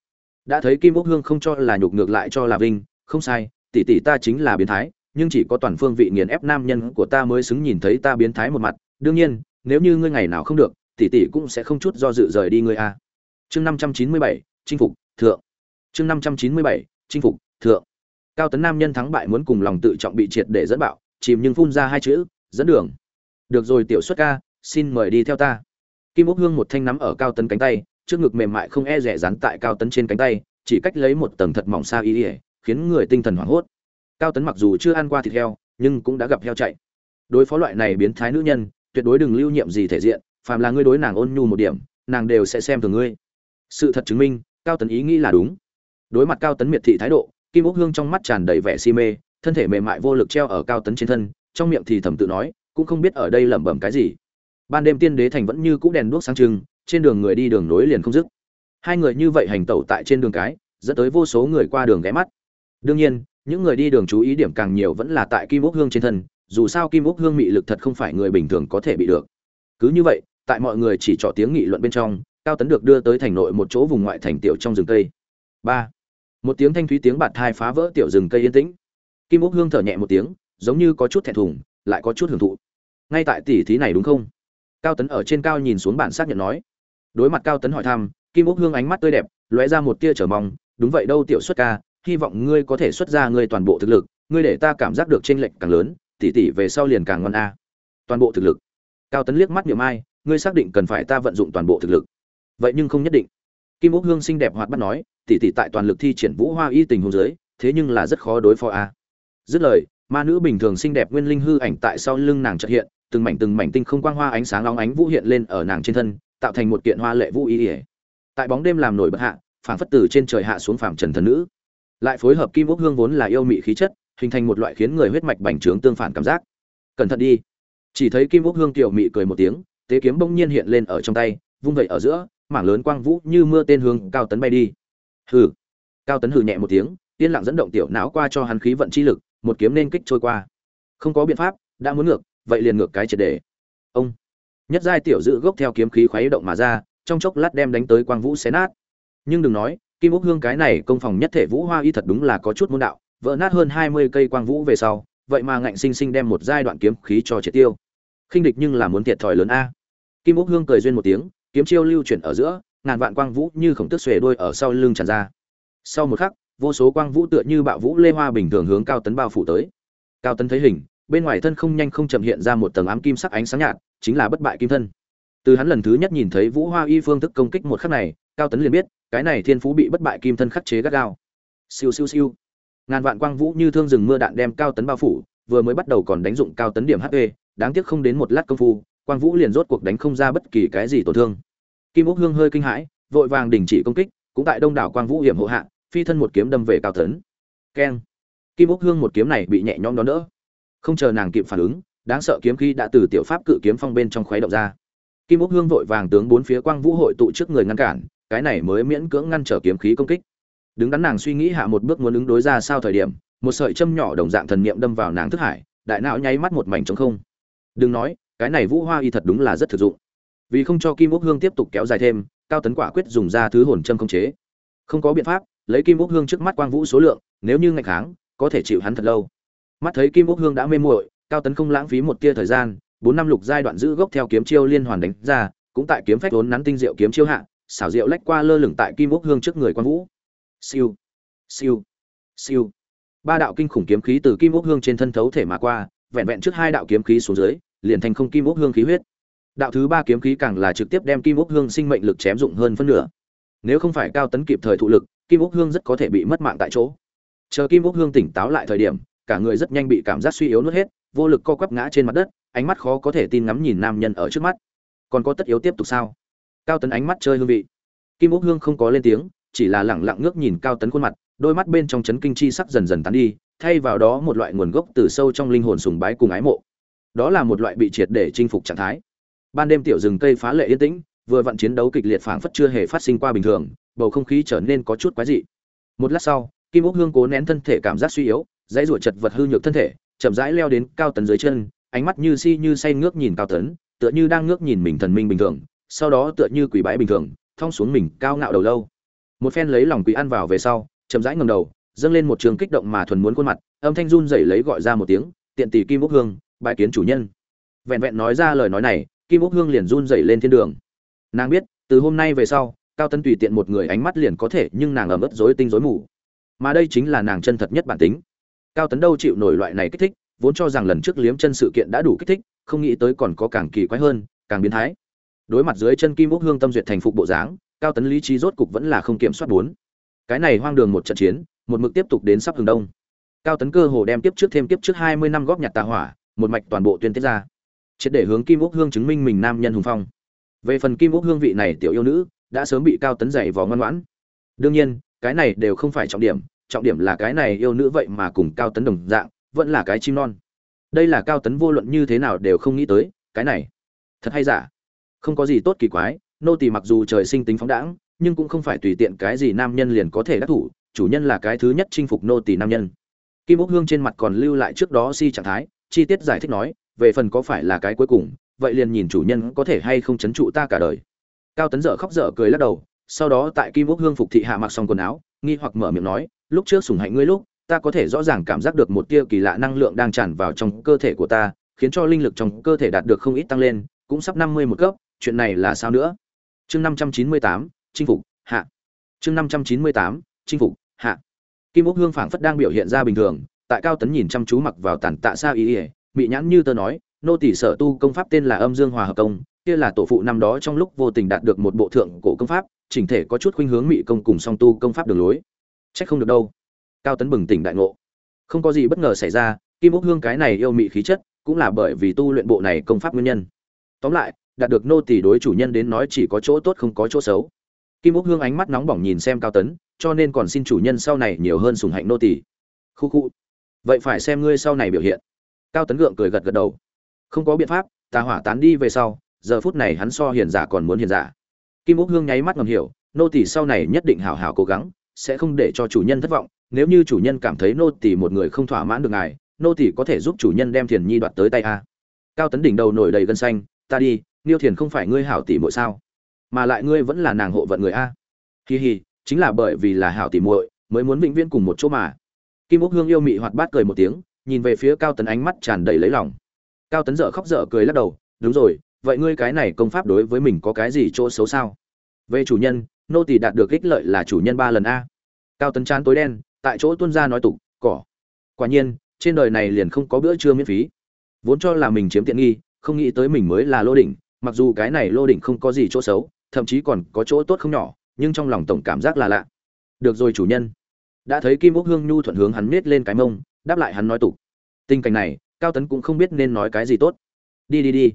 Đã thấy kim úc hương không cho là nhục ngược lại cho là vinh, không sai tỷ tỷ ta chính là biến thái, nhưng chỉ có toàn phương vị nghiền ép nam nhân của ta mới xứng nhìn thấy ta biến thái một mặt. Đương nhiên nếu như ngươi ngày nào không được, tỷ tỷ cũng sẽ không chút do dự rời đi ngươi a. Chương năm trăm chín mươi bảy, chinh phục, thượng. Chương năm trăm chín mươi bảy, chinh phục, thượng. Cao tấn nam nhân thắng bại muốn cùng lòng tự trọng bị triệt để dẫn bạo, chìm nhưng phun ra hai chữ, dẫn đường. Được rồi tiểu xuất ca, xin mời đi theo ta. Kim úc hương một thanh nắm ở cao tấn cánh tay, trước ngực mềm mại không e rẻ dán tại cao tấn trên cánh tay, chỉ cách lấy một tầng thật mỏng xa y ỉa khiến người tinh thần hoảng hốt. Cao tấn mặc dù chưa ăn qua thịt heo, nhưng cũng đã gặp heo chạy. Đối phó loại này biến thái nữ nhân tuyệt đối đừng lưu nhiệm gì thể diện, phàm là ngươi đối nàng ôn nhu một điểm, nàng đều sẽ xem thường ngươi. Sự thật chứng minh, cao tấn ý nghĩ là đúng. Đối mặt cao tấn miệt thị thái độ, kim úc hương trong mắt tràn đầy vẻ si mê, thân thể mềm mại vô lực treo ở cao tấn trên thân, trong miệng thì thầm tự nói, cũng không biết ở đây lẩm bẩm cái gì. Ban đêm tiên đế thành vẫn như cũ đèn đuốc sáng trưng, trên đường người đi đường nối liền không dứt. Hai người như vậy hành tẩu tại trên đường cái, dẫn tới vô số người qua đường ghé mắt. Đương nhiên, những người đi đường chú ý điểm càng nhiều vẫn là tại kim úc hương trên thân dù sao kim úc hương mị lực thật không phải người bình thường có thể bị được. Cứ như vậy, tại mọi người chỉ trỏ tiếng nghị luận bên trong, cao tấn được đưa tới thành nội một chỗ vùng ngoại thành tiểu trong rừng cây. Ba. Một tiếng thanh thúy tiếng bạt thai phá vỡ tiểu rừng cây yên tĩnh. Kim úc hương thở nhẹ một tiếng, giống như có chút thẹn thùng, lại có chút hưởng thụ. Ngay tại tỷ thí này đúng không? Cao tấn ở trên cao nhìn xuống bản xác nhận nói. Đối mặt cao tấn hỏi thăm, kim úc hương ánh mắt tươi đẹp, lóe ra một tia trở mong, đúng vậy đâu, tiểu xuất ca, hy vọng ngươi có thể xuất ra ngươi toàn bộ thực lực, ngươi để ta cảm giác được chênh lệch càng lớn tỷ tỷ về sau liền càng ngon a. Toàn bộ thực lực. Cao tấn liếc mắt niệm ai, ngươi xác định cần phải ta vận dụng toàn bộ thực lực. Vậy nhưng không nhất định. Kim úc hương xinh đẹp hoạt bát nói tỷ tỷ tại toàn lực thi triển vũ hoa y tình hôn giới thế nhưng là rất khó đối phó a. Dứt lời, ma nữ bình thường xinh đẹp nguyên linh hư ảnh tại sau lưng nàng chợt hiện, từng mảnh từng mảnh tinh không quang hoa ánh sáng long ánh vũ hiện lên ở nàng trên thân, tạo thành một kiện hoa lệ vũ y. Tại bóng đêm làm nổi bật hạ, phảng phất từ trên trời hạ xuống phàm trần thần nữ. Lại phối hợp kim Úc hương vốn là yêu mị khí chất hình thành một loại khiến người huyết mạch bành trướng tương phản cảm giác. Cẩn thận đi. Chỉ thấy kim quốc hương tiểu mị cười một tiếng, tế kiếm bỗng nhiên hiện lên ở trong tay, vung vậy ở giữa, mảng lớn quang vũ như mưa tên hướng cao tấn bay đi. Hừ. Cao tấn hừ nhẹ một tiếng, yên lặng dẫn động tiểu não qua cho hắn khí vận chi lực, một kiếm nên kích trôi qua. Không có biện pháp, đã muốn ngược, vậy liền ngược cái triệt đề ông. Nhất giai tiểu dự gốc theo kiếm khí khuấy động mà ra, trong chốc lát đem đánh tới quang vũ xé nát. Nhưng đừng nói, kim úc hương cái này công phòng nhất thể vũ hoa y thật đúng là có chút môn đạo vỡ nát hơn hai mươi cây quang vũ về sau, vậy mà ngạnh sinh sinh đem một giai đoạn kiếm khí cho triệt tiêu. Khinh địch nhưng là muốn thiệt thòi lớn a. Kim úc hương cười duyên một tiếng, kiếm chiêu lưu chuyển ở giữa, ngàn vạn quang vũ như khổng tước xuề đuôi ở sau lưng tràn ra. Sau một khắc, vô số quang vũ tựa như bạo vũ lê hoa bình thường hướng cao tấn bao phủ tới. Cao tấn thấy hình, bên ngoài thân không nhanh không chậm hiện ra một tầng ám kim sắc ánh sáng nhạt, chính là bất bại kim thân. Từ hắn lần thứ nhất nhìn thấy vũ hoa y phương thức công kích một khắc này, cao tấn liền biết, cái này thiên phú bị bất bại kim thân khắc chế gắt gao. Siêu siêu siêu ngàn vạn quang vũ như thương rừng mưa đạn đem cao tấn bao phủ, vừa mới bắt đầu còn đánh dụng cao tấn điểm hp đáng tiếc không đến một lát công phu, quang vũ liền rốt cuộc đánh không ra bất kỳ cái gì tổn thương. Kim úc hương hơi kinh hãi, vội vàng đình chỉ công kích, cũng tại đông đảo quang vũ hiểm hộ hạ, phi thân một kiếm đâm về cao tấn. Keng. Kim úc hương một kiếm này bị nhẹ nhõm đón đỡ. Không chờ nàng kịp phản ứng, đáng sợ kiếm khí đã từ tiểu pháp cự kiếm phong bên trong khuấy động ra. Kim úc hương vội vàng tướng bốn phía quang vũ hội tụ trước người ngăn cản, cái này mới miễn cưỡng ngăn trở kiếm khí công kích đứng đắn nàng suy nghĩ hạ một bước muốn ứng đối ra sao thời điểm, một sợi châm nhỏ đồng dạng thần niệm đâm vào nàng thức hải, đại não nháy mắt một mảnh trống không. Đừng nói, cái này vũ hoa y thật đúng là rất thực dụng. Vì không cho kim úc hương tiếp tục kéo dài thêm, cao tấn quả quyết dùng ra thứ hồn châm không chế. Không có biện pháp, lấy kim úc hương trước mắt quang vũ số lượng, nếu như ngạch kháng, có thể chịu hắn thật lâu. Mắt thấy kim úc hương đã mê muội, cao tấn không lãng phí một tia thời gian, bốn năm lục giai đoạn giữ gốc theo kiếm chiêu liên hoàn đánh ra, cũng tại kiếm phách vốn nắn tinh diệu kiếm chiêu hạ, xảo diệu lách qua lơ lửng tại kim úc hương trước người quang vũ siêu. Siêu. Siêu. Ba đạo kinh khủng kiếm khí từ kim úc hương trên thân thấu thể mà qua, vẹn vẹn trước hai đạo kiếm khí xuống dưới, liền thành không kim úc hương khí huyết. Đạo thứ ba kiếm khí càng là trực tiếp đem kim úc hương sinh mệnh lực chém dụng hơn phân nửa. Nếu không phải cao tấn kịp thời thụ lực, kim úc hương rất có thể bị mất mạng tại chỗ. Chờ kim úc hương tỉnh táo lại thời điểm, cả người rất nhanh bị cảm giác suy yếu nuốt hết, vô lực co quắp ngã trên mặt đất, ánh mắt khó có thể tin ngắm nhìn nam nhân ở trước mắt. Còn có tất yếu tiếp tục sao? Cao tấn ánh mắt chơi hương vị. Kim úc hương không có lên tiếng chỉ là lẳng lặng ngước nhìn cao tấn khuôn mặt, đôi mắt bên trong chấn kinh chi sắc dần dần tán đi, thay vào đó một loại nguồn gốc từ sâu trong linh hồn sùng bái cùng ái mộ. Đó là một loại bị triệt để chinh phục trạng thái. Ban đêm tiểu rừng cây phá lệ yên tĩnh, vừa vặn chiến đấu kịch liệt phảng phất chưa hề phát sinh qua bình thường, bầu không khí trở nên có chút quái dị. Một lát sau, kim úc hương cố nén thân thể cảm giác suy yếu, dãy ruột chật vật hư nhược thân thể, chậm rãi leo đến cao tấn dưới chân, ánh mắt như si như say ngước nhìn cao tấn, tựa như đang ngước nhìn mình thần minh bình thường, sau đó tựa như quỷ bái bình thường, thong xuống mình cao ngạo đầu lâu một phen lấy lòng quý ăn vào về sau, chậm rãi ngầm đầu, dâng lên một trường kích động mà thuần muốn khuôn mặt, âm thanh run rẩy lấy gọi ra một tiếng, tiện tỷ kim úc hương bãi kiến chủ nhân. Vẹn vẹn nói ra lời nói này, kim úc hương liền run rẩy lên thiên đường. Nàng biết, từ hôm nay về sau, cao tấn tùy tiện một người ánh mắt liền có thể, nhưng nàng ẩm ướt rối tinh rối mù. Mà đây chính là nàng chân thật nhất bản tính. Cao tấn đâu chịu nổi loại này kích thích, vốn cho rằng lần trước liếm chân sự kiện đã đủ kích thích, không nghĩ tới còn có càng kỳ quái hơn, càng biến thái. Đối mặt dưới chân kim úc hương tâm duyệt thành phục bộ dáng cao tấn lý trí rốt cục vẫn là không kiểm soát bốn. Cái này hoang đường một trận chiến, một mực tiếp tục đến sắp hừng đông. Cao tấn cơ hồ đem tiếp trước thêm tiếp trước hai mươi năm góp nhặt tà hỏa, một mạch toàn bộ tuyên tiết ra. Triệt để hướng kim úc hương chứng minh mình nam nhân hùng phong. Về phần kim úc hương vị này tiểu yêu nữ, đã sớm bị cao tấn dạy vò ngoan ngoãn. Đương nhiên, cái này đều không phải trọng điểm trọng điểm là cái này yêu nữ vậy mà cùng cao tấn đồng dạng, vẫn là cái chim non. Đây là cao tấn vô luận như thế nào đều không nghĩ tới, cái này. Thật hay giả? Không có gì tốt kỳ quái nô tỳ mặc dù trời sinh tính phóng đãng, nhưng cũng không phải tùy tiện cái gì nam nhân liền có thể đắc thủ, chủ nhân là cái thứ nhất chinh phục nô tỳ nam nhân. Kim úc hương trên mặt còn lưu lại trước đó si trạng thái, chi tiết giải thích nói, về phần có phải là cái cuối cùng, vậy liền nhìn chủ nhân có thể hay không chấn trụ ta cả đời. Cao tấn dở khóc dở cười lắc đầu, sau đó tại kim úc hương phục thị hạ mặc xong quần áo, nghi hoặc mở miệng nói, lúc trước sùng hạnh ngươi lúc, ta có thể rõ ràng cảm giác được một tia kỳ lạ năng lượng đang tràn vào trong cơ thể của ta, khiến cho linh lực trong cơ thể đạt được không ít tăng lên, cũng sắp năm mươi một cấp, chuyện này là sao nữa? Chương năm trăm chín mươi tám, chinh phục, hạ. Chương năm trăm chín mươi tám, chinh phục, hạ. Kim ốc hương phảng phất đang biểu hiện ra bình thường, tại cao tấn nhìn chăm chú mặc vào tàn tạ sa ý ỉa bị nhãn như tơ nói, nô tỷ sở tu công pháp tên là âm dương hòa hợp công, kia là tổ phụ năm đó trong lúc vô tình đạt được một bộ thượng cổ công pháp, chỉnh thể có chút khuynh hướng mị công cùng song tu công pháp đường lối. Trách không được đâu. Cao tấn bừng tỉnh đại ngộ. Không có gì bất ngờ xảy ra, kim ốc hương cái này yêu mị khí chất, cũng là bởi vì tu luyện bộ này công pháp nguyên nhân. Tóm lại đạt được nô tỳ đối chủ nhân đến nói chỉ có chỗ tốt không có chỗ xấu. Kim úc hương ánh mắt nóng bỏng nhìn xem cao tấn, cho nên còn xin chủ nhân sau này nhiều hơn sùng hạnh nô tỳ. khu khu. Vậy phải xem ngươi sau này biểu hiện. Cao tấn gượng cười gật gật đầu. Không có biện pháp, tà hỏa tán đi về sau, giờ phút này hắn so hiền giả còn muốn hiền giả. Kim úc hương nháy mắt ngầm hiểu, nô tỳ sau này nhất định hảo hảo cố gắng, sẽ không để cho chủ nhân thất vọng. Nếu như chủ nhân cảm thấy nô tỳ một người không thỏa mãn được ngài, nô tỳ có thể giúp chủ nhân đem thiền nhi đoạt tới tay a. Cao tấn đỉnh đầu nổi đầy gân xanh, ta đi niêu thiền không phải ngươi hảo tỷ muội sao? Mà lại ngươi vẫn là nàng hộ vận người a. Hi hì chính là bởi vì là hảo tỷ muội, mới muốn vĩnh viễn cùng một chỗ mà. Kim úc hương yêu mị hoạt bát cười một tiếng, nhìn về phía cao tấn ánh mắt tràn đầy lấy lòng. Cao tấn dở khóc dở cười lắc đầu, đúng rồi, vậy ngươi cái này công pháp đối với mình có cái gì chỗ xấu sao? Về chủ nhân, nô tỳ đạt được ích lợi là chủ nhân ba lần a. Cao tấn chán tối đen, tại chỗ tuân ra nói tục, cỏ. Quả nhiên, trên đời này liền không có bữa trưa miễn phí. Vốn cho là mình chiếm tiện nghi, không nghĩ tới mình mới là lô đỉnh mặc dù cái này lô đỉnh không có gì chỗ xấu, thậm chí còn có chỗ tốt không nhỏ, nhưng trong lòng tổng cảm giác là lạ. Được rồi chủ nhân. Đã thấy kim úc hương nhu thuận hướng hắn miết lên cái mông, đáp lại hắn nói tục. Tình cảnh này, cao tấn cũng không biết nên nói cái gì tốt. Đi đi đi.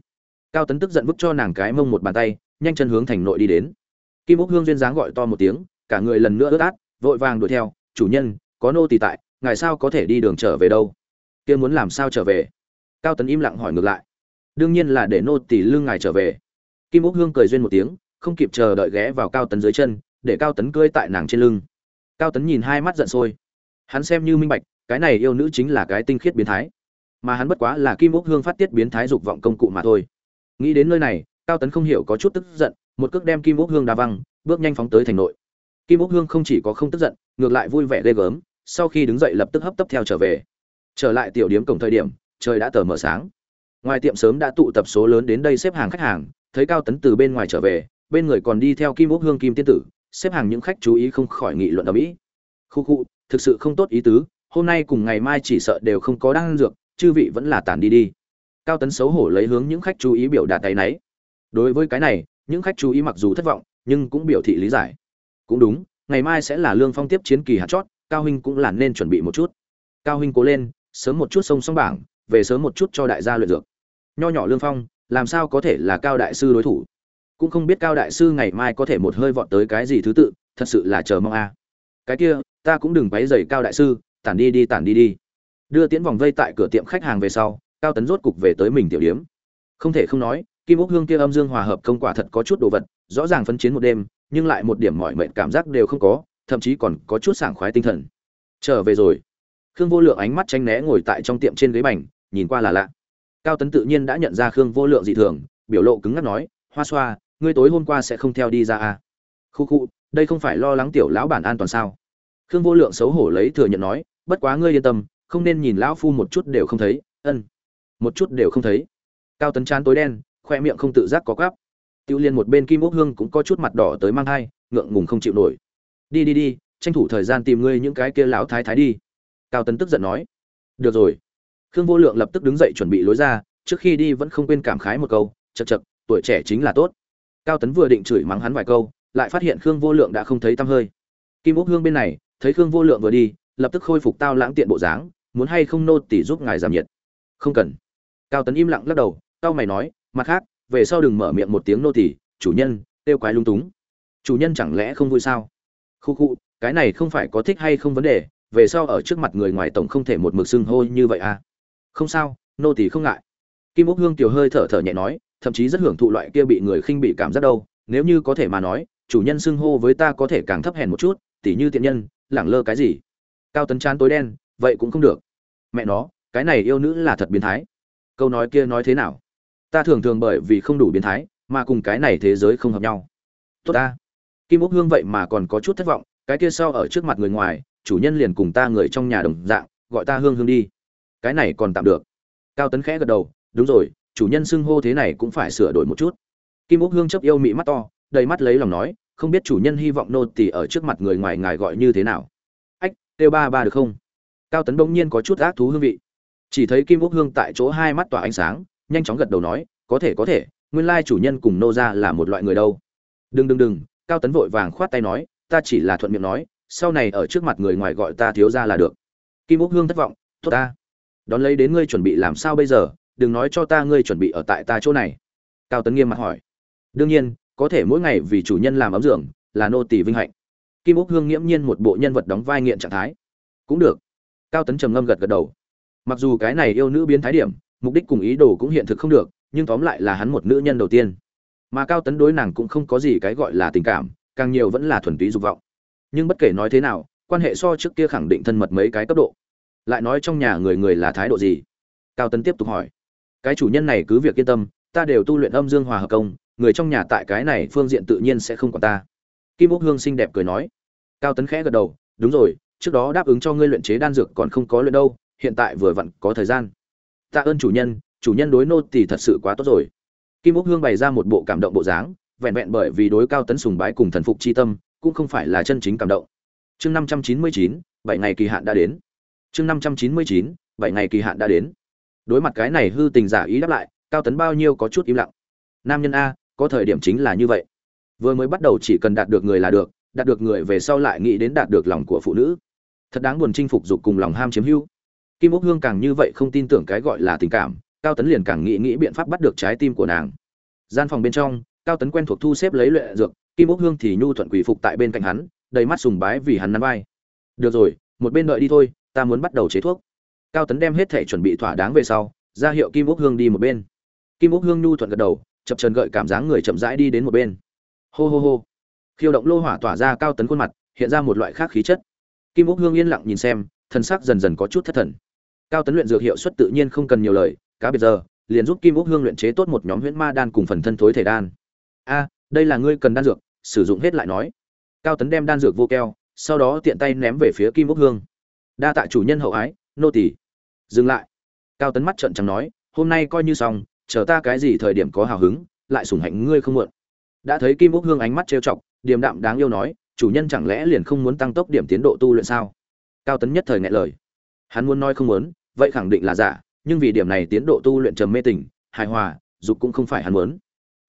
Cao tấn tức giận vứt cho nàng cái mông một bàn tay, nhanh chân hướng thành nội đi đến. Kim úc hương duyên dáng gọi to một tiếng, cả người lần nữa ướt át, vội vàng đuổi theo. Chủ nhân, có nô tỳ tại, ngài sao có thể đi đường trở về đâu? Kia muốn làm sao trở về? Cao tấn im lặng hỏi ngược lại đương nhiên là để nô tỳ lưng ngài trở về. Kim úc hương cười duyên một tiếng, không kịp chờ đợi ghé vào cao tấn dưới chân, để cao tấn cưỡi tại nàng trên lưng. Cao tấn nhìn hai mắt giận sôi. Hắn xem như minh bạch, cái này yêu nữ chính là cái tinh khiết biến thái. Mà hắn bất quá là kim úc hương phát tiết biến thái dục vọng công cụ mà thôi. Nghĩ đến nơi này, cao tấn không hiểu có chút tức giận, một cước đem kim úc hương đa văng, bước nhanh phóng tới thành nội. Kim úc hương không chỉ có không tức giận, ngược lại vui vẻ ghê gớm, sau khi đứng dậy lập tức hấp tấp theo trở về. Trở lại tiểu điếm cổng thời điểm, trời đã tờ mờ sáng ngoài tiệm sớm đã tụ tập số lớn đến đây xếp hàng khách hàng, thấy cao tấn từ bên ngoài trở về, bên người còn đi theo kim úc hương kim tiên tử, xếp hàng những khách chú ý không khỏi nghị luận ở mỹ khu khu, thực sự không tốt ý tứ, hôm nay cùng ngày mai chỉ sợ đều không có đan dược, chư vị vẫn là tản đi đi. Cao tấn xấu hổ lấy hướng những khách chú ý biểu đạt tay náy. Đối với cái này, những khách chú ý mặc dù thất vọng, nhưng cũng biểu thị lý giải. Cũng đúng, ngày mai sẽ là lương phong tiếp chiến kỳ hạt chót, cao huynh cũng là nên chuẩn bị một chút. Cao huynh cố lên, sớm một chút sông xong bảng, về sớm một chút cho đại gia luyện dược nho nhỏ lương phong, làm sao có thể là cao đại sư đối thủ? Cũng không biết cao đại sư ngày mai có thể một hơi vọt tới cái gì thứ tự, thật sự là chờ mong a. Cái kia, ta cũng đừng váy dày cao đại sư, tản đi đi, tản đi đi. Đưa tiễn vòng vây tại cửa tiệm khách hàng về sau, cao tấn rốt cục về tới mình tiểu điếm không thể không nói, kim ốc hương kia âm dương hòa hợp công quả thật có chút đồ vật, rõ ràng phấn chiến một đêm, nhưng lại một điểm mọi mệnh cảm giác đều không có, thậm chí còn có chút sảng khoái tinh thần. Trở về rồi. Khương vô lượng ánh mắt tranh né ngồi tại trong tiệm trên ghế bành, nhìn qua là lạ cao tấn tự nhiên đã nhận ra khương vô lượng dị thường, biểu lộ cứng ngắc nói, hoa xoa, ngươi tối hôm qua sẽ không theo đi ra à? khu khu, đây không phải lo lắng tiểu lão bản an toàn sao? Khương vô lượng xấu hổ lấy thừa nhận nói, bất quá ngươi yên tâm, không nên nhìn lão phu một chút đều không thấy, ân, một chút đều không thấy. Cao tấn chán tối đen, khoe miệng không tự giác có gắp tiêu liên một bên kim ốc hương cũng có chút mặt đỏ tới mang thai, ngượng ngùng không chịu nổi. Đi đi đi, tranh thủ thời gian tìm ngươi những cái kia lão thái thái đi. Cao tấn tức giận nói. Được rồi khương vô lượng lập tức đứng dậy chuẩn bị lối ra, trước khi đi vẫn không quên cảm khái một câu chật chật tuổi trẻ chính là tốt. Cao tấn vừa định chửi mắng hắn vài câu, lại phát hiện khương vô lượng đã không thấy tăm hơi. Kim úc hương bên này, thấy khương vô lượng vừa đi, lập tức khôi phục tao lãng tiện bộ dáng, muốn hay không nô tỳ giúp ngài giảm nhiệt? Không cần. Cao tấn im lặng lắc đầu tao mày nói, mặt khác, về sau đừng mở miệng một tiếng nô tỳ. chủ nhân têu quái lung túng. Chủ nhân chẳng lẽ không vui sao? Khu khu, cái này không phải có thích hay không vấn đề, về sau ở trước mặt người ngoài tổng không thể một mực xưng hô như vậy à? Không sao, nô tỳ không ngại. Kim úc hương tiểu hơi thở thở nhẹ nói, thậm chí rất hưởng thụ loại kia bị người khinh bị cảm giác đâu. Nếu như có thể mà nói, chủ nhân xưng hô với ta có thể càng thấp hèn một chút, tỉ như tiện nhân, lẳng lơ cái gì? Cao tấn chán tối đen, vậy cũng không được. Mẹ nó, cái này yêu nữ là thật biến thái. Câu nói kia nói thế nào? Ta thường thường bởi vì không đủ biến thái, mà cùng cái này thế giới không hợp nhau. Tốt ta. Kim úc hương vậy mà còn có chút thất vọng, cái kia sau ở trước mặt người ngoài, chủ nhân liền cùng ta người trong nhà đồng dạng, gọi ta hương hương đi cái này còn tạm được. Cao tấn khẽ gật đầu, đúng rồi, chủ nhân xưng hô thế này cũng phải sửa đổi một chút. Kim úc hương chấp yêu mị mắt to, đầy mắt lấy lòng nói, không biết chủ nhân hy vọng nô tỳ ở trước mặt người ngoài ngài gọi như thế nào? Ách têu ba ba được không? Cao tấn bỗng nhiên có chút ác thú hương vị. Chỉ thấy kim úc hương tại chỗ hai mắt tỏa ánh sáng, nhanh chóng gật đầu nói, có thể có thể, nguyên lai chủ nhân cùng nô ra là một loại người đâu. Đừng đừng đừng, cao tấn vội vàng khoát tay nói, ta chỉ là thuận miệng nói, sau này ở trước mặt người ngoài gọi ta thiếu ra là được. Kim úc hương thất vọng, tốt ta đón lấy đến ngươi chuẩn bị làm sao bây giờ, đừng nói cho ta ngươi chuẩn bị ở tại ta chỗ này. Cao tấn nghiêm mặt hỏi. Đương nhiên, có thể mỗi ngày vì chủ nhân làm ấm dưỡng là nô tỳ vinh hạnh. Kim úc hương nghiễm nhiên một bộ nhân vật đóng vai nghiện trạng thái. Cũng được. Cao tấn trầm ngâm gật gật đầu. Mặc dù cái này yêu nữ biến thái điểm, mục đích cùng ý đồ cũng hiện thực không được, nhưng tóm lại là hắn một nữ nhân đầu tiên. Mà cao tấn đối nàng cũng không có gì cái gọi là tình cảm, càng nhiều vẫn là thuần túy dục vọng. Nhưng bất kể nói thế nào, quan hệ so trước kia khẳng định thân mật mấy cái cấp độ lại nói trong nhà người người là thái độ gì? Cao tấn tiếp tục hỏi. Cái chủ nhân này cứ việc yên tâm, ta đều tu luyện âm dương hòa hợp công, người trong nhà tại cái này phương diện tự nhiên sẽ không còn ta. Kim úc hương xinh đẹp cười nói. Cao tấn khẽ gật đầu, đúng rồi, trước đó đáp ứng cho ngươi luyện chế đan dược còn không có luyện đâu, hiện tại vừa vặn có thời gian. Tạ ơn chủ nhân chủ nhân đối nô thì thật sự quá tốt rồi. Kim úc hương bày ra một bộ cảm động bộ dáng, vẹn vẹn bởi vì đối cao tấn sùng bái cùng thần phục c h i tâm, cũng không phải là chân chính cảm động. Chương năm trăm chín mươi chín, bảy ngày kỳ hạn đã đến chương năm trăm chín mươi chín, bảy ngày kỳ hạn đã đến. Đối mặt cái này hư tình giả ý đáp lại, cao tấn bao nhiêu có chút im lặng. Nam nhân a, có thời điểm chính là như vậy. Vừa mới bắt đầu chỉ cần đạt được người là được, đạt được người về sau lại nghĩ đến đạt được lòng của phụ nữ. Thật đáng buồn chinh phục dục cùng lòng ham chiếm hữu. Kim úc hương càng như vậy không tin tưởng cái gọi là tình cảm, cao tấn liền càng nghĩ nghĩ biện pháp bắt được trái tim của nàng. Gian phòng bên trong, cao tấn quen thuộc thu xếp lấy luyện dược, kim úc hương thì nhu thuận quỷ phục tại bên cạnh hắn, đầy mắt sùng bái vì hắn nắn vai. Được rồi, một bên đợi đi thôi ta muốn bắt đầu chế thuốc. Cao tấn đem hết thể chuẩn bị thỏa đáng về sau, ra hiệu kim úc hương đi một bên. Kim úc hương nhu thuận gật đầu, chập trần gợi cảm giác người chậm rãi đi đến một bên. Hô hô hô. Khiêu động lô hỏa tỏa ra cao tấn khuôn mặt, hiện ra một loại khác khí chất. Kim úc hương yên lặng nhìn xem thân sắc dần dần có chút thất thần. Cao tấn luyện dược hiệu suất tự nhiên không cần nhiều lời, cá biệt giờ, liền giúp kim úc hương luyện chế tốt một nhóm huyễn ma đan cùng phần thân thối thể đan. A, đây là ngươi cần đan dược, sử dụng hết lại nói. Cao tấn đem đan dược vô keo, sau đó tiện tay ném về phía kim úc hương đa tạ chủ nhân hậu ái, nô tỳ. Dừng lại. Cao tấn mắt trận chẳng nói, hôm nay coi như xong, chờ ta cái gì thời điểm có hào hứng, lại sủng hạnh ngươi không muộn. Đã thấy kim úc hương ánh mắt trêu chọc, điềm đạm đáng yêu nói, chủ nhân chẳng lẽ liền không muốn tăng tốc điểm tiến độ tu luyện sao? Cao tấn nhất thời ngại lời. Hắn muốn nói không muốn, vậy khẳng định là giả, nhưng vì điểm này tiến độ tu luyện trầm mê tình, hài hòa, dục cũng không phải hắn muốn.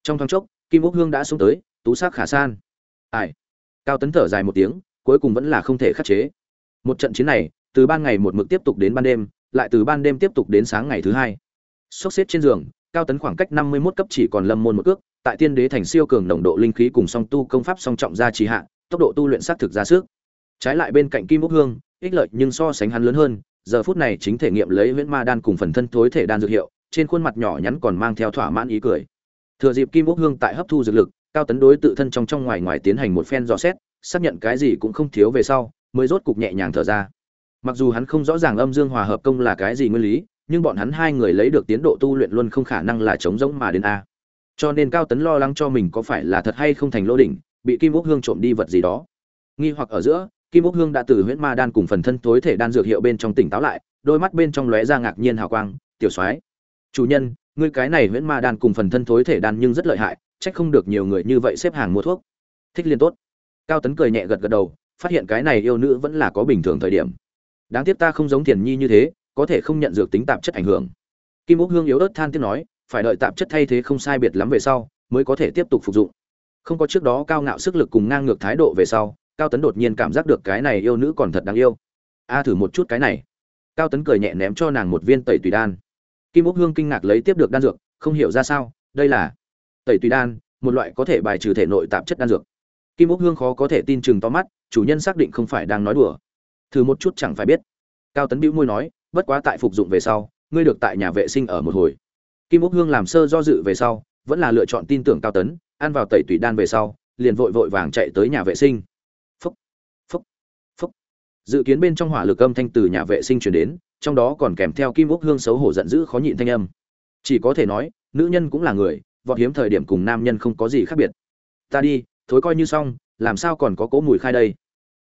Trong thoáng chốc, kim úc hương đã xuống tới, tú sắc khả san. Ai? Cao tấn thở dài một tiếng, cuối cùng vẫn là không thể khắc chế. Một trận chiến này từ ban ngày một mực tiếp tục đến ban đêm, lại từ ban đêm tiếp tục đến sáng ngày thứ hai. Sốc xếp trên giường, cao tấn khoảng cách năm mươi 51 cấp chỉ còn lâm môn một cước, tại tiên đế thành siêu cường nồng độ linh khí cùng song tu công pháp song trọng gia trì hạ, tốc độ tu luyện xác thực ra sức. Trái lại bên cạnh kim úc hương, ích lợi nhưng so sánh hắn lớn hơn, giờ phút này chính thể nghiệm lấy huyễn ma đan cùng phần thân thối thể đan dược hiệu, trên khuôn mặt nhỏ nhắn còn mang theo thỏa mãn ý cười. Thừa dịp kim úc hương tại hấp thu dược lực, cao tấn đối tự thân trong trong ngoài ngoài tiến hành một phen dò xét, xác nhận cái gì cũng không thiếu về sau, mới rốt cục nhẹ nhàng thở ra mặc dù hắn không rõ ràng âm dương hòa hợp công là cái gì nguyên lý, nhưng bọn hắn hai người lấy được tiến độ tu luyện luôn không khả năng là chống giống mà đến a. Cho nên cao tấn lo lắng cho mình có phải là thật hay không thành lô đỉnh, bị kim úc hương trộm đi vật gì đó. Nghi hoặc ở giữa, kim úc hương đã từ huyễn ma đan cùng phần thân tối thể đan dược hiệu bên trong tỉnh táo lại, đôi mắt bên trong lóe ra ngạc nhiên hào quang, tiểu soái, chủ nhân, ngươi cái này huyễn ma đan cùng phần thân thối thể đan nhưng rất lợi hại trách không được nhiều người như vậy xếp hàng mua thuốc. Thích liên tốt. Cao tấn cười nhẹ gật gật đầu, phát hiện cái này yêu nữ vẫn là có bình thường thời điểm đáng tiếc ta không giống tiền nhi như thế, có thể không nhận dược tính tạp chất ảnh hưởng. Kim úc hương yếu ớt than tiếng nói, phải đợi tạp chất thay thế không sai biệt lắm về sau, mới có thể tiếp tục phục dụng. Không có trước đó cao ngạo sức lực cùng ngang ngược thái độ về sau, cao tấn đột nhiên cảm giác được cái này yêu nữ còn thật đáng yêu. A thử một chút cái này. Cao tấn cười nhẹ ném cho nàng một viên tẩy tùy đan. Kim úc hương kinh ngạc lấy tiếp được đan dược, không hiểu ra sao, đây là tẩy tùy đan, một loại có thể bài trừ thể nội tạp chất đan dược. Kim úc hương khó có thể tin chừng to mắt, chủ nhân xác định không phải đang nói đùa thử một chút chẳng phải biết. Cao tấn bĩu môi nói, bất quá tại phục dụng về sau, ngươi được tại nhà vệ sinh ở một hồi. Kim úc hương làm sơ do dự về sau, vẫn là lựa chọn tin tưởng cao tấn, ăn vào tẩy tùy đan về sau, liền vội vội vàng chạy tới nhà vệ sinh. Phúc phúc phúc. Dự kiến bên trong hỏa lực âm thanh từ nhà vệ sinh chuyển đến, trong đó còn kèm theo kim úc hương xấu hổ giận dữ khó nhịn thanh âm. Chỉ có thể nói, nữ nhân cũng là người, vọt hiếm thời điểm cùng nam nhân không có gì khác biệt. Ta đi, thối coi như xong, làm sao còn có cố mùi khai đây?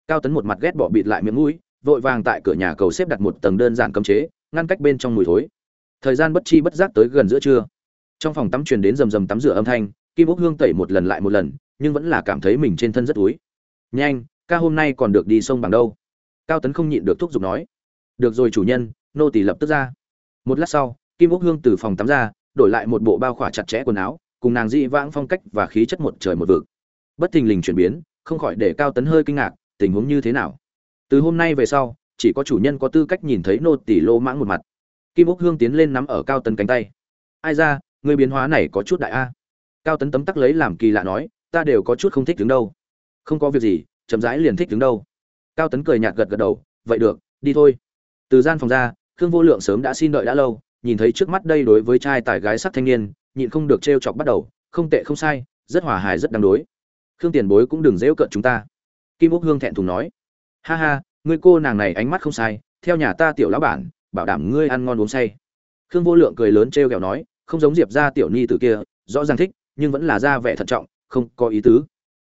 Cao tấn một mặt ghét bỏ bịt lại miệng mũi, vội vàng tại cửa nhà cầu xếp đặt một tầng đơn giản cấm chế, ngăn cách bên trong mùi thối. Thời gian bất chi bất giác tới gần giữa trưa. Trong phòng tắm truyền đến rầm rầm tắm rửa âm thanh, kim úc hương tẩy một lần lại một lần, nhưng vẫn là cảm thấy mình trên thân rất túi nhanh, ca hôm nay còn được đi sông bằng đâu? Cao tấn không nhịn được thúc giục nói. Được rồi chủ nhân, nô tỳ lập tức ra. Một lát sau, kim úc hương từ phòng tắm ra, đổi lại một bộ bao khỏa chặt chẽ quần áo, cùng nàng dị vãng phong cách và khí chất một trời một vực. Bất thình lình chuyển biến, không khỏi để cao tấn hơi kinh ngạc tình huống như thế nào? Từ hôm nay về sau, chỉ có chủ nhân có tư cách nhìn thấy nô tỷ lô mãng một mặt. Kim úc hương tiến lên nắm ở cao tấn cánh tay. Ai ra, người biến hóa này có chút đại a. Cao tấn tấm tắc lấy làm kỳ lạ nói, ta đều có chút không thích đứng đâu. Không có việc gì, chậm rãi liền thích đứng đâu. Cao tấn cười nhạt gật gật đầu, vậy được, đi thôi. Từ gian phòng ra, khương vô lượng sớm đã xin đợi đã lâu, nhìn thấy trước mắt đây đối với trai tài gái sắc thanh niên, nhịn không được t chọc bắt đầu, không tệ không sai, rất hòa hài rất đáng đối. Khương tiền bối cũng đừng dễu cợt chúng ta kim úc hương thẹn thùng nói. Ha ha, ngươi cô nàng này ánh mắt không sai, theo nhà ta tiểu lão bản, bảo đảm ngươi ăn ngon uống say. Khương vô lượng cười lớn trêu ghẹo nói, không giống diệp ra tiểu ni từ kia, rõ ràng thích, nhưng vẫn là ra vẻ thận trọng, không có ý tứ.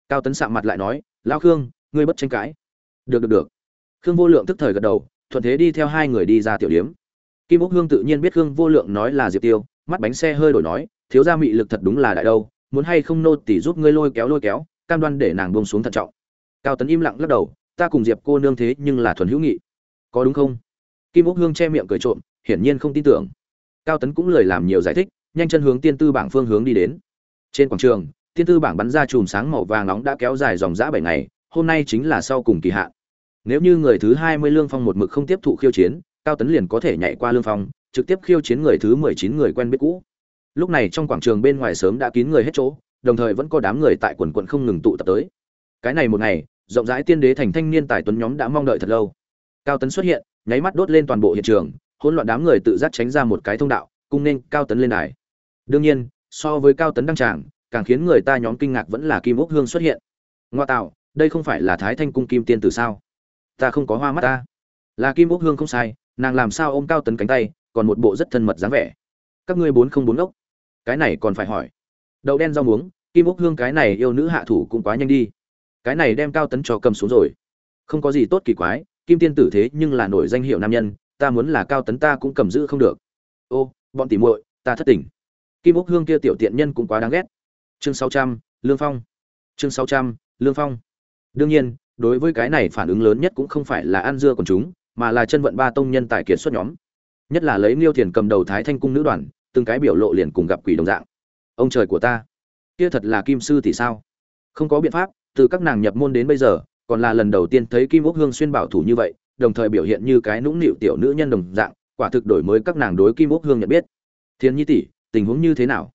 Cao tấn sạm mặt lại nói, lão khương, ngươi bất tranh cãi. Được được được. Khương vô lượng tức thời gật đầu, thuận thế đi theo hai người đi ra tiểu điếm. Kim úc hương tự nhiên biết khương vô lượng nói là diệp tiêu, mắt bánh xe hơi đổi nói, thiếu gia mị lực thật đúng là đại đâu, muốn hay không nô tỳ giúp ngươi lôi kéo lôi kéo, cam đoan để nàng buông xuống thận trọng cao tấn im lặng lắc đầu, ta cùng diệp cô nương thế nhưng là thuần hữu nghị. Có đúng không? Kim úc hương che miệng cười trộm, hiển nhiên không tin tưởng. Cao tấn cũng lời làm nhiều giải thích, nhanh chân hướng tiên tư bảng phương hướng đi đến. Trên quảng trường, tiên tư bảng bắn ra chùm sáng màu vàng nóng đã kéo dài dòng dã bảy ngày, hôm nay chính là sau cùng kỳ hạn. Nếu như người thứ hai mươi lương phong một mực không tiếp thụ khiêu chiến, cao tấn liền có thể nhảy qua lương phong, trực tiếp khiêu chiến người thứ mười chín người quen biết cũ. Lúc này trong quảng trường bên ngoài sớm đã kín người hết chỗ, đồng thời vẫn có đám người tại quần quận không ngừng tụ tập tới. Cái này một ngày rộng rãi tiên đế thành thanh niên tài tuấn nhóm đã mong đợi thật lâu. Cao tấn xuất hiện, nháy mắt đốt lên toàn bộ hiện trường, hỗn loạn đám người tự giác tránh ra một cái thông đạo, cung nên cao tấn lên đài. Đương nhiên, so với cao tấn đăng tràng, càng khiến người ta nhóm kinh ngạc vẫn là kim Úc hương xuất hiện. Ngoa tạo, đây không phải là thái thanh cung kim tiên tử sao? Ta không có hoa mắt ta. Là kim Úc hương không sai, nàng làm sao ôm cao tấn cánh tay, còn một bộ rất thân mật dáng vẻ. Các ngươi bốn không bốn ốc. Cái này còn phải hỏi. Đậu đen rau muống, kim Úc hương cái này yêu nữ hạ thủ cũng quá nhanh đi cái này đem cao tấn cho cầm xuống rồi. Không có gì tốt kỳ quái, kim tiên tử thế nhưng là nổi danh hiệu nam nhân, ta muốn là cao tấn ta cũng cầm giữ không được. Ô, bọn tỉ muội, ta thất tình. Kim úc hương kia tiểu tiện nhân cũng quá đáng ghét. Chương sáu trăm, lương phong. Chương sáu trăm, lương phong. Đương nhiên, đối với cái này phản ứng lớn nhất cũng không phải là ăn dưa của chúng, mà là chân vận ba tông nhân tài kiệt xuất nhóm. Nhất là lấy liêu thiền cầm đầu thái thanh cung nữ đoàn, từng cái biểu lộ liền cùng gặp quỷ đồng dạng. Ông trời của ta, kia thật là kim sư thì sao? Không có biện pháp từ các nàng nhập môn đến bây giờ, còn là lần đầu tiên thấy kim ốc hương xuyên bảo thủ như vậy, đồng thời biểu hiện như cái nũng nịu tiểu nữ nhân đồng dạng, quả thực đổi mới các nàng đối kim ốc hương nhận biết. Thiên nhi tỷ, tình huống như thế nào?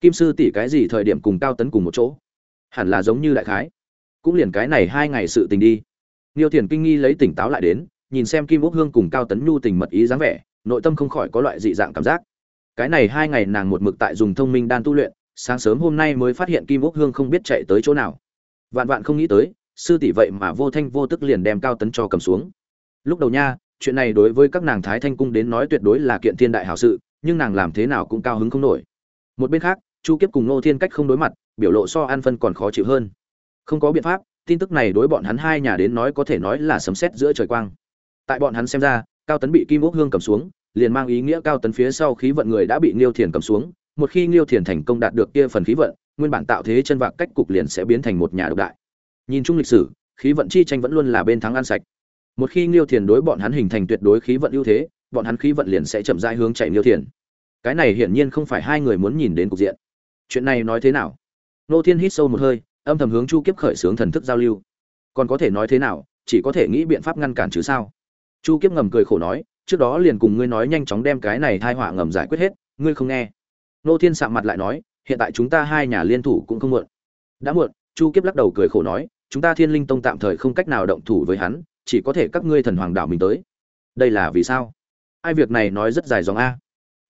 Kim sư tỷ cái gì thời điểm cùng cao tấn cùng một chỗ? Hẳn là giống như đại khái. Cũng liền cái này hai ngày sự tình đi. Niêu thiền kinh nghi lấy tỉnh táo lại đến, nhìn xem kim ốc hương cùng cao tấn nhu tình mật ý dáng vẻ, nội tâm không khỏi có loại dị dạng cảm giác. Cái này hai ngày nàng một mực tại dùng thông minh đan tu luyện, sáng sớm hôm nay mới phát hiện kim ốc hương không biết chạy tới chỗ nào vạn vạn không nghĩ tới sư tỷ vậy mà vô thanh vô tức liền đem cao tấn cho cầm xuống. Lúc đầu nha chuyện này đối với các nàng thái thanh cung đến nói tuyệt đối là kiện thiên đại hảo sự nhưng nàng làm thế nào cũng cao hứng không nổi. Một bên khác chu kiếp cùng nô thiên cách không đối mặt biểu lộ so an phân còn khó chịu hơn. Không có biện pháp tin tức này đối bọn hắn hai nhà đến nói có thể nói là sấm sét giữa trời quang. Tại bọn hắn xem ra cao tấn bị kim ốc hương cầm xuống liền mang ý nghĩa cao tấn phía sau khí vận người đã bị Liêu Thiền cầm xuống, một khi Liêu Thiền thành công đạt được kia phần khí vận, nguyên bản tạo thế chân vạc cách cục liền sẽ biến thành một nhà độc đại. Nhìn chung lịch sử, khí vận chi tranh vẫn luôn là bên thắng ăn sạch. Một khi Liêu Thiền đối bọn hắn hình thành tuyệt đối khí vận ưu thế, bọn hắn khí vận liền sẽ chậm rãi hướng chạy Liêu Thiền. Cái này hiển nhiên không phải hai người muốn nhìn đến cục diện. Chuyện này nói thế nào? Nô Thiên hít sâu một hơi, âm thầm hướng Chu Kiếp khởi sướng thần thức giao lưu. Còn có thể nói thế nào, chỉ có thể nghĩ biện pháp ngăn cản chứ sao? Chu Kiếp ngầm cười khổ nói, trước đó liền cùng ngươi nói nhanh chóng đem cái này thai họa ngầm giải quyết hết ngươi không nghe nô thiên sạm mặt lại nói hiện tại chúng ta hai nhà liên thủ cũng không muộn. Đã muộn, chu kiếp lắc đầu cười khổ nói, chúng ta thiên linh tông tạm thời không cách nào động thủ với hắn, chỉ có thể các ngươi thần hoàng đảo mình tới. Đây là vì sao? Ai việc này nói rất dài dòng a.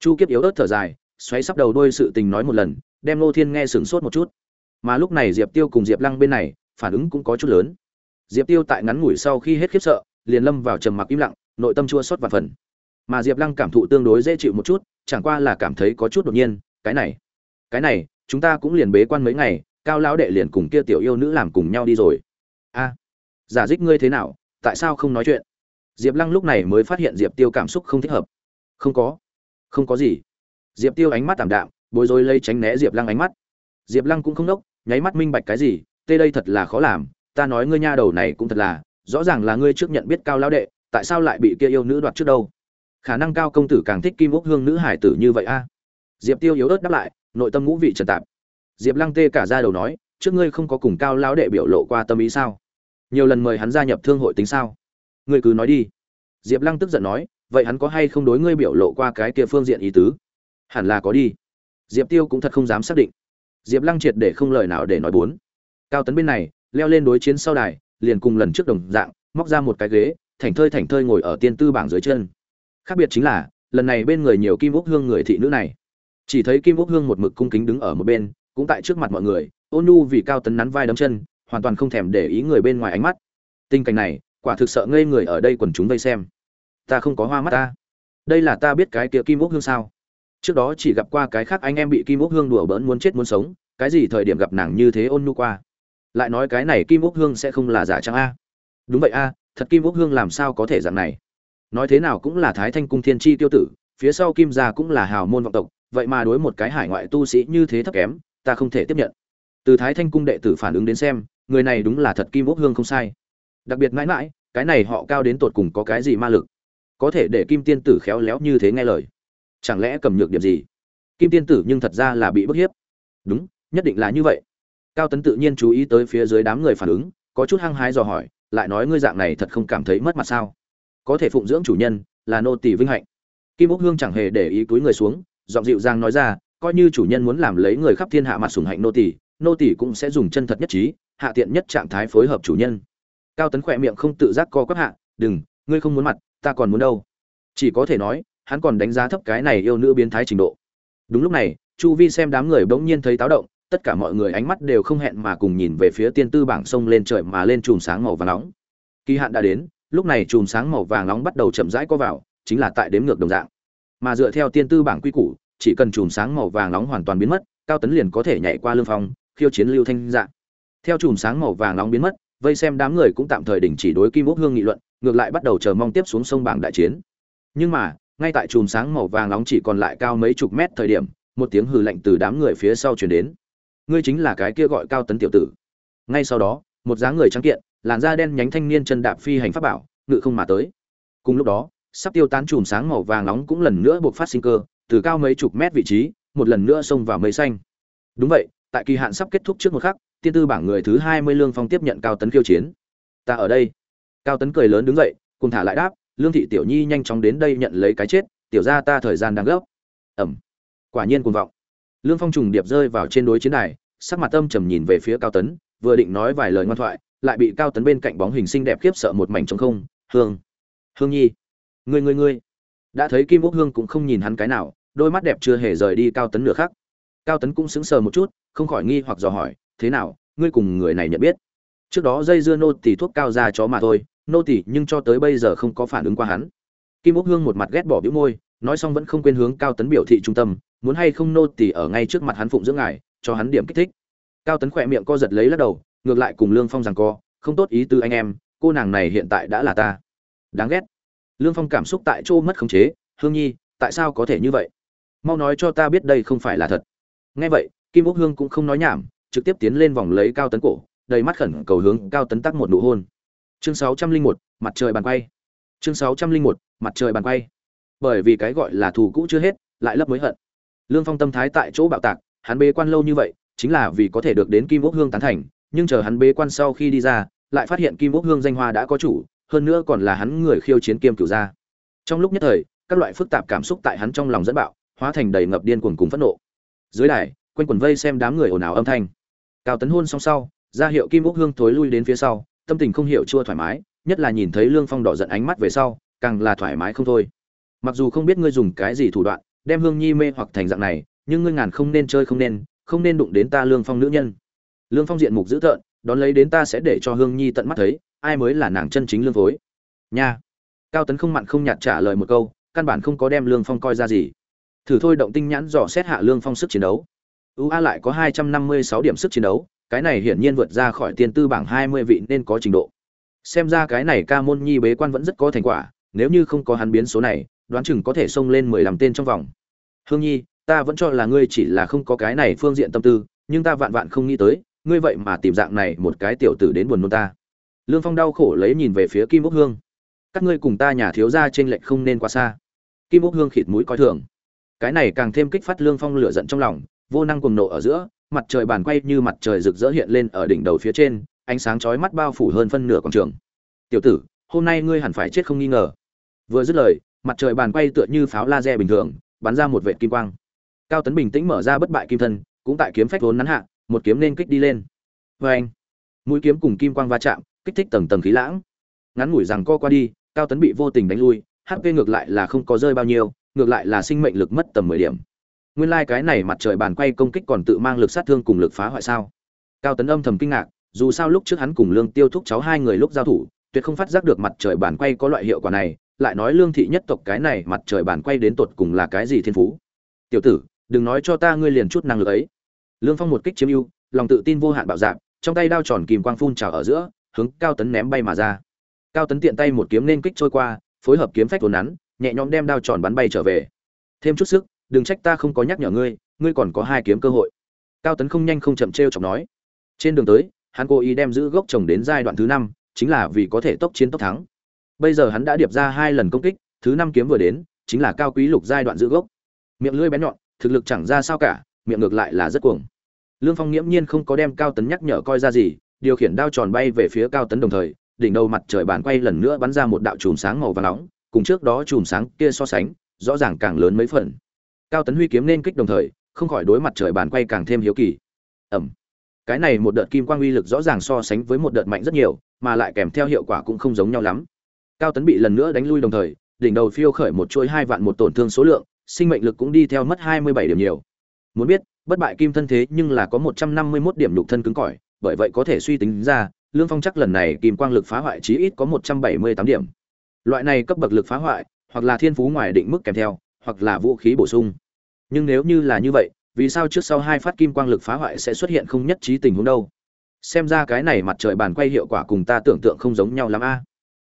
Chu kiếp yếu ớt thở dài, xoáy sắp đầu đôi sự tình nói một lần, đem Lô thiên nghe sửng sốt một chút. Mà lúc này diệp tiêu cùng diệp lăng bên này, phản ứng cũng có chút lớn. Diệp tiêu tại ngắn ngủi sau khi hết khiếp sợ, liền lâm vào trầm mặc im lặng, nội tâm chua xót và phần. Mà diệp lăng cảm thụ tương đối dễ chịu một chút, chẳng qua là cảm thấy có chút đột nhiên, cái này cái này, chúng ta cũng liền bế quan mấy ngày, cao lão đệ liền cùng kia tiểu yêu nữ làm cùng nhau đi rồi. A, giả dích ngươi thế nào, tại sao không nói chuyện? Diệp lăng lúc này mới phát hiện diệp tiêu cảm xúc không thích hợp. Không có không có gì. Diệp tiêu ánh mắt tảm đạm, bối rối lây tránh né diệp lăng ánh mắt. Diệp lăng cũng không đốc nháy mắt minh bạch cái gì, tê đây thật là khó làm, ta nói ngươi nha đầu này cũng thật là, rõ ràng là ngươi trước nhận biết cao lão đệ, tại sao lại bị kia yêu nữ đoạt trước đâu? Khả năng cao công tử càng thích kim úc hương nữ hải tử như vậy a. Diệp tiêu yếu ớt đáp lại nội tâm ngũ vị trần tạp. Diệp lăng tê cả ra đầu nói, trước ngươi không có cùng cao lão đệ biểu lộ qua tâm ý sao? Nhiều lần mời hắn gia nhập thương hội tính sao? Ngươi cứ nói đi. Diệp lăng tức giận nói, vậy hắn có hay không đối ngươi biểu lộ qua cái kia phương diện ý tứ? Hẳn là có đi. Diệp tiêu cũng thật không dám xác định. Diệp lăng triệt để không lời nào để nói bốn. Cao tấn bên này, leo lên đối chiến sau đài, liền cùng lần trước đồng dạng, móc ra một cái ghế, thảnh thơi thảnh thơi ngồi ở tiên tư bảng dưới chân. Khác biệt chính là, lần này bên người nhiều kim úc hương người thị nữ này chỉ thấy kim úc hương một mực cung kính đứng ở một bên, cũng tại trước mặt mọi người, ôn nhu vì cao tấn nắn vai đấm chân, hoàn toàn không thèm để ý người bên ngoài ánh mắt. Tình cảnh này, quả thực sợ ngây người ở đây quần chúng vây xem. Ta không có hoa mắt ta. Đây là ta biết cái kia kim úc hương sao? Trước đó chỉ gặp qua cái khác anh em bị kim úc hương đùa bỡn muốn chết muốn sống, cái gì thời điểm gặp nàng như thế ôn nhu qua? Lại nói cái này kim úc hương sẽ không là giả trang a. Đúng vậy a, thật kim úc hương làm sao có thể dạng này? Nói thế nào cũng là thái thanh cung thiên tri tiêu tử, phía sau kim gia cũng là hào môn vọng tộc vậy mà đối một cái hải ngoại tu sĩ như thế thấp kém, ta không thể tiếp nhận. Từ thái thanh cung đệ tử phản ứng đến xem, người này đúng là thật kim úc hương không sai. Đặc biệt mãi mãi, cái này họ cao đến tột cùng có cái gì ma lực? Có thể để kim tiên tử khéo léo như thế nghe lời. Chẳng lẽ cầm nhược điểm gì? Kim tiên tử nhưng thật ra là bị bức hiếp. Đúng, nhất định là như vậy. Cao tấn tự nhiên chú ý tới phía dưới đám người phản ứng, có chút hăng hái dò hỏi, lại nói ngươi dạng này thật không cảm thấy mất mặt sao? Có thể phụng dưỡng chủ nhân là nô tỳ vinh hạnh. Kim úc hương chẳng hề để ý túi người xuống giọng dịu dàng nói ra, coi như chủ nhân muốn làm lấy người khắp thiên hạ mặt sủng hạnh nô tỳ nô tỳ cũng sẽ dùng chân thật nhất trí, hạ tiện nhất trạng thái phối hợp chủ nhân. Cao tấn khỏe miệng không tự giác co quắp hạ, đừng, ngươi không muốn mặt, ta còn muốn đâu. Chỉ có thể nói, hắn còn đánh giá thấp cái này yêu nữ biến thái trình độ. Đúng lúc này, chu vi xem đám người bỗng nhiên thấy táo động, tất cả mọi người ánh mắt đều không hẹn mà cùng nhìn về phía tiên tư bảng sông lên trời mà lên chùm sáng màu vàng nóng. Kỳ hạn đã đến, lúc này chùm sáng màu vàng nóng bắt đầu chậm rãi có vào, chính là tại đếm ngược đồng dạng. Mà dựa theo tiên tư bảng quy củ chỉ cần chùm sáng màu vàng nóng hoàn toàn biến mất, cao tấn liền có thể nhảy qua lương phong, khiêu chiến lưu thanh dạng theo chùm sáng màu vàng nóng biến mất, vây xem đám người cũng tạm thời đình chỉ đối kim ốc hương nghị luận, ngược lại bắt đầu chờ mong tiếp xuống sông bảng đại chiến. Nhưng mà, ngay tại chùm sáng màu vàng nóng chỉ còn lại cao mấy chục mét thời điểm, một tiếng hừ lạnh từ đám người phía sau truyền đến. Ngươi chính là cái kia gọi cao tấn tiểu tử. Ngay sau đó, một dáng người trắng kiện, làn da đen nhánh thanh niên chân đạp phi hành pháp bảo, ngự không mà tới. Cùng lúc đó, sắp tiêu tán chùm sáng màu vàng nóng cũng lần nữa buộc phát sinh cơ từ cao mấy chục mét vị trí, một lần nữa xông vào mây xanh. Đúng vậy, tại kỳ hạn sắp kết thúc trước một khắc, tiên tư bảng người thứ hai mươi lương phong tiếp nhận cao tấn khiêu chiến. Ta ở đây. Cao tấn cười lớn đứng dậy, cùng thả lại đáp, lương thị tiểu nhi nhanh chóng đến đây nhận lấy cái chết, tiểu ra ta thời gian đang gấp. Ẩm. Quả nhiên cuồng vọng. Lương phong trùng điệp rơi vào trên đối chiến đài, sắc mặt âm trầm nhìn về phía cao tấn, vừa định nói vài lời ngoan thoại, lại bị cao tấn bên cạnh bóng hình xinh đẹp khiếp sợ một mảnh trống không. Hương. Hương nhi. Ngươi ngươi ngươi đã thấy kim úc hương cũng không nhìn hắn cái nào, đôi mắt đẹp chưa hề rời đi cao tấn nửa khắc. Cao tấn cũng sững sờ một chút, không khỏi nghi hoặc dò hỏi, thế nào, ngươi cùng người này nhận biết? Trước đó dây dưa nô tỳ thuốc cao ra chó mà thôi, nô tỳ nhưng cho tới bây giờ không có phản ứng qua hắn. Kim úc hương một mặt ghét bỏ bĩu môi, nói xong vẫn không quên hướng cao tấn biểu thị trung tâm, muốn hay không nô tỳ ở ngay trước mặt hắn phụng dưỡng ngài, cho hắn điểm kích thích. Cao tấn khỏe miệng co giật lấy lắc đầu, ngược lại cùng lương phong rằng co, không tốt ý từ anh em, cô nàng này hiện tại đã là ta. Đáng ghét lương phong cảm xúc tại chỗ mất khống chế, hương nhi, tại sao có thể như vậy? Mau nói cho ta biết đây không phải là thật. Nghe vậy, kim úc hương cũng không nói nhảm, trực tiếp tiến lên vòng lấy cao tấn cổ, đầy mắt khẩn cầu hướng cao tấn tắc một nụ hôn. Chương sáu trăm linh một, mặt trời bàn quay. Chương sáu trăm linh một, mặt trời bàn quay. Bởi vì cái gọi là thù cũ chưa hết, lại lấp mới hận. Lương phong tâm thái tại chỗ bạo tạc, hắn bế quan lâu như vậy, chính là vì có thể được đến kim úc hương tán thành, nhưng chờ hắn bế quan sau khi đi ra, lại phát hiện kim úc hương danh hoa đã có chủ hơn nữa còn là hắn người khiêu chiến kiêm cửu gia. Trong lúc nhất thời, các loại phức tạp cảm xúc tại hắn trong lòng dẫn bạo, hóa thành đầy ngập điên cuồng cùng phẫn nộ. Dưới đài, quanh quần vây xem đám người ồn ào âm thanh. Cao tấn hôn xong sau, ra hiệu kim úc hương thối lui đến phía sau, tâm tình không hiểu chua thoải mái, nhất là nhìn thấy lương phong đỏ giận ánh mắt về sau, càng là thoải mái không thôi. Mặc dù không biết ngươi dùng cái gì thủ đoạn, đem hương nhi mê hoặc thành dạng này, nhưng ngươi ngàn không nên chơi không nên không nên đụng đến ta lương phong nữ nhân. Lương phong diện mục dữ tợn, đón lấy đến ta sẽ để cho hương nhi tận mắt thấy ai mới là nàng chân chính lương phối? Nha. Cao tấn không mặn không nhạt trả lời một câu, căn bản không có đem lương phong coi ra gì. Thử thôi động tinh nhãn dò xét hạ lương phong sức chiến đấu. Ưu a lại có hai trăm năm mươi sáu điểm sức chiến đấu, cái này hiển nhiên vượt ra khỏi tiền tư bảng hai mươi vị nên có trình độ. Xem ra cái này ca môn nhi bế quan vẫn rất có thành quả, nếu như không có hắn biến số này, đoán chừng có thể xông lên mười lăm tên trong vòng. Hương nhi, ta vẫn cho là ngươi chỉ là không có cái này phương diện tâm tư, nhưng ta vạn vạn không nghĩ tới, ngươi vậy mà tìm dạng này một cái tiểu tử đến buồn nôn ta lương phong đau khổ lấy nhìn về phía kim úc hương. Các ngươi cùng ta nhà thiếu gia trên lệnh không nên quá xa. Kim úc hương khịt mũi coi thường. Cái này càng thêm kích phát lương phong lửa giận trong lòng, vô năng cuồng nộ ở giữa, mặt trời bàn quay như mặt trời rực rỡ hiện lên ở đỉnh đầu phía trên, ánh sáng chói mắt bao phủ hơn phân nửa quảng trường. Tiểu tử, hôm nay ngươi hẳn phải chết không nghi ngờ. Vừa dứt lời, mặt trời bàn quay tựa như pháo laser bình thường, bắn ra một vệt kim quang. Cao tấn bình tĩnh mở ra bất bại kim thân, cũng tại kiếm phách vốn nắn hạ, một kiếm nên kích đi lên. Vê anh mũi kiếm cùng kim quang va chạm kích thích tầng tầng khí lãng. Ngắn ngủi rằng co qua đi, cao tấn bị vô tình đánh lui hp ngược lại là không có rơi bao nhiêu, ngược lại là sinh mệnh lực mất tầm mười điểm. Nguyên lai cái này mặt trời bàn quay công kích còn tự mang lực sát thương cùng lực phá hoại sao? Cao tấn âm thầm kinh ngạc, dù sao lúc trước hắn cùng lương tiêu thúc cháu hai người lúc giao thủ, tuyệt không phát giác được mặt trời bàn quay có loại hiệu quả này, lại nói lương thị nhất tộc cái này mặt trời bàn quay đến tột cùng là cái gì thiên phú? Tiểu tử, đừng nói cho ta ngươi liền chút năng lực ấy. Lương phong một kích chiếm ưu, lòng tự tin vô hạn bạo dạn, trong tay đao tròn kìm quang phun trào ở giữa hướng cao tấn ném bay mà ra. Cao tấn tiện tay một kiếm nên kích trôi qua, phối hợp kiếm phách tốn nắn, nhẹ nhõm đem đao tròn bắn bay trở về. Thêm chút sức, đừng trách ta không có nhắc nhở ngươi ngươi còn có hai kiếm cơ hội. Cao tấn không nhanh không chậm t r chọc nói. Trên đường tới, hắn cố ý đem giữ gốc trồng đến giai đoạn thứ năm, chính là vì có thể tốc chiến tốc thắng. Bây giờ hắn đã điệp ra hai lần công kích, thứ năm kiếm vừa đến, chính là cao quý lục giai đoạn giữ gốc. Miệng lưỡi bén nhọn, thực lực chẳng ra sao cả, miệng ngược lại là rất cuồng. Lương phong nghiễm nhiên không có đem cao tấn nhắc nhở coi ra gì điều khiển đao tròn bay về phía cao tấn đồng thời, đỉnh đầu mặt trời bàn quay lần nữa bắn ra một đạo chùm sáng màu vàng nóng, cùng trước đó chùm sáng kia so sánh, rõ ràng càng lớn mấy phần. Cao tấn huy kiếm nên kích đồng thời, không khỏi đối mặt trời bàn quay càng thêm hiếu kỳ. Ẩm. Cái này một đợt kim quang uy lực rõ ràng so sánh với một đợt mạnh rất nhiều, mà lại kèm theo hiệu quả cũng không giống nhau lắm. Cao tấn bị lần nữa đánh lui đồng thời, đỉnh đầu phiêu khởi một chuỗi hai vạn một tổn thương số lượng, sinh mệnh lực cũng đi theo mất hai mươi bảy điểm nhiều. Muốn biết, bất bại kim thân thế nhưng là có một trăm năm mươi mốt điểm nhục thân cứng cỏi bởi vậy có thể suy tính ra, lương phong chắc lần này kim quang lực phá hoại chí ít có một trăm bảy mươi tám điểm. Loại này cấp bậc lực phá hoại, hoặc là thiên phú ngoài định mức kèm theo, hoặc là vũ khí bổ sung. Nhưng nếu như là như vậy, vì sao trước sau hai phát kim quang lực phá hoại sẽ xuất hiện không nhất trí tình huống đâu? Xem ra cái này mặt trời bàn quay hiệu quả cùng ta tưởng tượng không giống nhau lắm a.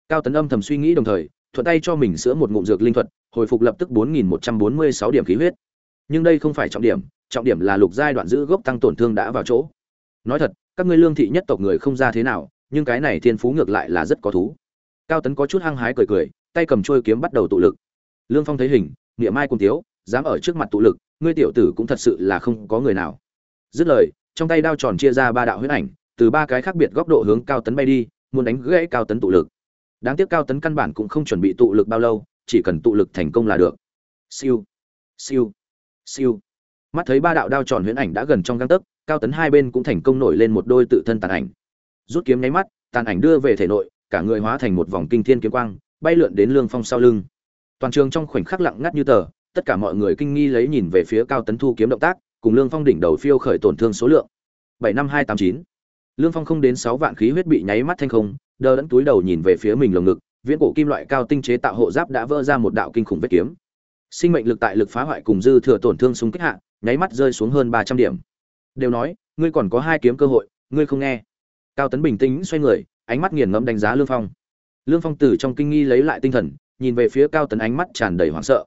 Cao tấn âm thầm suy nghĩ đồng thời, thuận tay cho mình sữa một ngụm dược linh thuật, hồi phục lập tức bốn nghìn một trăm bốn mươi sáu điểm khí huyết. Nhưng đây không phải trọng điểm trọng điểm là lục giai đoạn giữ gốc tăng tổn thương đã vào chỗ. Nói thật các ngươi lương thị nhất tộc người không ra thế nào, nhưng cái này thiên phú ngược lại là rất có thú. Cao tấn có chút hăng hái cười cười, tay cầm trôi kiếm bắt đầu tụ lực. Lương phong thấy hình, niệm mai cùng tiếu, dám ở trước mặt tụ lực, ngươi tiểu tử cũng thật sự là không có người nào. Dứt lời, trong tay đao tròn chia ra ba đạo huyết ảnh, từ ba cái khác biệt góc độ hướng cao tấn bay đi, muốn đánh gãy cao tấn tụ lực. Đáng tiếc cao tấn căn bản cũng không chuẩn bị tụ lực bao lâu, chỉ cần tụ lực thành công là được. Siêu siêu siêu. Mắt thấy ba đạo đao tròn huyễn ảnh đã gần trong găng tấc cao tấn hai bên cũng thành công nổi lên một đôi tự thân tàn ảnh. Rút kiếm nháy mắt, tàn ảnh đưa về thể nội, cả người hóa thành một vòng kinh thiên kiếm quang, bay lượn đến lương phong sau lưng. Toàn trường trong khoảnh khắc lặng ngắt như tờ, tất cả mọi người kinh nghi lấy nhìn về phía cao tấn thu kiếm động tác, cùng lương phong đỉnh đầu phiêu khởi tổn thương số lượng. Bảy năm hai tám chín. Lương phong không đến sáu vạn khí huyết bị nháy mắt thanh không, đờ đẫn túi đầu nhìn về phía mình lồng ngực, viễn cổ kim loại cao tinh chế tạo hộ giáp đã vỡ ra một đạo kinh khủng vết kiếm. Sinh mệnh lực tại lực phá hoại cùng dư thừa tổn thương súng kích hạ, nháy mắt rơi xuống hơn ba trăm điểm đều nói, ngươi còn có hai kiếm cơ hội, ngươi không nghe. Cao tấn bình tĩnh xoay người, ánh mắt nghiền ngẫm đánh giá lương phong. Lương phong từ trong kinh nghi lấy lại tinh thần, nhìn về phía cao tấn ánh mắt tràn đầy hoảng sợ.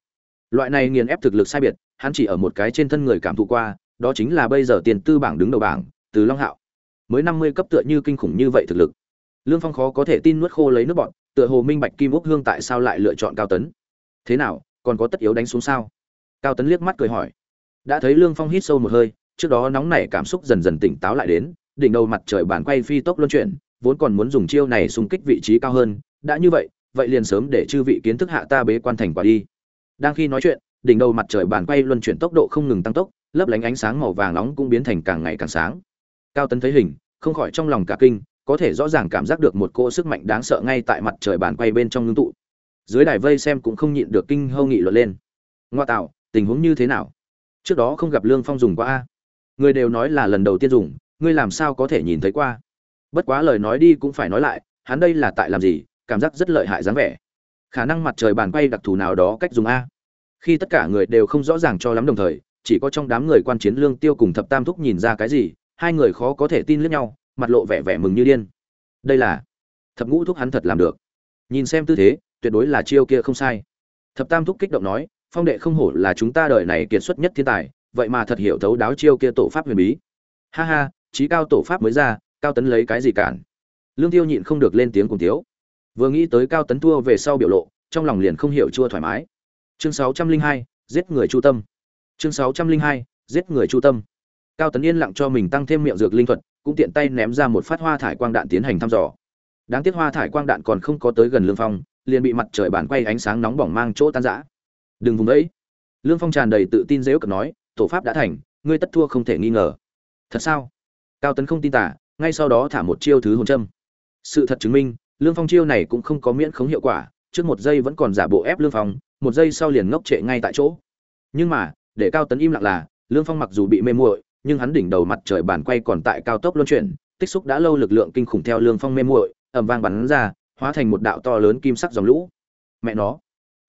Loại này nghiền ép thực lực sai biệt, hắn chỉ ở một cái trên thân người cảm thụ qua, đó chính là bây giờ tiền tư bảng đứng đầu bảng, từ long hạo. Mới năm mươi cấp tựa như kinh khủng như vậy thực lực. Lương phong khó có thể tin nuốt khô lấy nước bọn tựa hồ minh bạch kim úc hương tại sao lại lựa chọn cao tấn. Thế nào, còn có tất yếu đánh xuống sao? Cao tấn liếc mắt cười hỏi. Đã thấy lương phong hít sâu một hơi trước đó nóng nảy cảm xúc dần dần tỉnh táo lại đến, đỉnh đầu mặt trời bản quay phi tốc luân chuyển, vốn còn muốn dùng chiêu này xung kích vị trí cao hơn, đã như vậy vậy liền sớm để chư vị kiến thức hạ ta bế quan thành quả đi. Đang khi nói chuyện, đỉnh đầu mặt trời bản quay luân chuyển tốc độ không ngừng tăng tốc, lấp lánh ánh sáng màu vàng nóng cũng biến thành càng ngày càng sáng. Cao tấn thấy hình, không khỏi trong lòng cả kinh, có thể rõ ràng cảm giác được một cỗ sức mạnh đáng sợ ngay tại mặt trời bản quay bên trong ngưng tụ. Dưới đài vây xem cũng không nhịn được kinh hâu nghị luận lên. Ngoa tạo, tình huống như thế nào? Trước đó không gặp lương phong dùng qua a người đều nói là lần đầu tiên dùng, ngươi làm sao có thể nhìn thấy qua? Bất quá lời nói đi cũng phải nói lại, hắn đây là tại làm gì, cảm giác rất lợi hại dáng vẻ. Khả năng mặt trời bàn quay đặc thù nào đó cách dùng a. Khi tất cả người đều không rõ ràng cho lắm đồng thời, chỉ có trong đám người quan chiến lương tiêu cùng thập tam thúc nhìn ra cái gì, hai người khó có thể tin lẫn nhau, mặt lộ vẻ vẻ mừng như điên. Đây là thập ngũ thúc hắn thật làm được. Nhìn xem tư thế, tuyệt đối là chiêu kia không sai. Thập tam thúc kích động nói, phong đệ không hổ là chúng ta đời này kiệt xuất nhất thiên tài vậy mà thật hiểu thấu đáo chiêu kia tổ pháp huyền bí. Ha ha trí cao tổ pháp mới ra cao tấn lấy cái gì cản? Lương tiêu nhịn không được lên tiếng cùng tiếu vừa nghĩ tới cao tấn thua về sau biểu lộ trong lòng liền không hiểu chua thoải mái. Chương 602, giết người chu tâm. Chương 602, giết người chu tâm. Cao tấn yên lặng cho mình tăng thêm miệng dược linh thuật cũng tiện tay ném ra một phát hoa thải quang đạn tiến hành thăm dò. Đáng tiếc hoa thải quang đạn còn không có tới gần lương phong liền bị mặt trời bản quay ánh sáng nóng bỏng mang chỗ tan rã. Đừng vùng đấy lương phong tràn đầy tự tin dễu cợt nói tổ pháp đã thành, ngươi tất thua không thể nghi ngờ. Thật sao? Cao tấn không tin tả, ngay sau đó thả một chiêu thứ hồn châm. Sự thật chứng minh, lương phong chiêu này cũng không có miễn khống hiệu quả, trước một giây vẫn còn giả bộ ép lương phong, một giây sau liền ngốc trệ ngay tại chỗ. Nhưng mà, để cao tấn im lặng là, lương phong mặc dù bị mê muội, nhưng hắn đỉnh đầu mặt trời bản quay còn tại cao tốc luân chuyển, tích xúc đã lâu lực lượng kinh khủng theo lương phong mê muội, ầm vang bắn ra, hóa thành một đạo to lớn kim sắc dòng lũ. Mẹ nó.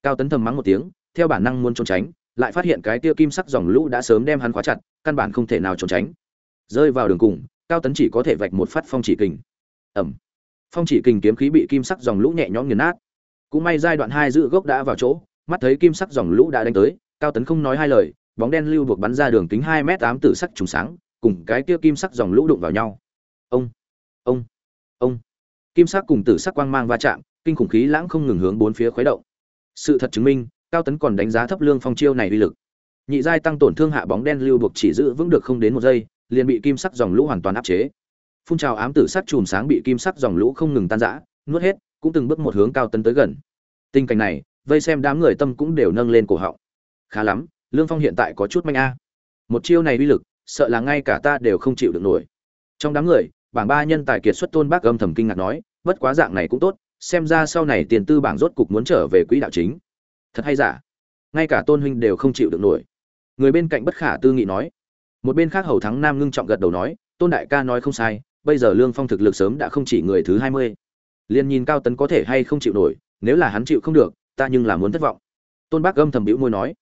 Cao tấn thầm mắng một tiếng, theo bản năng muốn trốn tránh lại phát hiện cái tia kim sắc dòng lũ đã sớm đem hắn khóa chặt, căn bản không thể nào trốn tránh. Rơi vào đường cùng, cao tấn chỉ có thể vạch một phát phong chỉ kình. Ẩm phong chỉ kình kiếm khí bị kim sắc dòng lũ nhẹ nhõm nghiền nát. Cũng may giai đoạn hai giữ gốc đã vào chỗ, mắt thấy kim sắc dòng lũ đã đánh tới, cao tấn không nói hai lời, bóng đen lưu buộc bắn ra đường kính hai m tám tử sắc trùng sáng, cùng cái kia kim sắc dòng lũ đụng vào nhau. Ông ông ông. Kim sắc cùng tử sắc quang mang va chạm, kinh khủng khí lãng không ngừng hướng bốn phía khuấy động. Sự thật chứng minh cao tấn còn đánh giá thấp lương phong chiêu này uy lực. Nhị giai tăng tổn thương hạ bóng đen lưu buộc chỉ giữ vững được không đến một giây, liền bị kim sắc dòng lũ hoàn toàn áp chế. Phun trào ám tử sắc chùm sáng bị kim sắc dòng lũ không ngừng tan rã, nuốt hết, cũng từng bước một hướng cao tấn tới gần. Tình cảnh này, vây xem đám người tâm cũng đều nâng lên cổ họng. Khá lắm, lương phong hiện tại có chút manh a. Một chiêu này uy lực, sợ là ngay cả ta đều không chịu được nổi. Trong đám người, bảng ba nhân tài kiệt xuất tôn bác âm thầm kinh ngạc nói, bất quá dạng này cũng tốt, xem ra sau này tiền tư bảng rốt cục muốn trở về quỹ đạo chính thật hay giả? Ngay cả tôn huynh đều không chịu được nổi. Người bên cạnh bất khả tư nghị nói. Một bên khác hầu thắng nam ngưng trọng gật đầu nói, tôn đại ca nói không sai, bây giờ lương phong thực lực sớm đã không chỉ người thứ hai mươi. Liền nhìn cao tấn có thể hay không chịu nổi, nếu là hắn chịu không được, ta nhưng là muốn thất vọng. Tôn bác âm thầm bĩu môi nói.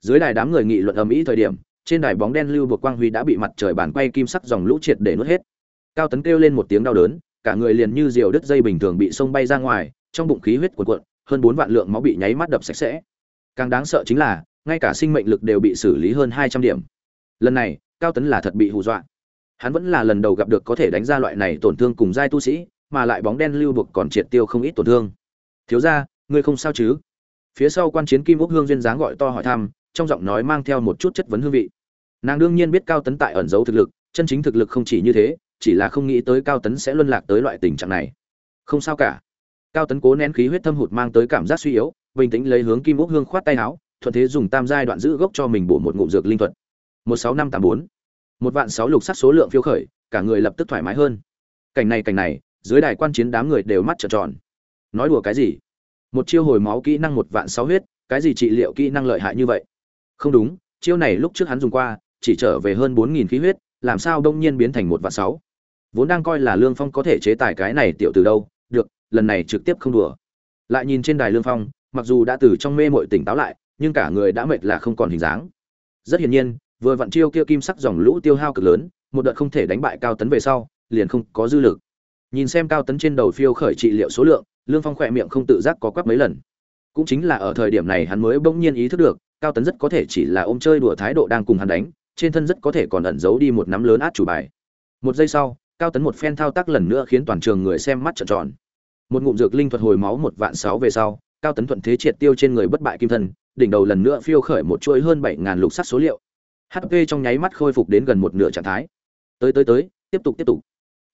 Dưới đài đám người nghị luận ầm ĩ thời điểm, trên đài bóng đen lưu buộc quang huy đã bị mặt trời bàn quay kim sắc dòng lũ triệt để nuốt hết. Cao tấn kêu lên một tiếng đau đớn, cả người liền như diều đứt dây bình thường bị sông bay ra ngoài, trong bụng khí huyết cuộn cuộn hơn bốn vạn lượng máu bị nháy mắt đập sạch sẽ. Càng đáng sợ chính là, ngay cả sinh mệnh lực đều bị xử lý hơn hai trăm điểm. Lần này, cao tấn là thật bị hù dọa. Hắn vẫn là lần đầu gặp được có thể đánh ra loại này tổn thương cùng giai tu sĩ, mà lại bóng đen lưu buộc còn triệt tiêu không ít tổn thương. Thiếu ra ngươi không sao chứ? Phía sau quan chiến kim úc hương duyên dáng gọi to hỏi thăm, trong giọng nói mang theo một chút chất vấn hương vị. Nàng đương nhiên biết cao tấn tại ẩn giấu thực lực, chân chính thực lực không chỉ như thế, chỉ là không nghĩ tới cao tấn sẽ luân lạc tới loại tình trạng này. Không sao cả cao tấn cố nén khí huyết thâm hụt mang tới cảm giác suy yếu, bình tĩnh lấy hướng kim úc hương khoát tay áo, thuận thế dùng tam giai đoạn giữ gốc cho mình bổ một ngụm dược linh thuật. Một sáu năm tám bốn. Một vạn sáu lục sắc số lượng phiêu khởi, cả người lập tức thoải mái hơn. Cảnh này cảnh này, dưới đài quan chiến đám người đều mắt trợn tròn. Nói đùa cái gì? Một chiêu hồi máu kỹ năng một vạn sáu huyết, cái gì trị liệu kỹ năng lợi hại như vậy? Không đúng, chiêu này lúc trước hắn dùng qua, chỉ trở về hơn bốn nghìn khí huyết, làm sao đông nhiên biến thành một vạn sáu? Vốn đang coi là lương phong có thể chế tài cái này tiểu từ đâu lần này trực tiếp không đùa. Lại nhìn trên đài lương phong, mặc dù đã từ trong mê mội tỉnh táo lại, nhưng cả người đã mệt là không còn hình dáng. Rất hiển nhiên, vừa vặn chiêu kia kim sắc dòng lũ tiêu hao cực lớn, một đợt không thể đánh bại cao tấn về sau, liền không có dư lực. Nhìn xem cao tấn trên đầu phiêu khởi trị liệu số lượng, lương phong khỏe miệng không tự giác có quắp mấy lần. Cũng chính là ở thời điểm này hắn mới bỗng nhiên ý thức được, cao tấn rất có thể chỉ là ôm chơi đùa thái độ đang cùng hắn đánh, trên thân rất có thể còn ẩn giấu đi một nắm lớn át chủ bài. Một giây sau, cao tấn một phen thao tác lần nữa khiến toàn trường người xem mắt trợn tròn một ngụm dược linh thuật hồi máu một vạn sáu về sau, cao tấn thuận thế triệt tiêu trên người bất bại kim thân đỉnh đầu lần nữa phiêu khởi một chuỗi hơn bảy ngàn lục sắt số liệu. Hp trong nháy mắt khôi phục đến gần một nửa trạng thái. Tới tới tới, tiếp tục tiếp tục.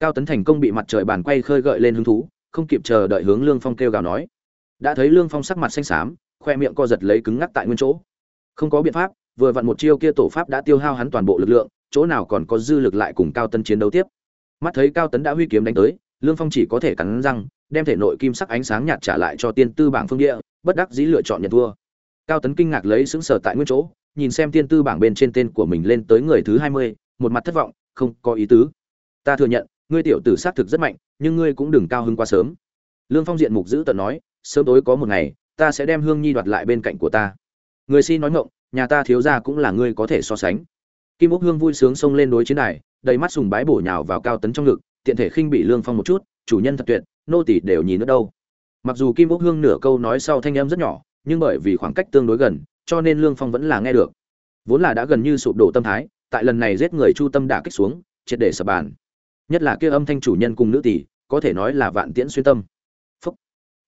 Cao tấn thành công bị mặt trời bàn quay khơi gợi lên hứng thú, không kịp chờ đợi hướng lương phong kêu gào nói. Đã thấy lương phong sắc mặt xanh xám, khoe miệng co giật lấy cứng ngắc tại nguyên chỗ. Không có biện pháp, vừa vặn một chiêu kia tổ pháp đã tiêu hao hắn toàn bộ lực lượng, chỗ nào còn có dư lực lại cùng cao tấn chiến đấu tiếp. Mắt thấy cao tấn đã huy kiếm đánh tới, lương phong chỉ có thể cắn răng đem thể nội kim sắc ánh sáng nhạt trả lại cho tiên tư bảng phương địa, bất đắc dĩ lựa chọn nhận thua. Cao tấn kinh ngạc lấy xứng sở tại nguyên chỗ, nhìn xem tiên tư bảng bên trên tên của mình lên tới người thứ hai mươi, một mặt thất vọng, không có ý tứ. Ta thừa nhận, ngươi tiểu tử xác thực rất mạnh, nhưng ngươi cũng đừng cao hứng quá sớm. Lương phong diện mục giữ tận nói, sớm tối có một ngày, ta sẽ đem hương nhi đoạt lại bên cạnh của ta. Người xin nói ngộng nhà ta thiếu ra cũng là ngươi có thể so sánh. Kim úc hương vui sướng xông lên đối chiến này đầy mắt sùng bái bổ nhào vào cao tấn trong ngực, tiện thể khinh bị lương phong một chút, chủ nhân thật tuyệt nô tỷ đều nhìn nữa đâu. Mặc dù kim úc hương nửa câu nói sau thanh em rất nhỏ, nhưng bởi vì khoảng cách tương đối gần, cho nên lương phong vẫn là nghe được. Vốn là đã gần như sụp đổ tâm thái, tại lần này giết người chu tâm đả kích xuống, triệt để sập bàn. Nhất là kia âm thanh chủ nhân cùng nữ tỷ, có thể nói là vạn tiễn xuyên tâm. Phúc.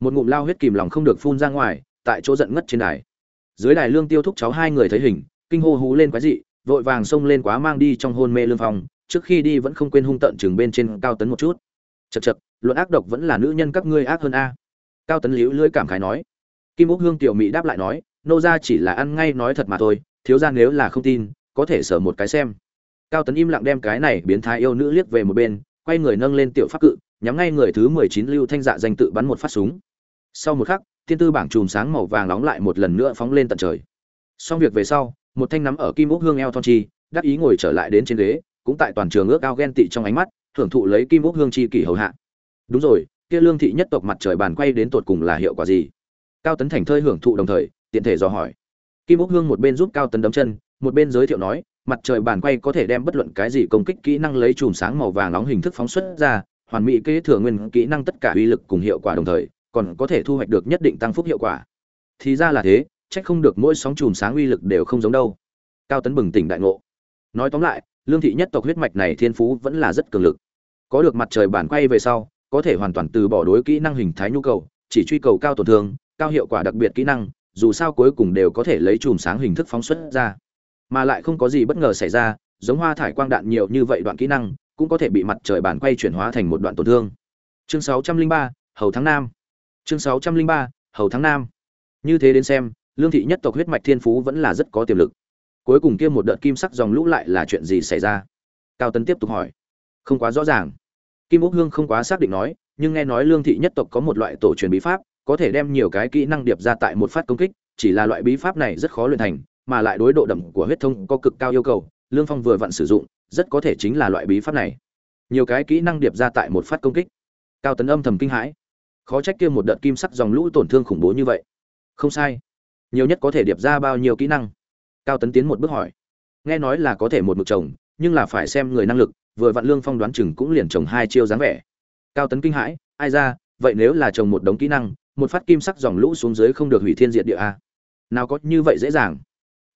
một ngụm lao huyết kìm lòng không được phun ra ngoài, tại chỗ giận ngất trên đài. Dưới đài lương tiêu thúc cháu hai người thấy hình, kinh hô hú lên quái dị, vội vàng xông lên quá mang đi trong hôn mê lương phong, trước khi đi vẫn không quên hung tận chừng bên trên cao tấn một chút. Chật chật luận ác độc vẫn là nữ nhân các ngươi ác hơn a. Cao tấn liễu lưỡi cảm khái nói. Kim úc hương tiểu mỹ đáp lại nói, nô ra chỉ là ăn ngay nói thật mà thôi, thiếu ra nếu là không tin, có thể sở một cái xem. Cao tấn im lặng đem cái này biến thái yêu nữ liếc về một bên, quay người nâng lên tiểu pháp cự, nhắm ngay người thứ mười chín lưu thanh dạ danh tự bắn một phát súng. Sau một khắc, thiên tư bảng chùm sáng màu vàng nóng lại một lần nữa phóng lên tận trời. Xong việc về sau, một thanh nắm ở kim úc hương eo thon chi, đắc ý ngồi trở lại đến trên ghế, cũng tại toàn trường ước ao ghen tị trong ánh mắt thưởng thụ lấy kim úc hương chi kỷ hầu hạ đúng rồi, kia lương thị nhất tộc mặt trời bàn quay đến tột cùng là hiệu quả gì? Cao tấn thành thơi hưởng thụ đồng thời, tiện thể dò hỏi. Kim úc hương một bên giúp cao tấn đấm chân, một bên giới thiệu nói, mặt trời bàn quay có thể đem bất luận cái gì công kích kỹ năng lấy chùm sáng màu vàng nóng hình thức phóng xuất ra, hoàn mỹ kế thừa nguyên kỹ năng tất cả uy lực cùng hiệu quả đồng thời, còn có thể thu hoạch được nhất định tăng phúc hiệu quả. Thì ra là thế trách không được mỗi sóng chùm sáng uy lực đều không giống đâu. Cao tấn bừng tỉnh đại ngộ. Nói tóm lại, lương thị nhất tộc huyết mạch này thiên phú vẫn là rất cường lực. Có được mặt trời bản quay về sau có thể hoàn toàn từ bỏ đối kỹ năng hình thái nhu cầu chỉ truy cầu cao tổn thương cao hiệu quả đặc biệt kỹ năng dù sao cuối cùng đều có thể lấy chùm sáng hình thức phóng xuất ra. Mà lại không có gì bất ngờ xảy ra giống hoa thải quang đạn nhiều như vậy đoạn kỹ năng cũng có thể bị mặt trời bản quay chuyển hóa thành một đoạn tổn thương. Chương 603, hầu tháng nam. Chương 603, hầu tháng nam. Như thế đến xem lương thị nhất tộc huyết mạch thiên phú vẫn là rất có tiềm lực. Cuối cùng kia một đợt kim sắc dòng lũ lại là chuyện gì xảy ra? Cao tấn tiếp tục hỏi. Không quá rõ ràng kim úc hương không quá xác định nói, nhưng nghe nói lương thị nhất tộc có một loại tổ truyền bí pháp, có thể đem nhiều cái kỹ năng điệp ra tại một phát công kích, chỉ là loại bí pháp này rất khó luyện thành, mà lại đối độ đậm của huyết thông có cực cao yêu cầu, lương phong vừa vặn sử dụng, rất có thể chính là loại bí pháp này. Nhiều cái kỹ năng điệp ra tại một phát công kích. Cao tấn âm thầm kinh hãi. Khó trách kia một đợt kim sắc dòng lũ tổn thương khủng bố như vậy. Không sai. Nhiều nhất có thể điệp ra bao nhiêu kỹ năng? Cao tấn tiến một bước hỏi. Nghe nói là có thể một mực chồng nhưng là phải xem người năng lực vừa vặn lương phong đoán chừng cũng liền trồng hai chiêu dáng vẻ. Cao tấn kinh hãi, ai ra, vậy nếu là trồng một đống kỹ năng, một phát kim sắc dòng lũ xuống dưới không được hủy thiên diệt địa a nào có như vậy dễ dàng.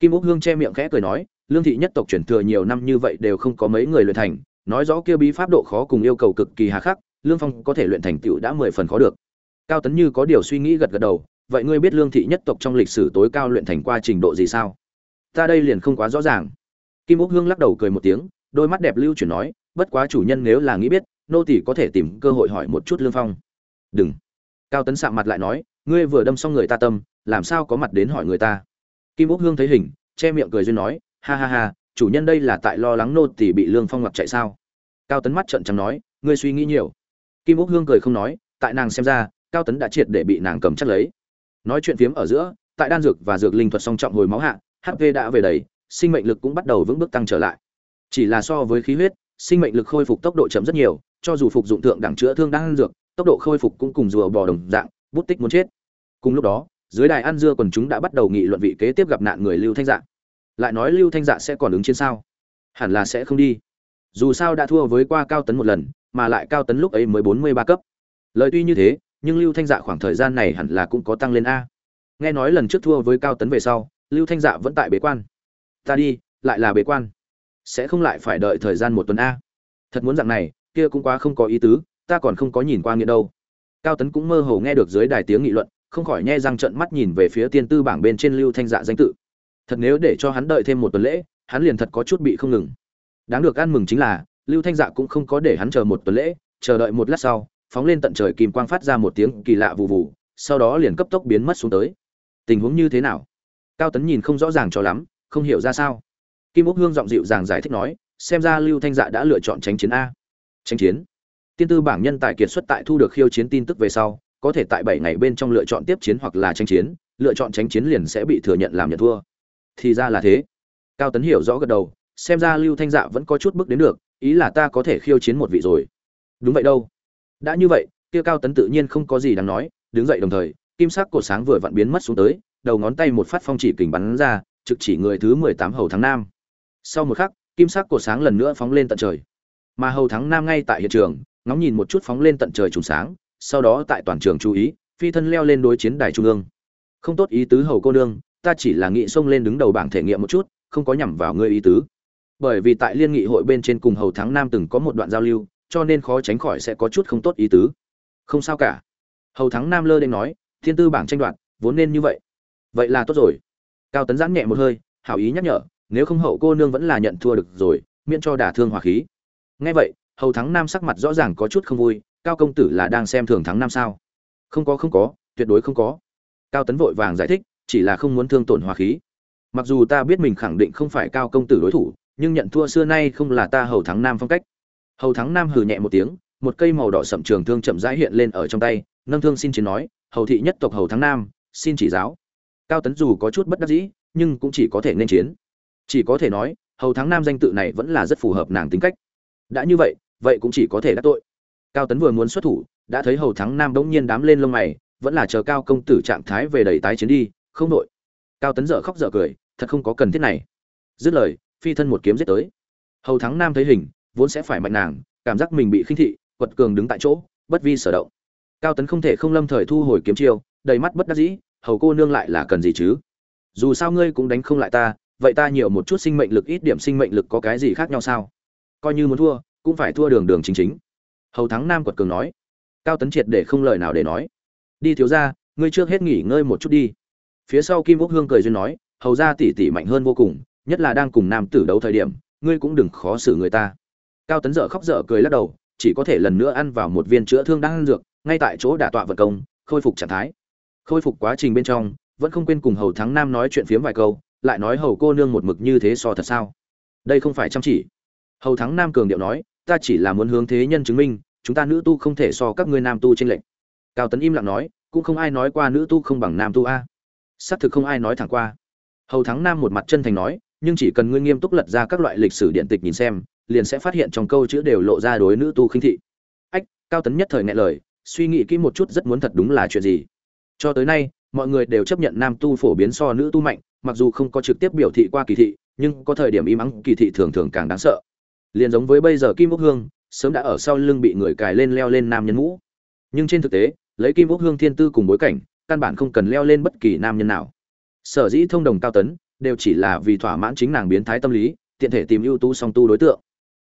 Kim úc hương che miệng khẽ cười nói, lương thị nhất tộc chuyển thừa nhiều năm như vậy đều không có mấy người luyện thành, nói rõ kia bí pháp độ khó cùng yêu cầu cực kỳ hà khắc, lương phong có thể luyện thành tựu đã mười phần khó được. Cao tấn như có điều suy nghĩ gật gật đầu, vậy ngươi biết lương thị nhất tộc trong lịch sử tối cao luyện thành qua trình độ gì sao? Ta đây liền không quá rõ ràng. Kim úc hương lắc đầu cười một tiếng đôi mắt đẹp lưu chuyển nói, bất quá chủ nhân nếu là nghĩ biết, nô tỷ có thể tìm cơ hội hỏi một chút lương phong. Đừng. Cao tấn sạm mặt lại nói, ngươi vừa đâm xong người ta tâm, làm sao có mặt đến hỏi người ta? Kim úc hương thấy hình, che miệng cười duyên nói, ha ha ha, chủ nhân đây là tại lo lắng nô tỷ bị lương phong mặc chạy sao? Cao tấn mắt trận trắng nói, ngươi suy nghĩ nhiều. Kim úc hương cười không nói, tại nàng xem ra, cao tấn đã triệt để bị nàng cầm chắc lấy. Nói chuyện phiếm ở giữa, tại đan dược và dược linh thuật song trọng hồi máu hạ hp đã về đầy, sinh mệnh lực cũng bắt đầu vững bước tăng trở lại chỉ là so với khí huyết, sinh mệnh lực khôi phục tốc độ chậm rất nhiều, cho dù phục dụng thượng đẳng chữa thương đan dược, tốc độ khôi phục cũng cùng rùa bò đồng dạng, bút tích muốn chết. Cùng lúc đó, dưới đài ăn dưa quần chúng đã bắt đầu nghị luận vị kế tiếp gặp nạn người lưu thanh dạ. Lại nói lưu thanh dạ sẽ còn ứng chiến sao? Hẳn là sẽ không đi. Dù sao đã thua với qua cao tấn một lần, mà lại cao tấn lúc ấy mới bốn mươi ba cấp. Lời tuy như thế, nhưng lưu thanh dạ khoảng thời gian này hẳn là cũng có tăng lên a. Nghe nói lần trước thua với cao tấn về sau, lưu thanh dạ vẫn tại bế quan. Ta đi, lại là bế quan sẽ không lại phải đợi thời gian một tuần a. Thật muốn dạng này, kia cũng quá không có ý tứ, ta còn không có nhìn qua nghĩa đâu. Cao tấn cũng mơ hồ nghe được dưới đài tiếng nghị luận, không khỏi nhe răng trận mắt nhìn về phía tiên tư bảng bên trên lưu thanh dạ danh tự. Thật nếu để cho hắn đợi thêm một tuần lễ, hắn liền thật có chút bị không ngừng. Đáng được ăn mừng chính là, lưu thanh dạ cũng không có để hắn chờ một tuần lễ, chờ đợi một lát sau, phóng lên tận trời kìm quang phát ra một tiếng kỳ lạ vụ vụ sau đó liền cấp tốc biến mất xuống tới. Tình huống như thế nào? Cao tấn nhìn không rõ ràng cho lắm, không hiểu ra sao kim úc hương giọng dịu dàng giải thích nói, xem ra lưu thanh dạ đã lựa chọn tránh chiến a. Tránh chiến? Tiên tư bảng nhân tài kiệt xuất tại thu được khiêu chiến tin tức về sau, có thể tại bảy ngày bên trong lựa chọn tiếp chiến hoặc là tranh chiến, lựa chọn tránh chiến liền sẽ bị thừa nhận làm nhận thua. Thì ra là thế. Cao tấn hiểu rõ gật đầu, xem ra lưu thanh dạ vẫn có chút bước đến được, ý là ta có thể khiêu chiến một vị rồi. Đúng vậy đâu. Đã như vậy, kia cao tấn tự nhiên không có gì đáng nói, đứng dậy đồng thời, kim sắc cột sáng vừa vặn biến mất xuống tới, đầu ngón tay một phát phong chỉ kình bắn ra, trực chỉ người thứ mười tám hầu tháng nam sau một khắc, kim sắc cổ sáng lần nữa phóng lên tận trời. Mà hầu thắng nam ngay tại hiện trường, ngóng nhìn một chút phóng lên tận trời trùng sáng, sau đó tại toàn trường chú ý, phi thân leo lên đối chiến đài trung ương. Không tốt ý tứ hầu cô nương, ta chỉ là nghị xông lên đứng đầu bảng thể nghiệm một chút, không có nhằm vào ngươi ý tứ. Bởi vì tại liên nghị hội bên trên cùng hầu thắng nam từng có một đoạn giao lưu, cho nên khó tránh khỏi sẽ có chút không tốt ý tứ. Không sao cả. Hầu thắng nam lơ đ nói, thiên tư bảng tranh đoạt, vốn nên như vậy. Vậy là tốt rồi. Cao tấn giãn nhẹ một hơi, hảo ý nhắc nhở nếu không hậu cô nương vẫn là nhận thua được rồi, miễn cho đả thương hòa khí. Nghe vậy, hầu thắng nam sắc mặt rõ ràng có chút không vui, cao công tử là đang xem thường thắng nam sao? Không có không có, tuyệt đối không có. Cao tấn vội vàng giải thích, chỉ là không muốn thương tổn hòa khí. Mặc dù ta biết mình khẳng định không phải cao công tử đối thủ, nhưng nhận thua xưa nay không là ta hầu thắng nam phong cách. Hầu thắng nam hừ nhẹ một tiếng, một cây màu đỏ sậm trường thương chậm rãi hiện lên ở trong tay, nâng thương xin chiến nói, hầu thị nhất tộc hầu thắng nam, xin chỉ giáo. Cao tấn dù có chút bất đắc dĩ, nhưng cũng chỉ có thể nên chiến chỉ có thể nói, hầu thắng nam danh tự này vẫn là rất phù hợp nàng tính cách. Đã như vậy vậy cũng chỉ có thể đắc tội. Cao tấn vừa muốn xuất thủ, đã thấy hầu thắng nam bỗng nhiên đám lên lông mày, vẫn là chờ cao công tử trạng thái về đầy tái chiến đi, không đội cao tấn dở khóc dở cười, thật không có cần thiết này. Dứt lời, phi thân một kiếm giết tới. Hầu thắng nam thấy hình, vốn sẽ phải mạnh nàng, cảm giác mình bị khinh thị, quật cường đứng tại chỗ, bất vi sở động. Cao tấn không thể không lâm thời thu hồi kiếm chiêu, đầy mắt bất đắc dĩ, hầu cô nương lại là cần gì chứ? Dù sao ngươi cũng đánh không lại ta vậy ta nhiều một chút sinh mệnh lực, ít điểm sinh mệnh lực có cái gì khác nhau sao? Coi như muốn thua, cũng phải thua đường đường chính chính. Hầu thắng nam quật cường nói. Cao tấn triệt để không lời nào để nói. Đi thiếu ra ngươi trước hết nghỉ ngơi một chút đi. Phía sau kim quốc hương cười duyên nói, hầu ra tỉ tỉ mạnh hơn vô cùng, nhất là đang cùng nam tử đấu thời điểm, ngươi cũng đừng khó xử người ta. Cao tấn dở khóc dở cười lắc đầu, chỉ có thể lần nữa ăn vào một viên chữa thương đang ăn dược, ngay tại chỗ đả tọa vật công, khôi phục trạng thái. Khôi phục quá trình bên trong, vẫn không quên cùng hầu thắng nam nói chuyện phiếm vài câu lại nói hầu cô nương một mực như thế so thật sao? Đây không phải chăm chỉ. Hầu thắng nam cường điệu nói, ta chỉ là muốn hướng thế nhân chứng minh, chúng ta nữ tu không thể so các ngươi nam tu trên lệnh cao tấn im lặng nói, cũng không ai nói qua nữ tu không bằng nam tu a. Xác thực không ai nói thẳng qua. Hầu thắng nam một mặt chân thành nói, nhưng chỉ cần ngươi nghiêm túc lật ra các loại lịch sử điện tịch nhìn xem, liền sẽ phát hiện trong câu chữ đều lộ ra đối nữ tu khinh thị. Ách, cao tấn nhất thời ngại lời, suy nghĩ kỹ một chút rất muốn thật đúng là chuyện gì. Cho tới nay, mọi người đều chấp nhận nam tu phổ biến so nữ tu mạnh mặc dù không có trực tiếp biểu thị qua kỳ thị, nhưng có thời điểm im ắng kỳ thị thường thường càng đáng sợ. Liền giống với bây giờ kim quốc hương, sớm đã ở sau lưng bị người cài lên leo lên nam nhân mũ. Nhưng trên thực tế, lấy kim quốc hương thiên tư cùng bối cảnh, căn bản không cần leo lên bất kỳ nam nhân nào. Sở dĩ thông đồng cao tấn, đều chỉ là vì thỏa mãn chính nàng biến thái tâm lý, tiện thể tìm ưu tú song tu đối tượng.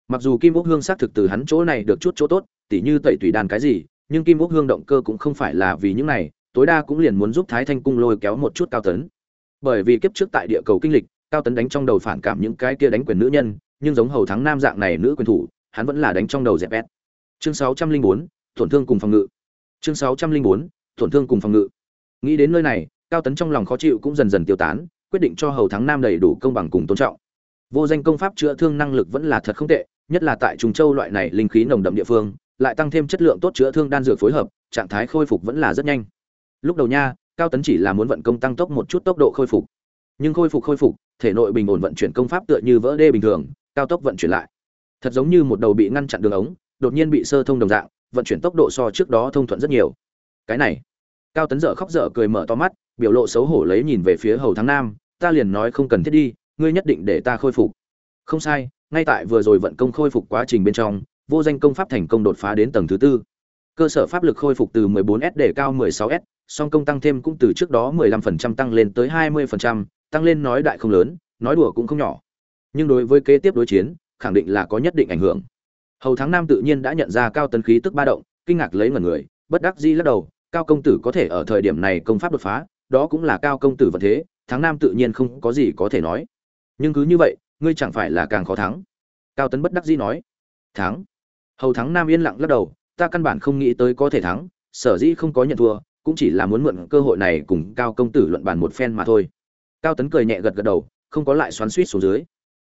Mặc dù kim quốc hương xác thực từ hắn chỗ này được chút chỗ tốt, tỉ như tẩy tùy đàn cái gì, nhưng kim quốc hương động cơ cũng không phải là vì những này, tối đa cũng liền muốn giúp thái thanh cung lôi kéo một chút cao tấn bởi vì kiếp trước tại địa cầu kinh lịch, cao tấn đánh trong đầu phản cảm những cái kia đánh quyền nữ nhân, nhưng giống hầu thắng nam dạng này nữ quyền thủ, hắn vẫn là đánh trong đầu dẹp ép. Chương sáu trăm linh bốn, tổn thương cùng phòng ngự. Chương sáu trăm linh bốn, tổn thương cùng phòng ngự. Nghĩ đến nơi này, cao tấn trong lòng khó chịu cũng dần dần tiêu tán, quyết định cho hầu thắng nam đầy đủ công bằng cùng tôn trọng. Vô danh công pháp chữa thương năng lực vẫn là thật không tệ, nhất là tại trùng châu loại này linh khí nồng đậm địa phương, lại tăng thêm chất lượng tốt chữa thương đan dược phối hợp, trạng thái khôi phục vẫn là rất nhanh. Lúc đầu nha cao tấn chỉ là muốn vận công tăng tốc một chút tốc độ khôi phục. Nhưng khôi phục khôi phục thể nội bình ổn vận chuyển công pháp tựa như vỡ đê bình thường cao tốc vận chuyển lại. Thật giống như một đầu bị ngăn chặn đường ống đột nhiên bị sơ thông đồng dạng vận chuyển tốc độ so trước đó thông thuận rất nhiều. Cái này. Cao tấn dở khóc dở cười mở to mắt biểu lộ xấu hổ lấy nhìn về phía hầu thắng nam ta liền nói không cần thiết đi ngươi nhất định để ta khôi phục. Không sai ngay tại vừa rồi vận công khôi phục quá trình bên trong vô danh công pháp thành công đột phá đến tầng thứ tư. Cơ sở pháp lực khôi phục từ 14S để cao 16S, song công tăng thêm cũng từ trước đó 15% tăng lên tới 20%, tăng lên nói đại không lớn, nói đùa cũng không nhỏ. Nhưng đối với kế tiếp đối chiến, khẳng định là có nhất định ảnh hưởng. Hầu tháng Nam tự nhiên đã nhận ra cao tấn khí tức ba động, kinh ngạc lấy ngẩn người, bất đắc dĩ lắc đầu, cao công tử có thể ở thời điểm này công pháp đột phá, đó cũng là cao công tử vận thế, tháng Nam tự nhiên không có gì có thể nói. Nhưng cứ như vậy, ngươi chẳng phải là càng khó thắng. Cao tấn bất đắc dĩ nói. Thắng. Hầu thắng nam yên lặng lắc đầu, ta căn bản không nghĩ tới có thể thắng, sở dĩ không có nhận thua, cũng chỉ là muốn mượn cơ hội này cùng cao công tử luận bàn một phen mà thôi. Cao Tấn cười nhẹ gật gật đầu, không có lại xoắn suýt xuống dưới.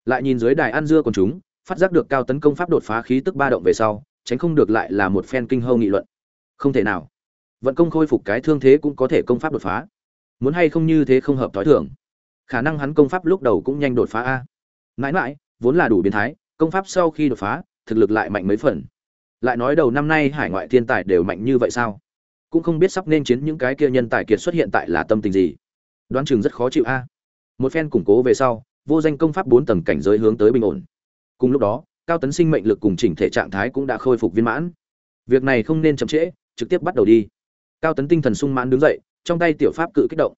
Lại nhìn dưới đài ăn dưa còn chúng, phát giác được Cao Tấn công pháp đột phá khí tức ba động về sau, tránh không được lại là một phen kinh hâu nghị luận. Không thể nào, vận công khôi phục cái thương thế cũng có thể công pháp đột phá. Muốn hay không như thế không hợp tối thường. Khả năng hắn công pháp lúc đầu cũng nhanh đột phá a. Mãi mãi, vốn là đủ biến thái, công pháp sau khi đột phá, thực lực lại mạnh mấy phần lại nói đầu năm nay hải ngoại thiên tài đều mạnh như vậy sao cũng không biết sắp nên chiến những cái kia nhân tài kiệt xuất hiện tại là tâm tình gì. Đoán chừng rất khó chịu a. Một phen củng cố về sau, vô danh công pháp bốn tầng cảnh giới hướng tới bình ổn. Cùng lúc đó, cao tấn sinh mệnh lực cùng chỉnh thể trạng thái cũng đã khôi phục viên mãn. Việc này không nên chậm trễ, trực tiếp bắt đầu đi. Cao tấn tinh thần sung mãn đứng dậy, trong tay tiểu pháp cự kích động.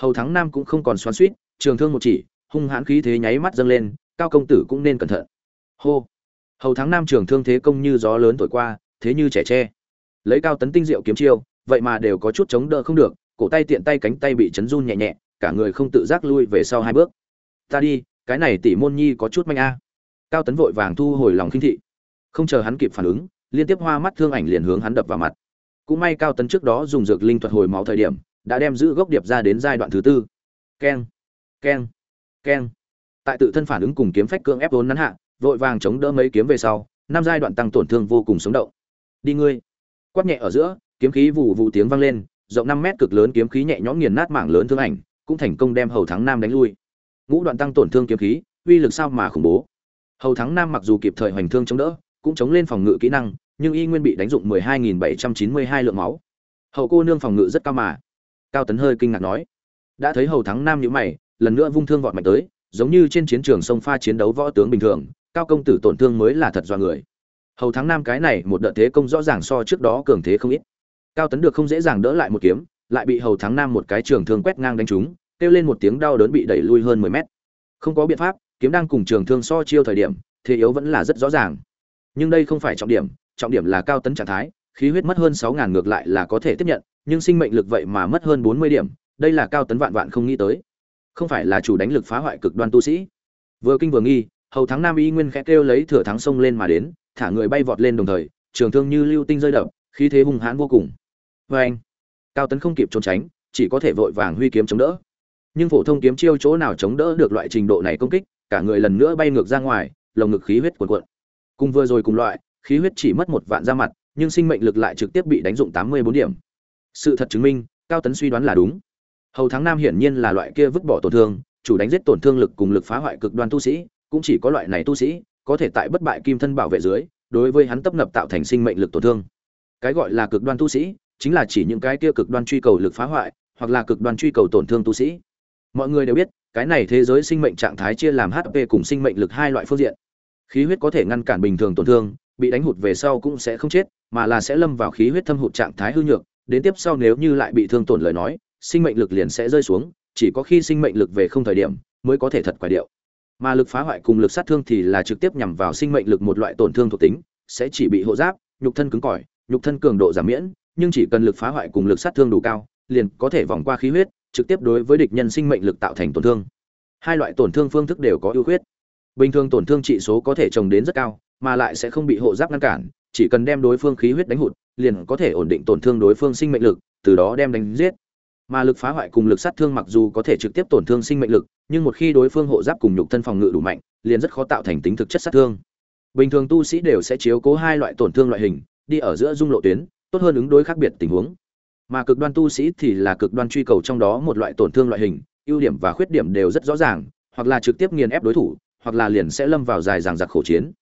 Hầu thắng nam cũng không còn xoắn suýt trường thương một chỉ, hung hãn khí thế nháy mắt dâng lên, cao công tử cũng nên cẩn thận. Hô. Hầu thắng nam trường thương thế công như gió lớn thổi qua, thế như trẻ tre lấy cao tấn tinh diệu kiếm chiêu, vậy mà đều có chút chống đỡ không được, cổ tay tiện tay cánh tay bị chấn run nhẹ nhẹ, cả người không tự giác lui về sau hai bước. Ta đi, cái này tỷ môn nhi có chút manh a. Cao tấn vội vàng thu hồi lòng khinh thị. Không chờ hắn kịp phản ứng, liên tiếp hoa mắt thương ảnh liền hướng hắn đập vào mặt. Cũng may cao tấn trước đó dùng dược linh thuật hồi máu thời điểm, đã đem giữ gốc điệp ra đến giai đoạn thứ tư. Keng keng keng. Tại tự thân phản ứng cùng kiếm phách cưỡng ép vốn nắn hạ, vội vàng chống đỡ mấy kiếm về sau, năm giai đoạn tăng tổn thương vô cùng sống động. Đi ngươi quát nhẹ ở giữa, kiếm khí vụ vụ tiếng vang lên, rộng năm mét cực lớn kiếm khí nhẹ nhõm nghiền nát mảng lớn thương ảnh, cũng thành công đem hầu thắng nam đánh lui. Ngũ đoạn tăng tổn thương kiếm khí, uy lực sao mà khủng bố. Hầu thắng nam mặc dù kịp thời hoành thương chống đỡ, cũng chống lên phòng ngự kỹ năng, nhưng y nguyên bị đánh dụng 12.792 lượng máu. Hậu cô nương phòng ngự rất cao mà. Cao tấn hơi kinh ngạc nói. Đã thấy hầu thắng nam nhữ mày, lần nữa vung thương vọt mạnh tới, giống như trên chiến trường sông pha chiến đấu võ tướng bình thường, cao công tử tổn thương mới là thật do người hầu thắng nam cái này một đợt thế công rõ ràng so trước đó cường thế không ít. Cao tấn được không dễ dàng đỡ lại một kiếm, lại bị hầu thắng nam một cái trường thương quét ngang đánh trúng, kêu lên một tiếng đau đớn bị đẩy lui hơn mười mét. Không có biện pháp, kiếm đang cùng trường thương so chiêu thời điểm, thế yếu vẫn là rất rõ ràng. Nhưng đây không phải trọng điểm trọng điểm là cao tấn trạng thái, khí huyết mất hơn sáu ngàn ngược lại là có thể tiếp nhận, nhưng sinh mệnh lực vậy mà mất hơn bốn mươi điểm, đây là cao tấn vạn vạn không nghĩ tới. Không phải là chủ đánh lực phá hoại cực đoan tu sĩ. Vừa kinh vừa nghi, hầu thắng nam y nguyên khẽ kêu lấy thừa thắng sông lên mà đến thả người bay vọt lên đồng thời, trường thương như lưu tinh rơi đập, khí thế hung hãn vô cùng. Vê anh, cao tấn không kịp trốn tránh, chỉ có thể vội vàng huy kiếm chống đỡ. Nhưng phổ thông kiếm chiêu chỗ nào chống đỡ được loại trình độ này công kích, cả người lần nữa bay ngược ra ngoài, lồng ngực khí huyết cuồn cuộn. Cùng vừa rồi cùng loại, khí huyết chỉ mất một vạn ra mặt, nhưng sinh mệnh lực lại trực tiếp bị đánh dụng tám mươi bốn điểm. Sự thật chứng minh, cao tấn suy đoán là đúng. Hầu thắng nam hiển nhiên là loại kia vứt bỏ tổn thương, chủ đánh giết tổn thương lực cùng lực phá hoại cực đoan tu sĩ, cũng chỉ có loại này tu sĩ có thể tại bất bại kim thân bảo vệ dưới, đối với hắn tấp nập tạo thành sinh mệnh lực tổn thương. Cái gọi là cực đoan tu sĩ, chính là chỉ những cái kia cực đoan truy cầu lực phá hoại, hoặc là cực đoan truy cầu tổn thương tu sĩ. Mọi người đều biết, cái này thế giới sinh mệnh trạng thái chia làm hp cùng sinh mệnh lực hai loại phương diện. Khí huyết có thể ngăn cản bình thường tổn thương, bị đánh hụt về sau cũng sẽ không chết, mà là sẽ lâm vào khí huyết thâm hụt trạng thái hư nhược, đến tiếp sau nếu như lại bị thương tổn lời nói, sinh mệnh lực liền sẽ rơi xuống, chỉ có khi sinh mệnh lực về không thời điểm, mới có thể thật quả điệu mà lực phá hoại cùng lực sát thương thì là trực tiếp nhằm vào sinh mệnh lực một loại tổn thương thuộc tính, sẽ chỉ bị hộ giáp, nhục thân cứng cỏi, nhục thân cường độ giảm miễn, nhưng chỉ cần lực phá hoại cùng lực sát thương đủ cao, liền có thể vòng qua khí huyết, trực tiếp đối với địch nhân sinh mệnh lực tạo thành tổn thương. Hai loại tổn thương phương thức đều có ưu khuyết. Bình thường tổn thương trị số có thể trồng đến rất cao, mà lại sẽ không bị hộ giáp ngăn cản, chỉ cần đem đối phương khí huyết đánh hụt, liền có thể ổn định tổn thương đối phương sinh mệnh lực, từ đó đem đánh giết mà lực phá hoại cùng lực sát thương mặc dù có thể trực tiếp tổn thương sinh mệnh lực, nhưng một khi đối phương hộ giáp cùng nhục thân phòng ngự đủ mạnh, liền rất khó tạo thành tính thực chất sát thương. Bình thường tu sĩ đều sẽ chiếu cố hai loại tổn thương loại hình, đi ở giữa dung lộ tuyến, tốt hơn ứng đối khác biệt tình huống. Mà cực đoan tu sĩ thì là cực đoan truy cầu trong đó một loại tổn thương loại hình, ưu điểm và khuyết điểm đều rất rõ ràng, hoặc là trực tiếp nghiền ép đối thủ, hoặc là liền sẽ lâm vào dài dàng giặc khổ chiến.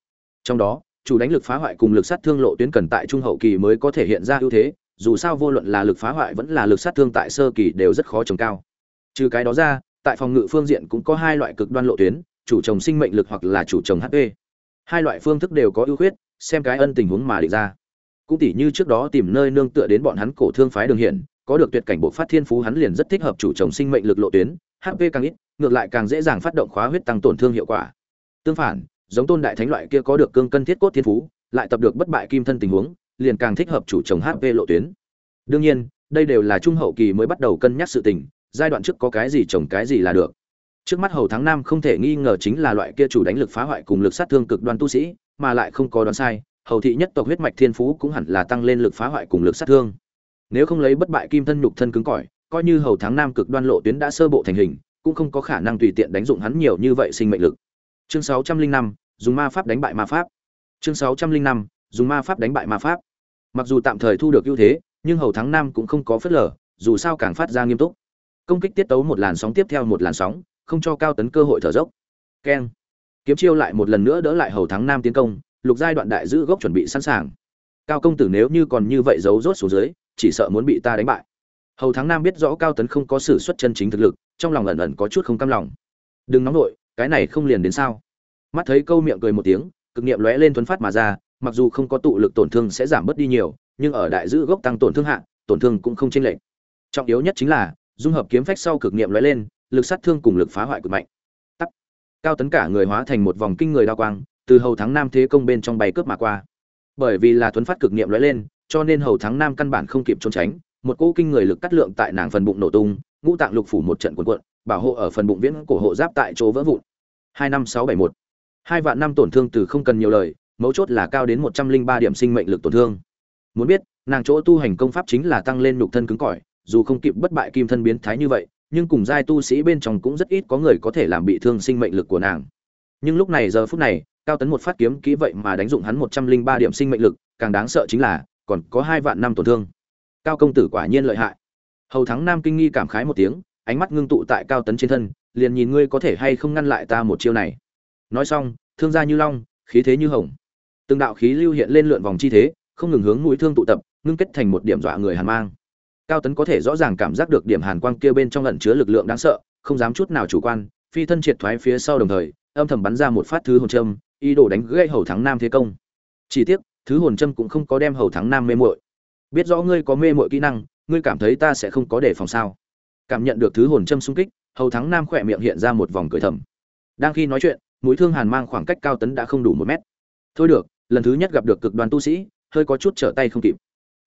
Trong đó, chủ đánh lực phá hoại cùng lực sát thương lộ tuyến cần tại trung hậu kỳ mới có thể hiện ra ưu thế dù sao vô luận là lực phá hoại vẫn là lực sát thương tại sơ kỳ đều rất khó trồng cao. Trừ cái đó ra, tại phòng ngự phương diện cũng có hai loại cực đoan lộ tuyến, chủ trồng sinh mệnh lực hoặc là chủ trồng hp hai loại phương thức đều có ưu khuyết, xem cái ân tình huống mà định ra. Cũng tỉ như trước đó tìm nơi nương tựa đến bọn hắn cổ thương phái đường hiển, có được tuyệt cảnh bộ phát thiên phú hắn liền rất thích hợp chủ trồng sinh mệnh lực lộ tuyến hp càng ít, ngược lại càng dễ dàng phát động khóa huyết tăng tổn thương hiệu quả. Tương phản, giống tôn đại thánh loại kia có được cương cân thiết cốt thiên phú, lại tập được bất bại kim thân tình huống liền càng thích hợp chủ trồng hp lộ tuyến. Đương nhiên, đây đều là trung hậu kỳ mới bắt đầu cân nhắc sự tình, giai đoạn trước có cái gì trồng cái gì là được. Trước mắt hầu tháng nam không thể nghi ngờ chính là loại kia chủ đánh lực phá hoại cùng lực sát thương cực đoan tu sĩ, mà lại không có đoán sai, hầu thị nhất tộc huyết mạch thiên phú cũng hẳn là tăng lên lực phá hoại cùng lực sát thương. Nếu không lấy bất bại kim thân nhục thân cứng cỏi, coi như hầu tháng nam cực đoan lộ tuyến đã sơ bộ thành hình, cũng không có khả năng tùy tiện đánh dụng hắn nhiều như vậy sinh mệnh lực. Chương sáu trăm linh năm, dùng ma pháp đánh bại ma pháp. Chương sáu trăm linh năm dùng ma pháp đánh bại ma pháp. Mặc dù tạm thời thu được ưu thế, nhưng hầu thắng nam cũng không có phớt lờ, dù sao càng phát ra nghiêm túc. Công kích tiết tấu một làn sóng tiếp theo một làn sóng, không cho cao tấn cơ hội thở dốc. Keng. Kiếm chiêu lại một lần nữa đỡ lại hầu thắng nam tiến công, lục giai đoạn đại giữ gốc chuẩn bị sẵn sàng. Cao công tử nếu như còn như vậy giấu rốt xuống dưới, chỉ sợ muốn bị ta đánh bại. Hầu thắng nam biết rõ cao tấn không có sự xuất chân chính thực lực, trong lòng ẩn ẩn có chút không cam lòng. Đừng nóng nổi cái này không liền đến sao? Mắt thấy câu miệng cười một tiếng, cực niệm lóe lên thuấn phát mà ra mặc dù không có tụ lực tổn thương sẽ giảm bớt đi nhiều, nhưng ở đại giữ gốc tăng tổn thương hạ, tổn thương cũng không chênh lệch. Trọng yếu nhất chính là, dung hợp kiếm phách sau cực nghiệm lóe lên, lực sát thương cùng lực phá hoại cực mạnh. Tắt cao tấn cả người hóa thành một vòng kinh người đao quang, từ hầu thắng nam thế công bên trong bay cướp mà qua. Bởi vì là thuấn phát cực nghiệm lóe lên, cho nên hầu thắng nam căn bản không kịp trốn tránh, một cỗ kinh người lực cắt lượng tại nàng phần bụng nổ tung, ngũ tạng lục phủ một trận cuộn cuộn, bảo hộ ở phần bụng viễn cổ hộ giáp tại chỗ vỡ vụn. Hai năm sáu bảy một. Hai vạn năm tổn thương từ không cần nhiều lời mấu chốt là cao đến một trăm linh ba điểm sinh mệnh lực tổn thương. Muốn biết, nàng chỗ tu hành công pháp chính là tăng lên nhục thân cứng cỏi, dù không kịp bất bại kim thân biến thái như vậy, nhưng cùng giai tu sĩ bên trong cũng rất ít có người có thể làm bị thương sinh mệnh lực của nàng. Nhưng lúc này giờ phút này, cao tấn một phát kiếm kỹ vậy mà đánh dụng hắn một trăm linh ba điểm sinh mệnh lực, càng đáng sợ chính là, còn có hai vạn năm tổn thương. Cao công tử quả nhiên lợi hại. Hầu thắng nam kinh nghi cảm khái một tiếng, ánh mắt ngưng tụ tại cao tấn trên thân, liền nhìn ngươi có thể hay không ngăn lại ta một chiêu này. Nói xong, thương gia như long, khí thế như hồng từng đạo khí lưu hiện lên lượn vòng chi thế, không ngừng hướng mũi thương tụ tập, ngưng kết thành một điểm dọa người hàn mang. Cao tấn có thể rõ ràng cảm giác được điểm hàn quang kia bên trong lẩn chứa lực lượng đáng sợ, không dám chút nào chủ quan, phi thân triệt thoái phía sau đồng thời, âm thầm bắn ra một phát thứ hồn châm, ý đồ đánh gãy hầu thắng nam thế công. Chỉ tiếc, thứ hồn châm cũng không có đem hầu thắng nam mê muội. Biết rõ ngươi có mê muội kỹ năng, ngươi cảm thấy ta sẽ không có đề phòng sao? Cảm nhận được thứ hồn châm xung kích, hầu thắng nam khỏe miệng hiện ra một vòng cười thầm. Đang khi nói chuyện, mũi thương hàn mang khoảng cách cao tấn đã không đủ một mét. Thôi được lần thứ nhất gặp được cực đoan tu sĩ, hơi có chút trở tay không kịp.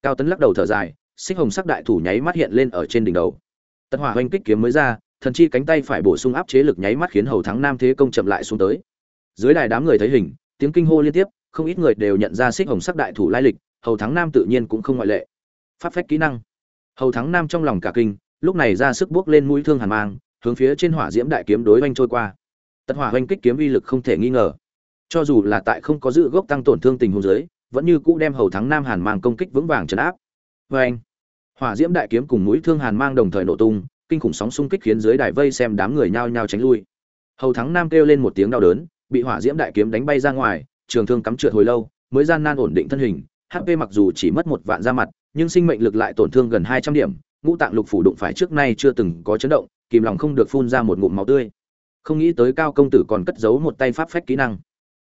Cao tấn lắc đầu thở dài, xích hồng sắc đại thủ nháy mắt hiện lên ở trên đỉnh đầu. Tật hỏa hoành kích kiếm mới ra, thần chi cánh tay phải bổ sung áp chế lực nháy mắt khiến hầu thắng nam thế công chậm lại xuống tới. Dưới đài đám người thấy hình, tiếng kinh hô liên tiếp, không ít người đều nhận ra xích hồng sắc đại thủ lai lịch, hầu thắng nam tự nhiên cũng không ngoại lệ. Pháp phách kỹ năng. Hầu thắng nam trong lòng cả kinh, lúc này ra sức buốc lên mũi thương hàn mang, hướng phía trên hỏa diễm đại kiếm đối oanh trôi qua. Tật hỏa oanh kích kiếm uy lực không thể nghi ngờ cho dù là tại không có dự gốc tăng tổn thương tình huống dưới, vẫn như cũ đem hầu thắng nam hàn mang công kích vững vàng trấn áp. Vê anh, hỏa diễm đại kiếm cùng mũi thương hàn mang đồng thời nổ tung, kinh khủng sóng xung kích khiến dưới đài vây xem đám người nhao nhao tránh lui. Hầu thắng nam kêu lên một tiếng đau đớn, bị hỏa diễm đại kiếm đánh bay ra ngoài, trường thương cắm trượt hồi lâu, mới gian nan ổn định thân hình. Hp mặc dù chỉ mất một vạn ra mặt, nhưng sinh mệnh lực lại tổn thương gần hai trăm điểm, ngũ tạng lục phủ đụng phải trước nay chưa từng có chấn động, kìm lòng không được phun ra một ngụm máu tươi. Không nghĩ tới cao công tử còn cất giấu một tay pháp phách kỹ năng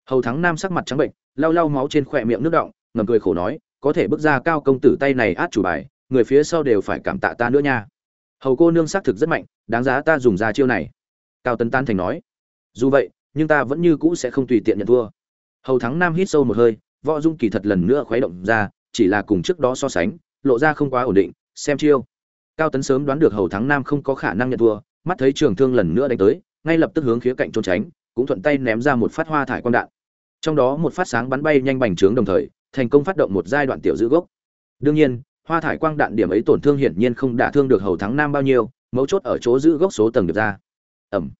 hầu thắng nam sắc mặt trắng bệnh, lau lau máu trên khỏe miệng nước động ngầm cười khổ nói, có thể bước ra cao công tử tay này át chủ bài, người phía sau đều phải cảm tạ ta nữa nha. Hầu cô nương xác thực rất mạnh, đáng giá ta dùng ra chiêu này. Cao tấn tan thành nói, dù vậy, nhưng ta vẫn như cũ sẽ không tùy tiện nhận thua. Hầu thắng nam hít sâu một hơi, võ dung kỳ thật lần nữa khuấy động ra, chỉ là cùng trước đó so sánh, lộ ra không quá ổn định, xem chiêu. Cao tấn sớm đoán được hầu thắng nam không có khả năng nhận thua, mắt thấy trường thương lần nữa đánh tới, ngay lập tức hướng khía cạnh trốn tránh, cũng thuận tay ném ra một phát hoa thải quang đạn trong đó một phát sáng bắn bay nhanh bành trướng đồng thời, thành công phát động một giai đoạn tiểu giữ gốc. Đương nhiên, hoa thải quang đạn điểm ấy tổn thương hiển nhiên không đả thương được hầu thắng nam bao nhiêu, mấu chốt ở chỗ giữ gốc số tầng được ra. Ẩm.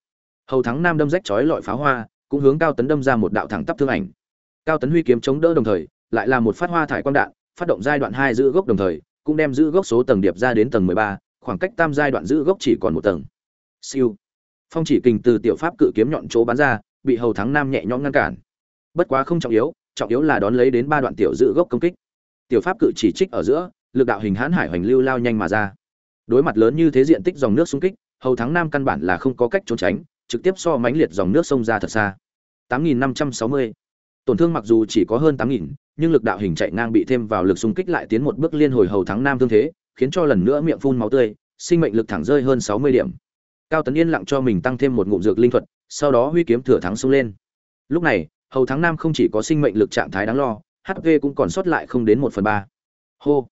Hầu thắng nam đâm rách chói lọi pháo hoa, cũng hướng cao tấn đâm ra một đạo thẳng tắp thương ảnh. Cao tấn huy kiếm chống đỡ đồng thời, lại là một phát hoa thải quang đạn, phát động giai đoạn hai giữ gốc đồng thời, cũng đem giữ gốc số tầng điệp ra đến tầng mười ba, khoảng cách tam giai đoạn giữ gốc chỉ còn một tầng. Siêu. Phong chỉ kình từ tiểu pháp cự kiếm nhọn chỗ bắn ra, bị hầu thắng nam nhẹ nhõm ngăn cản bất quá không trọng yếu trọng yếu là đón lấy đến ba đoạn tiểu dự gốc công kích. Tiểu pháp cự chỉ trích ở giữa lực đạo hình hãn hải hoành lưu lao nhanh mà ra. Đối mặt lớn như thế diện tích dòng nước xung kích hầu thắng nam căn bản là không có cách trốn tránh trực tiếp so mánh liệt dòng nước sông ra thật xa. 8.560 tổn thương mặc dù chỉ có hơn 8.000, nhưng lực đạo hình chạy ngang bị thêm vào lực xung kích lại tiến một bước liên hồi hầu thắng nam thương thế khiến cho lần nữa miệng phun máu tươi sinh mệnh lực thẳng rơi hơn 60 điểm. Cao tấn yên lặng cho mình tăng thêm một ngụm dược linh thuật sau đó huy kiếm thừa thắng xông lên. Lúc này hầu thắng nam không chỉ có sinh mệnh lực trạng thái đáng lo hp cũng còn sót lại không đến một phần ba. Hô!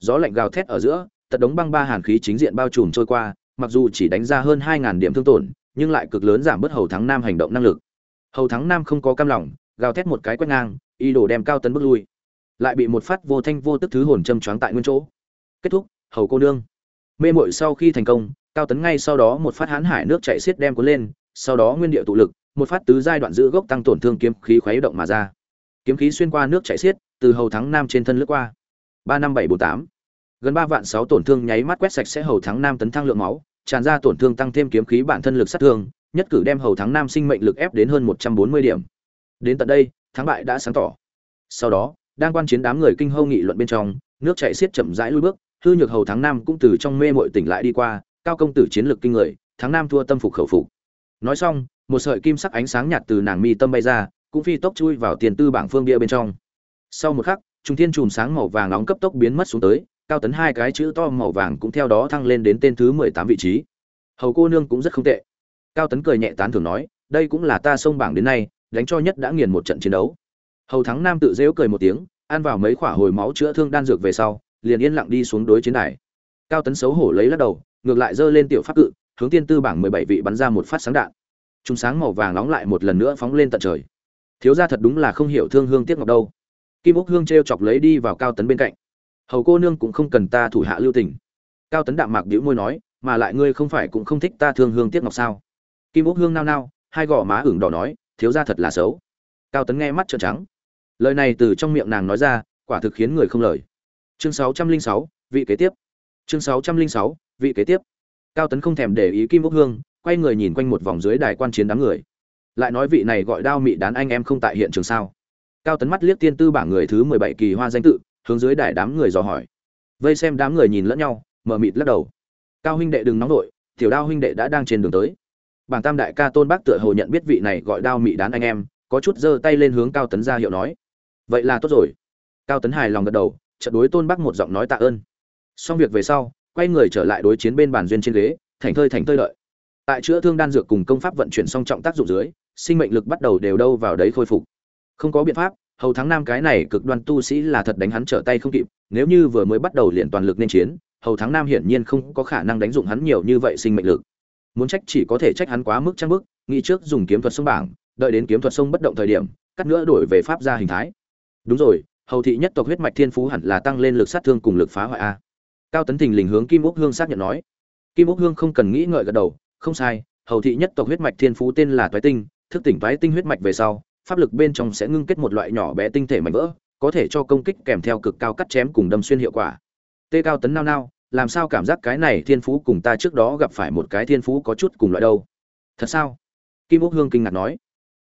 Gió lạnh gào thét ở giữa tật đống băng ba hàn khí chính diện bao trùm trôi qua, mặc dù chỉ đánh ra hơn hai ngàn điểm thương tổn, nhưng lại cực lớn giảm bớt hầu thắng nam hành động năng lực. Hầu thắng nam không có cam lòng, gào thét một cái quét ngang y đổ đem cao tấn bước lui. Lại bị một phát vô thanh vô tức thứ hồn châm choáng tại nguyên chỗ. Kết thúc, hầu cô nương. Mê mội sau khi thành công, cao tấn ngay sau đó một phát hãn hải nước chạy xiết đem cuốn lên, sau đó nguyên địa tụ lực một phát tứ giai đoạn giữ gốc tăng tổn thương kiếm khí khuấy động mà ra. Kiếm khí xuyên qua nước chảy xiết, từ hầu thắng nam trên thân lướt qua. Ba năm bảy bốn tám. Gần ba vạn sáu tổn thương nháy mắt quét sạch sẽ hầu thắng nam tấn thăng lượng máu, tràn ra tổn thương tăng thêm kiếm khí bản thân lực sát thương, nhất cử đem hầu thắng nam sinh mệnh lực ép đến hơn một trăm bốn mươi điểm. Đến tận đây, thắng bại đã sáng tỏ. Sau đó, đang quan chiến đám người kinh hô nghị luận bên trong, nước chảy xiết chậm rãi lui bước, hư nhược hầu thắng nam cũng từ trong mê muội tỉnh lại đi qua, cao công tử chiến lược kinh người, thắng nam thua tâm phục khẩu phục. Nói xong một sợi kim sắc ánh sáng nhạt từ nàng mi tâm bay ra, cũng phi tốc chui vào tiền tư bảng phương bia bên trong. Sau một khắc trung thiên chùm sáng màu vàng nóng cấp tốc biến mất xuống tới, cao tấn hai cái chữ to màu vàng cũng theo đó thăng lên đến tên thứ mười tám vị trí. Hầu cô nương cũng rất không tệ. Cao tấn cười nhẹ tán thưởng nói, đây cũng là ta xông bảng đến nay, đánh cho nhất đã nghiền một trận chiến đấu. Hầu thắng nam tự dễu cười một tiếng, ăn vào mấy khỏa hồi máu chữa thương đan dược về sau, liền yên lặng đi xuống đối chiến đài. Cao tấn xấu hổ lấy lắc đầu, ngược lại giơ lên tiểu pháp cự, hướng tiên tư bảng mười bảy vị bắn ra một phát sáng đạn. Trùng sáng màu vàng nóng lại một lần nữa phóng lên tận trời. Thiếu gia thật đúng là không hiểu thương hương tiếc ngọc đâu. Kim úc hương treo chọc lấy đi vào cao tấn bên cạnh. Hầu cô nương cũng không cần ta thủ hạ lưu tình. Cao tấn đạm mạc bĩu môi nói, mà lại ngươi không phải cũng không thích ta thương hương tiếc ngọc sao? Kim úc hương nao nao, hai gò má ửng đỏ nói, thiếu gia thật là xấu. Cao tấn nghe mắt trợn trắng. Lời này từ trong miệng nàng nói ra, quả thực khiến người không lời. Chương sáu trăm linh sáu, vị kế tiếp. Chương sáu trăm linh sáu, vị kế tiếp. Cao tấn không thèm để ý kim úc hương quay người nhìn quanh một vòng dưới đài quan chiến đám người. Lại nói vị này gọi đao mị đán anh em không tại hiện trường sao? Cao tấn mắt liếc tiên tư bảng người thứ mười bảy kỳ hoa danh tự, hướng dưới đài đám người dò hỏi. Vây xem đám người nhìn lẫn nhau mờ mịt lắc đầu. Cao huynh đệ đừng nóng nổi tiểu đao huynh đệ đã đang trên đường tới. Bảng tam đại ca tôn bác tựa hồ nhận biết vị này gọi đao mị đán anh em, có chút giơ tay lên hướng cao tấn ra hiệu nói. Vậy là tốt rồi. Cao tấn hài lòng gật đầu trận đối tôn bác một giọng nói tạ ơn. Xong việc về sau, quay người trở lại đối chiến bên bàn duyên trên ghế thành thơi thành thơi lợi tại chữa thương đan dược cùng công pháp vận chuyển song trọng tác dụng dưới, sinh mệnh lực bắt đầu đều đâu vào đấy khôi phục. Không có biện pháp, hầu tháng năm cái này cực đoan tu sĩ là thật đánh hắn trở tay không kịp, nếu như vừa mới bắt đầu liền toàn lực nên chiến, hầu tháng năm hiển nhiên không có khả năng đánh dụng hắn nhiều như vậy sinh mệnh lực. Muốn trách chỉ có thể trách hắn quá mức trang bức, nghĩ trước dùng kiếm thuật sông bảng, đợi đến kiếm thuật sông bất động thời điểm, cắt nữa đổi về pháp ra hình thái. Đúng rồi, hầu thị nhất tộc huyết mạch thiên phú hẳn là tăng lên lực sát thương cùng lực phá hoại a. Cao tấn thình lình hướng kim úc hương xác nhận nói. Kim úc hương không cần nghĩ ngợi gật đầu không sai, hầu thị nhất tộc huyết mạch thiên phú tên là toái tinh, thức tỉnh toái tinh huyết mạch về sau, pháp lực bên trong sẽ ngưng kết một loại nhỏ bé tinh thể mảnh vỡ, có thể cho công kích kèm theo cực cao cắt chém cùng đâm xuyên hiệu quả. Tê cao tấn nao nao, làm sao cảm giác cái này thiên phú cùng ta trước đó gặp phải một cái thiên phú có chút cùng loại đâu? Thật sao? Kim úc hương kinh ngạc nói.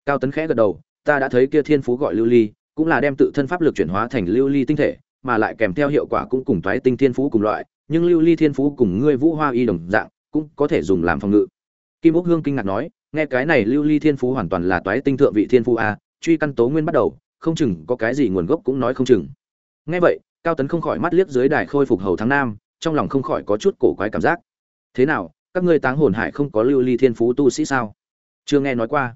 Cao tấn khẽ gật đầu, ta đã thấy kia thiên phú gọi lưu ly, cũng là đem tự thân pháp lực chuyển hóa thành lưu ly tinh thể, mà lại kèm theo hiệu quả cũng cùng toái tinh thiên phú cùng loại, nhưng lưu ly thiên phú cùng ngươi vũ hoa y đồng dạng cũng có thể dùng làm phòng ngự. Kim úc hương kinh ngạc nói, nghe cái này lưu ly thiên phú hoàn toàn là toái tinh thượng vị thiên phú a, truy căn tố nguyên bắt đầu, không chừng có cái gì nguồn gốc cũng nói không chừng. Nghe vậy, cao tấn không khỏi mắt liếc dưới đài khôi phục hầu tháng nam, trong lòng không khỏi có chút cổ quái cảm giác. Thế nào, các ngươi táng hồn hải không có lưu ly thiên phú tu sĩ sao? Chưa nghe nói qua.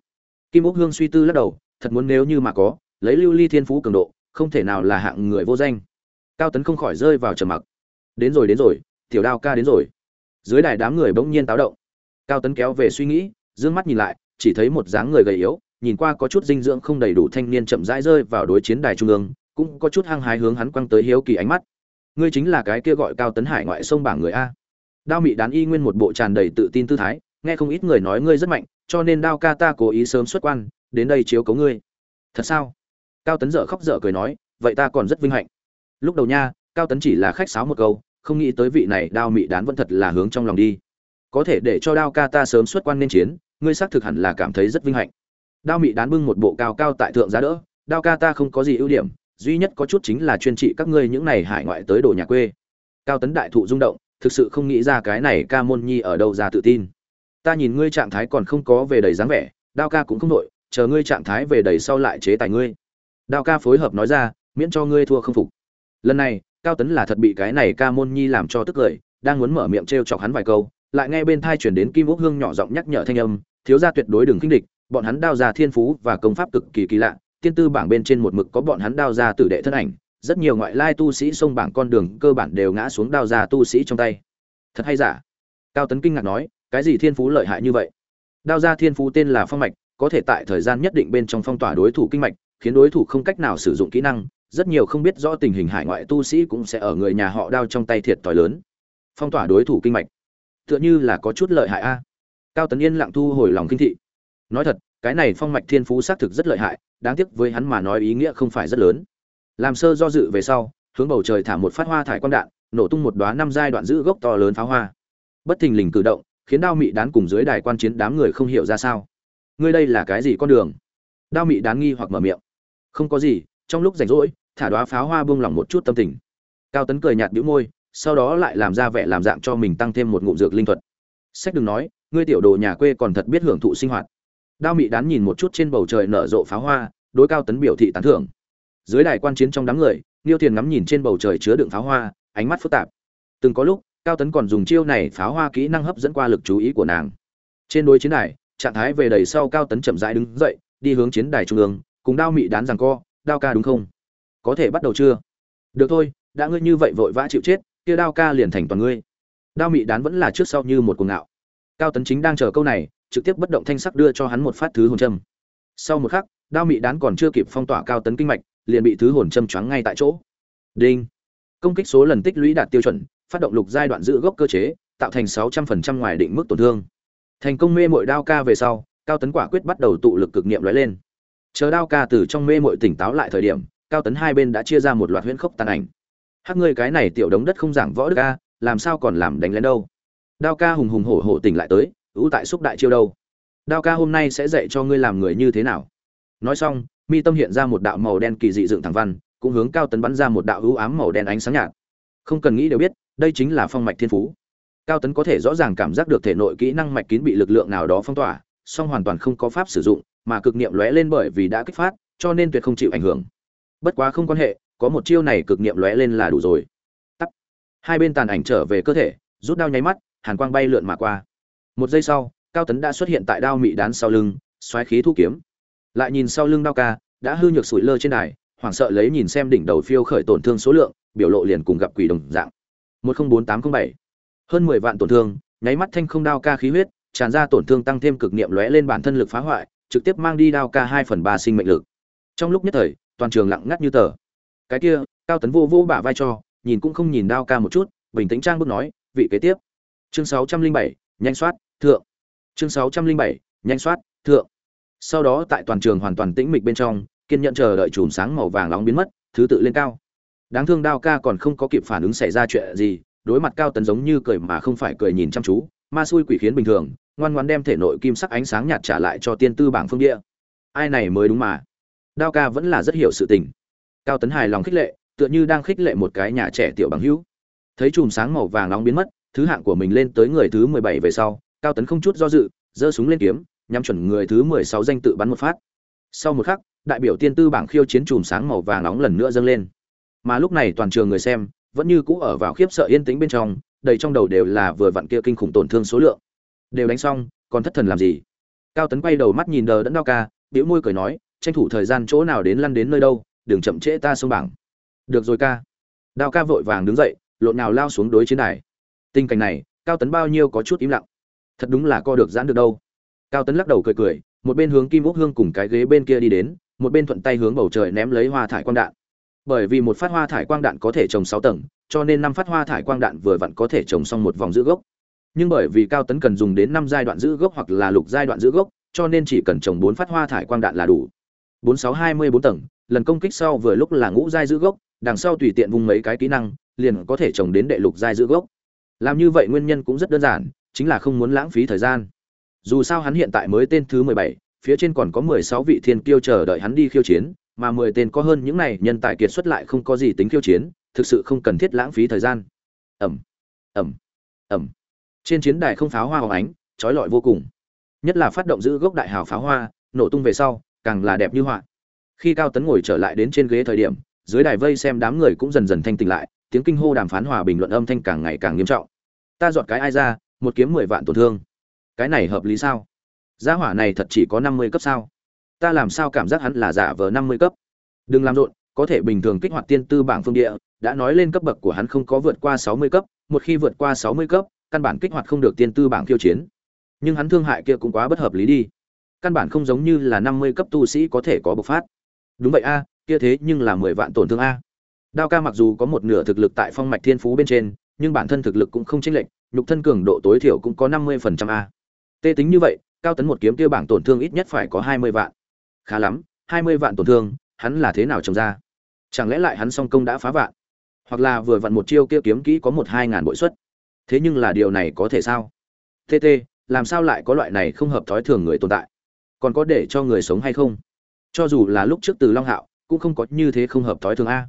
Kim úc hương suy tư lắc đầu, thật muốn nếu như mà có, lấy lưu ly thiên phú cường độ, không thể nào là hạng người vô danh. Cao tấn không khỏi rơi vào trầm mặc. Đến rồi đến rồi, tiểu đao ca đến rồi dưới đài đám người bỗng nhiên táo động. Cao tấn kéo về suy nghĩ d ư ơ n g mắt nhìn lại, chỉ thấy một dáng người gầy yếu, nhìn qua có chút dinh dưỡng không đầy đủ thanh niên chậm rãi rơi vào đối chiến đài trung ương, cũng có chút hăng hái hướng hắn quăng tới hiếu kỳ ánh mắt. Ngươi chính là cái kia gọi cao tấn hải ngoại sông bảng người a. Đao mị đán y nguyên một bộ tràn đầy tự tin tư thái, nghe không ít người nói ngươi rất mạnh, cho nên đao ca ta cố ý sớm xuất quan, đến đây chiếu cấu ngươi. Thật sao? Cao tấn dở khóc dở cười nói, vậy ta còn rất vinh hạnh. Lúc đầu nha, cao tấn chỉ là khách sáo một câu không nghĩ tới vị này đao mị đán vẫn thật là hướng trong lòng đi. Có thể để cho đao ca ta sớm xuất quan nên chiến, ngươi xác thực hẳn là cảm thấy rất vinh hạnh. Đao mị đán bưng một bộ cao cao tại thượng giá đỡ, đao ca ta không có gì ưu điểm, duy nhất có chút chính là chuyên trị các ngươi những này hải ngoại tới đồ nhà quê. Cao tấn đại thụ rung động, thực sự không nghĩ ra cái này ca môn nhi ở đâu ra tự tin. Ta nhìn ngươi trạng thái còn không có về đầy dáng vẻ, đao ca cũng không nội chờ ngươi trạng thái về đầy sau lại chế tài ngươi. Đao ca phối hợp nói ra, miễn cho ngươi thua không phục. Lần này cao tấn là thật bị cái này ca môn nhi làm cho tức cười, đang muốn mở miệng t r e o chọc hắn vài câu, lại nghe bên thai chuyển đến kim úc hương nhỏ giọng nhắc nhở thanh âm, thiếu gia tuyệt đối đừng khinh địch, bọn hắn đao ra thiên phú và công pháp cực kỳ kỳ lạ, tiên tư bảng bên trên một mực có bọn hắn đao ra tử đệ thân ảnh, rất nhiều ngoại lai tu sĩ xông bảng con đường cơ bản đều ngã xuống đao ra tu sĩ trong tay. Thật hay giả? Cao tấn kinh ngạc nói, cái gì thiên phú lợi hại như vậy? Đao ra thiên phú tên là phong mạch, có thể tại thời gian nhất định bên trong phong tỏa đối thủ kinh mạch, khiến đối thủ không cách nào sử dụng kỹ năng rất nhiều không biết rõ tình hình hải ngoại tu sĩ cũng sẽ ở người nhà họ đao trong tay thiệt thòi lớn. Phong tỏa đối thủ kinh mạch. Tựa như là có chút lợi hại a. Cao tấn yên lặng thu hồi lòng kinh thị. Nói thật, cái này phong mạch thiên phú xác thực rất lợi hại, đáng tiếc với hắn mà nói ý nghĩa không phải rất lớn. Làm sơ do dự về sau, hướng bầu trời thả một phát hoa thải quang đạn, nổ tung một đoá năm giai đoạn giữ gốc to lớn pháo hoa. Bất thình lình cử động, khiến đao mị đán cùng dưới đài quan chiến đám người không hiểu ra sao. Ngươi đây là cái gì con đường? Đao mị đán nghi hoặc mở miệng. Không có gì trong lúc rảnh rỗi, thả đoá pháo hoa buông lỏng một chút tâm tình. Cao tấn cười nhạt bĩu môi, sau đó lại làm ra vẻ làm dạng cho mình tăng thêm một ngụm dược linh thuật. Sách đừng nói, ngươi tiểu đồ nhà quê còn thật biết hưởng thụ sinh hoạt. Đao mị đán nhìn một chút trên bầu trời nở rộ pháo hoa, đối cao tấn biểu thị tán thưởng. Dưới đài quan chiến trong đám người niêu thiền ngắm nhìn trên bầu trời chứa đựng pháo hoa, ánh mắt phức tạp. Từng có lúc, cao tấn còn dùng chiêu này pháo hoa kỹ năng hấp dẫn qua lực chú ý của nàng. Trên đối chiến đài, trạng thái về đầy sau cao tấn chậm rãi đứng dậy, đi hướng chiến đài trung ương, cùng đao mị đán rằng co đao ca đúng không? Có thể bắt đầu chưa? Được thôi, đã ngươi như vậy vội vã chịu chết, kia đao ca liền thành toàn ngươi. Đao mị đán vẫn là trước sau như một cuồng ngạo. Cao tấn chính đang chờ câu này, trực tiếp bất động thanh sắc đưa cho hắn một phát thứ hồn châm. Sau một khắc, đao mị đán còn chưa kịp phong tỏa cao tấn kinh mạch, liền bị thứ hồn châm choáng ngay tại chỗ. Đinh! Công kích số lần tích lũy đạt tiêu chuẩn, phát động lục giai đoạn giữ gốc cơ chế, tạo thành sáu trăm phần trăm ngoài định mức tổn thương. Thành công mê mội đao ca về sau, cao tấn quả quyết bắt đầu tụ lực cực niệm lóe lên chờ đao ca từ trong mê mội tỉnh táo lại thời điểm, cao tấn hai bên đã chia ra một loạt huyễn khốc tàn ảnh. Hát ngươi cái này tiểu đống đất không giảng võ đức ca làm sao còn làm đánh lén đâu? Đao ca hùng hùng hổ hổ tỉnh lại tới ưu tại xúc đại chiêu đâu? Đao ca hôm nay sẽ dạy cho ngươi làm người như thế nào? Nói xong, mi tâm hiện ra một đạo màu đen kỳ dị dựng thẳng văn, cũng hướng cao tấn bắn ra một đạo ưu ám màu đen ánh sáng nhạt. Không cần nghĩ đều biết, đây chính là phong mạch thiên phú. Cao tấn có thể rõ ràng cảm giác được thể nội kỹ năng mạch kín bị lực lượng nào đó phong tỏa, song hoàn toàn không có pháp sử dụng mà cực niệm lóe lên bởi vì đã kích phát, cho nên tuyệt không chịu ảnh hưởng. Bất quá không quan hệ, có một chiêu này cực niệm lóe lên là đủ rồi. Tắt. Hai bên tàn ảnh trở về cơ thể, rút đao nháy mắt, hàn quang bay lượn mà qua. Một giây sau, cao tấn đã xuất hiện tại đao mị đán sau lưng, xoáy khí thu kiếm. Lại nhìn sau lưng đao ca, đã hư nhược sủi lơ trên đài, hoảng sợ lấy nhìn xem đỉnh đầu phiêu khởi tổn thương số lượng, biểu lộ liền cùng gặp quỷ đồng dạng. Một không bốn tám không bảy. Hơn mười vạn tổn thương, nháy mắt thanh không đao ca khí huyết, tràn ra tổn thương tăng thêm cực niệm lóe lên bản thân lực phá hoại trực tiếp mang đi đao ca hai phần ba sinh mệnh lực. Trong lúc nhất thời, toàn trường lặng ngắt như tờ. Cái kia, cao tấn vô vô bả vai cho, nhìn cũng không nhìn đao ca một chút, bình tĩnh trang bước nói, vị kế tiếp. Chương sáu trăm linh bảy, nhanh soát, thượng. Chương sáu trăm linh bảy, nhanh soát, thượng. Sau đó tại toàn trường hoàn toàn tĩnh mịch bên trong, kiên nhận chờ đợi chùm sáng màu vàng nóng biến mất, thứ tự lên cao. Đáng thương đao ca còn không có kịp phản ứng xảy ra chuyện gì, đối mặt cao tấn giống như cười mà không phải cười nhìn chăm chú ma xui quỷ khiến bình thường, ngoan ngoan đem thể nội kim sắc ánh sáng nhạt trả lại cho tiên tư bảng phương địa. Ai này mới đúng mà. Đao ca vẫn là rất hiểu sự tình. Cao tấn hài lòng khích lệ, tựa như đang khích lệ một cái nhà trẻ tiểu bằng hữu. Thấy chùm sáng màu vàng nóng biến mất, thứ hạng của mình lên tới người thứ mười bảy về sau, cao tấn không chút do dự, giơ súng lên kiếm, nhắm chuẩn người thứ mười sáu danh tự bắn một phát. Sau một khắc, đại biểu tiên tư bảng khiêu chiến chùm sáng màu vàng nóng lần nữa dâng lên. Mà lúc này toàn trường người xem vẫn như cũ ở vào khiếp sợ yên tĩnh bên trong, đầy trong đầu đều là vừa vặn kia kinh khủng tổn thương số lượng. Đều đánh xong, còn thất thần làm gì? Cao tấn quay đầu mắt nhìn đờ đẫn đao ca, bĩu môi cười nói, tranh thủ thời gian chỗ nào đến lăn đến nơi đâu, đừng chậm trễ ta xuống bảng. Được rồi ca. Đao ca vội vàng đứng dậy, lộn nào lao xuống đối chiến đài. Tình cảnh này, cao tấn bao nhiêu có chút im lặng. Thật đúng là co được giãn được đâu. Cao tấn lắc đầu cười cười, một bên hướng kim úc hương cùng cái ghế bên kia đi đến, một bên thuận tay hướng bầu trời ném lấy hoa thải quang đạn bởi vì một phát hoa thải quang đạn có thể trồng sáu tầng, cho nên năm phát hoa thải quang đạn vừa vặn có thể trồng xong một vòng giữ gốc. Nhưng bởi vì cao tấn cần dùng đến năm giai đoạn giữ gốc hoặc là lục giai đoạn giữ gốc, cho nên chỉ cần trồng bốn phát hoa thải quang đạn là đủ. Bốn sáu hai mươi bốn tầng, lần công kích sau vừa lúc là ngũ giai giữ gốc, đằng sau tùy tiện vùng mấy cái kỹ năng, liền có thể trồng đến đệ lục giai giữ gốc. Làm như vậy nguyên nhân cũng rất đơn giản, chính là không muốn lãng phí thời gian. Dù sao hắn hiện tại mới tên thứ mười bảy, phía trên còn có mười sáu vị thiên kiêu chờ đợi hắn đi khiêu chiến mà mười tên có hơn những này nhân tài kiệt xuất lại không có gì tính khiêu chiến, thực sự không cần thiết lãng phí thời gian. Ẩm ẩm ẩm trên chiến đài không pháo hoa hồng ánh chói lọi vô cùng. Nhất là phát động giữ gốc đại hào pháo hoa, nổ tung về sau, càng là đẹp như họa. Khi cao tấn ngồi trở lại đến trên ghế thời điểm, dưới đài vây xem đám người cũng dần dần thanh tỉnh lại, tiếng kinh hô đàm phán hòa bình luận âm thanh càng ngày càng nghiêm trọng. Ta dọn cái ai ra, một kiếm mười vạn tổn thương. Cái này hợp lý sao? Gia hỏa này thật chỉ có năm mươi cấp sao? Ta làm sao cảm giác hắn là giả vờ năm mươi cấp? Đừng làm rộn, có thể bình thường kích hoạt tiên tư bảng phương địa, đã nói lên cấp bậc của hắn không có vượt qua sáu mươi cấp, một khi vượt qua sáu mươi cấp, căn bản kích hoạt không được tiên tư bảng khiêu chiến. Nhưng hắn thương hại kia cũng quá bất hợp lý đi. Căn bản không giống như là năm mươi cấp tu sĩ có thể có bộc phát. Đúng vậy a, kia thế nhưng là mười vạn tổn thương a. Đao ca mặc dù có một nửa thực lực tại phong mạch thiên phú bên trên, nhưng bản thân thực lực cũng không chênh lệch, nhục thân cường độ tối thiểu cũng có năm mươi phần trăm a. Tê tính như vậy, cao tấn một kiếm kia bảng tổn thương ít nhất phải có hai mươi vạn khá lắm, hai mươi vạn tổn thương, hắn là thế nào trồng ra? Chẳng lẽ lại hắn song công đã phá vạn? Hoặc là vừa vặn một chiêu kia kiếm kỹ có một hai ngàn bội suất? Thế nhưng là điều này có thể sao? Tt làm sao lại có loại này không hợp thói thường người tồn tại? Còn có để cho người sống hay không? Cho dù là lúc trước từ long hạo, cũng không có như thế không hợp thói thường a.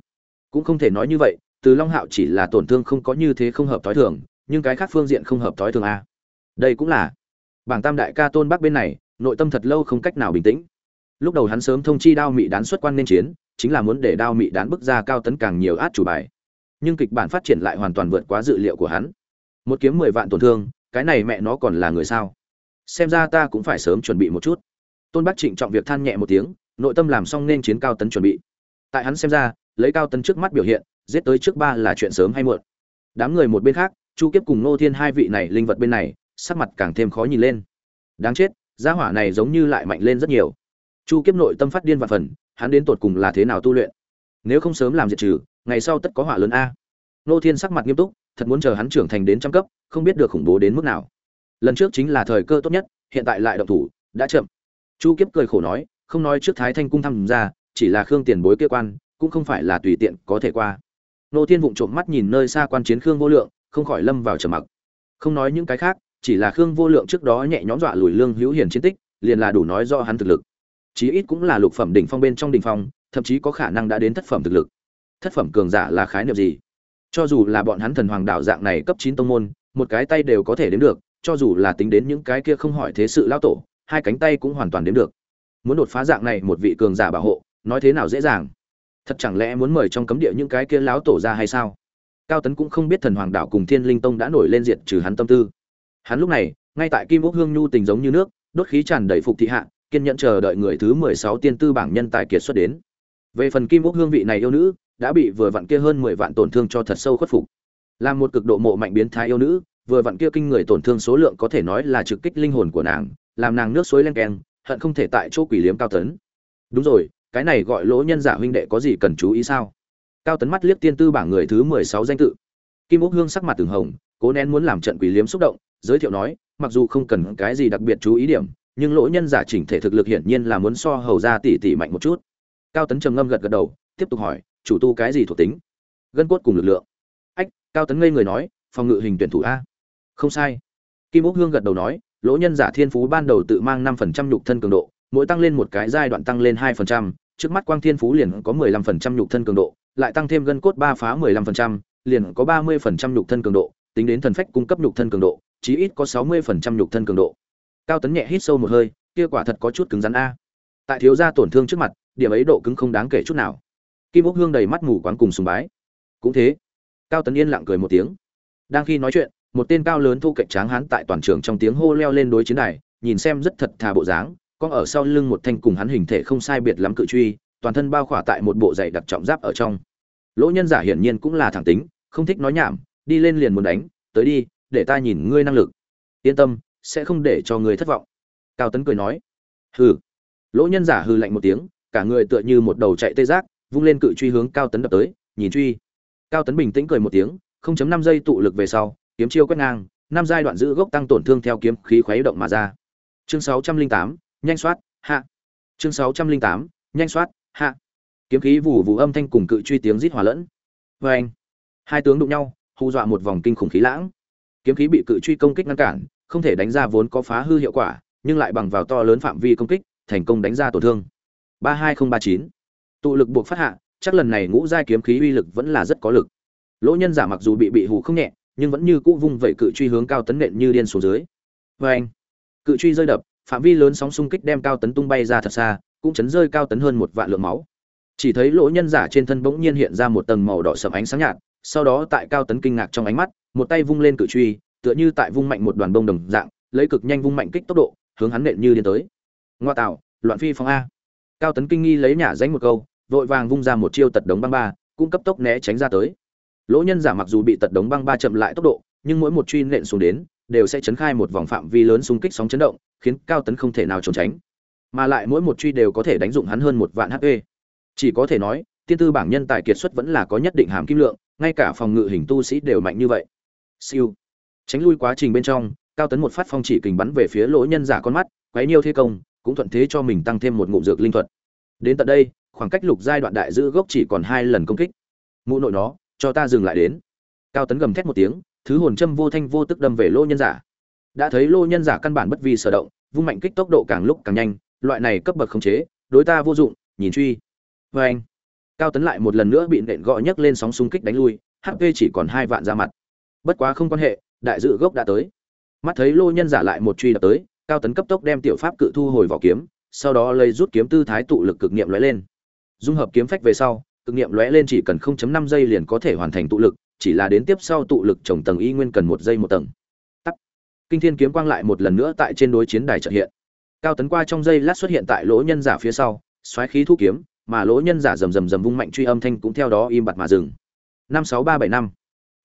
Cũng không thể nói như vậy, từ long hạo chỉ là tổn thương không có như thế không hợp thói thường, nhưng cái khác phương diện không hợp thói thường a. Đây cũng là bảng tam đại ca tôn bắc bên này, nội tâm thật lâu không cách nào bình tĩnh lúc đầu hắn sớm thông chi đao mị đán xuất quan nên chiến, chính là muốn để đao mị đán bức ra cao tấn càng nhiều át chủ bài. Nhưng kịch bản phát triển lại hoàn toàn vượt quá dự liệu của hắn. Một kiếm mười vạn tổn thương, cái này mẹ nó còn là người sao? Xem ra ta cũng phải sớm chuẩn bị một chút. Tôn bác trịnh trọng việc than nhẹ một tiếng, nội tâm làm xong nên chiến cao tấn chuẩn bị. Tại hắn xem ra, lấy cao tấn trước mắt biểu hiện, giết tới trước ba là chuyện sớm hay muộn. Đám người một bên khác, chu kiếp cùng nô thiên hai vị này linh vật bên này, sắc mặt càng thêm khó nhìn lên. Đáng chết, gia hỏa này giống như lại mạnh lên rất nhiều chu kiếp nội tâm phát điên và phần, hắn đến tột cùng là thế nào tu luyện? Nếu không sớm làm diệt trừ, ngày sau tất có hỏa lớn a. Nô thiên sắc mặt nghiêm túc, thật muốn chờ hắn trưởng thành đến trăm cấp, không biết được khủng bố đến mức nào. Lần trước chính là thời cơ tốt nhất, hiện tại lại động thủ, đã chậm. Chu kiếp cười khổ nói, không nói trước thái thanh cung tham gia chỉ là khương tiền bối kia quan, cũng không phải là tùy tiện có thể qua. Nô thiên vụng trộm mắt nhìn nơi xa quan chiến khương vô lượng, không khỏi lâm vào trầm mặc. Không nói những cái khác, chỉ là khương vô lượng trước đó nhẹ nhõm dọa lùi lương hữu hiền chiến tích, liền là đủ nói do hắn thực lực chí ít cũng là lục phẩm đỉnh phong bên trong đỉnh phong, thậm chí có khả năng đã đến thất phẩm thực lực. Thất phẩm cường giả là khái niệm gì? Cho dù là bọn hắn thần hoàng đạo dạng này cấp chín tông môn, một cái tay đều có thể đến được, cho dù là tính đến những cái kia không hỏi thế sự lão tổ, hai cánh tay cũng hoàn toàn đến được. Muốn đột phá dạng này một vị cường giả bảo hộ, nói thế nào dễ dàng? Thật chẳng lẽ muốn mời trong cấm địa những cái kia lão tổ ra hay sao? Cao tấn cũng không biết thần hoàng đạo cùng thiên linh tông đã nổi lên diện trừ hắn tâm tư. Hắn lúc này, ngay tại kim ốc hương nhu tình giống như nước, đốt khí tràn đầy phục thị hạ kiên nhẫn chờ đợi người thứ mười sáu tiên tư bảng nhân tài kiệt xuất đến. Về phần kim úc hương vị này yêu nữ, đã bị vừa vặn kia hơn mười vạn tổn thương cho thật sâu khuất phục. Làm một cực độ mộ mạnh biến thái yêu nữ, vừa vặn kia kinh người tổn thương số lượng có thể nói là trực kích linh hồn của nàng, làm nàng nước suối len keng, hận không thể tại chỗ quỷ liếm cao tấn. Đúng rồi, cái này gọi lỗ nhân giả huynh đệ có gì cần chú ý sao? Cao tấn mắt liếc tiên tư bảng người thứ mười sáu danh tự. Kim úc hương sắc mặt từng hồng, cố nén muốn làm trận quỷ liếm xúc động, giới thiệu nói, mặc dù không cần cái gì đặc biệt chú ý điểm nhưng lỗ nhân giả chỉnh thể thực lực hiển nhiên là muốn so hầu ra tỷ tỷ mạnh một chút. Cao tấn trầm ngâm gật gật đầu, tiếp tục hỏi, chủ tu cái gì thuộc tính? Gân cốt cùng lực lượng. Ách, cao tấn ngây người nói, phòng ngự hình tuyển thủ a. Không sai. Kim úc hương gật đầu nói, lỗ nhân giả thiên phú ban đầu tự mang năm phần trăm nhục thân cường độ, mỗi tăng lên một cái giai đoạn tăng lên hai phần trăm, trước mắt quang thiên phú liền có mười lăm phần trăm nhục thân cường độ, lại tăng thêm gân cốt ba phá mười lăm phần trăm, liền có ba mươi phần trăm nhục thân cường độ, tính đến thần phách cung cấp nhục thân cường độ, chí ít có sáu mươi phần trăm nhục thân cường độ cao tấn nhẹ hít sâu một hơi, kia quả thật có chút cứng rắn a. Tại thiếu gia tổn thương trước mặt, điểm ấy độ cứng không đáng kể chút nào. Kim ốc hương đầy mắt mù quáng cùng sùng bái. Cũng thế, cao tấn yên lặng cười một tiếng. Đang khi nói chuyện, một tên cao lớn thu cạnh tráng hán tại toàn trường trong tiếng hô leo lên đối chiến đài, nhìn xem rất thật thà bộ dáng con ở sau lưng một thanh cùng hắn hình thể không sai biệt lắm cự truy, toàn thân bao khỏa tại một bộ giày đặc trọng giáp ở trong. Lỗ nhân giả hiển nhiên cũng là thẳng tính, không thích nói nhảm, đi lên liền muốn đánh, tới đi, để ta nhìn ngươi năng lực. Yên tâm sẽ không để cho người thất vọng. Cao tấn cười nói hừ. Lỗ nhân giả hừ lạnh một tiếng cả người tựa như một đầu chạy tê giác vung lên cự truy hướng cao tấn đập tới nhìn truy. Cao tấn bình tĩnh cười một tiếng 0.5 giây tụ lực về sau kiếm chiêu quét ngang năm giai đoạn giữ gốc tăng tổn thương theo kiếm khí khuấy động mà ra. Chương 608, nhanh soát hạ. Chương 608, nhanh soát hạ. Kiếm khí vù vù âm thanh cùng cự truy tiếng rít hòa lẫn. Vê anh hai tướng đụng nhau hù dọa một vòng kinh khủng khí lãng. Kiếm khí bị cự truy công kích ngăn cản không thể đánh ra vốn có phá hư hiệu quả, nhưng lại bằng vào to lớn phạm vi công kích, thành công đánh ra tổn thương. Ba hai không ba chín. Tụ lực buộc phát hạ, chắc lần này ngũ giai kiếm khí uy lực vẫn là rất có lực. Lỗ nhân giả mặc dù bị bị hù không nhẹ, nhưng vẫn như cũ vung vẩy cự truy hướng cao tấn nện như điên xuống dưới. Oeng. anh, cự truy rơi đập, phạm vi lớn sóng xung kích đem cao tấn tung bay ra thật xa, cũng chấn rơi cao tấn hơn một vạn lượng máu. Chỉ thấy lỗ nhân giả trên thân bỗng nhiên hiện ra một tầng màu đỏ sẫm ánh sáng nhạt, sau đó tại cao tấn kinh ngạc trong ánh mắt, một tay vung lên cự truy tựa như tại vung mạnh một đoàn bông đồng dạng, lấy cực nhanh vung mạnh kích tốc độ, hướng hắn nện như điên tới. Ngoa tạo, loạn phi phong a. Cao tấn kinh nghi lấy nhả danh một câu, vội vàng vung ra một chiêu tật đống băng ba, cũng cấp tốc né tránh ra tới. Lỗ nhân giả mặc dù bị tật đống băng ba chậm lại tốc độ, nhưng mỗi một truy nện xuống đến, đều sẽ chấn khai một vòng phạm vi lớn xung kích sóng chấn động, khiến cao tấn không thể nào trốn tránh. Mà lại mỗi một truy đều có thể đánh dụng hắn hơn một vạn hp. Chỉ có thể nói, tiên tư bảng nhân tài kiệt xuất vẫn là có nhất định hàm kim lượng, ngay cả phòng ngự hình tu sĩ đều mạnh như vậy. Siêu tránh lui quá trình bên trong, cao tấn một phát phong chỉ kình bắn về phía lỗ nhân giả con mắt, quấy nhiêu thế công, cũng thuận thế cho mình tăng thêm một ngụm dược linh thuật. Đến tận đây, khoảng cách lục giai đoạn đại giữ gốc chỉ còn hai lần công kích. Mụ nội nó, cho ta dừng lại đến. Cao tấn gầm thét một tiếng, thứ hồn châm vô thanh vô tức đâm về lỗ nhân giả. Đã thấy lỗ nhân giả căn bản bất vi sở động, vung mạnh kích tốc độ càng lúc càng nhanh, loại này cấp bậc khống chế, đối ta vô dụng, nhìn truy. Vê anh, cao tấn lại một lần nữa bị nện gõ nhấc lên sóng xung kích đánh lui hp chỉ còn hai vạn ra mặt. Bất quá không quan hệ đại dự gốc đã tới. Mắt thấy lô nhân giả lại một truy đập tới, cao tấn cấp tốc đem tiểu pháp cự thu hồi vỏ kiếm, sau đó lấy rút kiếm tư thái tụ lực cực niệm lóe lên. Dung hợp kiếm phách về sau, cực nghiệm lóe lên chỉ cần 0.5 giây liền có thể hoàn thành tụ lực, chỉ là đến tiếp sau tụ lực trồng tầng y nguyên cần một giây một tầng. Tắt kinh thiên kiếm quang lại một lần nữa tại trên đối chiến đài trợ hiện. Cao tấn qua trong giây lát xuất hiện tại lỗ nhân giả phía sau, xoáy khí thu kiếm, mà lỗ nhân giả rầm rầm rầm vung mạnh truy âm thanh cũng theo đó im bặt mà dừng. Năm sáu ba bảy năm.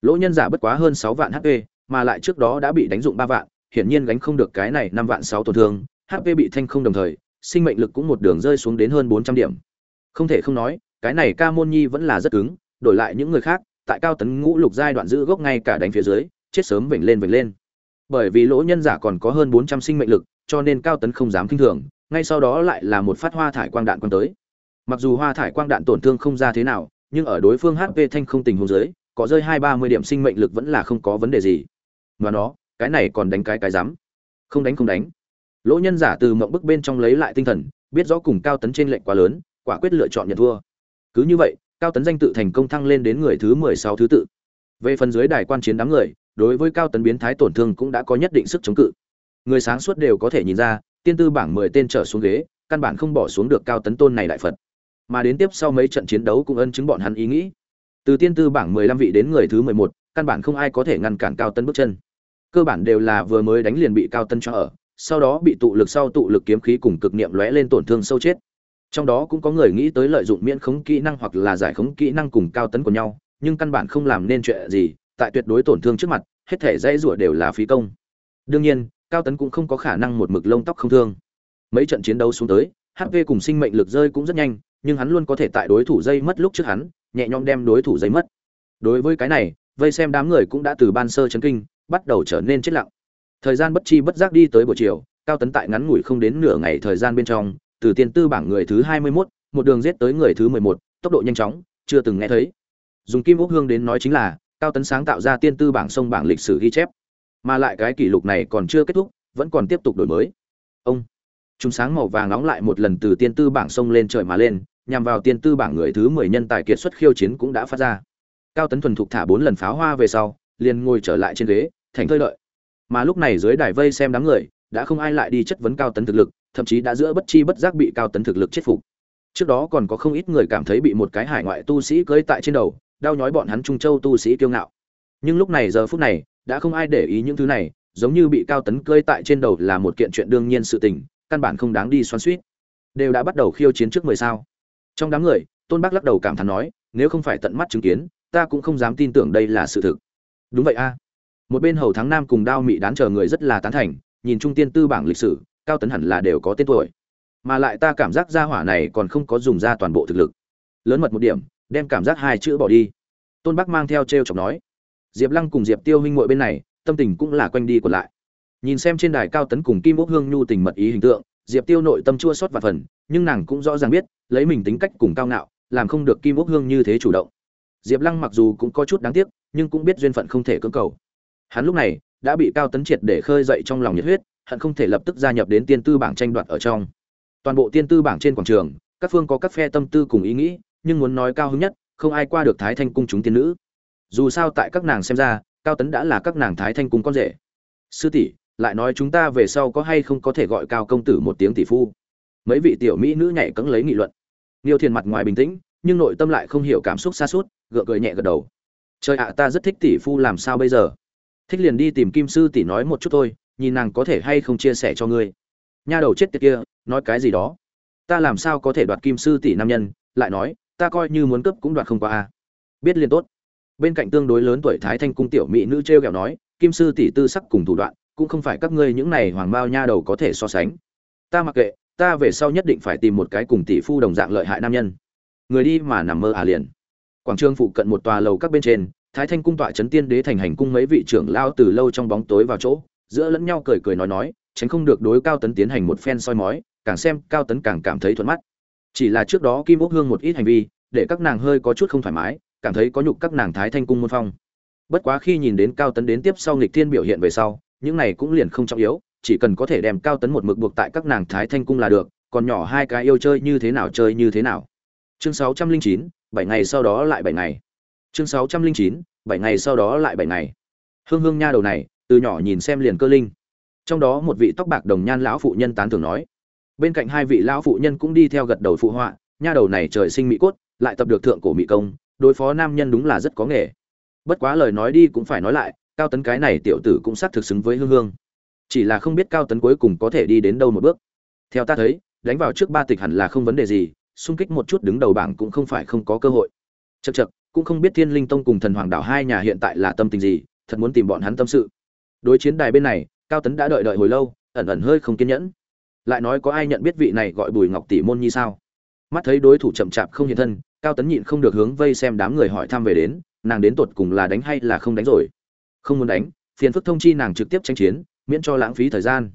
Lỗ nhân giả bất quá hơn sáu vạn hp mà lại trước đó đã bị đánh dụng ba vạn, hiển nhiên gánh không được cái này năm vạn sáu tổn thương hp bị thanh không đồng thời, sinh mệnh lực cũng một đường rơi xuống đến hơn bốn trăm điểm. Không thể không nói, cái này ca môn nhi vẫn là rất cứng, đổi lại những người khác, tại cao tấn ngũ lục giai đoạn giữ gốc ngay cả đánh phía dưới, chết sớm vểnh lên vểnh lên. Bởi vì lỗ nhân giả còn có hơn bốn trăm sinh mệnh lực, cho nên cao tấn không dám kinh thường, ngay sau đó lại là một phát hoa thải quang đạn quang tới. Mặc dù hoa thải quang đạn tổn thương không ra thế nào, nhưng ở đối phương hp thanh không tình huống dưới, có rơi hai ba mươi điểm sinh mệnh lực vẫn là không có vấn đề gì mà nó, cái này còn đánh cái cái dám không đánh không đánh. Lỗ nhân giả từ mộng bức bên trong lấy lại tinh thần, biết rõ cùng cao tấn trên lệnh quá lớn, quả quyết lựa chọn nhận thua. Cứ như vậy, cao tấn danh tự thành công thăng lên đến người thứ mười sáu thứ tự. Về phần dưới đài quan chiến đám người, đối với cao tấn biến thái tổn thương cũng đã có nhất định sức chống cự. Người sáng suốt đều có thể nhìn ra, tiên tư bảng mười tên trở xuống ghế, căn bản không bỏ xuống được cao tấn tôn này đại phật. Mà đến tiếp sau mấy trận chiến đấu cũng ân chứng bọn hắn ý nghĩ. Từ tiên tư bảng mười lăm vị đến người thứ mười một căn bản không ai có thể ngăn cản cao tân bước chân. Cơ bản đều là vừa mới đánh liền bị cao tân cho ở, sau đó bị tụ lực sau tụ lực kiếm khí cùng cực niệm lóe lên tổn thương sâu chết. Trong đó cũng có người nghĩ tới lợi dụng miễn khống kỹ năng hoặc là giải khống kỹ năng cùng cao tấn của nhau, nhưng căn bản không làm nên chuyện gì, tại tuyệt đối tổn thương trước mặt, hết thể dãy rủa đều là phí công. Đương nhiên, cao tấn cũng không có khả năng một mực lông tóc không thương. Mấy trận chiến đấu xuống tới hp cùng sinh mệnh lực rơi cũng rất nhanh, nhưng hắn luôn có thể tại đối thủ dây mất lúc trước hắn, nhẹ nhõm đem đối thủ dây mất. Đối với cái này vây xem đám người cũng đã từ ban sơ chấn kinh bắt đầu trở nên chết lặng. Thời gian bất chi bất giác đi tới buổi chiều cao tấn tại ngắn ngủi không đến nửa ngày thời gian bên trong từ tiên tư bảng người thứ hai mươi 21, một đường giết tới người thứ mười một, tốc độ nhanh chóng chưa từng nghe thấy. Dùng kim úc hương đến nói chính là cao tấn sáng tạo ra tiên tư bảng sông bảng lịch sử ghi chép. Mà lại cái kỷ lục này còn chưa kết thúc vẫn còn tiếp tục đổi mới. Ông chúng sáng màu vàng nóng lại một lần từ tiên tư bảng sông lên trời mà lên nhằm vào tiên tư bảng người thứ mười nhân tài kiệt xuất khiêu chiến cũng đã phát ra cao tấn thuần thục thả bốn lần pháo hoa về sau, liền ngồi trở lại trên ghế, thành thơi đợi. Mà lúc này dưới đài vây xem đám người, đã không ai lại đi chất vấn cao tấn thực lực, thậm chí đã giữa bất chi bất giác bị cao tấn thực lực chết phục. Trước đó còn có không ít người cảm thấy bị một cái hải ngoại tu sĩ cưỡi tại trên đầu, đau nhói bọn hắn trung châu tu sĩ kiêu ngạo. Nhưng lúc này giờ phút này, đã không ai để ý những thứ này, giống như bị cao tấn cưỡi tại trên đầu là một kiện chuyện đương nhiên sự tình, căn bản không đáng đi xoắn suýt đều đã bắt đầu khiêu chiến trước mười sao. Trong đám người, tôn bác lắc đầu cảm thán nói, nếu không phải tận mắt chứng kiến ta cũng không dám tin tưởng đây là sự thực. Đúng vậy a. Một bên hầu thắng nam cùng đao mị đán chờ người rất là tán thành, nhìn trung tiên tư bảng lịch sử, cao tấn hẳn là đều có tên tuổi. Mà lại ta cảm giác gia hỏa này còn không có dùng ra toàn bộ thực lực. Lớn mật một điểm, đem cảm giác hai chữ bỏ đi. Tôn bắc mang theo t r e o chọc nói. Diệp lăng cùng diệp tiêu huynh ngội bên này, tâm tình cũng là quanh đi còn lại. Nhìn xem trên đài cao tấn cùng kim ốc hương nhu tình mật ý hình tượng, diệp tiêu nội tâm chua xót và phần nhưng nàng cũng rõ ràng biết, lấy mình tính cách cùng cao ngạo, làm không được kim ốc hương như thế chủ động diệp lăng mặc dù cũng có chút đáng tiếc nhưng cũng biết duyên phận không thể cưỡng cầu. Hắn lúc này đã bị cao tấn triệt để khơi dậy trong lòng nhiệt huyết hắn không thể lập tức gia nhập đến tiên tư bảng tranh đoạt ở trong. Toàn bộ tiên tư bảng trên quảng trường các phương có các phe tâm tư cùng ý nghĩ nhưng muốn nói cao hứng nhất không ai qua được thái thanh cung chúng tiên nữ. Dù sao tại các nàng xem ra cao tấn đã là các nàng thái thanh cung con rể. Sư tỷ lại nói chúng ta về sau có hay không có thể gọi cao công tử một tiếng tỷ phu? Mấy vị tiểu mỹ nữ nhảy cẫng lấy nghị luận. Niêu Thiền mặt ngoài bình tĩnh, nhưng nội tâm lại không hiểu cảm xúc xa suốt, gượng cười nhẹ gật đầu. Trời ạ, ta rất thích tỷ phu làm sao bây giờ? Thích liền đi tìm Kim sư tỷ nói một chút thôi, nhìn nàng có thể hay không chia sẻ cho ngươi. Nha đầu chết tiệt kia, nói cái gì đó? Ta làm sao có thể đoạt Kim sư tỷ nam nhân, lại nói, ta coi như muốn cướp cũng đoạt không qua a. Biết liền tốt. Bên cạnh tương đối lớn tuổi Thái Thanh cung tiểu mỹ nữ trêu ghẹo nói, Kim sư tỷ tư sắc cùng thủ đoạn, cũng không phải các ngươi những này hoàng bao nha đầu có thể so sánh. Ta mặc kệ, ta về sau nhất định phải tìm một cái cùng tỷ phu đồng dạng lợi hại nam nhân người đi mà nằm mơ à liền. Quảng trường phụ cận một tòa lầu các bên trên, thái thanh cung tọa trấn tiên đế thành hành cung mấy vị trưởng lao từ lâu trong bóng tối vào chỗ, giữa lẫn nhau cười cười nói nói, tránh không được đối cao tấn tiến hành một phen soi mói, càng xem cao tấn càng cảm thấy thuận mắt. Chỉ là trước đó kim ốc hương một ít hành vi, để các nàng hơi có chút không thoải mái, cảm thấy có nhục các nàng thái thanh cung môn phong. Bất quá khi nhìn đến cao tấn đến tiếp sau nghịch thiên biểu hiện về sau, những này cũng liền không trọng yếu, chỉ cần có thể đem cao tấn một mực buộc tại các nàng thái thanh cung là được, còn nhỏ hai cái yêu chơi như thế nào chơi như thế nào chương sáu trăm linh chín, bảy ngày sau đó lại bảy ngày. Chương sáu trăm linh chín, bảy ngày sau đó lại bảy ngày. Hương hương nha đầu này, từ nhỏ nhìn xem liền cơ linh. Trong đó một vị tóc bạc đồng nhan lão phụ nhân tán thưởng nói. Bên cạnh hai vị lão phụ nhân cũng đi theo gật đầu phụ họa, nha đầu này trời sinh mỹ cốt, lại tập được thượng cổ mỹ công, đối phó nam nhân đúng là rất có nghề. Bất quá lời nói đi cũng phải nói lại, cao tấn cái này tiểu tử cũng xác thực xứng với hương hương. Chỉ là không biết cao tấn cuối cùng có thể đi đến đâu một bước. Theo ta thấy, đánh vào trước ba tịch hẳn là không vấn đề gì xung kích một chút đứng đầu bảng cũng không phải không có cơ hội. Chậc chậc, cũng không biết thiên linh tông cùng thần hoàng đảo hai nhà hiện tại là tâm tình gì thật muốn tìm bọn hắn tâm sự. Đối chiến đài bên này cao tấn đã đợi đợi hồi lâu ẩn ẩn hơi không kiên nhẫn. Lại nói có ai nhận biết vị này gọi bùi ngọc tỷ môn nhi sao? Mắt thấy đối thủ chậm chạp không hiện thân cao tấn nhịn không được hướng vây xem đám người hỏi thăm về đến nàng đến tột cùng là đánh hay là không đánh rồi? Không muốn đánh phiền phức thông chi nàng trực tiếp tranh chiến miễn cho lãng phí thời gian.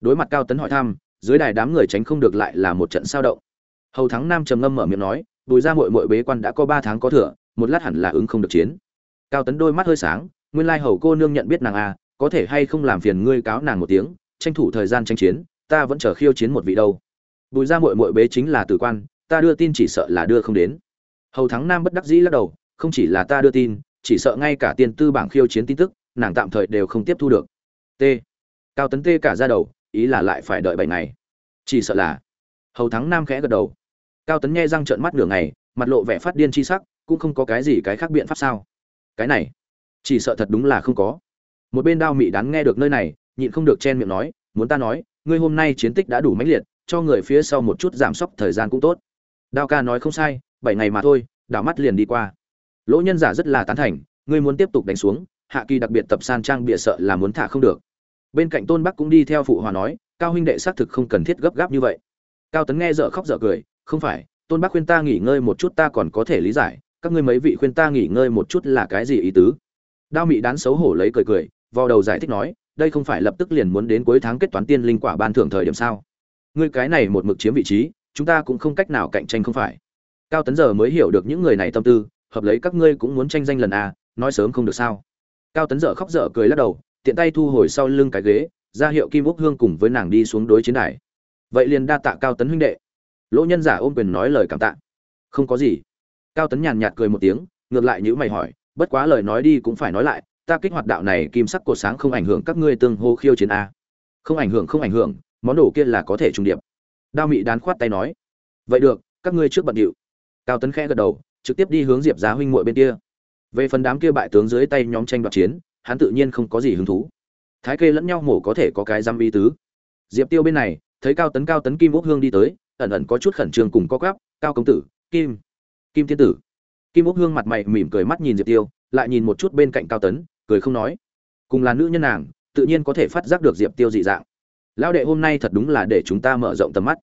Đối mặt cao tấn hỏi thăm dưới đài đám người tránh không được lại là một trận sao động hầu thắng nam trầm ngâm mở miệng nói bùi ra mội mội bế quan đã có ba tháng có thừa một lát hẳn là ứng không được chiến. Cao tấn đôi mắt hơi sáng nguyên lai hầu cô nương nhận biết nàng a à, có thể hay không làm phiền ngươi cáo nàng một tiếng tranh thủ thời gian tranh chiến ta vẫn chờ khiêu chiến một vị đâu. Bùi ra mội mội bế chính là tử quan ta đưa tin chỉ sợ là đưa không đến. Hầu thắng nam bất đắc dĩ lắc đầu không chỉ là ta đưa tin chỉ sợ ngay cả tiền tư bảng khiêu chiến tin tức nàng tạm thời đều không tiếp thu được. T. Cao tấn tê cả ra đầu ý là lại phải đợi bảy ngày. Chỉ sợ là. Hầu thắng nam khẽ gật đầu cao tấn nghe răng trợn mắt nửa ngày, mặt lộ vẻ phát điên chi sắc, cũng không có cái gì cái khác biện pháp sao? Cái này, chỉ sợ thật đúng là không có. Một bên đao mị đán nghe được nơi này, nhịn không được chen miệng nói, muốn ta nói, ngươi hôm nay chiến tích đã đủ mãnh liệt, cho người phía sau một chút giảm sốc thời gian cũng tốt. Đao ca nói, không sai, bảy ngày mà thôi, đảo mắt liền đi qua. Lỗ nhân giả rất là tán thành, ngươi muốn tiếp tục đánh xuống, hạ kỳ đặc biệt tập san trang bịa sợ là muốn thả không được. Bên cạnh tôn bắc cũng đi theo phụ hòa nói, cao huynh đệ xác thực không cần thiết gấp gáp như vậy. Cao tấn nghe dở khóc dở cười không phải, tôn bác khuyên ta nghỉ ngơi một chút ta còn có thể lý giải, các ngươi mấy vị khuyên ta nghỉ ngơi một chút là cái gì ý tứ? Đao mị đán xấu hổ lấy cười cười, vào đầu giải thích nói, đây không phải lập tức liền muốn đến cuối tháng kết toán tiên linh quả ban thưởng thời điểm sao? Ngươi cái này một mực chiếm vị trí, chúng ta cũng không cách nào cạnh tranh không phải. Cao tấn giờ mới hiểu được những người này tâm tư, hợp lấy các ngươi cũng muốn tranh danh lần à nói sớm không được sao? Cao tấn dở khóc dở cười lắc đầu, tiện tay thu hồi sau lưng cái ghế, ra hiệu kim úc hương cùng với nàng đi xuống đối chiến đài. Vậy liền đa tạ cao tấn huynh đệ lỗ nhân giả ôm quyền nói lời cảm tạ. Không có gì. Cao tấn nhàn nhạt cười một tiếng, ngược lại nhữ mày hỏi, bất quá lời nói đi cũng phải nói lại, ta kích hoạt đạo này kim sắc cột sáng không ảnh hưởng các ngươi tương hô khiêu chiến a. Không ảnh hưởng, không ảnh hưởng, món đồ kia là có thể trùng điệp. Đao mị đán khoát tay nói, vậy được, các ngươi trước bận điệu. Cao tấn khẽ gật đầu, trực tiếp đi hướng diệp giá huynh muội bên kia. Về phần đám kia bại tướng dưới tay nhóm tranh đoạt chiến, hắn tự nhiên không có gì hứng thú. Thái kê lẫn nhau mổ có thể có cái dăm y tứ. Diệp tiêu bên này, thấy cao tấn cao tấn kim ốc hương đi tới ẩn ẩn có chút khẩn trương cùng có gắp cao công tử, kim kim tiên tử. Kim úc hương mặt mày mỉm cười mắt nhìn diệp tiêu, lại nhìn một chút bên cạnh cao tấn, cười không nói. Cùng là nữ nhân nàng, tự nhiên có thể phát giác được diệp tiêu dị dạng. Lão đệ, hôm nay thật đúng là để chúng ta mở rộng tầm mắt.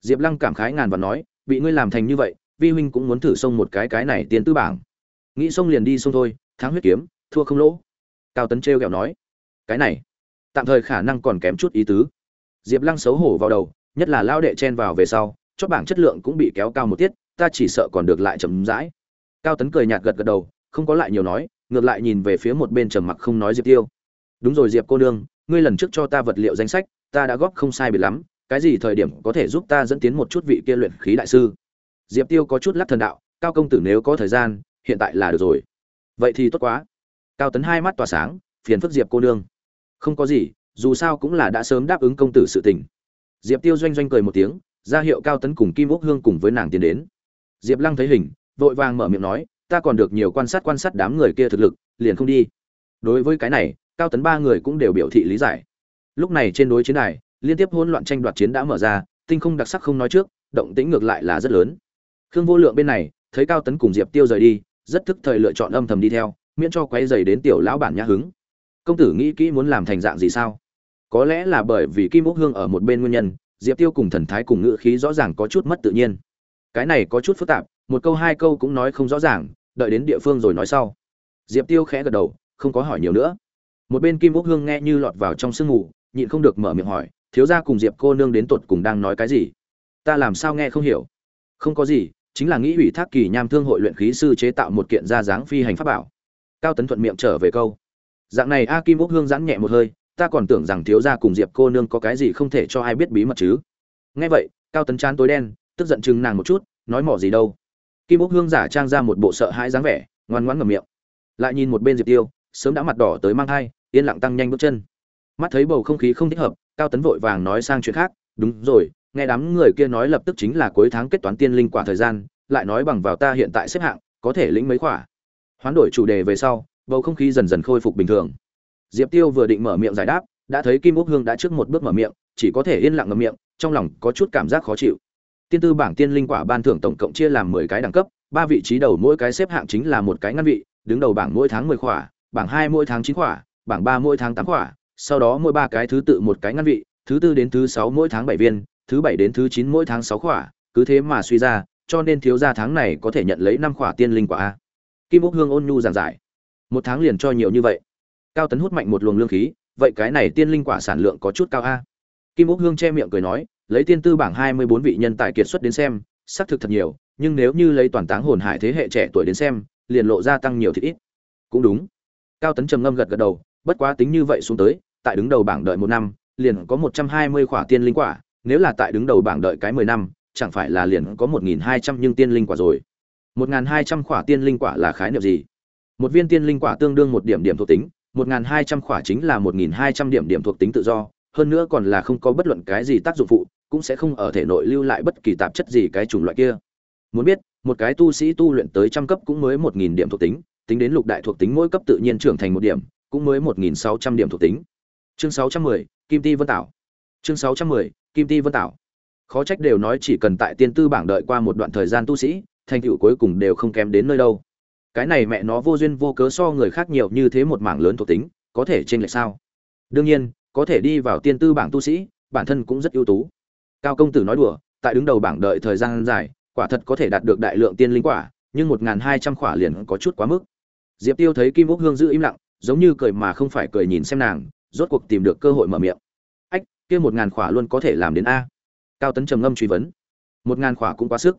Diệp lăng cảm khái ngàn và nói, bị ngươi làm thành như vậy, vi huynh cũng muốn thử xông một cái cái này tiến tư bảng. Nghĩ xông liền đi xông thôi, thắng huyết kiếm, thua không lỗ. Cao tấn trêu ghẹo nói, cái này, tạm thời khả năng còn kém chút ý tứ. Diệp lăng xấu hổ vào đầu nhất là lao đệ chen vào về sau cho bảng chất lượng cũng bị kéo cao một tiết, ta chỉ sợ còn được lại chậm rãi. Cao tấn cười nhạt gật gật đầu, không có lại nhiều nói, ngược lại nhìn về phía một bên trầm mặc không nói diệp tiêu. Đúng rồi diệp cô nương, ngươi lần trước cho ta vật liệu danh sách, ta đã góp không sai biệt lắm, cái gì thời điểm có thể giúp ta dẫn tiến một chút vị kia luyện khí đại sư? Diệp tiêu có chút lắc thần đạo, cao công tử nếu có thời gian, hiện tại là được rồi. Vậy thì tốt quá. Cao tấn hai mắt tỏa sáng, phiền phức diệp cô nương. Không có gì, dù sao cũng là đã sớm đáp ứng công tử sự tình diệp tiêu doanh doanh cười một tiếng ra hiệu cao tấn cùng kim úc hương cùng với nàng tiến đến. Diệp lăng thấy hình vội vàng mở miệng nói ta còn được nhiều quan sát quan sát đám người kia thực lực liền không đi. Đối với cái này cao tấn ba người cũng đều biểu thị lý giải. Lúc này trên đối chiến đài, liên tiếp hỗn loạn tranh đoạt chiến đã mở ra tinh không đặc sắc không nói trước động tĩnh ngược lại là rất lớn. Khương vô lượng bên này thấy cao tấn cùng diệp tiêu rời đi rất thức thời lựa chọn âm thầm đi theo miễn cho quấy dày đến tiểu lão bản nhã hứng. Công tử nghĩ kỹ muốn làm thành dạng gì sao? Có lẽ là bởi vì kim úc hương ở một bên nguyên nhân, diệp tiêu cùng thần thái cùng ngữ khí rõ ràng có chút mất tự nhiên. Cái này có chút phức tạp, một câu hai câu cũng nói không rõ ràng, đợi đến địa phương rồi nói sau. Diệp tiêu khẽ gật đầu, không có hỏi nhiều nữa. Một bên kim úc hương nghe như lọt vào trong sương mù, nhịn không được mở miệng hỏi, thiếu gia cùng diệp cô nương đến tột cùng đang nói cái gì? Ta làm sao nghe không hiểu? Không có gì, chính là nghĩ ủy thác kỳ nham thương hội luyện khí sư chế tạo một kiện ra dáng phi hành pháp bảo. Cao tấn thuận miệng trở về câu. Dạng này a kim úc hương giãn nhẹ một hơi ta còn tưởng rằng thiếu gia cùng diệp cô nương có cái gì không thể cho ai biết bí mật chứ. Nghe vậy, cao tấn chán tối đen, tức giận chừng nàng một chút, nói mỏ gì đâu. Kim ốc hương giả trang ra một bộ sợ hãi dáng vẻ, ngoan ngoãn ngầm miệng. Lại nhìn một bên diệp tiêu, sớm đã mặt đỏ tới mang thai, yên lặng tăng nhanh bước chân. Mắt thấy bầu không khí không thích hợp, cao tấn vội vàng nói sang chuyện khác, đúng rồi, nghe đám người kia nói lập tức chính là cuối tháng kết toán tiên linh quả thời gian, lại nói bằng vào ta hiện tại xếp hạng, có thể lĩnh mấy quả. hoán đổi chủ đề về sau, bầu không khí dần dần khôi phục bình thường diệp tiêu vừa định mở miệng giải đáp, đã thấy kim úc hương đã trước một bước mở miệng, chỉ có thể yên lặng ngậm miệng, trong lòng có chút cảm giác khó chịu. Tiên tư bảng tiên linh quả ban thưởng tổng cộng chia làm mười cái đẳng cấp, ba vị trí đầu mỗi cái xếp hạng chính là một cái ngăn vị, đứng đầu bảng mỗi tháng mười khỏa, bảng hai mỗi tháng chín khỏa, bảng ba mỗi tháng tám khỏa, sau đó mỗi ba cái thứ tự một cái ngăn vị, thứ tư đến thứ sáu mỗi tháng bảy viên, thứ bảy đến thứ chín mỗi tháng sáu khỏa, cứ thế mà suy ra, cho nên thiếu gia tháng này có thể nhận lấy năm khỏa tiên linh quả a. Kim úc hương ôn nhu giảng giải. Một tháng liền cho nhiều như vậy cao tấn hút mạnh một luồng lương khí, vậy cái này tiên linh quả sản lượng có chút cao a? Kim úc hương che miệng cười nói, lấy tiên tư bảng hai mươi bốn vị nhân tài kiệt xuất đến xem, xác thực thật nhiều, nhưng nếu như lấy toàn táng hồn hại thế hệ trẻ tuổi đến xem, liền lộ ra tăng nhiều thì ít. Cũng đúng. Cao tấn trầm ngâm gật gật đầu, bất quá tính như vậy xuống tới, tại đứng đầu bảng đợi một năm, liền có một trăm hai mươi khỏa tiên linh quả, nếu là tại đứng đầu bảng đợi cái mười năm, chẳng phải là liền có một nghìn hai trăm nhưng tiên linh quả rồi. Một nghìn hai trăm khỏa tiên linh quả là khái niệm gì? Một viên tiên linh quả tương đương một điểm điểm thuộc tính một nghìn hai trăm khỏa chính là một nghìn hai trăm điểm điểm thuộc tính tự do, hơn nữa còn là không có bất luận cái gì tác dụng phụ, cũng sẽ không ở thể nội lưu lại bất kỳ tạp chất gì cái chủng loại kia. Muốn biết, một cái tu sĩ tu luyện tới trăm cấp cũng mới một nghìn điểm thuộc tính tính đến lục đại thuộc tính mỗi cấp tự nhiên trưởng thành một điểm, cũng mới một nghìn sáu trăm điểm thuộc tính. Chương sáu trăm mười, kim ti vân tảo. Chương sáu trăm mười, kim ti vân tảo. Khó trách đều nói chỉ cần tại tiên tư bảng đợi qua một đoạn thời gian tu sĩ, thành tựu cuối cùng đều không kém đến nơi đâu cái này mẹ nó vô duyên vô cớ so người khác nhiều như thế một mảng lớn thuộc tính, có thể trên lệch sao? Đương nhiên, có thể đi vào tiên tư bảng tu sĩ, bản thân cũng rất ưu tú. Cao công tử nói đùa, tại đứng đầu bảng đợi thời gian dài, quả thật có thể đạt được đại lượng tiên linh quả, nhưng một hai trăm khỏa liền có chút quá mức. Diệp tiêu thấy kim úc hương giữ im lặng, giống như cười mà không phải cười nhìn xem nàng, rốt cuộc tìm được cơ hội mở miệng. Ách, kia một ngàn khỏa luôn có thể làm đến a. Cao tấn trầm ngâm truy vấn. Một ngàn khỏa cũng quá sức.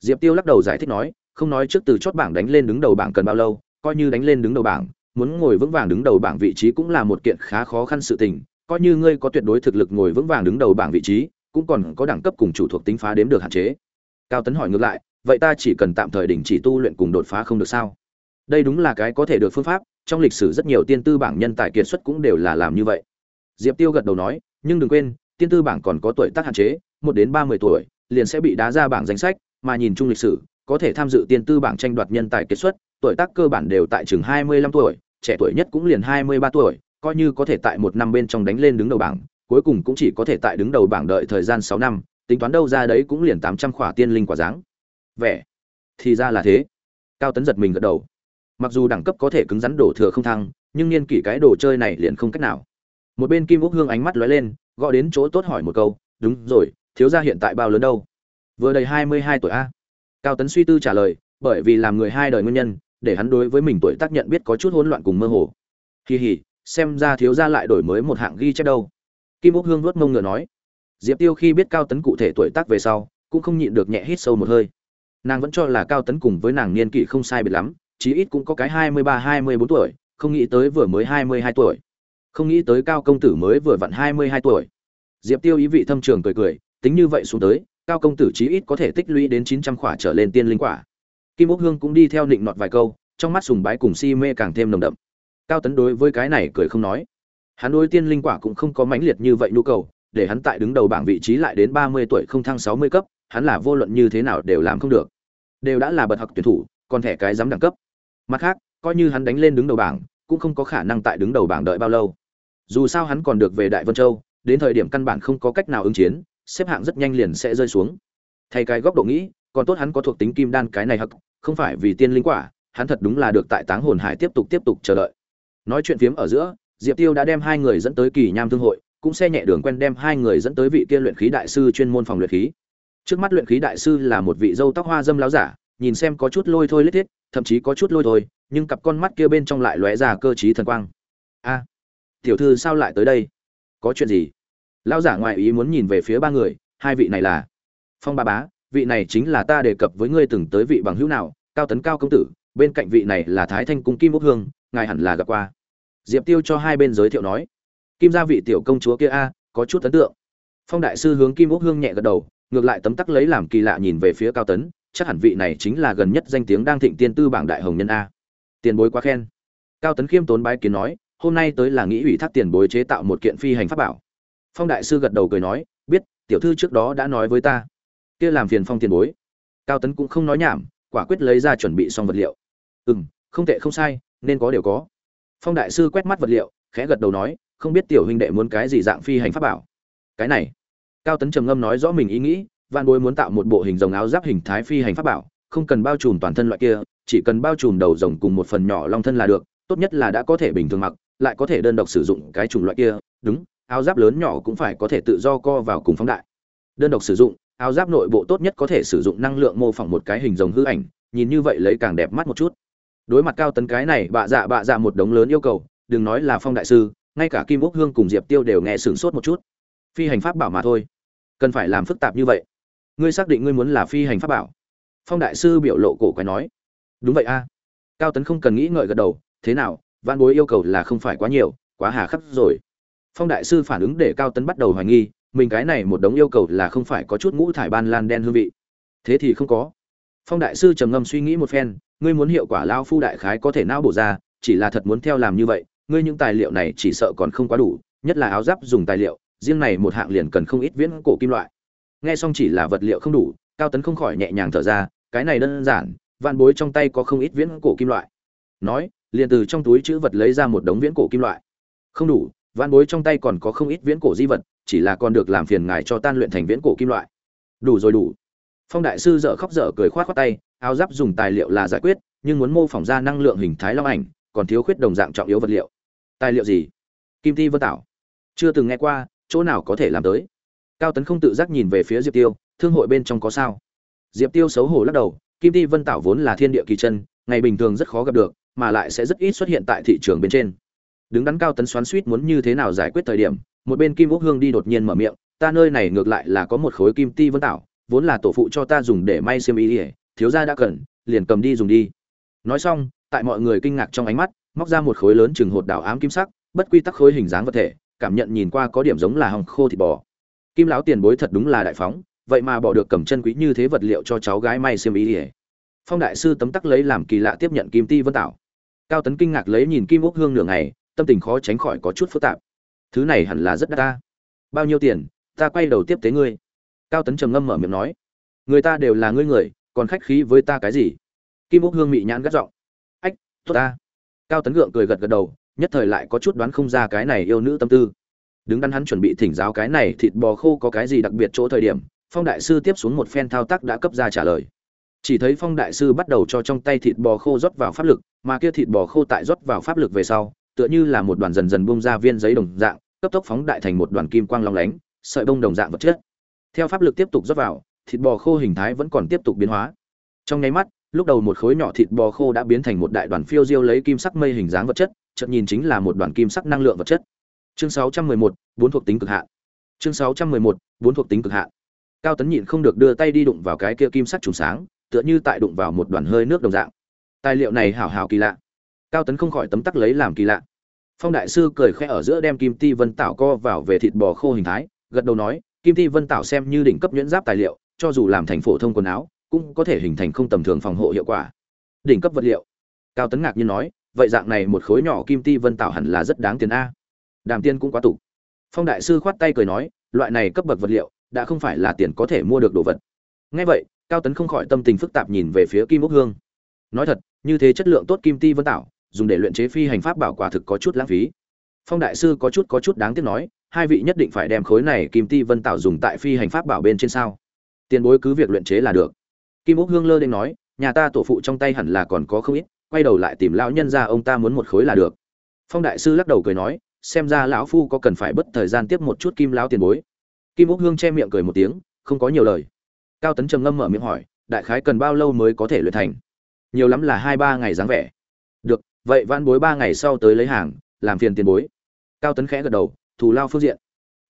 Diệp tiêu lắc đầu giải thích nói không nói trước từ chót bảng đánh lên đứng đầu bảng cần bao lâu, coi như đánh lên đứng đầu bảng, muốn ngồi vững vàng đứng đầu bảng vị trí cũng là một kiện khá khó khăn sự tình, coi như ngươi có tuyệt đối thực lực ngồi vững vàng đứng đầu bảng vị trí, cũng còn có đẳng cấp cùng chủ thuộc tính phá đếm được hạn chế. Cao tấn hỏi ngược lại, vậy ta chỉ cần tạm thời đình chỉ tu luyện cùng đột phá không được sao? Đây đúng là cái có thể được phương pháp, trong lịch sử rất nhiều tiên tư bảng nhân tài kiệt xuất cũng đều là làm như vậy. Diệp tiêu gật đầu nói, nhưng đừng quên, tiên tư bảng còn có tuổi tác hạn chế, một đến ba mươi tuổi, liền sẽ bị đá ra bảng danh sách, mà nhìn chung lịch sử có thể tham dự tiên tư bảng tranh đoạt nhân tài kết xuất, tuổi tác cơ bản đều tại chừng hai mươi lăm tuổi, trẻ tuổi nhất cũng liền hai mươi ba tuổi, coi như có thể tại một năm bên trong đánh lên đứng đầu bảng, cuối cùng cũng chỉ có thể tại đứng đầu bảng đợi thời gian sáu năm, tính toán đâu ra đấy cũng liền tám trăm khỏa tiên linh quả dáng. Vẻ thì ra là thế. Cao tấn giật mình gật đầu. Mặc dù đẳng cấp có thể cứng rắn đổ thừa không thăng, nhưng niên kỷ cái đồ chơi này liền không cách nào. Một bên kim úc hương ánh mắt lóe lên, gọi đến chỗ tốt hỏi một câu, đúng rồi, thiếu gia hiện tại bao lớn đâu? Vừa đầy hai mươi hai tuổi a cao tấn suy tư trả lời, bởi vì làm người hai đời nguyên nhân, để hắn đối với mình tuổi tác nhận biết có chút hỗn loạn cùng mơ hồ. Kỳ hỉ xem ra thiếu gia lại đổi mới một hạng ghi chép đâu. Kim úc hương vuốt mông ngựa nói. Diệp tiêu khi biết cao tấn cụ thể tuổi tác về sau, cũng không nhịn được nhẹ hít sâu một hơi. Nàng vẫn cho là cao tấn cùng với nàng niên kỷ không sai biệt lắm, chí ít cũng có cái hai mươi ba, hai mươi bốn tuổi, không nghĩ tới vừa mới hai mươi hai tuổi. Không nghĩ tới cao công tử mới vừa vặn hai mươi hai tuổi. Diệp tiêu ý vị thâm trường cười cười, tính như vậy xuống tới cao công tử chí ít có thể tích lũy đến chín trăm khỏa trở lên tiên linh quả. Kim úc hương cũng đi theo định nọt vài câu, trong mắt sùng bái cùng si mê càng thêm nồng đậm. Cao tấn đối với cái này cười không nói. Hắn đối tiên linh quả cũng không có mãnh liệt như vậy nhu cầu, để hắn tại đứng đầu bảng vị trí lại đến ba mươi tuổi không thăng sáu mươi cấp, hắn là vô luận như thế nào đều làm không được. Đều đã là bậc học tuyển thủ, còn thẻ cái dám đẳng cấp. Mặt khác, coi như hắn đánh lên đứng đầu bảng, cũng không có khả năng tại đứng đầu bảng đợi bao lâu. Dù sao hắn còn được về đại vân châu, đến thời điểm căn bản không có cách nào ứng chiến xếp hạng rất nhanh liền sẽ rơi xuống. Thay cái góc độ nghĩ, còn tốt hắn có thuộc tính kim đan cái này hắc, không phải vì tiên linh quả, hắn thật đúng là được tại táng hồn hải tiếp tục tiếp tục chờ đợi. Nói chuyện phiếm ở giữa, diệp tiêu đã đem hai người dẫn tới kỳ nham thương hội, cũng xe nhẹ đường quen đem hai người dẫn tới vị kia luyện khí đại sư chuyên môn phòng luyện khí. Trước mắt luyện khí đại sư là một vị dâu tóc hoa dâm láo giả, nhìn xem có chút lôi thôi lết thiết, thậm chí có chút lôi thôi, nhưng cặp con mắt kia bên trong lại lóe ra cơ t thần quang. A, tiểu thư sao lại tới đây? Có chuyện gì? Lão giả ngoại ý muốn nhìn về phía ba người, hai vị này là phong ba bá, vị này chính là ta đề cập với ngươi từng tới vị bằng hữu nào, cao tấn cao công tử, bên cạnh vị này là thái thanh cung kim quốc hương, ngài hẳn là gặp qua. Diệp tiêu cho hai bên giới thiệu nói, kim gia vị tiểu công chúa kia a, có chút ấn tượng. Phong đại sư hướng kim quốc hương nhẹ gật đầu, ngược lại tấm tắc lấy làm kỳ lạ nhìn về phía cao tấn, chắc hẳn vị này chính là gần nhất danh tiếng đang thịnh tiên tư bảng đại hồng nhân a. Tiền bối quá khen. Cao tấn khiêm tốn bái kiến nói, hôm nay tới là nghĩ ủy thác tiền bối chế tạo một kiện phi hành pháp bảo phong đại sư gật đầu cười nói, biết, tiểu thư trước đó đã nói với ta. Kia làm phiền phong tiền bối. Cao tấn cũng không nói nhảm, quả quyết lấy ra chuẩn bị xong vật liệu. Ừ m không tệ, không sai, nên có đều có. Phong đại sư quét mắt vật liệu, khẽ gật đầu nói, không biết tiểu huynh đệ muốn cái gì dạng phi hành pháp bảo? Cái này. Cao tấn trầm ngâm nói rõ mình ý nghĩ văn bối muốn tạo một bộ hình rồng áo giáp hình thái phi hành pháp bảo, không cần bao trùm toàn thân loại kia, chỉ cần bao trùm đầu rồng cùng một phần nhỏ long thân là được, tốt nhất là đã có thể bình thường mặc, lại có thể đơn độc sử dụng cái chủng loại kia, đúng áo giáp lớn nhỏ cũng phải có thể tự do co vào cùng phóng đại. Đơn độc sử dụng, áo giáp nội bộ tốt nhất có thể sử dụng năng lượng mô phỏng một cái hình rồng hư ảnh, nhìn như vậy lấy càng đẹp mắt một chút. Đối mặt cao tấn cái này, bạ dạ bạ dạ một đống lớn yêu cầu, đừng nói là phong đại sư, ngay cả kim úc hương cùng diệp tiêu đều nghe sửng sốt một chút. Phi hành pháp bảo mà thôi. Cần phải làm phức tạp như vậy. Ngươi xác định ngươi muốn là phi hành pháp bảo? Phong đại sư biểu lộ cổ quái nói. Đúng vậy a. Cao tấn không cần nghĩ ngợi gật đầu, thế nào văn bối yêu cầu là không phải quá nhiều, quá hà khắc rồi phong đại sư phản ứng để cao tấn bắt đầu hoài nghi, mình cái này một đống yêu cầu là không phải có chút ngũ thải ban lan đen hương vị. Thế thì không có. Phong đại sư trầm ngâm suy nghĩ một phen, ngươi muốn hiệu quả lao phu đại khái có thể não bổ ra, chỉ là thật muốn theo làm như vậy, ngươi những tài liệu này chỉ sợ còn không quá đủ, nhất là áo giáp dùng tài liệu, riêng này một hạng liền cần không ít viễn cổ kim loại. Nghe xong chỉ là vật liệu không đủ, cao tấn không khỏi nhẹ nhàng thở ra, cái này đơn giản, vạn bối trong tay có không ít viễn cổ kim loại. Nói, liền từ trong túi chữ vật lấy ra một đống viễn cổ kim loại. Không đủ vạn bối trong tay còn có không ít viễn cổ di vật, chỉ là còn được làm phiền ngài cho tan luyện thành viễn cổ kim loại. Đủ rồi đủ. Phong đại sư dở khóc dở cười khoát khoát tay, áo giáp dùng tài liệu là giải quyết, nhưng muốn mô phỏng ra năng lượng hình thái long ảnh, còn thiếu khuyết đồng dạng trọng yếu vật liệu. Tài liệu gì? Kim ti vân tảo. Chưa từng nghe qua, chỗ nào có thể làm tới? Cao tấn không tự giác nhìn về phía diệp tiêu, thương hội bên trong có sao? Diệp tiêu xấu hổ lắc đầu, kim ti vân tảo vốn là thiên địa kỳ chân, ngày bình thường rất khó gặp được, mà lại sẽ rất ít xuất hiện tại thị trường bên trên đứng đắn cao tấn xoắn suýt muốn như thế nào giải quyết thời điểm, một bên kim úc hương đi đột nhiên mở miệng, ta nơi này ngược lại là có một khối kim ti vân tảo, vốn là tổ phụ cho ta dùng để may xiêm y ỉa thiếu gia đã cần, liền cầm đi dùng đi. Nói xong, tại mọi người kinh ngạc trong ánh mắt, móc ra một khối lớn chừng hột đảo ám kim sắc, bất quy tắc khối hình dáng vật thể, cảm nhận nhìn qua có điểm giống là hồng khô thịt bò. Kim lão tiền bối thật đúng là đại phóng, vậy mà bỏ được cầm chân quý như thế vật liệu cho cháu gái may xiêm y ỉa phong đại sư tấm tắc lấy làm kỳ lạ tiếp nhận kim ti vân tảo. Cao tấn kinh ngạc lấy nhìn kim úc hương nửa ngày tâm tình khó tránh khỏi có chút phức tạp. Thứ này hẳn là rất đắt ta. Bao nhiêu tiền, ta quay đầu tiếp tế ngươi. Cao tấn trầm ngâm mở miệng nói. Người ta đều là ngươi người, còn khách khí với ta cái gì? Kim úc hương mị nhãn gắt giọng. Ách, tốt ta. Cao tấn gượng cười gật gật đầu, nhất thời lại có chút đoán không ra cái này yêu nữ tâm tư. Đứng đắn hắn chuẩn bị thỉnh giáo cái này thịt bò khô có cái gì đặc biệt chỗ thời điểm, phong đại sư tiếp xuống một phen thao tác đã cấp ra trả lời. Chỉ thấy phong đại sư bắt đầu cho trong tay thịt bò khô rót vào pháp lực, mà kia thịt bò khô tại rót vào pháp lực về sau tựa như là một đoàn dần dần bung ra viên giấy đồng dạng cấp tốc phóng đại thành một đoàn kim quang long lánh sợi bông đồng dạng vật chất. Theo pháp lực tiếp tục rót vào thịt bò khô hình thái vẫn còn tiếp tục biến hóa. Trong nháy mắt lúc đầu một khối nhỏ thịt bò khô đã biến thành một đại đoàn phiêu diêu lấy kim sắc mây hình dáng vật chất chợt nhìn chính là một đoàn kim sắc năng lượng vật chất. Chương 611, bốn thuộc tính cực hạn. Chương 611, bốn thuộc tính cực hạn. Cao tấn nhịn không được đưa tay đi đụng vào cái kia kim sắc trùng sáng tựa như tại đụng vào một đoàn hơi nước đồng dạng. Tài liệu này hảo hảo kỳ lạ cao tấn không khỏi tấm tắc lấy làm kỳ lạ. Phong đại sư cười khẽ ở giữa đem kim ti vân tảo co vào về thịt bò khô hình thái, gật đầu nói, kim ti vân tảo xem như đỉnh cấp nhuyễn giáp tài liệu, cho dù làm thành phổ thông quần áo, cũng có thể hình thành không tầm thường phòng hộ hiệu quả. Đỉnh cấp vật liệu. Cao tấn ngạc nhiên nói, vậy dạng này một khối nhỏ kim ti vân tảo hẳn là rất đáng tiền a. Đàm tiên cũng quá tục phong đại sư khoát tay cười nói, loại này cấp bậc vật liệu, đã không phải là tiền có thể mua được đồ vật. Ngay vậy, cao tấn không khỏi tâm tình phức tạp nhìn về phía kim ốc hương. Nói thật, như thế chất lượng tốt kim ti vân tảo dùng để luyện chế phi hành pháp bảo quả thực có chút lãng phí. Phong đại sư có chút có chút đáng tiếc nói, hai vị nhất định phải đem khối này kim ti vân tạo dùng tại phi hành pháp bảo bên trên sao? Tiền bối cứ việc luyện chế là được. Kim úc hương lơ đ nói, nhà ta tổ phụ trong tay hẳn là còn có không ít, quay đầu lại tìm lão nhân ra ông ta muốn một khối là được. Phong đại sư lắc đầu cười nói, xem ra lão phu có cần phải bất thời gian tiếp một chút kim lão tiền bối. Kim úc hương che miệng cười một tiếng, không có nhiều lời. Cao tấn trầm ngâm mở miệng hỏi, đại khái cần bao lâu mới có thể luyện thành? Nhiều lắm là hai ba ngày dáng vẻ. Được vậy vãn bối ba ngày sau tới lấy hàng, làm phiền tiền bối. Cao tấn khẽ gật đầu, thù lao phương diện.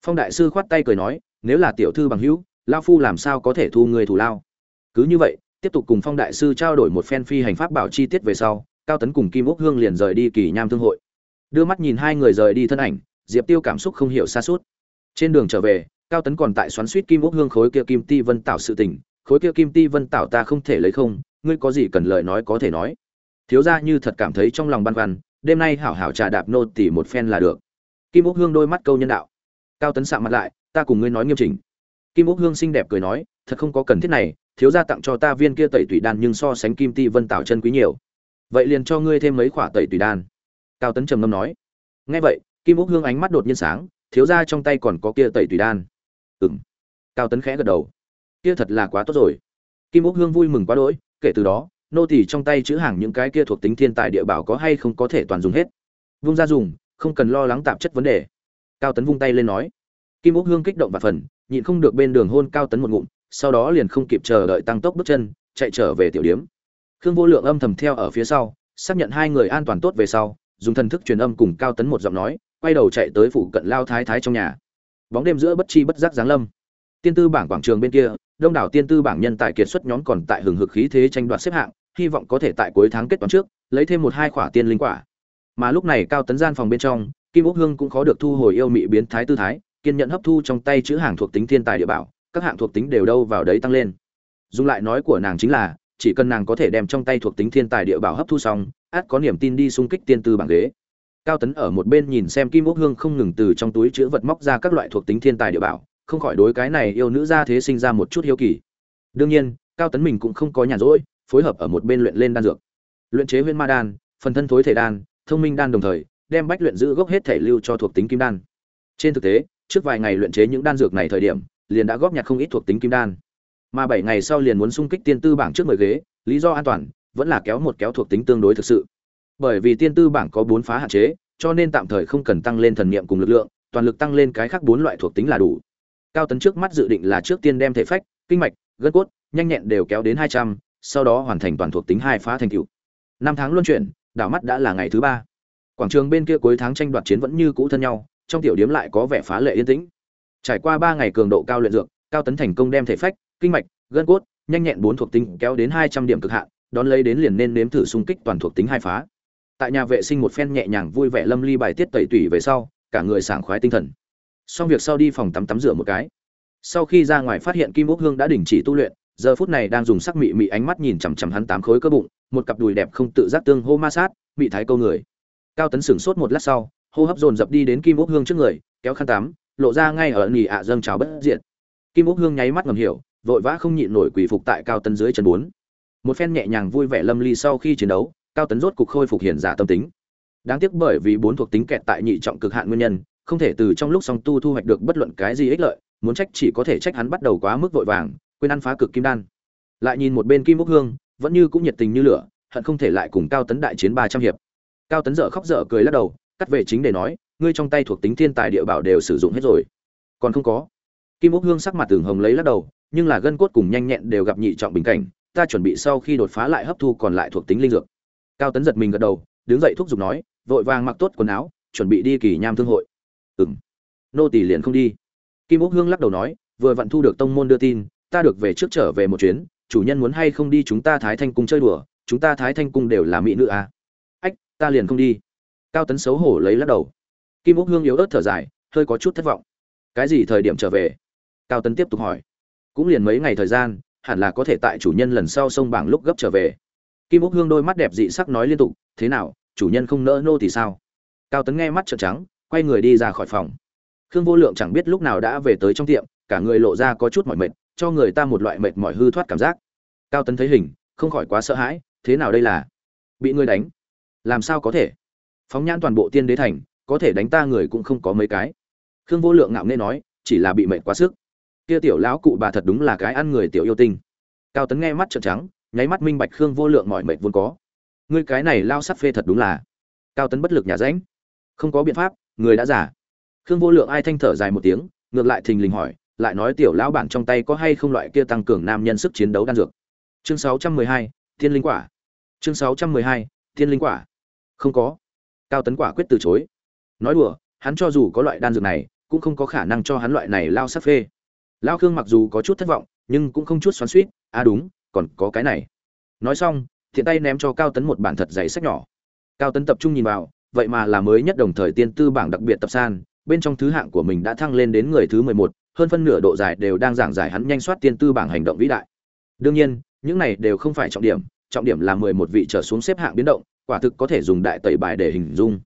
Phong đại sư khoát tay cười nói, nếu là tiểu thư bằng hữu, lao phu làm sao có thể thu người thù lao? Cứ như vậy, tiếp tục cùng phong đại sư trao đổi một phen phi hành pháp bảo chi tiết về sau, cao tấn cùng kim úc hương liền rời đi kỳ nham thương hội. Đưa mắt nhìn hai người rời đi thân ảnh, diệp tiêu cảm xúc không hiểu xa suốt. Trên đường trở về, cao tấn còn tại xoắn suýt kim úc hương khối kia kim ti vân tạo sự tình. Khối kia kim ti vân tạo ta không thể lấy không, ngươi có gì cần lời nói có thể nói thiếu gia như thật cảm thấy trong lòng băn khoăn, đêm nay hảo hảo trà đạp nô tỉ một phen là được. Kim úc hương đôi mắt câu nhân đạo. Cao tấn sạ mặt lại, ta cùng ngươi nói nghiêm chỉnh. Kim úc hương xinh đẹp cười nói, thật không có cần thiết này, thiếu gia tặng cho ta viên kia tẩy tủy đan nhưng so sánh kim ti vân tạo chân quý nhiều. Vậy liền cho ngươi thêm mấy khỏa tẩy tủy đan. Cao tấn trầm ngâm nói. Nghe vậy, kim úc hương ánh mắt đột nhiên sáng, thiếu gia trong tay còn có kia tẩy tủy đan. Ừm. Cao tấn khẽ gật đầu. Kia thật là quá tốt rồi. Kim úc hương vui mừng quá đỗi, kể từ đó nô tỳ trong tay chữ hàng những cái kia thuộc tính thiên tài địa bảo có hay không có thể toàn dùng hết? Vung ra dùng, không cần lo lắng tạp chất vấn đề. Cao tấn vung tay lên nói. Kim úc hương kích động và phần, nhịn không được bên đường hôn cao tấn một ngụm, sau đó liền không kịp chờ đợi tăng tốc bước chân, chạy trở về tiểu điếm. Khương vô lượng âm thầm theo ở phía sau, xác nhận hai người an toàn tốt về sau, dùng thần thức truyền âm cùng cao tấn một giọng nói, quay đầu chạy tới phủ cận lao thái thái trong nhà. Bóng đêm giữa bất chi bất giác giáng lâm. Tiên tư bảng quảng trường bên kia đông đảo tiên tư bảng nhân tài kiệt xuất nhóm còn tại hừng hực khí thế tranh đoạt xếp hạng, hy vọng có thể tại cuối tháng kết toán trước, lấy thêm một hai khỏa tiên linh quả. Mà lúc này cao tấn gian phòng bên trong, kim úc hương cũng khó được thu hồi yêu mị biến thái tư thái, kiên nhận hấp thu trong tay chữ hàng thuộc tính thiên tài địa bảo, các hạng thuộc tính đều đâu vào đấy tăng lên. Dùng lại nói của nàng chính là, chỉ cần nàng có thể đem trong tay thuộc tính thiên tài địa bảo hấp thu xong, át có niềm tin đi xung kích tiên tư bảng ghế. Cao tấn ở một bên nhìn xem kim úc hương không ngừng từ trong túi chữ vật móc ra các loại thuộc tính thiên tài địa bảo không khỏi đối cái này yêu nữ ra thế sinh ra một chút hiếu kỳ. Đương nhiên, cao tấn mình cũng không có nhàn rỗi, phối hợp ở một bên luyện lên đan dược. Luyện chế huyễn ma đan, phần thân thối thể đan, thông minh đan đồng thời, đem bách luyện giữ gốc hết thể lưu cho thuộc tính kim đan. Trên thực tế, trước vài ngày luyện chế những đan dược này thời điểm, liền đã góp nhặt không ít thuộc tính kim đan. Mà bảy ngày sau liền muốn xung kích tiên tư bảng trước mười ghế, lý do an toàn vẫn là kéo một kéo thuộc tính tương đối thực sự. Bởi vì tiên tư bảng có bốn phá hạn chế, cho nên tạm thời không cần tăng lên thần niệm cùng lực lượng, toàn lực tăng lên cái khác bốn loại thuộc tính là đủ cao tấn trước mắt dự định là trước tiên đem thể phách, kinh mạch, gân cốt nhanh nhẹn đều kéo đến hai trăm, sau đó hoàn thành toàn thuộc tính hai phá thành cựu năm tháng luân chuyển, đảo mắt đã là ngày thứ ba. Quảng trường bên kia cuối tháng tranh đoạt chiến vẫn như cũ thân nhau, trong tiểu điếm lại có vẻ phá lệ yên tĩnh. Trải qua ba ngày cường độ cao luyện dược, cao tấn thành công đem thể phách, kinh mạch, gân cốt nhanh nhẹn bốn thuộc tính kéo đến hai trăm điểm cực hạn, đón lấy đến liền nên nếm thử xung kích toàn thuộc tính hai phá. Tại nhà vệ sinh một phen nhẹ nhàng vui vẻ lâm ly bài tiết tẩy tủy về sau, cả người sảng khoái tinh thần xong việc sau đi phòng tắm tắm rửa một cái. Sau khi ra ngoài phát hiện kim úc hương đã đình chỉ tu luyện, giờ phút này đang dùng sắc mị mị ánh mắt nhìn chằm chằm hắn tám khối cơ bụng, một cặp đùi đẹp không tự giác tương hô ma sát bị thái câu người. Cao tấn sửng sốt một lát sau, hô hấp dồn dập đi đến kim úc hương trước người, kéo khăn tắm, lộ ra ngay ở nỉ ạ dâng trào bất diện kim úc hương nháy mắt ngầm hiểu, vội vã không nhịn nổi quỳ phục tại cao tấn dưới chân bốn. Một phen nhẹ nhàng vui vẻ lâm ly sau khi chiến đấu, cao tấn rốt cục khôi phục hiển giả tâm tính. Đáng tiếc bởi vì bốn thuộc tính kẹt tại nhị trọng cực hạn nguyên nhân không thể từ trong lúc song tu thu hoạch được bất luận cái gì ích lợi, muốn trách chỉ có thể trách hắn bắt đầu quá mức vội vàng, quên ăn phá cực kim đan. Lại nhìn một bên kim bốc hương, vẫn như cũng nhiệt tình như lửa, hận không thể lại cùng cao tấn đại chiến ba trăm hiệp. Cao tấn dở khóc dở cười lắc đầu, cắt về chính để nói, ngươi trong tay thuộc tính thiên tài địa bảo đều sử dụng hết rồi. Còn không có. Kim bốc hương sắc mặt tường hồng lấy lắc đầu, nhưng là gân cốt cùng nhanh nhẹn đều gặp nhị trọng bình cảnh, ta chuẩn bị sau khi đột phá lại hấp thu còn lại thuộc tính linh dược. Cao tấn giật mình gật đầu, đứng dậy thúc giục nói, vội vàng mặc tốt quần áo, chuẩn bị đi kỳ nham thương hội. Ừm, nô tỷ liền không đi. Kim úc hương lắc đầu nói vừa vặn thu được tông môn đưa tin ta được về trước trở về một chuyến chủ nhân muốn hay không đi chúng ta thái thanh cung chơi đùa chúng ta thái thanh cung đều là mỹ nữ à. ách ta liền không đi. Cao tấn xấu hổ lấy lắc đầu. Kim úc hương yếu ớt thở dài hơi có chút thất vọng. Cái gì thời điểm trở về? Cao tấn tiếp tục hỏi. Cũng liền mấy ngày thời gian hẳn là có thể tại chủ nhân lần sau sông bảng lúc gấp trở về. Kim úc hương đôi mắt đẹp dị sắc nói liên tục thế nào chủ nhân không nỡ nô thì sao? Cao tấn nghe mắt trợn trắng quay người đi ra khỏi phòng. Khương vô lượng chẳng biết lúc nào đã về tới trong tiệm, cả người lộ ra có chút mỏi mệt, cho người ta một loại mệt mỏi hư thoát cảm giác. Cao tấn thấy hình, không khỏi quá sợ hãi, thế nào đây là? Bị người đánh. Làm sao có thể? Phóng nhãn toàn bộ tiên đế thành, có thể đánh ta người cũng không có mấy cái. Khương vô lượng ngạo nghễ nói, chỉ là bị mệt quá sức. Kia tiểu lão cụ bà thật đúng là cái ăn người tiểu yêu tinh. Cao tấn nghe mắt trợn trắng, nháy mắt minh bạch khương vô lượng mỏi mệt vốn có. Ngươi cái này lao sắt phê thật đúng là. Cao tấn bất lực nhà ránh không có biện pháp người đã giả khương vô lượng ai thanh thở dài một tiếng ngược lại thình lình hỏi lại nói tiểu lão bản trong tay có hay không loại kia tăng cường nam nhân sức chiến đấu đan dược? Chương 612, thiên linh quả. Chương 612, thiên linh quả. Không có. Cao tấn quả quyết từ chối. Nói đùa hắn cho dù có loại đan dược này cũng không có khả năng cho hắn loại này lao sắc phê. Lao khương mặc dù có chút thất vọng nhưng cũng không chút xoắn suýt à đúng còn có cái này. Nói xong thiện tay ném cho cao tấn một bản thật giấy sách nhỏ. Cao tấn tập trung nhìn vào vậy mà là mới nhất đồng thời tiên tư bảng đặc biệt tập san, bên trong thứ hạng của mình đã thăng lên đến người thứ mười một, hơn phân nửa độ dài đều đang giảng giải hắn nhanh soát tiên tư bảng hành động vĩ đại. Đương nhiên, những này đều không phải trọng điểm trọng điểm là mười một vị trở xuống xếp hạng biến động, quả thực có thể dùng đại tẩy bài để hình dung.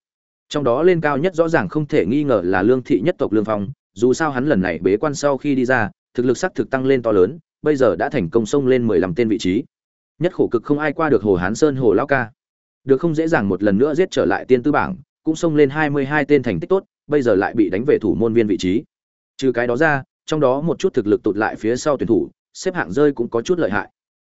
Trong đó lên cao nhất rõ ràng không thể nghi ngờ là lương thị nhất tộc lương phong, dù sao hắn lần này bế quan sau khi đi ra, thực lực sắc thực tăng lên to lớn, bây giờ đã thành công xông lên mười lăm tên vị trí. Nhất khổ cực không ai qua được hồ hán sơn hồ lão ca được không dễ dàng một lần nữa giết trở lại tiên tư bảng, cũng xông lên hai mươi hai tên thành tích tốt, bây giờ lại bị đánh về thủ môn viên vị trí. Trừ cái đó ra, trong đó một chút thực lực tụt lại phía sau tuyển thủ, xếp hạng rơi cũng có chút lợi hại.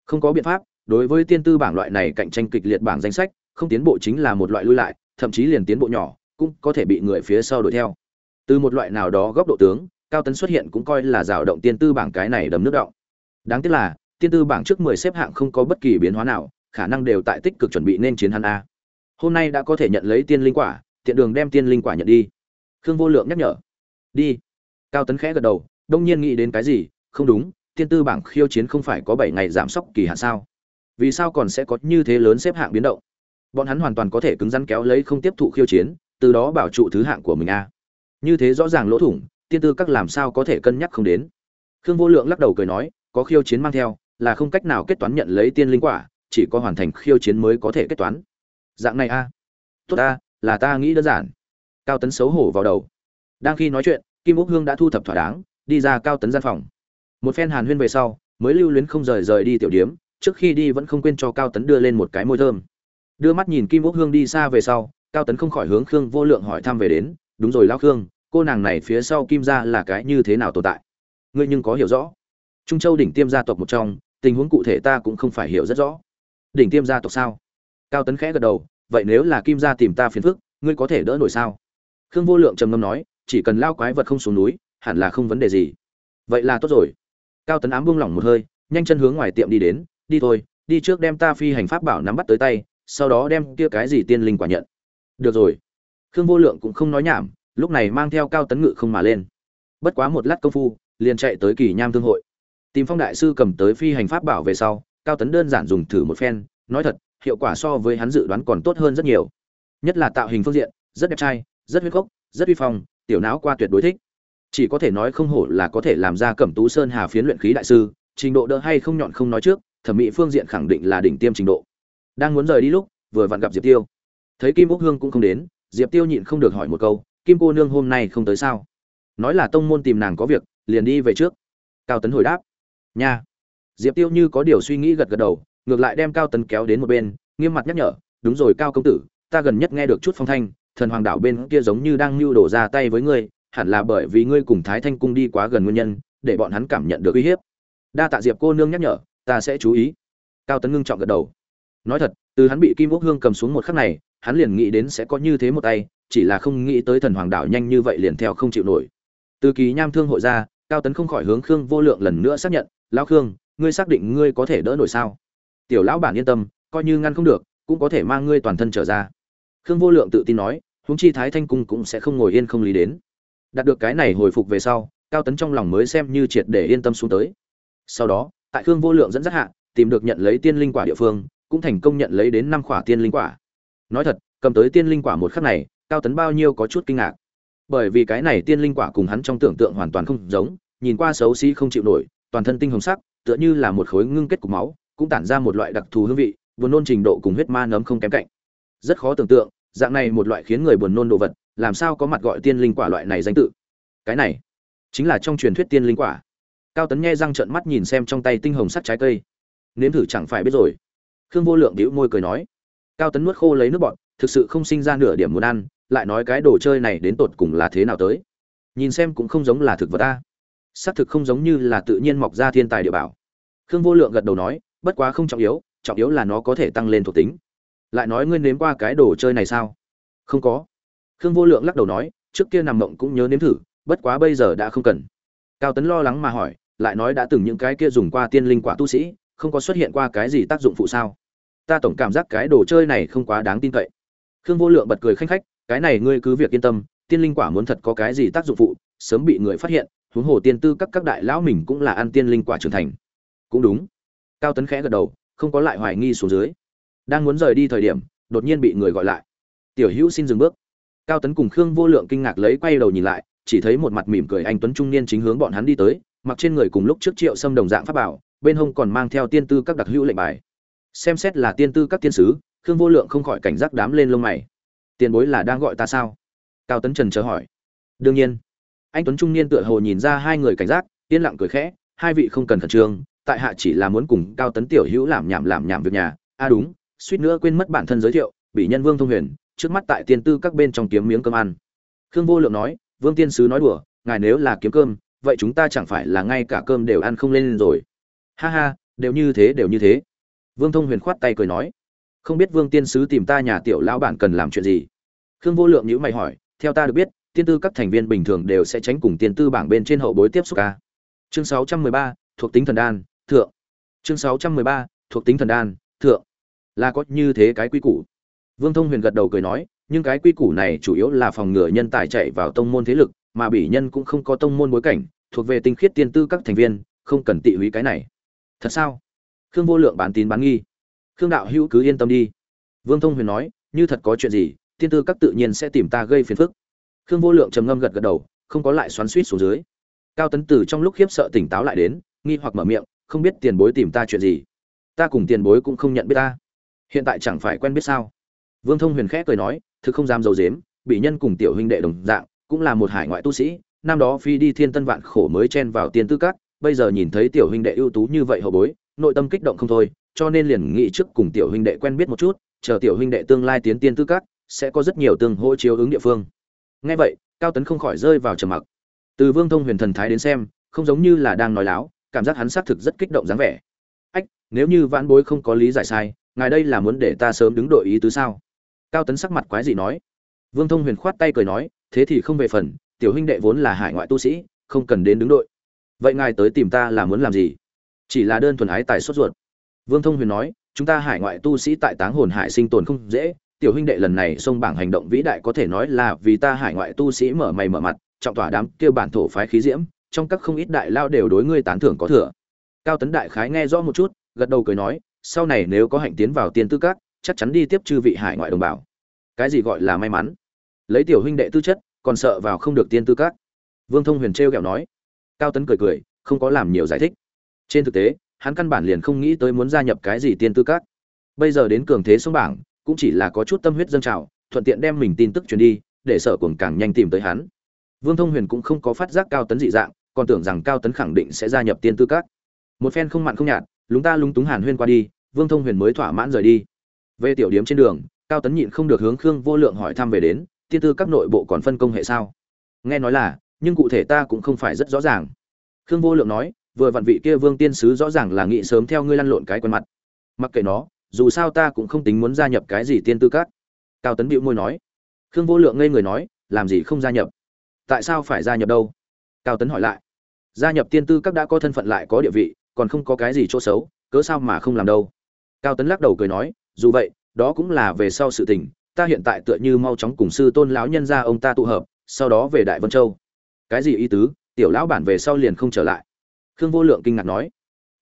Không có biện pháp, đối với tiên tư bảng loại này cạnh tranh kịch liệt bảng danh sách, không tiến bộ chính là một loại lui lại, thậm chí liền tiến bộ nhỏ, cũng có thể bị người phía sau đuổi theo. Từ một loại nào đó góc độ tướng, cao tấn xuất hiện cũng coi là rào động tiên tư bảng cái này đấm nước động. Đáng tiếc là, tiên tư bảng trước mười xếp hạng không có bất kỳ biến hóa nào khả năng đều tại tích cực chuẩn bị nên chiến hắn a. Hôm nay đã có thể nhận lấy tiên linh quả, tiện đường đem tiên linh quả nhận đi. Khương vô lượng nhắc nhở. Đi. Cao tấn khẽ gật đầu, đông nhiên nghĩ đến cái gì? Không đúng, tiên tư bảng khiêu chiến không phải có bảy ngày giảm sốc kỳ hạn sao? Vì sao còn sẽ có như thế lớn xếp hạng biến động? Bọn hắn hoàn toàn có thể cứng rắn kéo lấy không tiếp thụ khiêu chiến, từ đó bảo trụ thứ hạng của mình a. Như thế rõ ràng lỗ thủng, tiên tư các làm sao có thể cân nhắc không đến? Khương vô lượng lắc đầu cười nói, có khiêu chiến mang theo, là không cách nào kết toán nhận lấy tiên linh quả chỉ có hoàn thành khiêu chiến mới có thể kết toán. Dạng này a. Tốt a là ta nghĩ đơn giản. Cao tấn xấu hổ vào đầu. Đang khi nói chuyện, kim úc hương đã thu thập thỏa đáng, đi ra cao tấn gian phòng. Một phen hàn huyên về sau, mới lưu luyến không rời rời đi tiểu điếm, trước khi đi vẫn không quên cho cao tấn đưa lên một cái môi thơm. Đưa mắt nhìn kim úc hương đi xa về sau, cao tấn không khỏi hướng khương vô lượng hỏi thăm về đến. Đúng rồi lao khương, cô nàng này phía sau kim gia là cái như thế nào tồn tại? Ngươi nhưng có hiểu rõ. Trung châu đỉnh tiêm gia tộc một trong, tình huống cụ thể ta cũng không phải hiểu rất rõ đỉnh tiêm gia tộc sao? Cao tấn khẽ gật đầu, vậy nếu là kim gia tìm ta phiền phức, ngươi có thể đỡ nổi sao? Khương vô lượng trầm ngâm nói, chỉ cần lao quái vật không xuống núi, hẳn là không vấn đề gì. Vậy là tốt rồi. Cao tấn ám buông lỏng một hơi, nhanh chân hướng ngoài tiệm đi đến, đi thôi, đi trước đem ta phi hành pháp bảo nắm bắt tới tay, sau đó đem kia cái gì tiên linh quả nhận. Được rồi. Khương vô lượng cũng không nói nhảm, lúc này mang theo cao tấn ngự không mà lên. Bất quá một lát công phu, liền chạy tới kỳ nham thương hội. Tìm phong đại sư cầm tới phi hành pháp bảo về sau cao tấn đơn giản dùng thử một phen, nói thật, hiệu quả so với hắn dự đoán còn tốt hơn rất nhiều. Nhất là tạo hình phương diện, rất đẹp trai, rất huyết gốc, rất uy phong, tiểu não qua tuyệt đối thích. Chỉ có thể nói không hổ là có thể làm ra cẩm tú sơn hà phiến luyện khí đại sư, trình độ đỡ hay không nhọn không nói trước, thẩm mỹ phương diện khẳng định là đỉnh tiêm trình độ. Đang muốn rời đi lúc, vừa vặn gặp diệp tiêu. Thấy kim úc hương cũng không đến, diệp tiêu nhịn không được hỏi một câu, kim cô nương hôm nay không tới sao? Nói là tông môn tìm nàng có việc, liền đi về trước. Cao tấn hồi đáp, nha diệp tiêu như có điều suy nghĩ gật gật đầu, ngược lại đem cao tấn kéo đến một bên, nghiêm mặt nhắc nhở, đúng rồi, cao công tử, ta gần nhất nghe được chút phong thanh, thần hoàng đảo bên kia giống như đang mưu đổ ra tay với ngươi, hẳn là bởi vì ngươi cùng thái thanh cung đi quá gần nguyên nhân, để bọn hắn cảm nhận được uy hiếp. Đa tạ diệp cô nương nhắc nhở, ta sẽ chú ý. Cao tấn ngưng trọng gật đầu. Nói thật, từ hắn bị kim ốc hương cầm xuống một khắc này, hắn liền nghĩ đến sẽ có như thế một tay, chỉ là không nghĩ tới thần hoàng đảo nhanh như vậy liền theo không chịu nổi. Từ kỳ nham thương hội ra, cao tấn không khỏi hướng khương vô lượng lần nữa xác nhận, lão khương ngươi xác định ngươi có thể đỡ nổi sao? Tiểu lão bản yên tâm, coi như ngăn không được, cũng có thể mang ngươi toàn thân trở ra. Khương vô lượng tự tin nói, huống chi thái thanh cung cũng sẽ không ngồi yên không lý đến. Đạt được cái này hồi phục về sau, cao tấn trong lòng mới xem như triệt để yên tâm xuống tới. Sau đó, tại khương vô lượng dẫn dắt hạ, tìm được nhận lấy tiên linh quả địa phương, cũng thành công nhận lấy đến năm quả tiên linh quả. Nói thật, cầm tới tiên linh quả một khắc này, cao tấn bao nhiêu có chút kinh ngạc. Bởi vì cái này tiên linh quả cùng hắn trong tưởng tượng hoàn toàn không giống, nhìn qua xấu xí không chịu nổi, toàn thân tinh hồng sắc tựa như là một khối ngưng kết cục máu, cũng tản ra một loại đặc thù hương vị, buồn nôn trình độ cùng huyết ma nấm không kém cạnh. Rất khó tưởng tượng, dạng này một loại khiến người buồn nôn đồ vật, làm sao có mặt gọi tiên linh quả loại này danh tự. Cái này, chính là trong truyền thuyết tiên linh quả. Cao tấn nghe răng trợn mắt nhìn xem trong tay tinh hồng sắt trái cây. Nếm thử chẳng phải biết rồi. Khương vô lượng đĩu môi cười nói. Cao tấn nuốt khô lấy nước bọt, thực sự không sinh ra nửa điểm muốn ăn, lại nói cái đồ chơi này đến tột cùng là thế nào tới. Nhìn xem cũng không giống là thực vật ta xác thực không giống như là tự nhiên mọc ra thiên tài địa bảo. Khương vô lượng gật đầu nói, bất quá không trọng yếu trọng yếu là nó có thể tăng lên thuộc tính. Lại nói ngươi nếm qua cái đồ chơi này sao? Không có. Khương vô lượng lắc đầu nói, trước kia nằm mộng cũng nhớ nếm thử, bất quá bây giờ đã không cần. Cao tấn lo lắng mà hỏi, lại nói đã từng những cái kia dùng qua tiên linh quả tu sĩ, không có xuất hiện qua cái gì tác dụng phụ sao? Ta tổng cảm giác cái đồ chơi này không quá đáng tin cậy. Khương vô lượng bật cười khanh khách, cái này ngươi cứ việc yên tâm, tiên linh quả muốn thật có cái gì tác dụng phụ, sớm bị người phát hiện huống hồ tiên tư các các đại lão mình cũng là ăn tiên linh quả trưởng thành. Cũng đúng. Cao tấn khẽ gật đầu, không có lại hoài nghi xuống dưới. Đang muốn rời đi thời điểm, đột nhiên bị người gọi lại. Tiểu hữu xin dừng bước. Cao tấn cùng khương vô lượng kinh ngạc lấy quay đầu nhìn lại, chỉ thấy một mặt mỉm cười anh tuấn trung niên chính hướng bọn hắn đi tới, mặc trên người cùng lúc trước triệu xâm đồng dạng pháp bảo, bên hông còn mang theo tiên tư các đặc hữu lệnh bài. Xem xét là tiên tư các tiên sứ, khương vô lượng không khỏi cảnh giác đám lên lông mày. Tiền bối là đang gọi ta sao? Cao tấn trần chờ hỏi. Đương nhiên anh tuấn trung niên tựa hồ nhìn ra hai người cảnh giác, yên lặng cười khẽ, hai vị không cần khẩn trương, tại hạ chỉ là muốn cùng cao tấn tiểu hữu làm nhảm làm nhảm việc nhà. A à đúng, suýt nữa quên mất bản thân giới thiệu, bị nhân vương thông huyền, trước mắt tại tiên tư các bên trong kiếm miếng cơm ăn. Khương vô lượng nói, vương tiên sứ nói đùa, ngài nếu là kiếm cơm, vậy chúng ta chẳng phải là ngay cả cơm đều ăn không lên rồi. Ha ha, đều như thế, đều như thế. Vương thông huyền khoát tay cười nói, không biết vương tiên sứ tìm ta nhà tiểu lão bản cần làm chuyện gì? Khương vô lượng nhữ mày hỏi, theo ta được biết tiên tư các thành viên bình thường đều sẽ tránh cùng tiên tư bảng bên trên hậu bối tiếp xúc ca. Chương 613, thuộc tính thần đan thượng. Chương 613, thuộc tính thần đan thượng. Là có như thế cái quy củ. Vương thông huyền gật đầu cười nói nhưng cái quy củ này chủ yếu là phòng ngừa nhân tài chạy vào tông môn thế lực mà bỉ nhân cũng không có tông môn bối cảnh thuộc về tinh khiết tiên tư các thành viên không cần tị húy cái này. Thật sao? Khương vô lượng bán tín bán nghi. Khương đạo hữu cứ yên tâm đi. Vương thông huyền nói như thật có chuyện gì tiên tư các tự nhiên sẽ tìm ta gây phiền phức khương vô lượng trầm ngâm gật gật đầu, không có lại xoắn suýt xuống dưới. Cao tấn tử trong lúc khiếp sợ tỉnh táo lại đến, nghi hoặc mở miệng, không biết tiền bối tìm ta chuyện gì? Ta cùng tiền bối cũng không nhận biết ta. Hiện tại chẳng phải quen biết sao? Vương thông huyền khẽ cười nói, thực không dám dầu dếm bị nhân cùng tiểu huynh đệ đồng dạng, cũng là một hải ngoại tu sĩ, năm đó phi đi thiên tân vạn khổ mới chen vào tiên tư các, bây giờ nhìn thấy tiểu huynh đệ ưu tú như vậy hậu bối, nội tâm kích động không thôi, cho nên liền nghĩ trước cùng tiểu huynh đệ quen biết một chút, chờ tiểu huynh đệ tương lai tiến tiên tư các, sẽ có rất nhiều tương hỗ chiếu ứng địa phương nghe vậy, cao tấn không khỏi rơi vào trầm mặc. Từ vương thông huyền thần thái đến xem, không giống như là đang nói láo, cảm giác hắn xác thực rất kích động dáng vẻ. Ách, nếu như vãn bối không có lý giải sai, ngài đây là muốn để ta sớm đứng đội ý tứ sao? Cao tấn sắc mặt quái dị nói. Vương thông huyền khoát tay cười nói, thế thì không về phần, tiểu huynh đệ vốn là hải ngoại tu sĩ, không cần đến đứng đội. Vậy ngài tới tìm ta là muốn làm gì? Chỉ là đơn thuần ái tài sốt ruột. Vương thông huyền nói, chúng ta hải ngoại tu sĩ tại táng hồn hải sinh tồn không dễ tiểu huynh đệ lần này xông bảng hành động vĩ đại có thể nói là vì ta hải ngoại tu sĩ mở mày mở mặt, trọng tỏa đám kêu bản thổ phái khí diễm, trong các không ít đại lao đều đối ngươi tán thưởng có thừa. Cao tấn đại khái nghe rõ một chút, gật đầu cười nói, sau này nếu có hạnh tiến vào tiên tư các, chắc chắn đi tiếp chư vị hải ngoại đồng bào. Cái gì gọi là may mắn? Lấy tiểu huynh đệ tư chất, còn sợ vào không được tiên tư các. Vương thông huyền trêu ghẹo nói. Cao tấn cười cười, không có làm nhiều giải thích. Trên thực tế, hắn căn bản liền không nghĩ tới muốn gia nhập cái gì tiên tư các. Bây giờ đến cường thế xuống bảng cũng chỉ là có chút tâm huyết dâng trào, thuận tiện đem mình tin tức truyền đi, để sợ cuồng càng nhanh tìm tới hắn. Vương thông huyền cũng không có phát giác cao tấn dị dạng, còn tưởng rằng cao tấn khẳng định sẽ gia nhập tiên tư các. Một phen không mặn không nhạt, lúng ta lúng túng hàn huyên qua đi, vương thông huyền mới thỏa mãn rời đi. Về tiểu điếm trên đường, cao tấn nhịn không được hướng khương vô lượng hỏi thăm về đến, tiên tư các nội bộ còn phân công hệ sao? Nghe nói là, nhưng cụ thể ta cũng không phải rất rõ ràng. Khương vô lượng nói, vừa vặn vị kia vương tiên sứ rõ ràng là nghĩ sớm theo ngươi lăn lộn cái quen mặt. Mặc kệ nó dù sao ta cũng không tính muốn gia nhập cái gì tiên tư các. Cao tấn bĩu môi nói. Khương vô lượng ngây người nói, làm gì không gia nhập? Tại sao phải gia nhập đâu? Cao tấn hỏi lại. Gia nhập tiên tư các đã có thân phận lại có địa vị, còn không có cái gì chỗ xấu, cớ sao mà không làm đâu? Cao tấn lắc đầu cười nói, dù vậy, đó cũng là về sau sự tình, ta hiện tại tựa như mau chóng cùng sư tôn lão nhân ra ông ta tụ hợp, sau đó về đại vân châu. Cái gì ý tứ? Tiểu lão bản về sau liền không trở lại. Khương vô lượng kinh ngạc nói.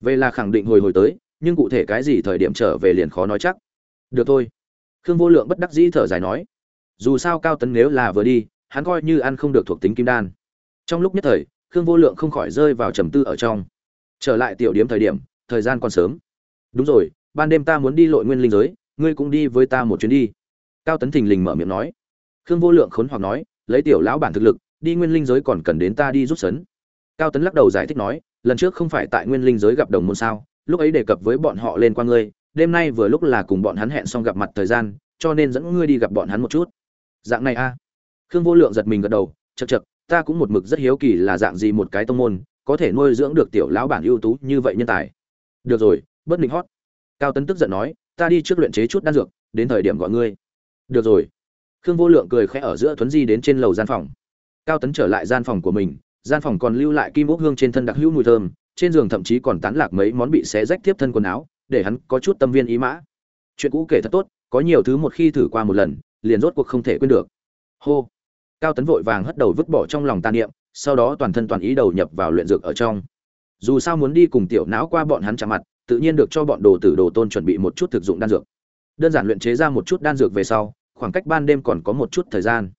Về là khẳng định hồi hồi tới nhưng cụ thể cái gì thời điểm trở về liền khó nói chắc. Được thôi. Khương vô lượng bất đắc dĩ thở dài nói, dù sao cao tấn nếu là vừa đi, hắn coi như ăn không được thuộc tính kim đan. Trong lúc nhất thời, khương vô lượng không khỏi rơi vào trầm tư ở trong. Trở lại tiểu điểm thời điểm, thời gian còn sớm. Đúng rồi, ban đêm ta muốn đi lội nguyên linh giới, ngươi cũng đi với ta một chuyến đi. Cao tấn thình lình mở miệng nói. Khương vô lượng khốn hoặc nói, lấy tiểu lão bản thực lực, đi nguyên linh giới còn cần đến ta đi rút sấn. Cao tấn lắc đầu giải thích nói, lần trước không phải tại nguyên linh giới gặp đồng môn sao lúc ấy đề cập với bọn họ lên qua ngươi, đêm nay vừa lúc là cùng bọn hắn hẹn xong gặp mặt thời gian, cho nên dẫn ngươi đi gặp bọn hắn một chút. Dạng này a. Khương vô lượng giật mình gật đầu chật chật ta cũng một mực rất hiếu kỳ là dạng gì một cái tông môn, có thể nuôi dưỡng được tiểu lão bản ưu tú như vậy nhân tài. Được rồi, bất định hót. Cao tấn tức giận nói, ta đi trước luyện chế chút đan dược, đến thời điểm gọi ngươi. Được rồi. Khương vô lượng cười khẽ ở giữa thuấn di đến trên lầu gian phòng. Cao tấn trở lại gian phòng của mình, gian phòng còn lưu lại kim ốc hương trên thân đặc hữu mùi thơm trên giường thậm chí còn tán lạc mấy món bị xé rách tiếp thân quần áo, để hắn có chút tâm viên ý mã. Chuyện cũ kể thật tốt, có nhiều thứ một khi thử qua một lần, liền rốt cuộc không thể quên được. Hô. Cao tấn vội vàng hất đầu vứt bỏ trong lòng tàn niệm, sau đó toàn thân toàn ý đầu nhập vào luyện dược ở trong. Dù sao muốn đi cùng tiểu não qua bọn hắn chạm mặt, tự nhiên được cho bọn đồ tử đồ tôn chuẩn bị một chút thực dụng đan dược. Đơn giản luyện chế ra một chút đan dược về sau, khoảng cách ban đêm còn có một chút thời gian.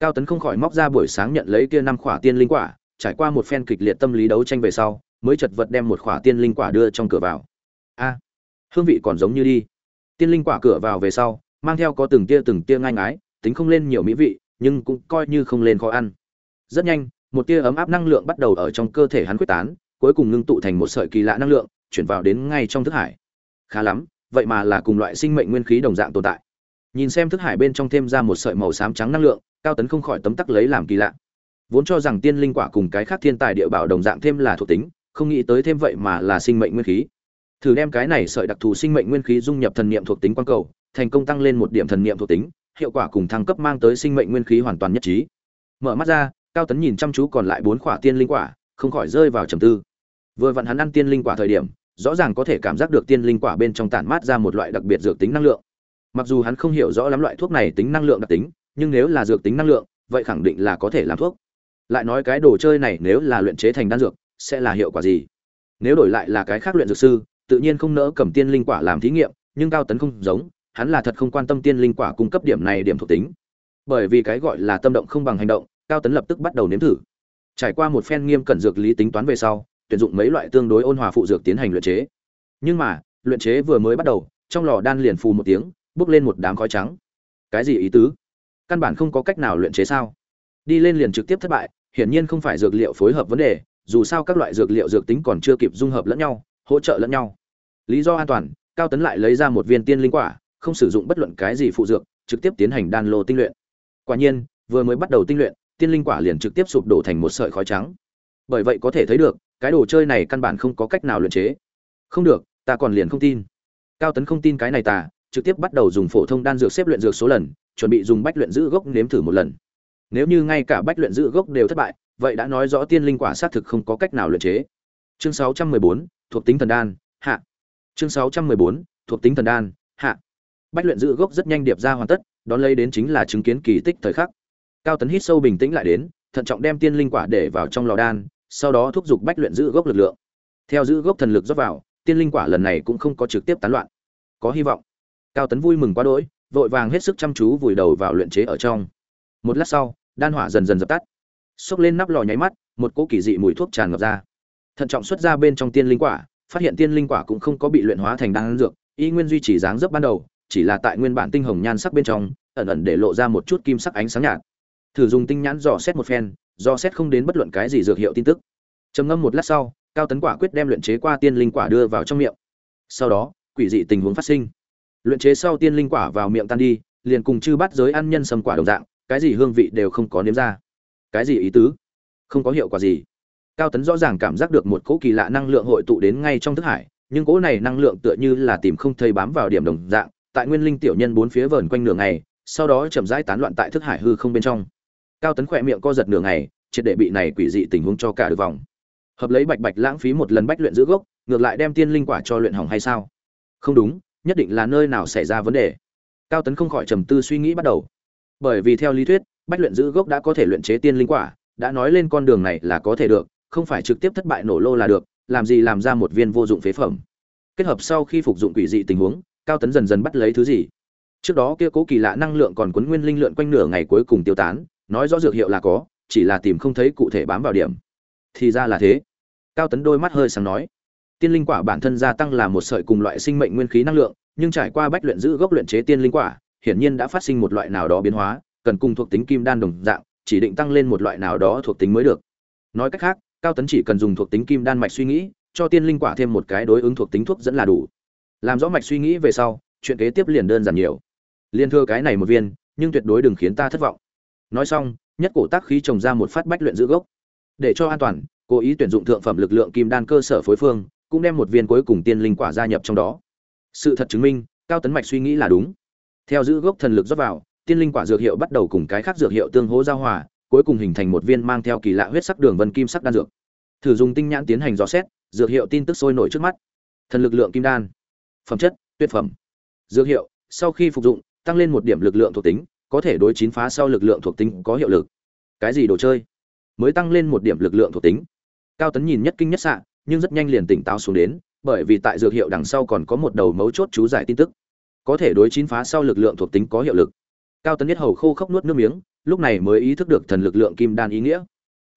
Cao tấn không khỏi móc ra buổi sáng nhận lấy kia năm khỏa tiên linh quả, trải qua một phen kịch liệt tâm lý đấu tranh về sau mới chật vật đem một khỏa tiên linh quả đưa trong cửa vào. A, hương vị còn giống như đi. Tiên linh quả cửa vào về sau, mang theo có từng tia từng tia ngai ngái, tính không lên nhiều mỹ vị, nhưng cũng coi như không lên khó ăn. Rất nhanh, một tia ấm áp năng lượng bắt đầu ở trong cơ thể hắn quyết tán, cuối cùng ngưng tụ thành một sợi kỳ lạ năng lượng, chuyển vào đến ngay trong thức hải. Khá lắm, vậy mà là cùng loại sinh mệnh nguyên khí đồng dạng tồn tại. Nhìn xem thức hải bên trong thêm ra một sợi màu xám trắng năng lượng, cao tấn không khỏi tấm tắc lấy làm kỳ lạ. Vốn cho rằng tiên linh quả cùng cái khác thiên tài địa bảo đồng dạng thêm là thuộc tính không nghĩ tới thêm vậy mà là sinh mệnh nguyên khí. Thử đem cái này sợi đặc thù sinh mệnh nguyên khí dung nhập thần niệm thuộc tính quan cầu, thành công tăng lên một điểm thần niệm thuộc tính, hiệu quả cùng thăng cấp mang tới sinh mệnh nguyên khí hoàn toàn nhất trí. Mở mắt ra, cao tấn nhìn chăm chú còn lại bốn quả tiên linh quả, không khỏi rơi vào trầm tư. Vừa vặn hắn ăn tiên linh quả thời điểm, rõ ràng có thể cảm giác được tiên linh quả bên trong tản mát ra một loại đặc biệt dược tính năng lượng. Mặc dù hắn không hiểu rõ lắm loại thuốc này tính năng lượng đặc tính, nhưng nếu là dược tính năng lượng, vậy khẳng định là có thể làm thuốc. Lại nói cái đồ chơi này nếu là luyện chế thành đan dược sẽ là hiệu quả gì? Nếu đổi lại là cái khác luyện dược sư, tự nhiên không nỡ cầm tiên linh quả làm thí nghiệm, nhưng cao tấn không giống, hắn là thật không quan tâm tiên linh quả cung cấp điểm này điểm thuộc tính. Bởi vì cái gọi là tâm động không bằng hành động, cao tấn lập tức bắt đầu nếm thử. Trải qua một phen nghiêm cẩn dược lý tính toán về sau, tuyển dụng mấy loại tương đối ôn hòa phụ dược tiến hành luyện chế. Nhưng mà, luyện chế vừa mới bắt đầu, trong lò đan liền phù một tiếng, bốc lên một đám khói trắng. Cái gì ý tứ? Căn bản không có cách nào luyện chế sao? Đi lên liền trực tiếp thất bại, hiển nhiên không phải dược liệu phối hợp vấn đề dù sao các loại dược liệu dược tính còn chưa kịp dung hợp lẫn nhau, hỗ trợ lẫn nhau. Lý do an toàn, cao tấn lại lấy ra một viên tiên linh quả, không sử dụng bất luận cái gì phụ dược, trực tiếp tiến hành đan lô tinh luyện. Quả nhiên, vừa mới bắt đầu tinh luyện, tiên linh quả liền trực tiếp sụp đổ thành một sợi khói trắng. Bởi vậy có thể thấy được, cái đồ chơi này căn bản không có cách nào luyện chế. Không được, ta còn liền không tin. Cao tấn không tin cái này ta, trực tiếp bắt đầu dùng phổ thông đan dược xếp luyện dược số lần, chuẩn bị dùng bách luyện giữ gốc nếm thử một lần. Nếu như ngay cả bách luyện giữ gốc đều thất bại vậy đã nói rõ tiên linh quả xác thực không có cách nào luyện chế. Chương 614, thuộc tính thần đan hạ. Chương 614, thuộc tính thần đan hạ. Bách luyện dự gốc rất nhanh điệp ra hoàn tất đón lấy đến chính là chứng kiến kỳ tích thời khắc. Cao tấn hít sâu bình tĩnh lại đến thận trọng đem tiên linh quả để vào trong lò đan sau đó thúc giục bách luyện giữ gốc lực lượng. Theo giữ gốc thần lực rót vào tiên linh quả lần này cũng không có trực tiếp tán loạn. Có hy vọng. Cao tấn vui mừng quá đỗi vội vàng hết sức chăm chú vùi đầu vào luyện chế ở trong. Một lát sau đan hỏa dần dần dập tắt xốc lên nắp lò nháy mắt, một cỗ kỳ dị mùi thuốc tràn ngập ra. Thận trọng xuất ra bên trong tiên linh quả, phát hiện tiên linh quả cũng không có bị luyện hóa thành đan dược, y nguyên duy trì dáng dấp ban đầu, chỉ là tại nguyên bản tinh hồng nhan sắc bên trong, ẩn ẩn để lộ ra một chút kim sắc ánh sáng nhạt. Thử dùng tinh nhãn dò xét một phen, dò xét không đến bất luận cái gì dược hiệu tin tức. Trầm ngâm một lát sau, cao tấn quả quyết đem luyện chế qua tiên linh quả đưa vào trong miệng. Sau đó, quỷ dị tình huống phát sinh. Luyện chế sau tiên linh quả vào miệng tan đi, liền cùng chư bắt giới ăn nhân sâm quả đồng dạng, cái gì hương vị đều không có nếm ra cái gì ý tứ? Không có hiệu quả gì. Cao tấn rõ ràng cảm giác được một cỗ kỳ lạ năng lượng hội tụ đến ngay trong thức hải, nhưng cỗ này năng lượng tựa như là tìm không thấy bám vào điểm đồng dạng, tại nguyên linh tiểu nhân bốn phía vờn quanh nửa ngày, sau đó chậm rãi tán loạn tại thức hải hư không bên trong. Cao tấn khỏe miệng co giật nửa ngày, triệt để bị này quỷ dị tình huống cho cả được vòng. Hợp lấy bạch bạch lãng phí một lần bách luyện giữ gốc, ngược lại đem tiên linh quả cho luyện hỏng hay sao? Không đúng, nhất định là nơi nào xảy ra vấn đề. Cao tấn không khỏi trầm tư suy nghĩ bắt đầu. Bởi vì theo lý thuyết bách luyện giữ gốc đã có thể luyện chế tiên linh quả, đã nói lên con đường này là có thể được, không phải trực tiếp thất bại nổ lô là được, làm gì làm ra một viên vô dụng phế phẩm. Kết hợp sau khi phục dụng quỷ dị tình huống, cao tấn dần dần bắt lấy thứ gì? Trước đó kia cố kỳ lạ năng lượng còn quấn nguyên linh lượn quanh nửa ngày cuối cùng tiêu tán, nói rõ dược hiệu là có, chỉ là tìm không thấy cụ thể bám vào điểm. Thì ra là thế. Cao tấn đôi mắt hơi sáng nói. Tiên linh quả bản thân gia tăng là một sợi cùng loại sinh mệnh nguyên khí năng lượng, nhưng trải qua bách luyện giữ gốc luyện chế tiên linh quả, hiển nhiên đã phát sinh một loại nào đó biến hóa cần cùng thuộc tính kim đan đồng dạng, chỉ định tăng lên một loại nào đó thuộc tính mới được. Nói cách khác, cao tấn chỉ cần dùng thuộc tính kim đan mạch suy nghĩ, cho tiên linh quả thêm một cái đối ứng thuộc tính thuốc dẫn là đủ. Làm rõ mạch suy nghĩ về sau, chuyện kế tiếp liền đơn giản nhiều. Liên thưa cái này một viên, nhưng tuyệt đối đừng khiến ta thất vọng. Nói xong, nhất cổ tác khí trồng ra một phát bách luyện giữ gốc. Để cho an toàn, cố ý tuyển dụng thượng phẩm lực lượng kim đan cơ sở phối phương, cũng đem một viên cuối cùng tiên linh quả gia nhập trong đó. Sự thật chứng minh, cao tấn mạch suy nghĩ là đúng. Theo giữ gốc thần lực rót vào tiên linh quả dược hiệu bắt đầu cùng cái khác dược hiệu tương hỗ giao hòa, cuối cùng hình thành một viên mang theo kỳ lạ huyết sắc đường vân kim sắc đan dược. Thử dùng tinh nhãn tiến hành dò xét, dược hiệu tin tức sôi nổi trước mắt. Thần lực lượng kim đan. Phẩm chất, tuyệt phẩm. Dược hiệu, sau khi phục dụng, tăng lên một điểm lực lượng thuộc tính, có thể đối chín phá sau lực lượng thuộc tính có hiệu lực. Cái gì đồ chơi? Mới tăng lên một điểm lực lượng thuộc tính. Cao tấn nhìn nhất kinh nhất sạn nhưng rất nhanh liền tỉnh táo xuống đến, bởi vì tại dược hiệu đằng sau còn có một đầu mấu chốt chú giải tin tức. Có thể đối chín phá sau lực lượng thuộc tính có hiệu lực cao tấn nhất hầu khô khốc nuốt nước miếng, lúc này mới ý thức được thần lực lượng kim đan ý nghĩa.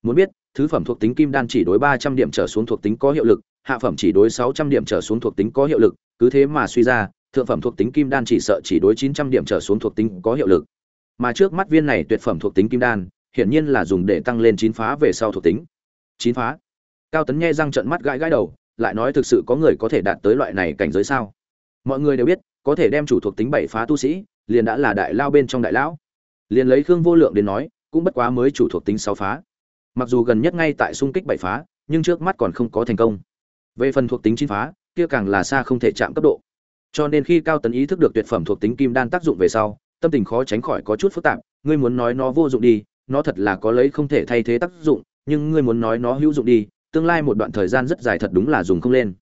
Muốn biết, thứ phẩm thuộc tính kim đan chỉ đối ba trăm điểm trở xuống thuộc tính có hiệu lực, hạ phẩm chỉ đối sáu trăm điểm trở xuống thuộc tính có hiệu lực, cứ thế mà suy ra, thượng phẩm thuộc tính kim đan chỉ sợ chỉ đối chín trăm điểm trở xuống thuộc tính có hiệu lực. Mà trước mắt viên này tuyệt phẩm thuộc tính kim đan, hiển nhiên là dùng để tăng lên chín phá về sau thuộc tính. Chín phá? Cao tấn nghe răng trận mắt gãi gãi đầu, lại nói thực sự có người có thể đạt tới loại này cảnh giới sao? Mọi người đều biết, có thể đem chủ thuộc tính bảy phá tu sĩ liền đã là đại lao bên trong đại lão. Liền lấy khương vô lượng đến nói, cũng bất quá mới chủ thuộc tính sáu phá. Mặc dù gần nhất ngay tại xung kích bảy phá, nhưng trước mắt còn không có thành công. Về phần thuộc tính chín phá, kia càng là xa không thể chạm cấp độ. Cho nên khi cao tấn ý thức được tuyệt phẩm thuộc tính kim đan tác dụng về sau, tâm tình khó tránh khỏi có chút phức tạp. Ngươi muốn nói nó vô dụng đi, nó thật là có lấy không thể thay thế tác dụng, nhưng ngươi muốn nói nó hữu dụng đi, tương lai một đoạn thời gian rất dài thật đúng là dùng không lên.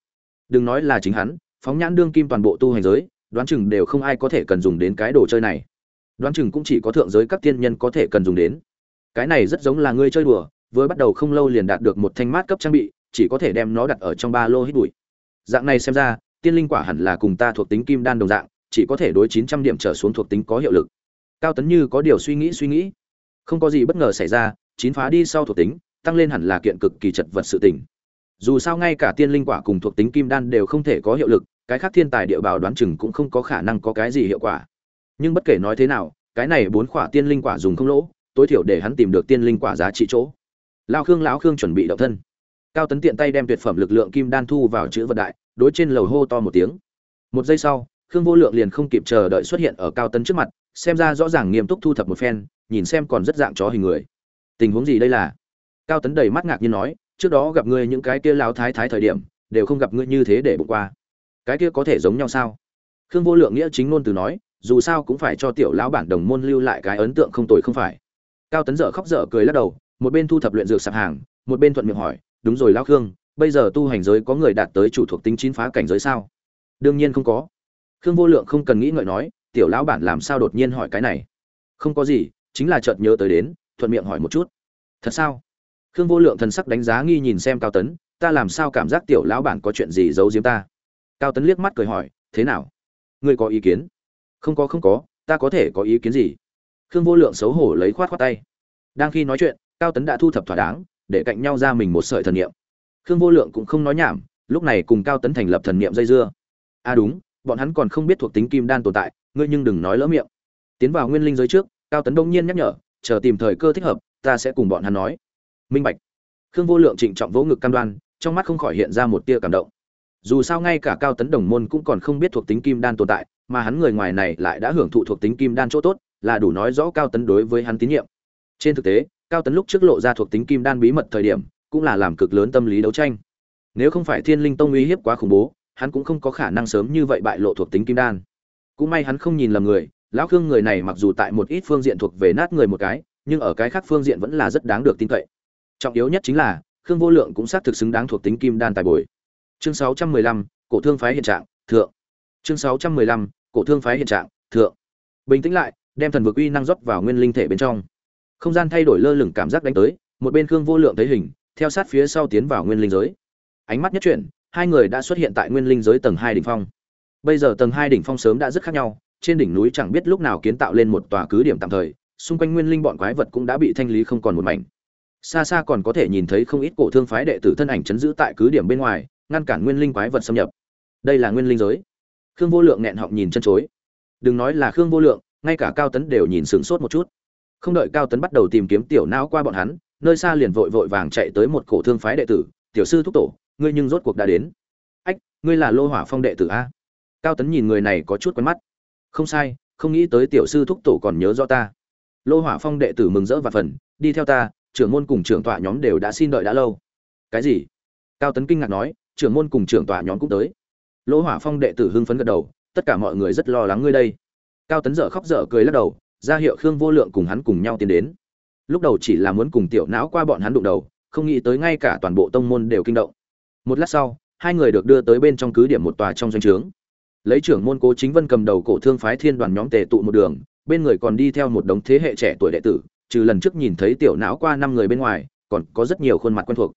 Đừng nói là chính hắn, phóng nhãn đương kim toàn bộ tu hành giới đoán chừng đều không ai có thể cần dùng đến cái đồ chơi này. Đoán chừng cũng chỉ có thượng giới các tiên nhân có thể cần dùng đến. Cái này rất giống là ngươi chơi đùa, vừa bắt đầu không lâu liền đạt được một thanh mát cấp trang bị, chỉ có thể đem nó đặt ở trong ba lô hít bụi. Dạng này xem ra, tiên linh quả hẳn là cùng ta thuộc tính kim đan đồng dạng, chỉ có thể đối chín trăm điểm trở xuống thuộc tính có hiệu lực. Cao tấn như có điều suy nghĩ suy nghĩ. Không có gì bất ngờ xảy ra, chín phá đi sau thuộc tính, tăng lên hẳn là kiện cực kỳ chật vật sự tình. Dù sao ngay cả tiên linh quả cùng thuộc tính kim đan đều không thể có hiệu lực cái khác thiên tài địa bảo đoán chừng cũng không có khả năng có cái gì hiệu quả. Nhưng bất kể nói thế nào, cái này bốn quả tiên linh quả dùng không lỗ, tối thiểu để hắn tìm được tiên linh quả giá trị chỗ. Lao khương lão khương chuẩn bị động thân. Cao tấn tiện tay đem tuyệt phẩm lực lượng kim đan thu vào chữ vật đại, đối trên lầu hô to một tiếng. Một giây sau, khương vô lượng liền không kịp chờ đợi xuất hiện ở cao tấn trước mặt, xem ra rõ ràng nghiêm túc thu thập một phen, nhìn xem còn rất dạng chó hình người. Tình huống gì đây là? Cao tấn đầy mắt ngạc nhiên nói, trước đó gặp ngươi những cái kia lao thái thái thời điểm, đều không gặp ngươi như thế để bụng qua cái kia có thể giống nhau sao? Khương vô lượng nghĩa chính ngôn từ nói, dù sao cũng phải cho tiểu lão bản đồng môn lưu lại cái ấn tượng không tồi không phải. Cao tấn dở khóc dở cười lắc đầu, một bên thu thập luyện dược sạp hàng, một bên thuận miệng hỏi, đúng rồi lão khương, bây giờ tu hành giới có người đạt tới chủ thuộc tính chín phá cảnh giới sao? Đương nhiên không có. Khương vô lượng không cần nghĩ ngợi nói, tiểu lão bản làm sao đột nhiên hỏi cái này? Không có gì, chính là chợt nhớ tới đến, thuận miệng hỏi một chút. Thật sao? Khương vô lượng thần sắc đánh giá nghi nhìn xem cao tấn, ta làm sao cảm giác tiểu lão bản có chuyện gì giấu giếm ta? Cao tấn liếc mắt cười hỏi, thế nào? Ngươi có ý kiến? Không có không có, ta có thể có ý kiến gì? Khương vô lượng xấu hổ lấy khoát khoát tay. Đang khi nói chuyện, cao tấn đã thu thập thỏa đáng, để cạnh nhau ra mình một sợi thần niệm. Khương vô lượng cũng không nói nhảm, lúc này cùng cao tấn thành lập thần niệm dây dưa. À đúng, bọn hắn còn không biết thuộc tính kim đan tồn tại, ngươi nhưng đừng nói lỡ miệng. Tiến vào nguyên linh giới trước, cao tấn đông nhiên nhắc nhở, chờ tìm thời cơ thích hợp, ta sẽ cùng bọn hắn nói. Minh bạch. Khương vô lượng trịnh trọng vỗ ngực cam đoan, trong mắt không khỏi hiện ra một tia cảm động dù sao ngay cả cao tấn đồng môn cũng còn không biết thuộc tính kim đan tồn tại, mà hắn người ngoài này lại đã hưởng thụ thuộc tính kim đan chỗ tốt, là đủ nói rõ cao tấn đối với hắn tín nhiệm. Trên thực tế, cao tấn lúc trước lộ ra thuộc tính kim đan bí mật thời điểm, cũng là làm cực lớn tâm lý đấu tranh. Nếu không phải thiên linh tông uy hiếp quá khủng bố, hắn cũng không có khả năng sớm như vậy bại lộ thuộc tính kim đan. Cũng may hắn không nhìn lầm người, lão khương người này mặc dù tại một ít phương diện thuộc về nát người một cái, nhưng ở cái khác phương diện vẫn là rất đáng được tin cậy. Trọng yếu nhất chính là, khương vô lượng cũng xác thực xứng đáng thuộc tính kim đan tài bồi chương 615, cổ thương phái hiện trạng thượng. Chương 615, cổ thương phái hiện trạng thượng. Bình tĩnh lại đem thần vực uy năng rót vào nguyên linh thể bên trong. Không gian thay đổi lơ lửng cảm giác đánh tới một bên khương vô lượng thấy hình theo sát phía sau tiến vào nguyên linh giới. Ánh mắt nhất chuyển hai người đã xuất hiện tại nguyên linh giới tầng hai đỉnh phong. Bây giờ tầng hai đỉnh phong sớm đã rất khác nhau trên đỉnh núi chẳng biết lúc nào kiến tạo lên một tòa cứ điểm tạm thời xung quanh nguyên linh bọn quái vật cũng đã bị thanh lý không còn một mảnh. Xa xa còn có thể nhìn thấy không ít cổ thương phái đệ tử thân ảnh chấn giữ tại cứ điểm bên ngoài ngăn cản nguyên linh quái vật xâm nhập. Đây là nguyên linh giới. Khương vô lượng nghẹn họng nhìn chân chối. Đừng nói là khương vô lượng, ngay cả cao tấn đều nhìn sửng sốt một chút. Không đợi cao tấn bắt đầu tìm kiếm tiểu não qua bọn hắn, nơi xa liền vội vội vàng chạy tới một cổ thương phái đệ tử, tiểu sư thúc tổ, ngươi nhưng rốt cuộc đã đến. Ách, ngươi là lô hỏa phong đệ tử a? Cao tấn nhìn người này có chút quen mắt. Không sai, không nghĩ tới tiểu sư thúc tổ còn nhớ rõ ta. Lô hỏa phong đệ tử mừng rỡ và phần, đi theo ta, trưởng môn cùng trưởng tọa nhóm đều đã xin đợi đã lâu. Cái gì? Cao tấn kinh ngạc nói trưởng môn cùng trưởng tòa nhóm cũng tới. Lỗ hỏa phong đệ tử hưng phấn gật đầu, tất cả mọi người rất lo lắng ngươi đây. Cao tấn dở khóc dở cười lắc đầu, ra hiệu khương vô lượng cùng hắn cùng nhau tiến đến. Lúc đầu chỉ là muốn cùng tiểu não qua bọn hắn đụng đầu, không nghĩ tới ngay cả toàn bộ tông môn đều kinh động. Một lát sau, hai người được đưa tới bên trong cứ điểm một tòa trong doanh trướng. Lấy trưởng môn cố chính vân cầm đầu cổ thương phái thiên đoàn nhóm tề tụ một đường, bên người còn đi theo một đống thế hệ trẻ tuổi đệ tử, trừ lần trước nhìn thấy tiểu não qua năm người bên ngoài, còn có rất nhiều khuôn mặt quen thuộc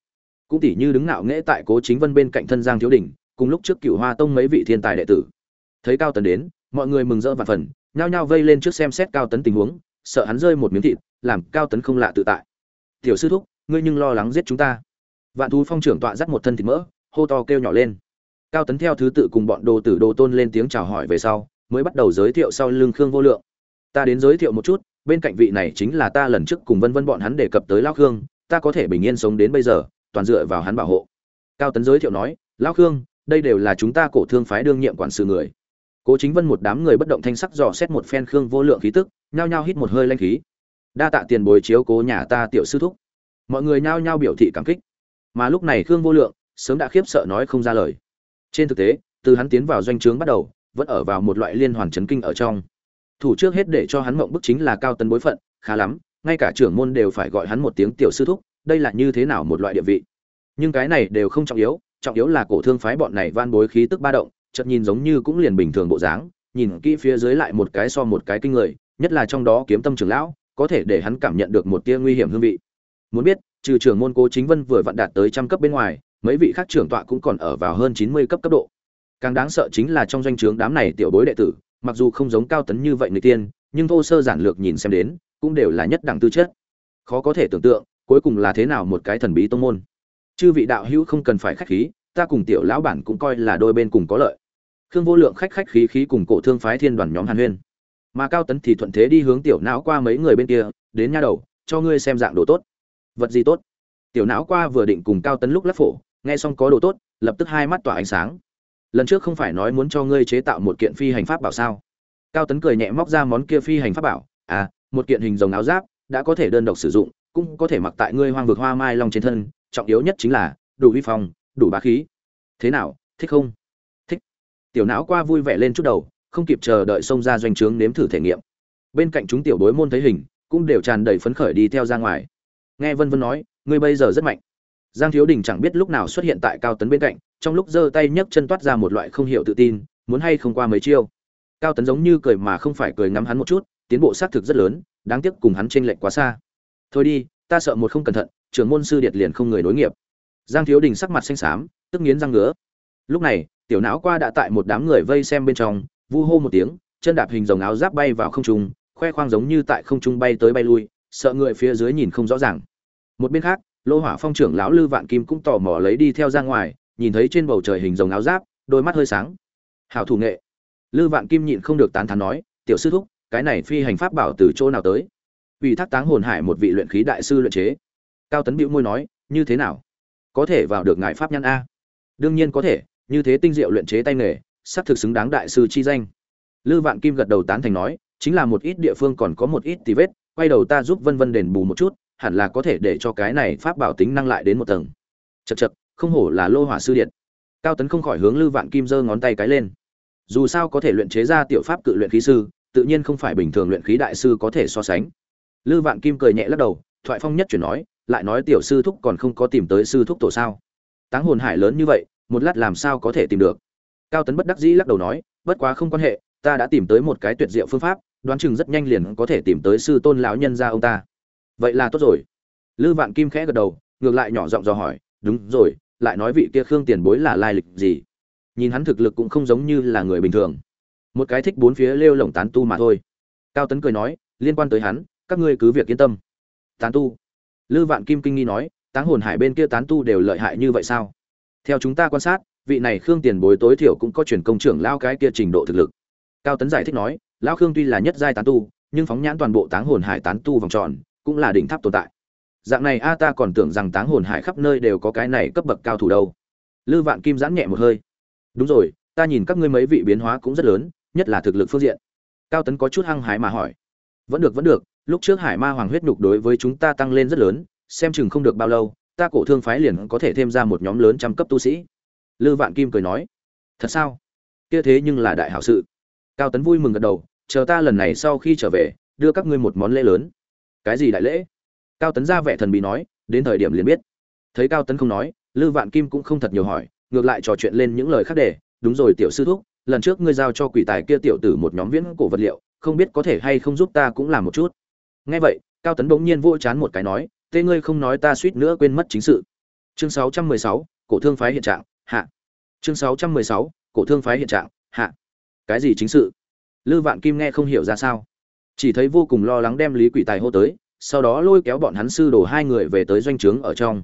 cũng tỉ như đứng ngạo nghễ tại cố chính vân bên cạnh thân giang thiếu đình, cùng lúc trước cựu hoa tông mấy vị thiên tài đệ tử. Thấy cao tấn đến, mọi người mừng rỡ và phần, nhao nhao vây lên trước xem xét cao tấn tình huống, sợ hắn rơi một miếng thịt, làm cao tấn không lạ tự tại. Tiểu sư thúc, ngươi nhưng lo lắng giết chúng ta. Vạn thú phong trưởng tọa dắt một thân thịt mỡ, hô to kêu nhỏ lên. Cao tấn theo thứ tự cùng bọn đồ tử đồ tôn lên tiếng chào hỏi về sau, mới bắt đầu giới thiệu sau lưng khương vô lượng. Ta đến giới thiệu một chút, bên cạnh vị này chính là ta lần trước cùng vân vân bọn hắn đề cập tới lao khương, ta có thể bình yên sống đến bây giờ toàn dựa vào hắn bảo hộ. Cao tấn giới thiệu nói, lão khương, đây đều là chúng ta cổ thương phái đương nhiệm quản sự người. Cố chính vân một đám người bất động thanh sắc dò xét một phen khương vô lượng khí tức, nhao nhao hít một hơi lanh khí. Đa tạ tiền bồi chiếu cố nhà ta tiểu sư thúc. Mọi người nhao nhao biểu thị cảm kích. Mà lúc này khương vô lượng sớm đã khiếp sợ nói không ra lời. Trên thực tế, từ hắn tiến vào doanh trướng bắt đầu, vẫn ở vào một loại liên hoàn chấn kinh ở trong. Thủ trước hết để cho hắn mộng bức chính là cao tấn bối phận, khá lắm, ngay cả trưởng môn đều phải gọi hắn một tiếng tiểu sư thúc đây là như thế nào một loại địa vị? Nhưng cái này đều không trọng yếu trọng yếu là cổ thương phái bọn này van bối khí tức ba động, chợt nhìn giống như cũng liền bình thường bộ dáng, nhìn kỹ phía dưới lại một cái so một cái kinh người, nhất là trong đó kiếm tâm trưởng lão, có thể để hắn cảm nhận được một tia nguy hiểm hương vị. Muốn biết, trừ trưởng môn cố chính vân vừa vặn đạt tới trăm cấp bên ngoài, mấy vị khác trưởng tọa cũng còn ở vào hơn chín mươi cấp cấp độ. Càng đáng sợ chính là trong doanh trướng đám này tiểu bối đệ tử, mặc dù không giống cao tấn như vậy người tiên, nhưng thô sơ giản lược nhìn xem đến, cũng đều là nhất đẳng tư chất. Khó có thể tưởng tượng cuối cùng là thế nào một cái thần bí tông môn? Chư vị đạo hữu không cần phải khách khí, ta cùng tiểu lão bản cũng coi là đôi bên cùng có lợi. Khương vô lượng khách khách khí khí cùng cổ thương phái thiên đoàn nhóm hàn huyên. Mà cao tấn thì thuận thế đi hướng tiểu não qua mấy người bên kia, đến nha đầu, cho ngươi xem dạng đồ tốt. Vật gì tốt? Tiểu não qua vừa định cùng cao tấn lúc lắc phổ, nghe xong có đồ tốt, lập tức hai mắt tỏa ánh sáng. Lần trước không phải nói muốn cho ngươi chế tạo một kiện phi hành pháp bảo sao? Cao tấn cười nhẹ móc ra món kia phi hành pháp bảo à một kiện hình rồng áo giáp, đã có thể đơn độc sử dụng cũng có thể mặc tại ngươi hoang vực hoa mai long trên thân, trọng yếu nhất chính là, đủ vi phong, đủ bá khí. Thế nào, thích không? Thích. Tiểu não qua vui vẻ lên chút đầu, không kịp chờ đợi xông ra doanh trướng nếm thử thể nghiệm. Bên cạnh chúng tiểu bối môn thấy hình, cũng đều tràn đầy phấn khởi đi theo ra ngoài. Nghe vân vân nói, ngươi bây giờ rất mạnh. Giang thiếu đình chẳng biết lúc nào xuất hiện tại cao tấn bên cạnh, trong lúc giơ tay nhấc chân toát ra một loại không hiểu tự tin, muốn hay không qua mấy chiêu. Cao tấn giống như cười mà không phải cười ngắm hắn một chút, tiến bộ xác thực rất lớn, đáng tiếc cùng hắn chênh lệch quá xa thôi đi, ta sợ một không cẩn thận, trưởng môn sư điệt liền không người nối nghiệp. Giang thiếu đình sắc mặt xanh xám, tức nghiến răng ngứa. Lúc này, tiểu não qua đã tại một đám người vây xem bên trong, vu hô một tiếng, chân đạp hình dòng áo giáp bay vào không trung, khoe khoang giống như tại không trung bay tới bay lui, sợ người phía dưới nhìn không rõ ràng. Một bên khác, lô hỏa phong trưởng lão lư vạn kim cũng tò mò lấy đi theo ra ngoài, nhìn thấy trên bầu trời hình dòng áo giáp, đôi mắt hơi sáng. Hảo thủ nghệ. Lư vạn kim nhịn không được tán thán nói, tiểu sư thúc, cái này phi hành pháp bảo từ chỗ nào tới? Ủy thác táng hồn hải một vị luyện khí đại sư luyện chế. Cao tấn bĩu môi nói, như thế nào? Có thể vào được ngài pháp nhăn a? Đương nhiên có thể, như thế tinh diệu luyện chế tay nghề, sắp thực xứng đáng đại sư chi danh. Lư vạn kim gật đầu tán thành nói, chính là một ít địa phương còn có một ít tì vết, quay đầu ta giúp vân vân đền bù một chút, hẳn là có thể để cho cái này pháp bảo tính năng lại đến một tầng. Chật chật không hổ là lô hỏa sư điện. Cao tấn không khỏi hướng lư vạn kim giơ ngón tay cái lên. Dù sao có thể luyện chế ra tiểu pháp cự luyện khí sư, tự nhiên không phải bình thường luyện khí đại sư có thể so sánh lư vạn kim cười nhẹ lắc đầu, thoại phong nhất chuyển nói, lại nói tiểu sư thúc còn không có tìm tới sư thúc tổ sao? Táng hồn hải lớn như vậy, một lát làm sao có thể tìm được? Cao tấn bất đắc dĩ lắc đầu nói, bất quá không quan hệ, ta đã tìm tới một cái tuyệt diệu phương pháp, đoán chừng rất nhanh liền có thể tìm tới sư tôn lão nhân gia ông ta. Vậy là tốt rồi. Lư vạn kim khẽ gật đầu, ngược lại nhỏ giọng dò hỏi, đúng rồi, lại nói vị kia khương tiền bối là lai lịch gì? Nhìn hắn thực lực cũng không giống như là người bình thường. Một cái thích bốn phía lêu lồng tán tu mà thôi. Cao tấn cười nói, liên quan tới hắn các ngươi cứ việc yên tâm. Tán tu. Lư vạn kim kinh nghi nói, táng hồn hải bên kia tán tu đều lợi hại như vậy sao? Theo chúng ta quan sát, vị này khương tiền bối tối thiểu cũng có truyền công trưởng lao cái kia trình độ thực lực. Cao tấn giải thích nói, lão khương tuy là nhất giai tán tu, nhưng phóng nhãn toàn bộ táng hồn hải tán tu vòng tròn, cũng là đỉnh tháp tồn tại. Dạng này a, ta còn tưởng rằng táng hồn hải khắp nơi đều có cái này cấp bậc cao thủ đâu. Lư vạn kim giãn nhẹ một hơi. Đúng rồi, ta nhìn các ngươi mấy vị biến hóa cũng rất lớn, nhất là thực lực phương diện. Cao tấn có chút hăng hái mà hỏi. Vẫn được vẫn được lúc trước hải ma hoàng huyết nhục đối với chúng ta tăng lên rất lớn, xem chừng không được bao lâu, ta cổ thương phái liền có thể thêm ra một nhóm lớn trăm cấp tu sĩ. Lư vạn kim cười nói. Thật sao? Kia thế nhưng là đại hảo sự. Cao tấn vui mừng gật đầu, chờ ta lần này sau khi trở về, đưa các ngươi một món lễ lớn. Cái gì đại lễ? Cao tấn ra vẻ thần bí nói, đến thời điểm liền biết. Thấy cao tấn không nói, lư vạn kim cũng không thật nhiều hỏi, ngược lại trò chuyện lên những lời khác để, đúng rồi tiểu sư thúc, lần trước ngươi giao cho quỷ tài kia tiểu tử một nhóm viễn cổ vật liệu, không biết có thể hay không giúp ta cũng làm một chút nghe vậy cao tấn bỗng nhiên vỗ chán một cái nói tê ngươi không nói ta suýt nữa quên mất chính sự. Chương 616, cổ thương phái hiện trạng hạ. Chương 616, cổ thương phái hiện trạng hạ. Cái gì chính sự? Lư vạn kim nghe không hiểu ra sao. Chỉ thấy vô cùng lo lắng đem lý quỷ tài hô tới sau đó lôi kéo bọn hắn sư đồ hai người về tới doanh trướng ở trong.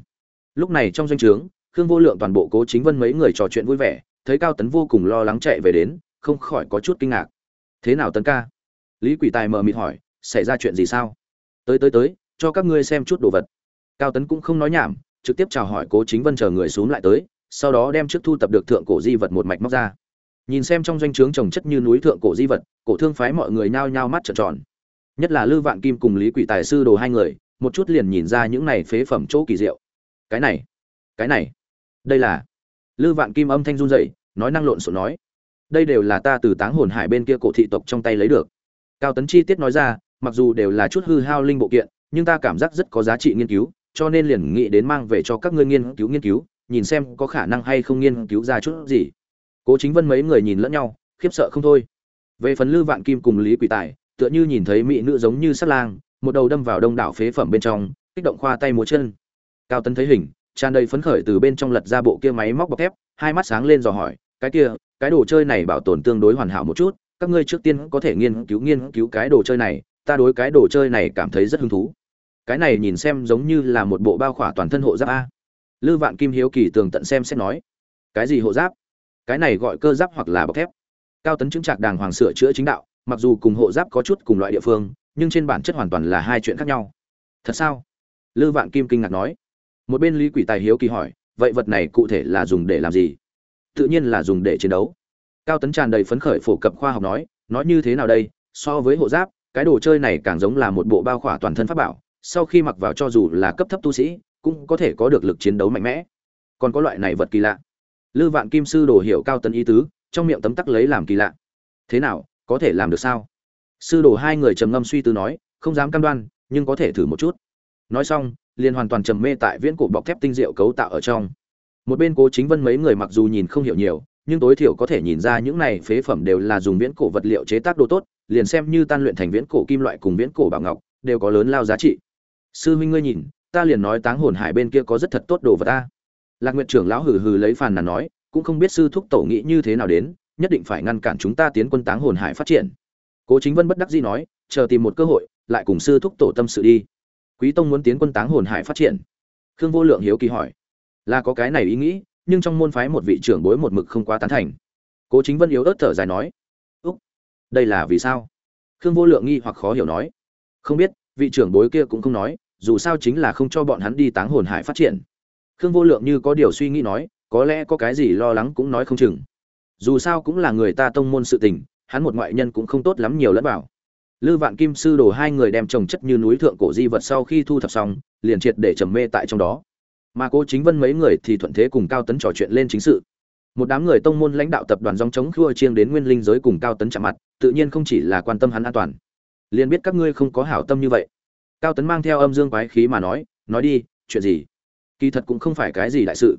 Lúc này trong doanh trướng khương vô lượng toàn bộ cố chính vân mấy người trò chuyện vui vẻ thấy cao tấn vô cùng lo lắng chạy về đến không khỏi có chút kinh ngạc. Thế nào tấn ca? Lý quỷ tài mờ mịt hỏi xảy ra chuyện gì sao? Tới tới tới, cho các ngươi xem chút đồ vật. Cao tấn cũng không nói nhảm, trực tiếp chào hỏi cố chính vân chờ người xuống lại tới, sau đó đem trước thu tập được thượng cổ di vật một mạch móc ra. Nhìn xem trong doanh trướng trồng chất như núi thượng cổ di vật, cổ thương phái mọi người nhao nhao mắt trợn tròn. Nhất là lư vạn kim cùng lý quỷ tài sư đồ hai người, một chút liền nhìn ra những này phế phẩm chỗ kỳ diệu. Cái này cái này, đây là lư vạn kim âm thanh run dậy nói năng lộn xộn nói, đây đều là ta từ táng hồn hải bên kia cổ thị tộc trong tay lấy được. Cao tấn chi tiết nói ra mặc dù đều là chút hư hao linh bộ kiện, nhưng ta cảm giác rất có giá trị nghiên cứu, cho nên liền nghĩ đến mang về cho các ngươi nghiên cứu nghiên cứu, nhìn xem có khả năng hay không nghiên cứu ra chút gì. Cố chính vân mấy người nhìn lẫn nhau, khiếp sợ không thôi. Về phần lư vạn kim cùng lý quỷ tài, tựa như nhìn thấy mỹ nữ giống như sắt lang, một đầu đâm vào đông đảo phế phẩm bên trong, kích động khoa tay múa chân. Cao tấn thấy hình, tràn đầy phấn khởi từ bên trong lật ra bộ kia máy móc bọc thép, hai mắt sáng lên dò hỏi, cái kia, cái đồ chơi này bảo tồn tương đối hoàn hảo một chút, các ngươi trước tiên có thể nghiên cứu nghiên cứu cái đồ chơi này ta đối cái đồ chơi này cảm thấy rất hứng thú. Cái này nhìn xem giống như là một bộ bao khỏa toàn thân hộ giáp a. Lư vạn kim hiếu kỳ tường tận xem xét nói, cái gì hộ giáp? Cái này gọi cơ giáp hoặc là bọc thép. Cao tấn chứng trạc đàng hoàng sửa chữa chính đạo, mặc dù cùng hộ giáp có chút cùng loại địa phương, nhưng trên bản chất hoàn toàn là hai chuyện khác nhau. Thật sao? Lư vạn kim kinh ngạc nói. Một bên lý quỷ tài hiếu kỳ hỏi, vậy vật này cụ thể là dùng để làm gì? Tự nhiên là dùng để chiến đấu. Cao tấn tràn đầy phấn khởi phổ cập khoa học nói nói như thế nào đây? So với hộ giáp cái đồ chơi này càng giống là một bộ bao khỏa toàn thân pháp bảo, sau khi mặc vào cho dù là cấp thấp tu sĩ, cũng có thể có được lực chiến đấu mạnh mẽ. Còn có loại này vật kỳ lạ. Lư vạn kim sư đồ hiểu cao tấn ý tứ, trong miệng tấm tắc lấy làm kỳ lạ. Thế nào, có thể làm được sao? Sư đồ hai người trầm ngâm suy tư nói, không dám cam đoan, nhưng có thể thử một chút. Nói xong, liền hoàn toàn trầm mê tại viễn cổ bọc thép tinh diệu cấu tạo ở trong. Một bên cố chính vân mấy người mặc dù nhìn không hiểu nhiều, nhưng tối thiểu có thể nhìn ra những này phế phẩm đều là dùng viễn cổ vật liệu chế tác đồ tốt liền xem như tan luyện thành viễn cổ kim loại cùng viễn cổ bảo ngọc, đều có lớn lao giá trị. Sư huynh ngươi nhìn, ta liền nói táng hồn hải bên kia có rất thật tốt đồ vật ta. Lạc nguyệt trưởng lão hừ hừ lấy phàn nàn nói, cũng không biết sư thúc tổ nghĩ như thế nào đến, nhất định phải ngăn cản chúng ta tiến quân táng hồn hải phát triển. Cố chính vân bất đắc dĩ nói, chờ tìm một cơ hội, lại cùng sư thúc tổ tâm sự đi. Quý tông muốn tiến quân táng hồn hải phát triển. Khương vô lượng hiếu kỳ hỏi, là có cái này ý nghĩ, nhưng trong môn phái một vị trưởng bối một mực không quá tán thành. Cố chính vân yếu ớt thở dài nói đây là vì sao? Khương vô lượng nghi hoặc khó hiểu nói. Không biết, vị trưởng bối kia cũng không nói, dù sao chính là không cho bọn hắn đi táng hồn hải phát triển. Khương vô lượng như có điều suy nghĩ nói, có lẽ có cái gì lo lắng cũng nói không chừng. Dù sao cũng là người ta tông môn sự tình, hắn một ngoại nhân cũng không tốt lắm nhiều lẫn bảo lư vạn kim sư đồ hai người đem trồng chất như núi thượng cổ di vật sau khi thu thập xong, liền triệt để trầm mê tại trong đó. Mà cố chính vân mấy người thì thuận thế cùng cao tấn trò chuyện lên chính sự một đám người tông môn lãnh đạo tập đoàn dòng chống khua chiêng đến nguyên linh giới cùng cao tấn chạm mặt, tự nhiên không chỉ là quan tâm hắn an toàn. Liền biết các ngươi không có hảo tâm như vậy. Cao tấn mang theo âm dương quái khí mà nói nói đi, chuyện gì? Kỳ thật cũng không phải cái gì đại sự.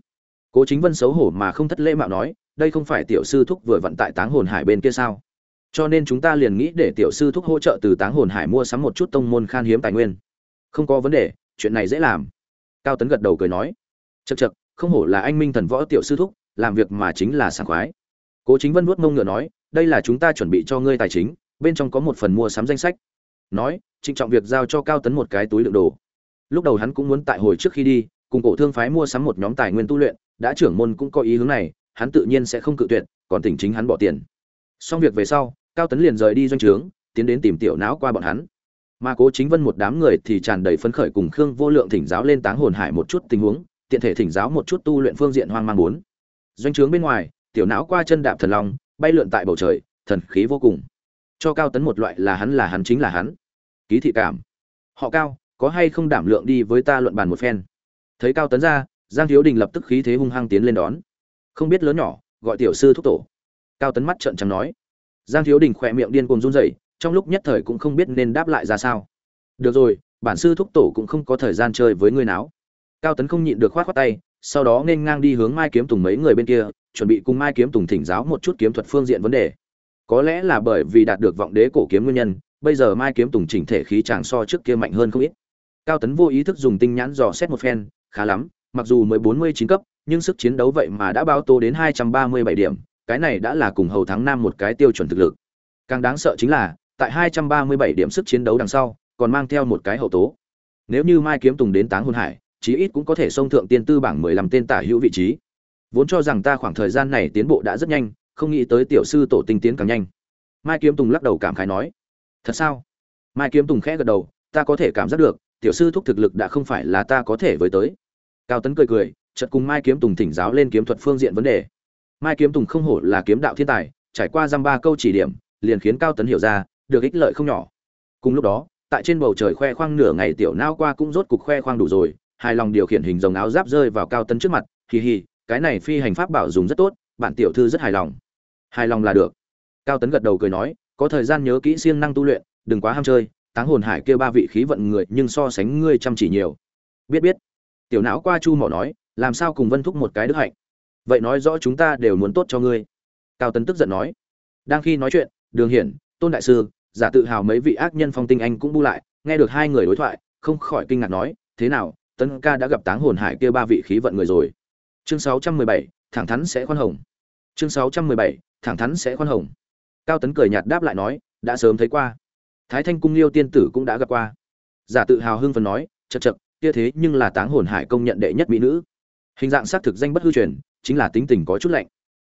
Cố chính vân xấu hổ mà không thất lễ mạo nói, đây không phải tiểu sư thúc vừa vận tại táng hồn hải bên kia sao? Cho nên chúng ta liền nghĩ để tiểu sư thúc hỗ trợ từ táng hồn hải mua sắm một chút tông môn khan hiếm tài nguyên. Không có vấn đề, chuyện này dễ làm. Cao tấn gật đầu cười nói chật chật không hổ là anh minh thần võ tiểu sư thúc làm việc mà chính là sảng khoái. Cố chính vân vuốt mông ngựa nói, đây là chúng ta chuẩn bị cho ngươi tài chính, bên trong có một phần mua sắm danh sách. Nói, trịnh trọng việc giao cho cao tấn một cái túi đựng đồ. Lúc đầu hắn cũng muốn tại hồi trước khi đi, cùng cổ thương phái mua sắm một nhóm tài nguyên tu luyện, đã trưởng môn cũng có ý hướng này, hắn tự nhiên sẽ không cự tuyệt, còn tỉnh chính hắn bỏ tiền. Xong việc về sau, cao tấn liền rời đi doanh trướng, tiến đến tìm tiểu não qua bọn hắn. Mà cố chính vân một đám người thì tràn đầy phấn khởi cùng khương vô lượng thỉnh giáo lên táng hồn hải một chút tình huống, tiện thể thỉnh giáo một chút tu luyện phương diện hoang mang muốn doanh trướng bên ngoài, tiểu não qua chân đạp thần long, bay lượn tại bầu trời, thần khí vô cùng. Cho cao tấn một loại là hắn là hắn chính là hắn. Ký thị cảm. Họ cao, có hay không đảm lượng đi với ta luận bàn một phen? Thấy cao tấn ra, giang thiếu đình lập tức khí thế hung hăng tiến lên đón. Không biết lớn nhỏ, gọi tiểu sư thúc tổ. Cao tấn mắt trợn trắng nói. Giang thiếu đình khỏe miệng điên cuồng run rẩy, trong lúc nhất thời cũng không biết nên đáp lại ra sao. Được rồi, bản sư thúc tổ cũng không có thời gian chơi với ngươi nào. Cao tấn không nhịn được khoát khoát tay sau đó nên ngang đi hướng mai kiếm tùng mấy người bên kia chuẩn bị cùng mai kiếm tùng thỉnh giáo một chút kiếm thuật phương diện vấn đề. Có lẽ là bởi vì đạt được vọng đế cổ kiếm nguyên nhân bây giờ mai kiếm tùng chỉnh thể khí chàng so trước kia mạnh hơn không ít. Cao tấn vô ý thức dùng tinh nhãn dò xét một phen khá lắm mặc dù mới bốn mươi chín cấp nhưng sức chiến đấu vậy mà đã bao tô đến hai trăm ba mươi bảy điểm cái này đã là cùng hầu thắng nam một cái tiêu chuẩn thực lực. Càng đáng sợ chính là tại 237 điểm sức chiến đấu đằng sau, còn mang theo một cái hậu tố. Nếu như Mai Kiếm Tùng đến Táng hôn Hải, chí ít cũng có thể xông thượng tiên tư bảng 15 tên tả hữu vị trí. Vốn cho rằng ta khoảng thời gian này tiến bộ đã rất nhanh, không nghĩ tới tiểu sư tổ tinh tiến càng nhanh. Mai Kiếm Tùng lắc đầu cảm khái nói: "Thật sao?" Mai Kiếm Tùng khẽ gật đầu, "Ta có thể cảm giác được, tiểu sư thúc thực lực đã không phải là ta có thể với tới." Cao Tấn cười cười, chợt cùng mai kiếm tùng thỉnh giáo lên kiếm thuật phương diện vấn đề mai kiếm tùng không hổ là kiếm đạo thiên tài trải qua dăm ba câu chỉ điểm liền khiến cao tấn hiểu ra được ích lợi không nhỏ cùng lúc đó tại trên bầu trời khoe khoang nửa ngày tiểu nao qua cũng rốt cục khoe khoang đủ rồi hài lòng điều khiển hình dòng áo giáp rơi vào cao tấn trước mặt, hì hì, cái này phi hành pháp bảo dùng rất tốt, bạn tiểu thư rất hài lòng. Hài lòng là được. Cao tấn gật đầu cười nói, có thời gian nhớ kỹ siêng năng tu luyện, đừng quá ham chơi, táng hồn hải kêu ba vị khí vận người nhưng so sánh ngươi chăm chỉ nhiều. Biết biết. Tiểu não qua chu mỏ nói, làm sao cùng vân thúc một cái đức hạnh? Vậy nói rõ chúng ta đều muốn tốt cho ngươi. Cao tấn tức giận nói, đang khi nói chuyện, đường hiển, tôn đại sư, giả tự hào mấy vị ác nhân phong tinh anh cũng bu lại, nghe được hai người đối thoại, không khỏi kinh ngạc nói, thế nào Tân ca đã gặp táng hồn hải kia ba vị khí vận người rồi. Chương 617, thẳng thắn sẽ khoan hồng. Chương 617, thẳng thắn sẽ khoan hồng. Cao tấn cười nhạt đáp lại nói đã sớm thấy qua. Thái thanh cung liêu tiên tử cũng đã gặp qua. Giả tự hào hưng phấn nói chật chật kia thế nhưng là táng hồn hải công nhận đệ nhất mỹ nữ. Hình dạng xác thực danh bất hư truyền chính là tính tình có chút lạnh.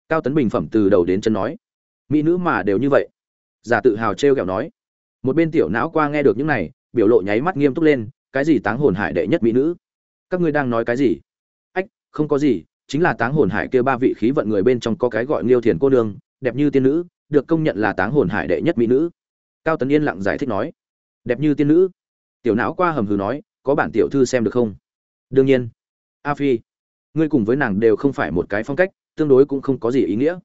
Cao tấn bình phẩm từ đầu đến chân nói mỹ nữ mà đều như vậy. Giả tự hào trêu ghẹo nói một bên tiểu não qua nghe được những này biểu lộ nháy mắt nghiêm túc lên cái gì táng hồn hải đệ nhất mỹ nữ? Các ngươi đang nói cái gì? Ách, không có gì, chính là táng hồn hải kia ba vị khí vận người bên trong có cái gọi liêu thiền cô nương, đẹp như tiên nữ, được công nhận là táng hồn hải đệ nhất mỹ nữ. Cao tấn yên lặng giải thích nói, đẹp như tiên nữ? Tiểu não qua hầm hừ nói, có bản tiểu thư xem được không? Đương nhiên. A phi, ngươi cùng với nàng đều không phải một cái phong cách, tương đối cũng không có gì ý nghĩa.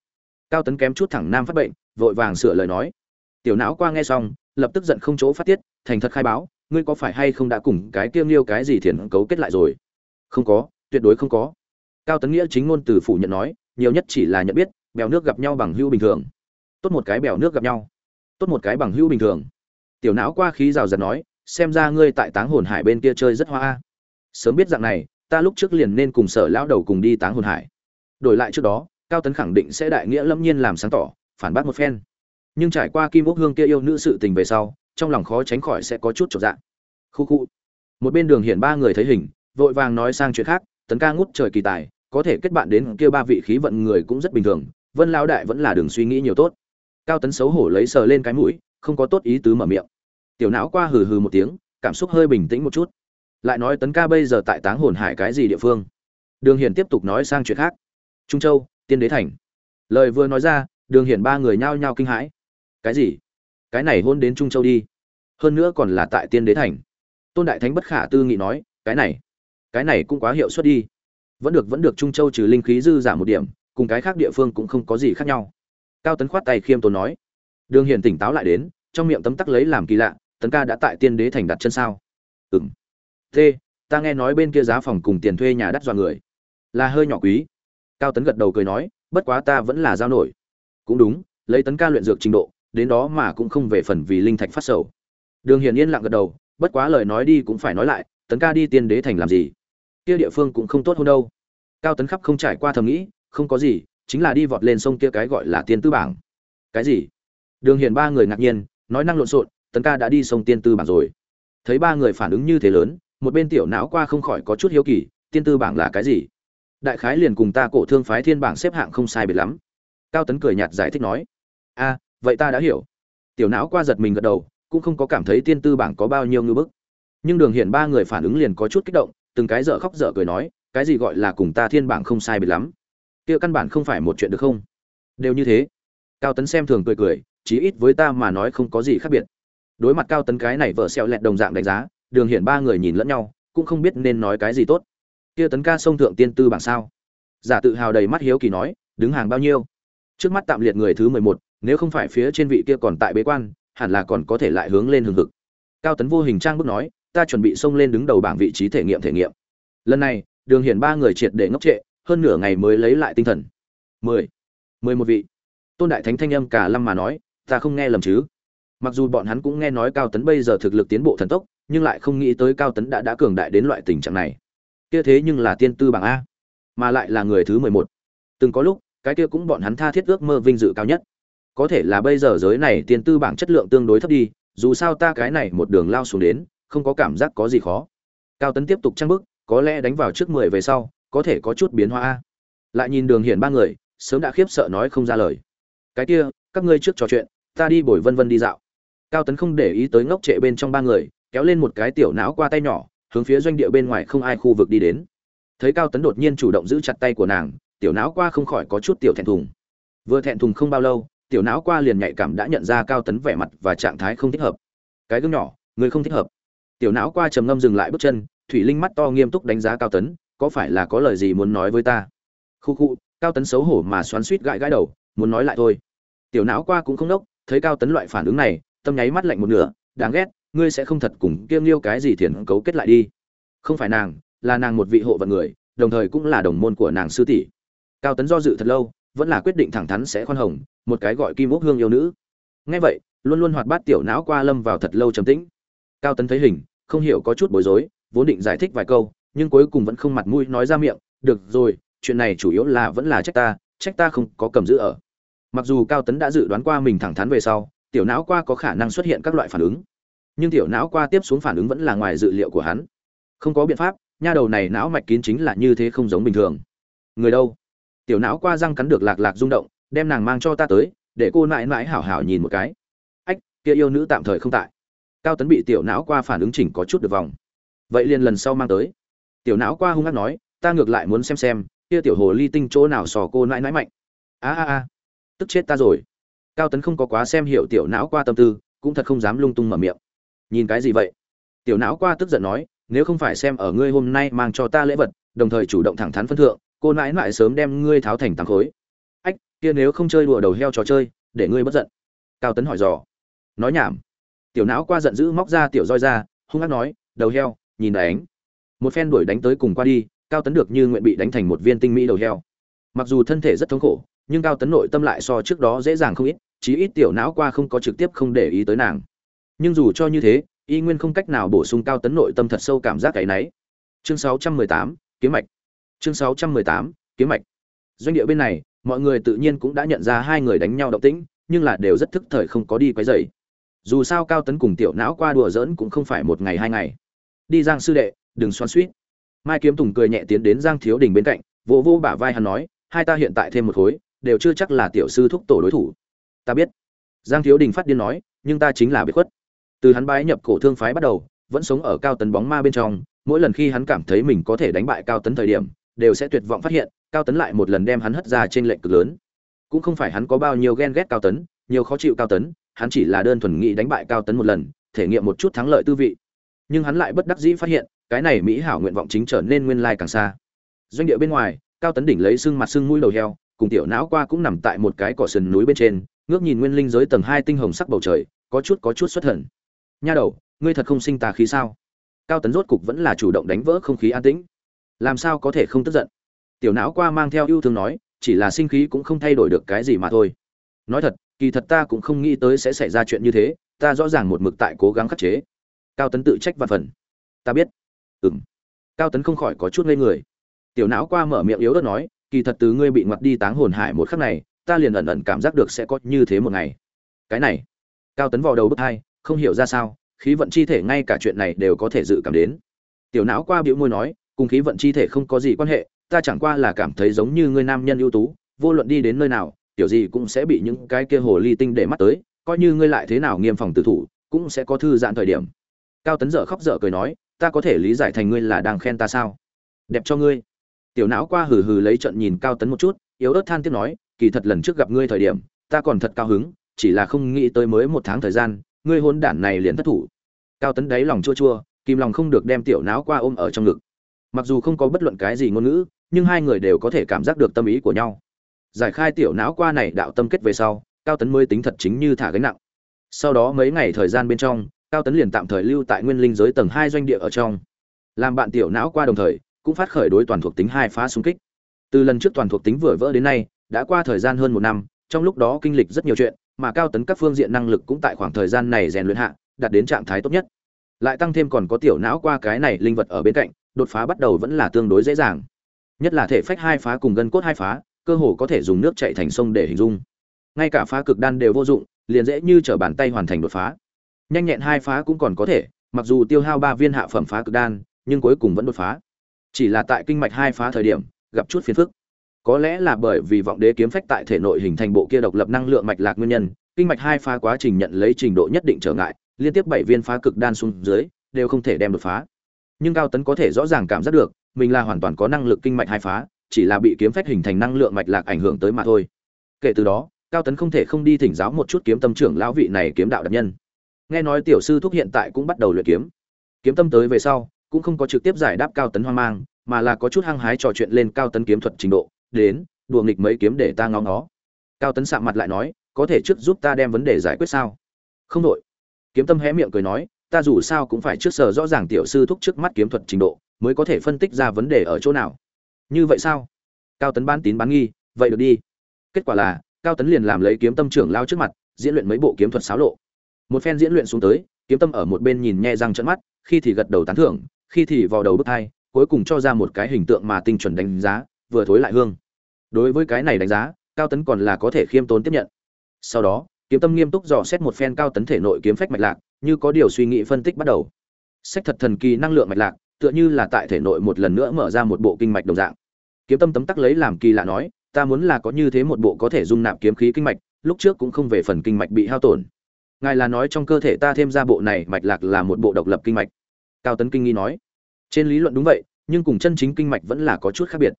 Cao tấn kém chút thẳng nam phát bệnh, vội vàng sửa lời nói. Tiểu não qua nghe xong, lập tức giận không chỗ phát tiết, thành thật khai báo ngươi có phải hay không đã cùng cái kiêng liêu cái gì thiền cấu kết lại rồi? Không có, tuyệt đối không có. Cao tấn nghĩa chính ngôn từ phủ nhận nói, nhiều nhất chỉ là nhận biết, bèo nước gặp nhau bằng hữu bình thường. Tốt một cái bèo nước gặp nhau. Tốt một cái bằng hữu bình thường. Tiểu não qua khí rào rạt nói, xem ra ngươi tại táng hồn hải bên kia chơi rất hoa sớm biết dạng này, ta lúc trước liền nên cùng sở lão đầu cùng đi táng hồn hải. Đổi lại trước đó, cao tấn khẳng định sẽ đại nghĩa lâm nhiên làm sáng tỏ, phản bác một phen. Nhưng trải qua kim quốc hương kia yêu nữ sự tình về sau trong lòng khó tránh khỏi sẽ có chút chột dạng khu khu. Một bên đường hiển ba người thấy hình, vội vàng nói sang chuyện khác, tấn ca ngút trời kỳ tài, có thể kết bạn đến kia ba vị khí vận người cũng rất bình thường, vân lão đại vẫn là đường suy nghĩ nhiều tốt. Cao tấn xấu hổ lấy sờ lên cái mũi, không có tốt ý tứ mở miệng. Tiểu não qua hừ hừ một tiếng, cảm xúc hơi bình tĩnh một chút. Lại nói, tấn ca bây giờ tại táng hồn hải cái gì địa phương? Đường hiển tiếp tục nói sang chuyện khác. Trung châu, tiên đế thành. Lời vừa nói ra, đường hiển ba người nhao nhao kinh hãi. Cái gì? Cái này hôn đến trung châu đi. Hơn nữa còn là tại tiên đế thành. Tôn đại thánh bất khả tư nghị nói, cái này cái này cũng quá hiệu suất đi. Vẫn được vẫn được, trung châu trừ linh khí dư giảm một điểm, cùng cái khác địa phương cũng không có gì khác nhau. Cao tấn khoát tay khiêm tốn nói, đường hiển tỉnh táo lại đến, trong miệng tấm tắc lấy làm kỳ lạ, tấn ca đã tại tiên đế thành đặt chân sao? Ừng t ta nghe nói bên kia giá phòng cùng tiền thuê nhà đắt dọa người. Là hơi nhỏ quý. Cao tấn gật đầu cười nói, bất quá ta vẫn là giao nổi. Cũng đúng, lấy tấn ca luyện dược trình độ đến đó mà cũng không về phần vì linh thạch phát sầu. Đường hiển yên lặng gật đầu, bất quá lời nói đi cũng phải nói lại, tấn ca đi tiên đế thành làm gì? Kia địa phương cũng không tốt hơn đâu. Cao tấn khắp không trải qua thầm nghĩ, không có gì, chính là đi vọt lên sông kia cái gọi là tiên tư bảng. Cái gì? Đường hiển ba người ngạc nhiên, nói năng lộn xộn, tấn ca đã đi sông tiên tư bảng rồi. Thấy ba người phản ứng như thế lớn, một bên tiểu não qua không khỏi có chút hiếu kỳ, tiên tư bảng là cái gì? Đại khái liền cùng ta cổ thương phái thiên bảng xếp hạng không sai biệt lắm. Cao tấn cười nhạt giải thích nói, a vậy ta đã hiểu. Tiểu não qua giật mình gật đầu, cũng không có cảm thấy tiên tư bảng có bao nhiêu ngư bức. Nhưng đường hiển ba người phản ứng liền có chút kích động, từng cái dở khóc dở cười nói, cái gì gọi là cùng ta thiên bảng không sai biệt lắm. Kia căn bản không phải một chuyện được không? Đều như thế. Cao tấn xem thường cười cười, chí ít với ta mà nói không có gì khác biệt. Đối mặt cao tấn cái này vợ xẹo lẹt đồng dạng đánh giá, đường hiển ba người nhìn lẫn nhau, cũng không biết nên nói cái gì tốt. Kia tấn ca sông thượng tiên tư bảng sao? Giả tự hào đầy mắt hiếu kỳ nói, đứng hàng bao nhiêu? Trước mắt tạm liệt người thứ mười một nếu không phải phía trên vị kia còn tại bế quan, hẳn là còn có thể lại hướng lên hừng hực. Cao tấn vô hình trang bước nói, ta chuẩn bị xông lên đứng đầu bảng vị trí thể nghiệm thể nghiệm. Lần này, đường hiển ba người triệt để ngốc trệ, hơn nửa ngày mới lấy lại tinh thần. Mười mười một vị. Tôn đại thánh thanh âm cả lâm mà nói, ta không nghe lầm chứ? Mặc dù bọn hắn cũng nghe nói cao tấn bây giờ thực lực tiến bộ thần tốc, nhưng lại không nghĩ tới cao tấn đã đã cường đại đến loại tình trạng này. Kia thế nhưng là tiên tư bảng a, mà lại là người thứ mười một. Từng có lúc, cái kia cũng bọn hắn tha thiết ước mơ vinh dự cao nhất có thể là bây giờ giới này tiền tư bảng chất lượng tương đối thấp đi, dù sao ta cái này một đường lao xuống đến, không có cảm giác có gì khó. Cao tấn tiếp tục trang bức, có lẽ đánh vào trước mười về sau, có thể có chút biến hóa lại nhìn đường hiển ba người, sớm đã khiếp sợ nói không ra lời. Cái kia, các ngươi trước trò chuyện, ta đi bồi vân vân đi dạo. Cao tấn không để ý tới ngốc trệ bên trong ba người, kéo lên một cái tiểu não qua tay nhỏ, hướng phía doanh địa bên ngoài không ai khu vực đi đến. Thấy cao tấn đột nhiên chủ động giữ chặt tay của nàng, tiểu não qua không khỏi có chút tiểu thẹn thùng. Vừa thẹn thùng không bao lâu tiểu não qua liền nhạy cảm đã nhận ra cao tấn vẻ mặt và trạng thái không thích hợp. Cái gương nhỏ, người không thích hợp. Tiểu não qua trầm ngâm dừng lại bước chân, thủy linh mắt to nghiêm túc đánh giá cao tấn, có phải là có lời gì muốn nói với ta? Khu khu, cao tấn xấu hổ mà xoắn suýt gãi gãi đầu, muốn nói lại thôi. Tiểu não qua cũng không đốc, thấy cao tấn loại phản ứng này, tâm nháy mắt lạnh một nửa, đáng ghét, ngươi sẽ không thật cùng kiêng liêu cái gì thiền cấu kết lại đi. Không phải nàng, là nàng một vị hộ vận người, đồng thời cũng là đồng môn của nàng sư tỷ. Cao tấn do dự thật lâu, vẫn là quyết định thẳng thắn sẽ khoan hồng một cái gọi kim ốc hương yêu nữ. Ngay vậy, luôn luôn hoạt bát tiểu não qua lâm vào thật lâu trầm tĩnh. Cao tấn thấy hình, không hiểu có chút bối rối, vốn định giải thích vài câu, nhưng cuối cùng vẫn không mặt mũi nói ra miệng, được rồi, chuyện này chủ yếu là vẫn là trách ta trách ta không có cầm giữ ở. Mặc dù cao tấn đã dự đoán qua mình thẳng thắn về sau, tiểu não qua có khả năng xuất hiện các loại phản ứng. Nhưng tiểu não qua tiếp xuống phản ứng vẫn là ngoài dự liệu của hắn. Không có biện pháp, nha đầu này não mạch kín chính là như thế không giống bình thường. Người đâu? Tiểu não qua răng cắn được lạc lạc rung động đem nàng mang cho ta tới, để cô mãi mãi hảo hảo nhìn một cái. Ách, kia yêu nữ tạm thời không tại. Cao tấn bị tiểu não qua phản ứng chỉnh có chút được vòng. Vậy liền lần sau mang tới. Tiểu não qua hung hăng nói, ta ngược lại muốn xem xem, kia tiểu hồ ly tinh chỗ nào sò cô nãi nãi mạnh. A a a, tức chết ta rồi. Cao tấn không có quá xem hiểu tiểu não qua tâm tư, cũng thật không dám lung tung mở miệng. Nhìn cái gì vậy? Tiểu não qua tức giận nói, nếu không phải xem ở ngươi hôm nay mang cho ta lễ vật, đồng thời chủ động thẳng thắn phân thượng, cô nãi nãi sớm đem ngươi tháo thành tám khối kia nếu không chơi đùa đầu heo trò chơi để ngươi bất giận. Cao tấn hỏi dò. Nói nhảm. Tiểu não qua giận dữ móc ra tiểu roi ra hung hăng nói đầu heo nhìn đánh một phen đuổi đánh tới cùng qua đi cao tấn được như nguyện bị đánh thành một viên tinh mỹ đầu heo. Mặc dù thân thể rất thống khổ nhưng cao tấn nội tâm lại so trước đó dễ dàng không ít chí ít tiểu não qua không có trực tiếp không để ý tới nàng. Nhưng dù cho như thế y nguyên không cách nào bổ sung cao tấn nội tâm thật sâu cảm giác cái náy. Chương 618, kiếm mạch. Chương 618, kiếm mạch. Doanh địa bên này mọi người tự nhiên cũng đã nhận ra hai người đánh nhau động tĩnh, nhưng là đều rất thức thời không có đi quấy rầy. Dù sao cao tấn cùng tiểu não qua đùa giỡn cũng không phải một ngày hai ngày. Đi giang sư đệ, đừng xoắn suýt mai kiếm tùng cười nhẹ tiến đến giang thiếu đình bên cạnh, vỗ vỗ bả vai hắn nói, hai ta hiện tại thêm một khối, đều chưa chắc là tiểu sư thúc tổ đối thủ. Ta biết. Giang thiếu đình phát điên nói, nhưng ta chính là biệt khuất. Từ hắn bái nhập cổ thương phái bắt đầu, vẫn sống ở cao tấn bóng ma bên trong, mỗi lần khi hắn cảm thấy mình có thể đánh bại cao tấn thời điểm, đều sẽ tuyệt vọng phát hiện cao tấn lại một lần đem hắn hất ra trên lệnh cực lớn. Cũng không phải hắn có bao nhiêu ghen ghét cao tấn, nhiều khó chịu cao tấn, hắn chỉ là đơn thuần nghĩ đánh bại cao tấn một lần, thể nghiệm một chút thắng lợi tư vị. Nhưng hắn lại bất đắc dĩ phát hiện, cái này mỹ hảo nguyện vọng chính trở nên nguyên lai càng xa. Doanh địa bên ngoài, cao tấn đỉnh lấy xương mặt xương mũi đầu heo, cùng tiểu não qua cũng nằm tại một cái cỏ sườn núi bên trên, ngước nhìn nguyên linh giới tầng hai tinh hồng sắc bầu trời, có chút có chút xuất thần. Nha đầu, ngươi thật không sinh tà khí sao? Cao tấn rốt cục vẫn là chủ động đánh vỡ không khí an tĩnh. Làm sao có thể không tức giận? Tiểu não qua mang theo yêu thương nói, chỉ là sinh khí cũng không thay đổi được cái gì mà thôi. Nói thật, kỳ thật ta cũng không nghĩ tới sẽ xảy ra chuyện như thế, ta rõ ràng một mực tại cố gắng khắc chế. Cao tấn tự trách và phần. Ta biết. Ừ m cao tấn không khỏi có chút ngây người. Tiểu não qua mở miệng yếu ớt nói, kỳ thật từ ngươi bị ngoặt đi táng hồn hải một khắc này, ta liền ẩn ẩn cảm giác được sẽ có như thế một ngày. Cái này. Cao tấn vào đầu bước hai, không hiểu ra sao, khí vận chi thể ngay cả chuyện này đều có thể dự cảm đến. Tiểu não qua biểu môi nói, cùng khí vận chi thể không có gì quan hệ ta chẳng qua là cảm thấy giống như ngươi nam nhân ưu tú, vô luận đi đến nơi nào tiểu gì cũng sẽ bị những cái kia hồ ly tinh để mắt tới, coi như ngươi lại thế nào nghiêm phòng tử thủ, cũng sẽ có thư giãn thời điểm. Cao tấn dở khóc dở cười nói, ta có thể lý giải thành ngươi là đang khen ta sao? Đẹp cho ngươi. Tiểu não qua hừ hừ lấy trận nhìn cao tấn một chút, yếu ớt than tiếp nói, kỳ thật lần trước gặp ngươi thời điểm, ta còn thật cao hứng, chỉ là không nghĩ tới mới một tháng thời gian, ngươi hôn đản này liền thất thủ. Cao tấn đáy lòng chua chua, kìm lòng không được đem tiểu não qua ôm ở trong ngực. Mặc dù không có bất luận cái gì ngôn ngữ nhưng hai người đều có thể cảm giác được tâm ý của nhau. Giải khai tiểu não qua này đạo tâm kết về sau, cao tấn mới tính thật chính như thả gánh nặng. Sau đó mấy ngày thời gian bên trong, cao tấn liền tạm thời lưu tại nguyên linh giới tầng hai doanh địa ở trong. Làm bạn tiểu não qua đồng thời, cũng phát khởi đối toàn thuộc tính hai phá xung kích. Từ lần trước toàn thuộc tính vừa vỡ đến nay, đã qua thời gian hơn một năm, trong lúc đó kinh lịch rất nhiều chuyện, mà cao tấn các phương diện năng lực cũng tại khoảng thời gian này rèn luyện hạ, đạt đến trạng thái tốt nhất. Lại tăng thêm còn có tiểu não qua cái này linh vật ở bên cạnh, đột phá bắt đầu vẫn là tương đối dễ dàng nhất là thể phách hai phá cùng gân cốt hai phá, cơ hồ có thể dùng nước chạy thành sông để hình dung. Ngay cả phá cực đan đều vô dụng, liền dễ như trở bàn tay hoàn thành đột phá. Nhanh nhẹn hai phá cũng còn có thể, mặc dù tiêu hao ba viên hạ phẩm phá cực đan, nhưng cuối cùng vẫn đột phá. Chỉ là tại kinh mạch hai phá thời điểm, gặp chút phiền phức. Có lẽ là bởi vì vọng đế kiếm phách tại thể nội hình thành bộ kia độc lập năng lượng mạch lạc nguyên nhân, kinh mạch hai phá quá trình nhận lấy trình độ nhất định trở ngại, liên tiếp bảy viên phá cực đan xuống dưới, đều không thể đem đột phá. Nhưng cao tấn có thể rõ ràng cảm giác được mình là hoàn toàn có năng lực kinh mạch hai phá, chỉ là bị kiếm phách hình thành năng lượng mạch lạc ảnh hưởng tới mà thôi. Kể từ đó, cao tấn không thể không đi thỉnh giáo một chút kiếm tâm trưởng lão vị này kiếm đạo đặc nhân. Nghe nói tiểu sư thúc hiện tại cũng bắt đầu luyện kiếm. Kiếm tâm tới về sau, cũng không có trực tiếp giải đáp cao tấn hoang mang, mà là có chút hăng hái trò chuyện lên cao tấn kiếm thuật trình độ, đến, đùa nghịch mấy kiếm để ta ngó nó cao tấn sạm mặt lại nói, có thể trước giúp ta đem vấn đề giải quyết sao? Không đội. Kiếm tâm hé miệng cười nói, ta dù sao cũng phải trước sở rõ ràng tiểu sư thúc trước mắt kiếm thuật trình độ mới có thể phân tích ra vấn đề ở chỗ nào. Như vậy sao? Cao tấn bán tín bán nghi, vậy được đi. Kết quả là, cao tấn liền làm lấy kiếm tâm trưởng lao trước mặt, diễn luyện mấy bộ kiếm thuật xáo lộ. Một phen diễn luyện xuống tới, kiếm tâm ở một bên nhìn nhe răng trận mắt, khi thì gật đầu tán thưởng, khi thì vào đầu bức thai cuối cùng cho ra một cái hình tượng mà tinh chuẩn đánh giá, vừa thối lại hương. Đối với cái này đánh giá, cao tấn còn là có thể khiêm tốn tiếp nhận. Sau đó, kiếm tâm nghiêm túc dò xét một phen cao tấn thể nội kiếm phách mạch lạc, như có điều suy nghĩ phân tích bắt đầu. Sách thật thần kỳ năng lượng mạch lạc tựa như là tại thể nội một lần nữa mở ra một bộ kinh mạch đồng dạng. Kiếm tâm tấm tắc lấy làm kỳ lạ nói, ta muốn là có như thế một bộ có thể dung nạp kiếm khí kinh mạch, lúc trước cũng không về phần kinh mạch bị hao tổn. Ngài là nói trong cơ thể ta thêm ra bộ này mạch lạc là một bộ độc lập kinh mạch. Cao tấn kinh nghi nói, trên lý luận đúng vậy, nhưng cùng chân chính kinh mạch vẫn là có chút khác biệt.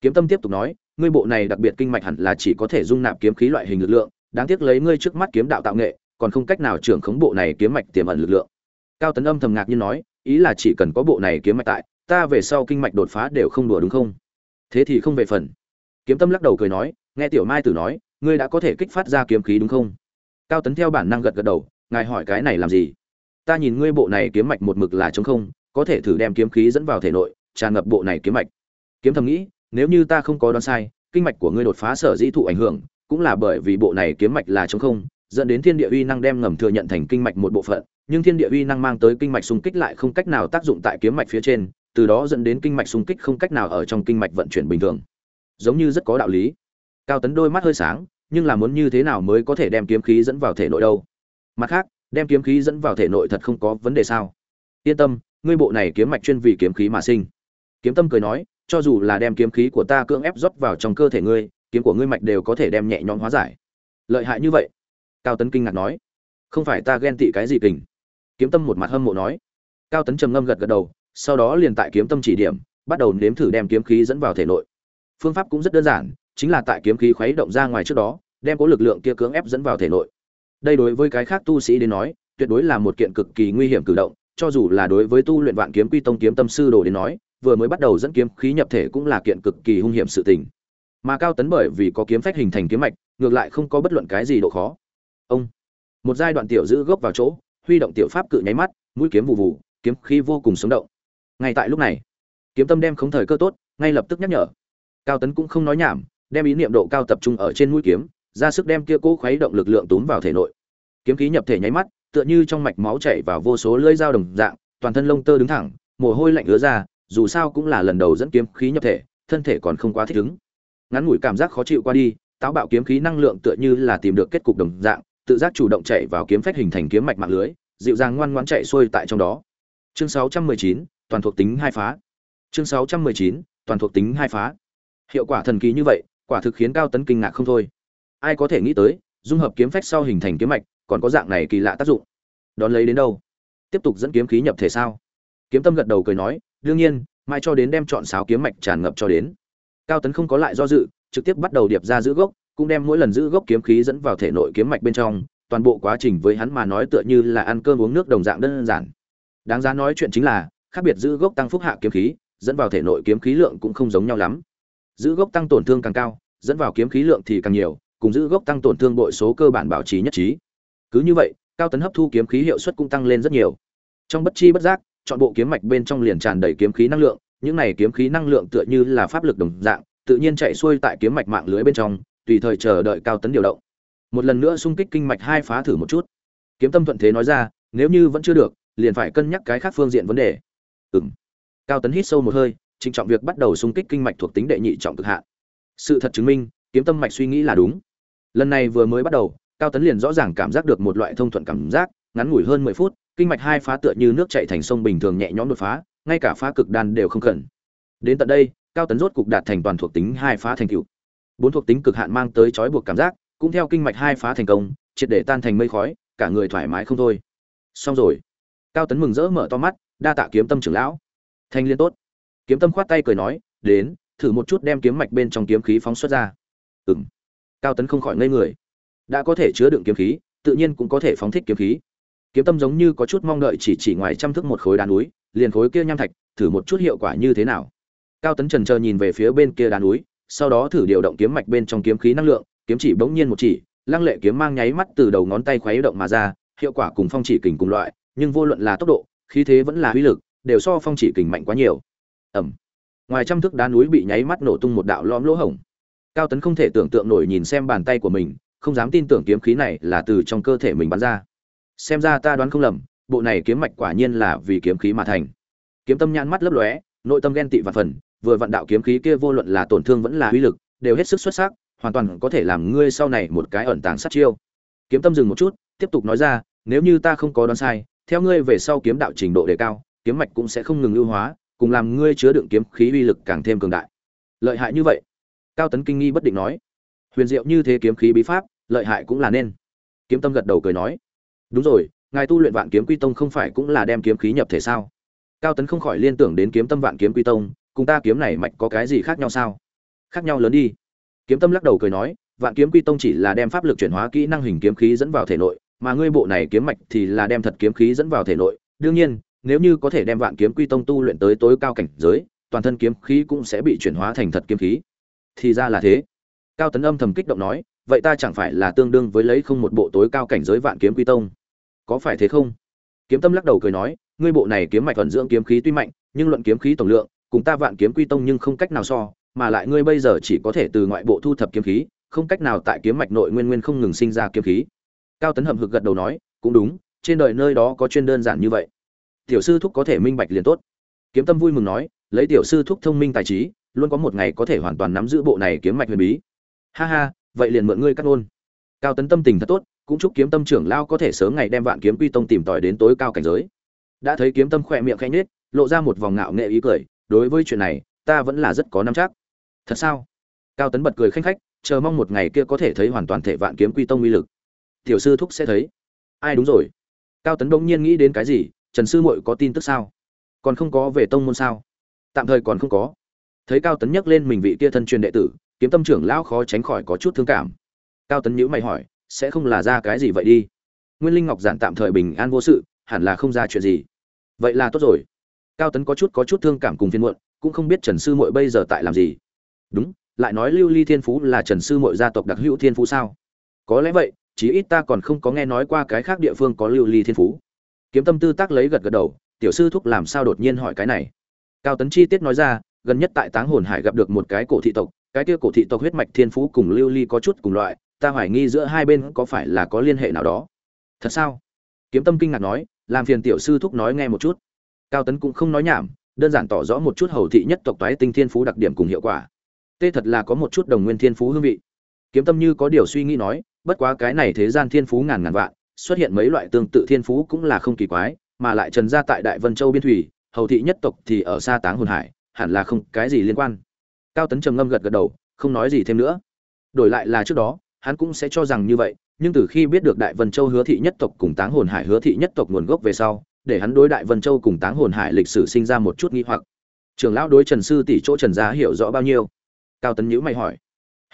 Kiếm tâm tiếp tục nói, ngươi bộ này đặc biệt kinh mạch hẳn là chỉ có thể dung nạp kiếm khí loại hình lực lượng, đáng tiếc lấy ngươi trước mắt kiếm đạo tạo nghệ, còn không cách nào trưởng khống bộ này kiếm mạch tiềm ẩn lực lượng. Cao tấn âm thầm ngạc nhiên nói ý là chỉ cần có bộ này kiếm mạch tại, ta về sau kinh mạch đột phá đều không đùa đúng không? Thế thì không về phần. Kiếm tâm lắc đầu cười nói, nghe tiểu mai tử nói, ngươi đã có thể kích phát ra kiếm khí đúng không? Cao tấn theo bản năng gật gật đầu, ngài hỏi cái này làm gì? Ta nhìn ngươi bộ này kiếm mạch một mực là trống không, có thể thử đem kiếm khí dẫn vào thể nội, tràn ngập bộ này kiếm mạch. Kiếm thầm nghĩ, nếu như ta không có đoán sai, kinh mạch của ngươi đột phá sở dĩ thụ ảnh hưởng, cũng là bởi vì bộ này kiếm mạch là trống không, dẫn đến thiên địa uy năng đem ngầm thừa nhận thành kinh mạch một bộ phận nhưng thiên địa uy năng mang tới kinh mạch xung kích lại không cách nào tác dụng tại kiếm mạch phía trên, từ đó dẫn đến kinh mạch xung kích không cách nào ở trong kinh mạch vận chuyển bình thường. Giống như rất có đạo lý. Cao tấn đôi mắt hơi sáng, nhưng là muốn như thế nào mới có thể đem kiếm khí dẫn vào thể nội đâu? Mặt khác, đem kiếm khí dẫn vào thể nội thật không có vấn đề sao? Yên tâm, ngươi bộ này kiếm mạch chuyên vì kiếm khí mà sinh. Kiếm tâm cười nói, cho dù là đem kiếm khí của ta cưỡng ép rót vào trong cơ thể ngươi, kiếm của ngươi mạch đều có thể đem nhẹ nhõm hóa giải. Lợi hại như vậy. Cao tấn kinh ngạc nói, không phải ta ghen tị cái gì kình kiếm tâm một mặt hâm mộ nói. Cao tấn trầm ngâm gật gật đầu, sau đó liền tại kiếm tâm chỉ điểm, bắt đầu nếm thử đem kiếm khí dẫn vào thể nội. Phương pháp cũng rất đơn giản, chính là tại kiếm khí khuấy động ra ngoài trước đó, đem có lực lượng kia cưỡng ép dẫn vào thể nội. Đây đối với cái khác tu sĩ đến nói, tuyệt đối là một kiện cực kỳ nguy hiểm cử động, cho dù là đối với tu luyện vạn kiếm quy tông kiếm tâm sư đồ đến nói, vừa mới bắt đầu dẫn kiếm khí nhập thể cũng là kiện cực kỳ hung hiểm sự tình. Mà cao tấn bởi vì có kiếm phách hình thành kiếm mạch, ngược lại không có bất luận cái gì độ khó. Ông, một giai đoạn tiểu giữ gốc vào chỗ huy động tiểu pháp cự nháy mắt, mũi kiếm vụ vụ kiếm khí vô cùng sống động. Ngay tại lúc này, kiếm tâm đem không thời cơ tốt, ngay lập tức nhắc nhở. Cao tấn cũng không nói nhảm, đem ý niệm độ cao tập trung ở trên mũi kiếm, ra sức đem kia cố khuấy động lực lượng túm vào thể nội. Kiếm khí nhập thể nháy mắt, tựa như trong mạch máu chảy vào vô số lưỡi dao đồng dạng, toàn thân lông tơ đứng thẳng, mồ hôi lạnh ứa ra, dù sao cũng là lần đầu dẫn kiếm khí nhập thể, thân thể còn không quá thích ứng. Ngắn ngủi cảm giác khó chịu qua đi, táo bạo kiếm khí năng lượng tựa như là tìm được kết cục đồng dạng tự giác chủ động chạy vào kiếm phách hình thành kiếm mạch mạng lưới dịu dàng ngoan ngoãn chạy xuôi tại trong đó. Chương 619, toàn thuộc tính hai phá. Chương 619, toàn thuộc tính hai phá. Hiệu quả thần kỳ như vậy quả thực khiến cao tấn kinh ngạc không thôi. Ai có thể nghĩ tới dung hợp kiếm phách sau hình thành kiếm mạch còn có dạng này kỳ lạ tác dụng. Đón lấy đến đâu? Tiếp tục dẫn kiếm khí nhập thể sao? Kiếm tâm gật đầu cười nói đương nhiên mai cho đến đem chọn sáo kiếm mạch tràn ngập cho đến. Cao tấn không có lại do dự trực tiếp bắt đầu điệp ra giữ gốc cũng đem mỗi lần giữ gốc kiếm khí dẫn vào thể nội kiếm mạch bên trong, toàn bộ quá trình với hắn mà nói tựa như là ăn cơm uống nước đồng dạng đơn giản. Đáng giá nói chuyện chính là, khác biệt giữ gốc tăng phúc hạ kiếm khí, dẫn vào thể nội kiếm khí lượng cũng không giống nhau lắm. Giữ gốc tăng tổn thương càng cao, dẫn vào kiếm khí lượng thì càng nhiều, cùng giữ gốc tăng tổn thương bội số cơ bản bảo trì nhất trí. Cứ như vậy, cao tấn hấp thu kiếm khí hiệu suất cũng tăng lên rất nhiều. Trong bất chi bất giác, chọn bộ kiếm mạch bên trong liền tràn đầy kiếm khí năng lượng, những này kiếm khí năng lượng tựa như là pháp lực đồng dạng, tự nhiên chạy xuôi tại kiếm mạch mạng lưới bên trong tùy thời chờ đợi cao tấn điều động. Một lần nữa xung kích kinh mạch hai phá thử một chút. Kiếm tâm thuận thế nói ra, nếu như vẫn chưa được, liền phải cân nhắc cái khác phương diện vấn đề. Ừng cao tấn hít sâu một hơi, trịnh trọng việc bắt đầu xung kích kinh mạch thuộc tính đệ nhị trọng cực hạn. Sự thật chứng minh, kiếm tâm mạch suy nghĩ là đúng. Lần này vừa mới bắt đầu, cao tấn liền rõ ràng cảm giác được một loại thông thuận cảm giác, ngắn ngủi hơn mười phút, kinh mạch hai phá tựa như nước chảy thành sông bình thường nhẹ nhõm đột phá, ngay cả phá cực đan đều không cần. Đến tận đây, cao tấn rốt cục đạt thành toàn thuộc tính hai phá thành cựu bốn thuộc tính cực hạn mang tới trói buộc cảm giác, cũng theo kinh mạch hai phá thành công, triệt để tan thành mây khói, cả người thoải mái không thôi. Xong rồi. Cao tấn mừng rỡ mở to mắt, đa tạ kiếm tâm trưởng lão. Thanh liên tốt. Kiếm tâm khoát tay cười nói, đến, thử một chút đem kiếm mạch bên trong kiếm khí phóng xuất ra. Ừ m cao tấn không khỏi ngây người. Đã có thể chứa đựng kiếm khí, tự nhiên cũng có thể phóng thích kiếm khí. Kiếm tâm giống như có chút mong đợi chỉ chỉ ngoài trăm thước một khối đá núi, liền khối kia nham thạch, thử một chút hiệu quả như thế nào. Cao tấn trần chờ nhìn về phía bên kia đá núi sau đó thử điều động kiếm mạch bên trong kiếm khí năng lượng kiếm chỉ bỗng nhiên một chỉ lăng lệ kiếm mang nháy mắt từ đầu ngón tay khuấy động mà ra hiệu quả cùng phong chỉ kình cùng loại nhưng vô luận là tốc độ khí thế vẫn là uy lực đều so phong chỉ kình mạnh quá nhiều. Ầm, ngoài trăm thước đá núi bị nháy mắt nổ tung một đạo lõm lỗ hổng. Cao tấn không thể tưởng tượng nổi nhìn xem bàn tay của mình không dám tin tưởng kiếm khí này là từ trong cơ thể mình bắn ra. Xem ra ta đoán không lầm bộ này kiếm mạch quả nhiên là vì kiếm khí mà thành. Kiếm tâm nhãn mắt lấp lóe nội tâm ghen tị và phần vừa vận đạo kiếm khí kia vô luận là tổn thương vẫn là uy lực, đều hết sức xuất sắc, hoàn toàn có thể làm ngươi sau này một cái ẩn tàng sát chiêu. Kiếm tâm dừng một chút, tiếp tục nói ra, nếu như ta không có đoán sai, theo ngươi về sau kiếm đạo trình độ đề cao, kiếm mạch cũng sẽ không ngừng lưu hóa, cùng làm ngươi chứa đựng kiếm khí uy lực càng thêm cường đại. Lợi hại như vậy? Cao tấn kinh nghi bất định nói. Huyền diệu như thế kiếm khí bí pháp, lợi hại cũng là nên. Kiếm tâm gật đầu cười nói. Đúng rồi, ngài tu luyện vạn kiếm quy tông không phải cũng là đem kiếm khí nhập thể sao? Cao tấn không khỏi liên tưởng đến kiếm tâm vạn kiếm quy tông cùng ta kiếm này mạch có cái gì khác nhau sao? Khác nhau lớn đi. Kiếm tâm lắc đầu cười nói, vạn kiếm quy tông chỉ là đem pháp lực chuyển hóa kỹ năng hình kiếm khí dẫn vào thể nội, mà ngươi bộ này kiếm mạch thì là đem thật kiếm khí dẫn vào thể nội. Đương nhiên, nếu như có thể đem vạn kiếm quy tông tu luyện tới tối cao cảnh giới, toàn thân kiếm khí cũng sẽ bị chuyển hóa thành thật kiếm khí. Thì ra là thế. Cao tấn âm thầm kích động nói, vậy ta chẳng phải là tương đương với lấy không một bộ tối cao cảnh giới vạn kiếm quy tông? Có phải thế không? Kiếm tâm lắc đầu cười nói, ngươi bộ này kiếm mạch thuần dưỡng kiếm khí tuy mạnh, nhưng luận kiếm khí tổng lượng cùng ta vạn kiếm quy tông nhưng không cách nào so, mà lại ngươi bây giờ chỉ có thể từ ngoại bộ thu thập kiếm khí, không cách nào tại kiếm mạch nội nguyên nguyên không ngừng sinh ra kiếm khí. Cao tấn hậm hực gật đầu nói, cũng đúng, trên đời nơi đó có chuyên đơn giản như vậy. Tiểu sư thúc có thể minh bạch liền tốt. Kiếm tâm vui mừng nói, lấy tiểu sư thúc thông minh tài trí, luôn có một ngày có thể hoàn toàn nắm giữ bộ này kiếm mạch huyền bí. Ha ha, vậy liền mượn ngươi cắt ngôn. Cao tấn tâm tình thật tốt, cũng chúc kiếm tâm trưởng lao có thể sớm ngày đem vạn kiếm quy tông tìm tòi đến tối cao cảnh giới. Đã thấy kiếm tâm khỏe miệng khẽ nhếch, lộ ra một vòng ngạo nghệ ý cười đối với chuyện này, ta vẫn là rất có nắm chắc. Thật sao? Cao tấn bật cười khanh khách, chờ mong một ngày kia có thể thấy hoàn toàn thể vạn kiếm quy tông uy lực. Tiểu sư thúc sẽ thấy. Ai đúng rồi? Cao tấn đông nhiên nghĩ đến cái gì? Trần sư muội có tin tức sao? Còn không có về tông môn sao? Tạm thời còn không có. Thấy cao tấn nhắc lên mình vị kia thân truyền đệ tử, kiếm tâm trưởng lão khó tránh khỏi có chút thương cảm. Cao tấn nhữ mày hỏi, sẽ không là ra cái gì vậy đi? Nguyên linh ngọc giản tạm thời bình an vô sự, hẳn là không ra chuyện gì. Vậy là tốt rồi cao tấn có chút có chút thương cảm cùng phiên muộn, cũng không biết trần sư Mội bây giờ tại làm gì. Đúng, lại nói lưu ly thiên phú là trần sư Mội gia tộc đặc hữu thiên phú sao? Có lẽ vậy, chí ít ta còn không có nghe nói qua cái khác địa phương có lưu ly thiên phú. Kiếm tâm tư tác lấy gật gật đầu, tiểu sư thúc làm sao đột nhiên hỏi cái này? Cao tấn chi tiết nói ra, gần nhất tại táng hồn hải gặp được một cái cổ thị tộc, cái kia cổ thị tộc huyết mạch thiên phú cùng lưu ly có chút cùng loại, ta hoài nghi giữa hai bên có phải là có liên hệ nào đó. Thật sao? Kiếm tâm kinh ngạc nói, làm phiền tiểu sư thúc nói nghe một chút cao tấn cũng không nói nhảm, đơn giản tỏ rõ một chút hầu thị nhất tộc toái tinh thiên phú đặc điểm cùng hiệu quả. Tê thật là có một chút đồng nguyên thiên phú hương vị. Kiếm tâm như có điều suy nghĩ nói, bất quá cái này thế gian thiên phú ngàn ngàn vạn, xuất hiện mấy loại tương tự thiên phú cũng là không kỳ quái, mà lại trần ra tại đại vân châu biên thủy, hầu thị nhất tộc thì ở xa táng hồn hải, hẳn là không cái gì liên quan. Cao tấn trầm ngâm gật gật đầu, không nói gì thêm nữa. Đổi lại là trước đó, hắn cũng sẽ cho rằng như vậy, nhưng từ khi biết được đại vân châu hứa thị nhất tộc cùng táng hồn hải hứa thị nhất tộc nguồn gốc về sau để hắn đối đại vân châu cùng táng hồn hải lịch sử sinh ra một chút nghi hoặc. Trường lão đối trần sư tỷ chỗ trần gia hiểu rõ bao nhiêu? Cao tấn nhữ mày hỏi.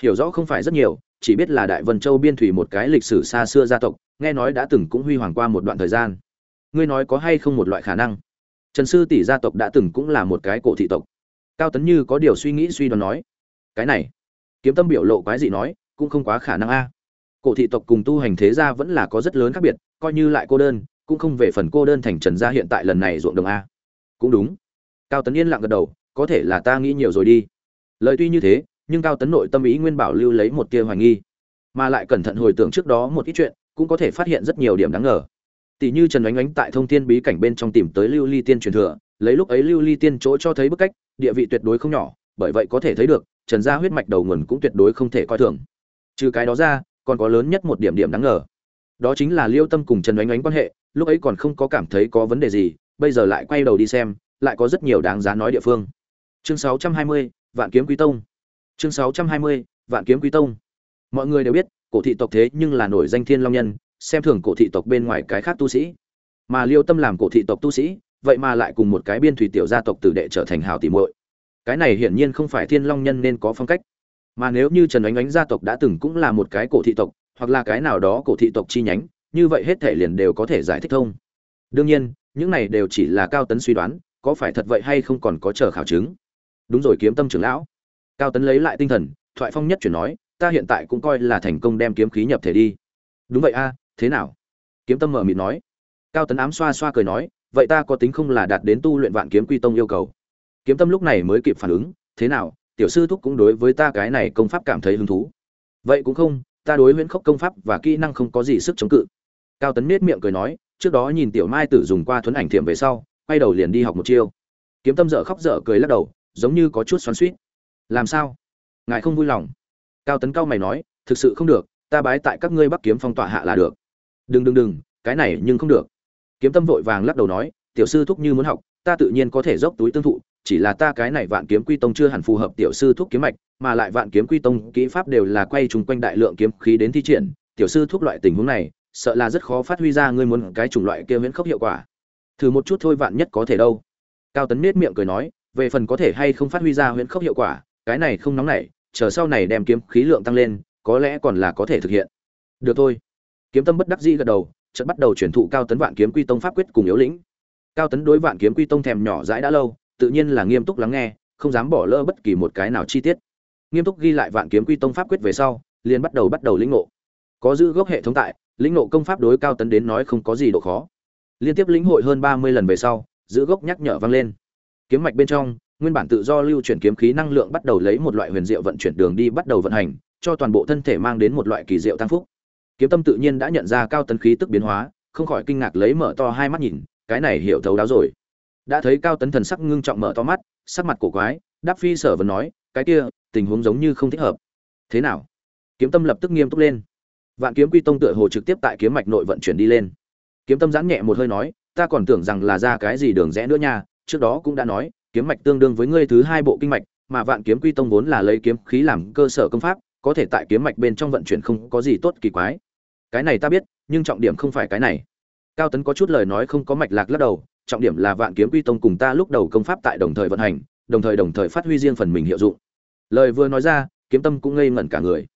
Hiểu rõ không phải rất nhiều, chỉ biết là đại vân châu biên thủy một cái lịch sử xa xưa gia tộc, nghe nói đã từng cũng huy hoàng qua một đoạn thời gian. Ngươi nói có hay không một loại khả năng? Trần sư tỷ gia tộc đã từng cũng là một cái cổ thị tộc. Cao tấn như có điều suy nghĩ suy đoán nói. Cái này, kiếm tâm biểu lộ quái gì nói, cũng không quá khả năng a. Cổ thị tộc cùng tu hành thế gia vẫn là có rất lớn khác biệt, coi như lại cô đơn cũng không về phần cô đơn thành trần gia hiện tại lần này ruộng đồng a. Cũng đúng. Cao tấn yên lặng gật đầu, có thể là ta nghĩ nhiều rồi đi. Lời tuy như thế, nhưng cao tấn nội tâm ý nguyên bảo lưu lấy một tia hoài nghi. Mà lại cẩn thận hồi tưởng trước đó một ít chuyện, cũng có thể phát hiện rất nhiều điểm đáng ngờ. Tỷ như trần oánh oánh tại thông thiên bí cảnh bên trong tìm tới lưu ly tiên truyền thừa, lấy lúc ấy lưu ly tiên chỗ cho thấy bức cách, địa vị tuyệt đối không nhỏ, bởi vậy có thể thấy được, trần gia huyết mạch đầu nguồn cũng tuyệt đối không thể coi thường. Trừ cái đó ra, còn có lớn nhất một điểm điểm đáng ngờ. Đó chính là liêu tâm cùng trần oánh oánh quan hệ lúc ấy còn không có cảm thấy có vấn đề gì bây giờ lại quay đầu đi xem lại có rất nhiều đáng giá nói địa phương. Chương 620, vạn kiếm quý tông. Chương 620, vạn kiếm quý tông. Mọi người đều biết cổ thị tộc thế nhưng là nổi danh thiên long nhân xem thường cổ thị tộc bên ngoài cái khác tu sĩ. Mà liêu tâm làm cổ thị tộc tu sĩ vậy mà lại cùng một cái biên thủy tiểu gia tộc tử đệ trở thành hào tỷ muội. Cái này hiển nhiên không phải thiên long nhân nên có phong cách. Mà nếu như trần ánh ánh gia tộc đã từng cũng là một cái cổ thị tộc hoặc là cái nào đó cổ thị tộc chi nhánh như vậy hết thể liền đều có thể giải thích thông. Đương nhiên, những này đều chỉ là cao tấn suy đoán, có phải thật vậy hay không còn có chờ khảo chứng. Đúng rồi kiếm tâm trưởng lão. Cao tấn lấy lại tinh thần, thoại phong nhất chuyển nói, ta hiện tại cũng coi là thành công đem kiếm khí nhập thể đi. Đúng vậy a, thế nào? Kiếm tâm mở mịt nói. Cao tấn ám xoa xoa cười nói, vậy ta có tính không là đạt đến tu luyện vạn kiếm quy tông yêu cầu? Kiếm tâm lúc này mới kịp phản ứng, thế nào, tiểu sư thúc cũng đối với ta cái này công pháp cảm thấy hứng thú. Vậy cũng không, ta đối huyễn khốc công pháp và kỹ năng không có gì sức chống cự cao tấn nết miệng cười nói, trước đó nhìn tiểu mai tử dùng qua thuấn ảnh thiểm về sau, quay đầu liền đi học một chiêu. Kiếm tâm dở khóc dở cười lắc đầu, giống như có chút xoắn suýt làm sao? Ngài không vui lòng? Cao tấn cao mày nói, thực sự không được, ta bái tại các ngươi bắc kiếm phong tỏa hạ là được. Đừng đừng đừng, cái này nhưng không được. Kiếm tâm vội vàng lắc đầu nói, tiểu sư thúc như muốn học, ta tự nhiên có thể dốc túi tương thụ, chỉ là ta cái này vạn kiếm quy tông chưa hẳn phù hợp tiểu sư thúc kiếm mạch, mà lại vạn kiếm quy tông kỹ pháp đều là quay chung quanh đại lượng kiếm khí đến thi triển, tiểu sư thúc loại tình huống này sợ là rất khó phát huy ra ngươi muốn cái chủng loại kia viễn khốc hiệu quả. Thử một chút thôi vạn nhất có thể đâu. Cao tấn nết miệng cười nói, về phần có thể hay không phát huy ra huyễn khốc hiệu quả, cái này không nóng nảy, chờ sau này đem kiếm khí lượng tăng lên, có lẽ còn là có thể thực hiện. Được thôi. Kiếm tâm bất đắc dĩ gật đầu, chợt bắt đầu chuyển thụ cao tấn vạn kiếm quy tông pháp quyết cùng yếu lĩnh. Cao tấn đối vạn kiếm quy tông thèm nhỏ dãi đã lâu, tự nhiên là nghiêm túc lắng nghe, không dám bỏ lỡ bất kỳ một cái nào chi tiết. Nghiêm túc ghi lại vạn kiếm quy tông pháp quyết về sau, liền bắt đầu bắt đầu lĩnh ngộ. Có giữ gốc hệ thống tại lĩnh ngộ công pháp đối cao tấn đến nói không có gì độ khó. Liên tiếp lĩnh hội hơn ba mươi lần về sau, giữ gốc nhắc nhở vang lên. Kiếm mạch bên trong, nguyên bản tự do lưu chuyển kiếm khí năng lượng bắt đầu lấy một loại huyền diệu vận chuyển đường đi bắt đầu vận hành, cho toàn bộ thân thể mang đến một loại kỳ diệu tăng phúc. Kiếm tâm tự nhiên đã nhận ra cao tấn khí tức biến hóa, không khỏi kinh ngạc lấy mở to hai mắt nhìn, cái này hiểu thấu đáo rồi. Đã thấy cao tấn thần sắc ngưng trọng mở to mắt, sắc mặt cổ quái, đáp phi sở vẫn nói, cái kia, tình huống giống như không thích hợp. Thế nào? Kiếm tâm lập tức nghiêm túc lên vạn kiếm quy tông tựa hồ trực tiếp tại kiếm mạch nội vận chuyển đi lên. Kiếm tâm giãn nhẹ một hơi nói, ta còn tưởng rằng là ra cái gì đường rẽ nữa nha, trước đó cũng đã nói, kiếm mạch tương đương với ngươi thứ hai bộ kinh mạch, mà vạn kiếm quy tông vốn là lấy kiếm khí làm cơ sở công pháp, có thể tại kiếm mạch bên trong vận chuyển không có gì tốt kỳ quái. Cái này ta biết, nhưng trọng điểm không phải cái này. Cao tấn có chút lời nói không có mạch lạc lắc đầu, trọng điểm là vạn kiếm quy tông cùng ta lúc đầu công pháp tại đồng thời vận hành, đồng thời đồng thời phát huy riêng phần mình hiệu dụng. Lời vừa nói ra, kiếm tâm cũng ngây ngẩn cả người.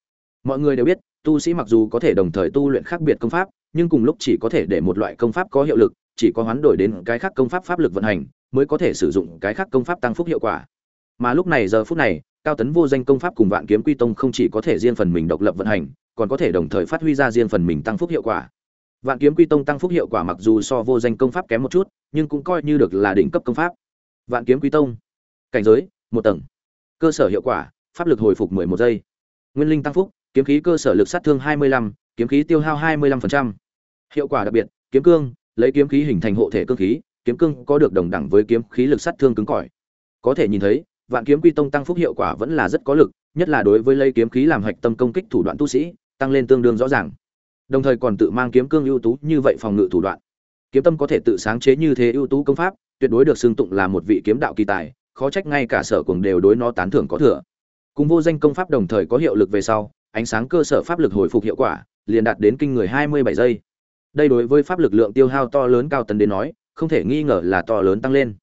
Mọi người đều biết tu sĩ mặc dù có thể đồng thời tu luyện khác biệt công pháp, nhưng cùng lúc chỉ có thể để một loại công pháp có hiệu lực, chỉ có hoán đổi đến cái khác công pháp pháp lực vận hành, mới có thể sử dụng cái khác công pháp tăng phúc hiệu quả. Mà lúc này giờ phút này, cao tấn vô danh công pháp cùng vạn kiếm quy tông không chỉ có thể riêng phần mình độc lập vận hành, còn có thể đồng thời phát huy ra riêng phần mình tăng phúc hiệu quả. Vạn kiếm quy tông tăng phúc hiệu quả mặc dù so vô danh công pháp kém một chút, nhưng cũng coi như được là đỉnh cấp công pháp. Vạn kiếm quy tông, cảnh giới, một tầng. Cơ sở hiệu quả, pháp lực hồi phục 11 giây. Nguyên linh tăng phúc kiếm khí cơ sở lực sát thương 25, kiếm khí tiêu hao 25%. hiệu quả đặc biệt kiếm cương lấy kiếm khí hình thành hộ thể cương khí kiếm cương có được đồng đẳng với kiếm khí lực sát thương cứng cỏi. Có thể nhìn thấy vạn kiếm quy tông tăng phúc hiệu quả vẫn là rất có lực nhất là đối với lấy kiếm khí làm hạch tâm công kích thủ đoạn tu sĩ tăng lên tương đương rõ ràng. Đồng thời còn tự mang kiếm cương ưu tú như vậy phòng ngự thủ đoạn. Kiếm tâm có thể tự sáng chế như thế ưu tú công pháp tuyệt đối được xưng tụng là một vị kiếm đạo kỳ tài khó trách ngay cả sở cuồng đều đối nó tán thưởng có thừa. Cùng vô danh công pháp đồng thời có hiệu lực về sau ánh sáng cơ sở pháp lực hồi phục hiệu quả, liền đạt đến kinh người hai mươi bảy giây. Đây đối với pháp lực lượng tiêu hao to lớn cao tần đến nói, không thể nghi ngờ là to lớn tăng lên.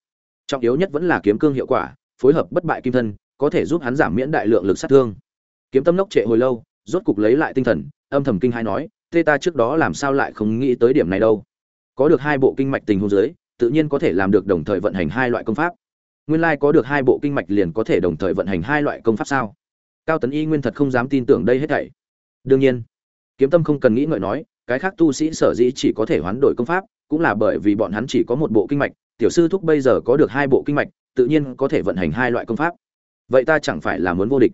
Trọng yếu nhất vẫn là kiếm cương hiệu quả, phối hợp bất bại kim thân, có thể giúp hắn giảm miễn đại lượng lực sát thương. Kiếm tâm lốc trệ hồi lâu, rốt cục lấy lại tinh thần, âm thầm kinh hai nói tê ta trước đó làm sao lại không nghĩ tới điểm này đâu? Có được hai bộ kinh mạch tình huống dưới, tự nhiên có thể làm được đồng thời vận hành hai loại công pháp. Nguyên lai có được hai bộ kinh mạch liền có thể đồng thời vận hành hai loại công pháp sao? Cao tấn y nguyên thật không dám tin tưởng đây hết thảy. Đương nhiên, kiếm tâm không cần nghĩ ngợi nói, cái khác tu sĩ sở dĩ chỉ có thể hoán đổi công pháp, cũng là bởi vì bọn hắn chỉ có một bộ kinh mạch, tiểu sư thúc bây giờ có được hai bộ kinh mạch, tự nhiên có thể vận hành hai loại công pháp. Vậy ta chẳng phải là muốn vô địch?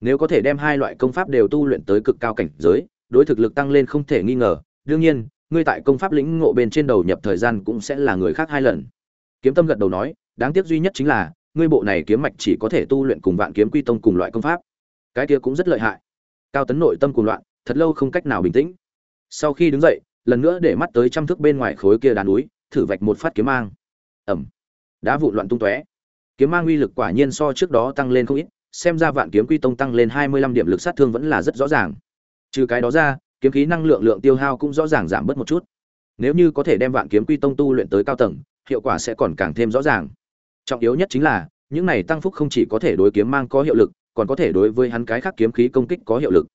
Nếu có thể đem hai loại công pháp đều tu luyện tới cực cao cảnh giới, đối thực lực tăng lên không thể nghi ngờ. Đương nhiên, ngươi tại công pháp lĩnh ngộ bên trên đầu nhập thời gian cũng sẽ là người khác hai lần. Kiếm tâm gật đầu nói, đáng tiếc duy nhất chính là, ngươi bộ này kiếm mạch chỉ có thể tu luyện cùng vạn kiếm quy tông cùng loại công pháp cái kia cũng rất lợi hại. Cao tấn nội tâm cuồng loạn, thật lâu không cách nào bình tĩnh. Sau khi đứng dậy, lần nữa để mắt tới trăm thước bên ngoài khối kia đàn núi, thử vạch một phát kiếm mang. Ẩm đá vụn loạn tung tóe. Kiếm mang uy lực quả nhiên so trước đó tăng lên không ít, xem ra vạn kiếm quy tông tăng lên hai mươi lăm điểm lực sát thương vẫn là rất rõ ràng. Trừ cái đó ra, kiếm khí năng lượng lượng tiêu hao cũng rõ ràng giảm bớt một chút. Nếu như có thể đem vạn kiếm quy tông tu luyện tới cao tầng, hiệu quả sẽ còn càng thêm rõ ràng. Trọng yếu nhất chính là, những này tăng phúc không chỉ có thể đối kiếm mang có hiệu lực còn có thể đối với hắn cái khác kiếm khí công kích có hiệu lực.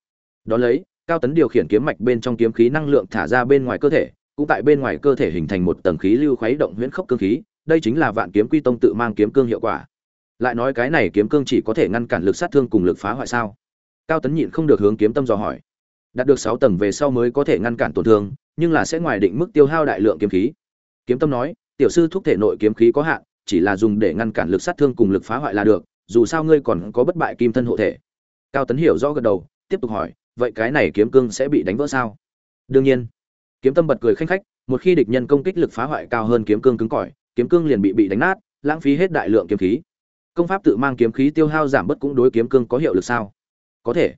Đó lấy, cao tấn điều khiển kiếm mạch bên trong kiếm khí năng lượng thả ra bên ngoài cơ thể, cũng tại bên ngoài cơ thể hình thành một tầng khí lưu khuấy động huyễn khốc cương khí, đây chính là vạn kiếm quy tông tự mang kiếm cương hiệu quả. Lại nói cái này kiếm cương chỉ có thể ngăn cản lực sát thương cùng lực phá hoại sao? Cao tấn nhịn không được hướng kiếm tâm dò hỏi. Đạt được sáu tầng về sau mới có thể ngăn cản tổn thương, nhưng là sẽ ngoài định mức tiêu hao đại lượng kiếm khí. Kiếm tâm nói, tiểu sư thúc thể nội kiếm khí có hạn, chỉ là dùng để ngăn cản lực sát thương cùng lực phá hoại là được dù sao ngươi còn có bất bại kim thân hộ thể. Cao tấn hiểu rõ gật đầu, tiếp tục hỏi, vậy cái này kiếm cương sẽ bị đánh vỡ sao? Đương nhiên. Kiếm tâm bật cười khanh khách, một khi địch nhân công kích lực phá hoại cao hơn kiếm cương cứng cỏi, kiếm cương liền bị bị đánh nát, lãng phí hết đại lượng kiếm khí. Công pháp tự mang kiếm khí tiêu hao giảm bớt cũng đối kiếm cương có hiệu lực sao? Có thể.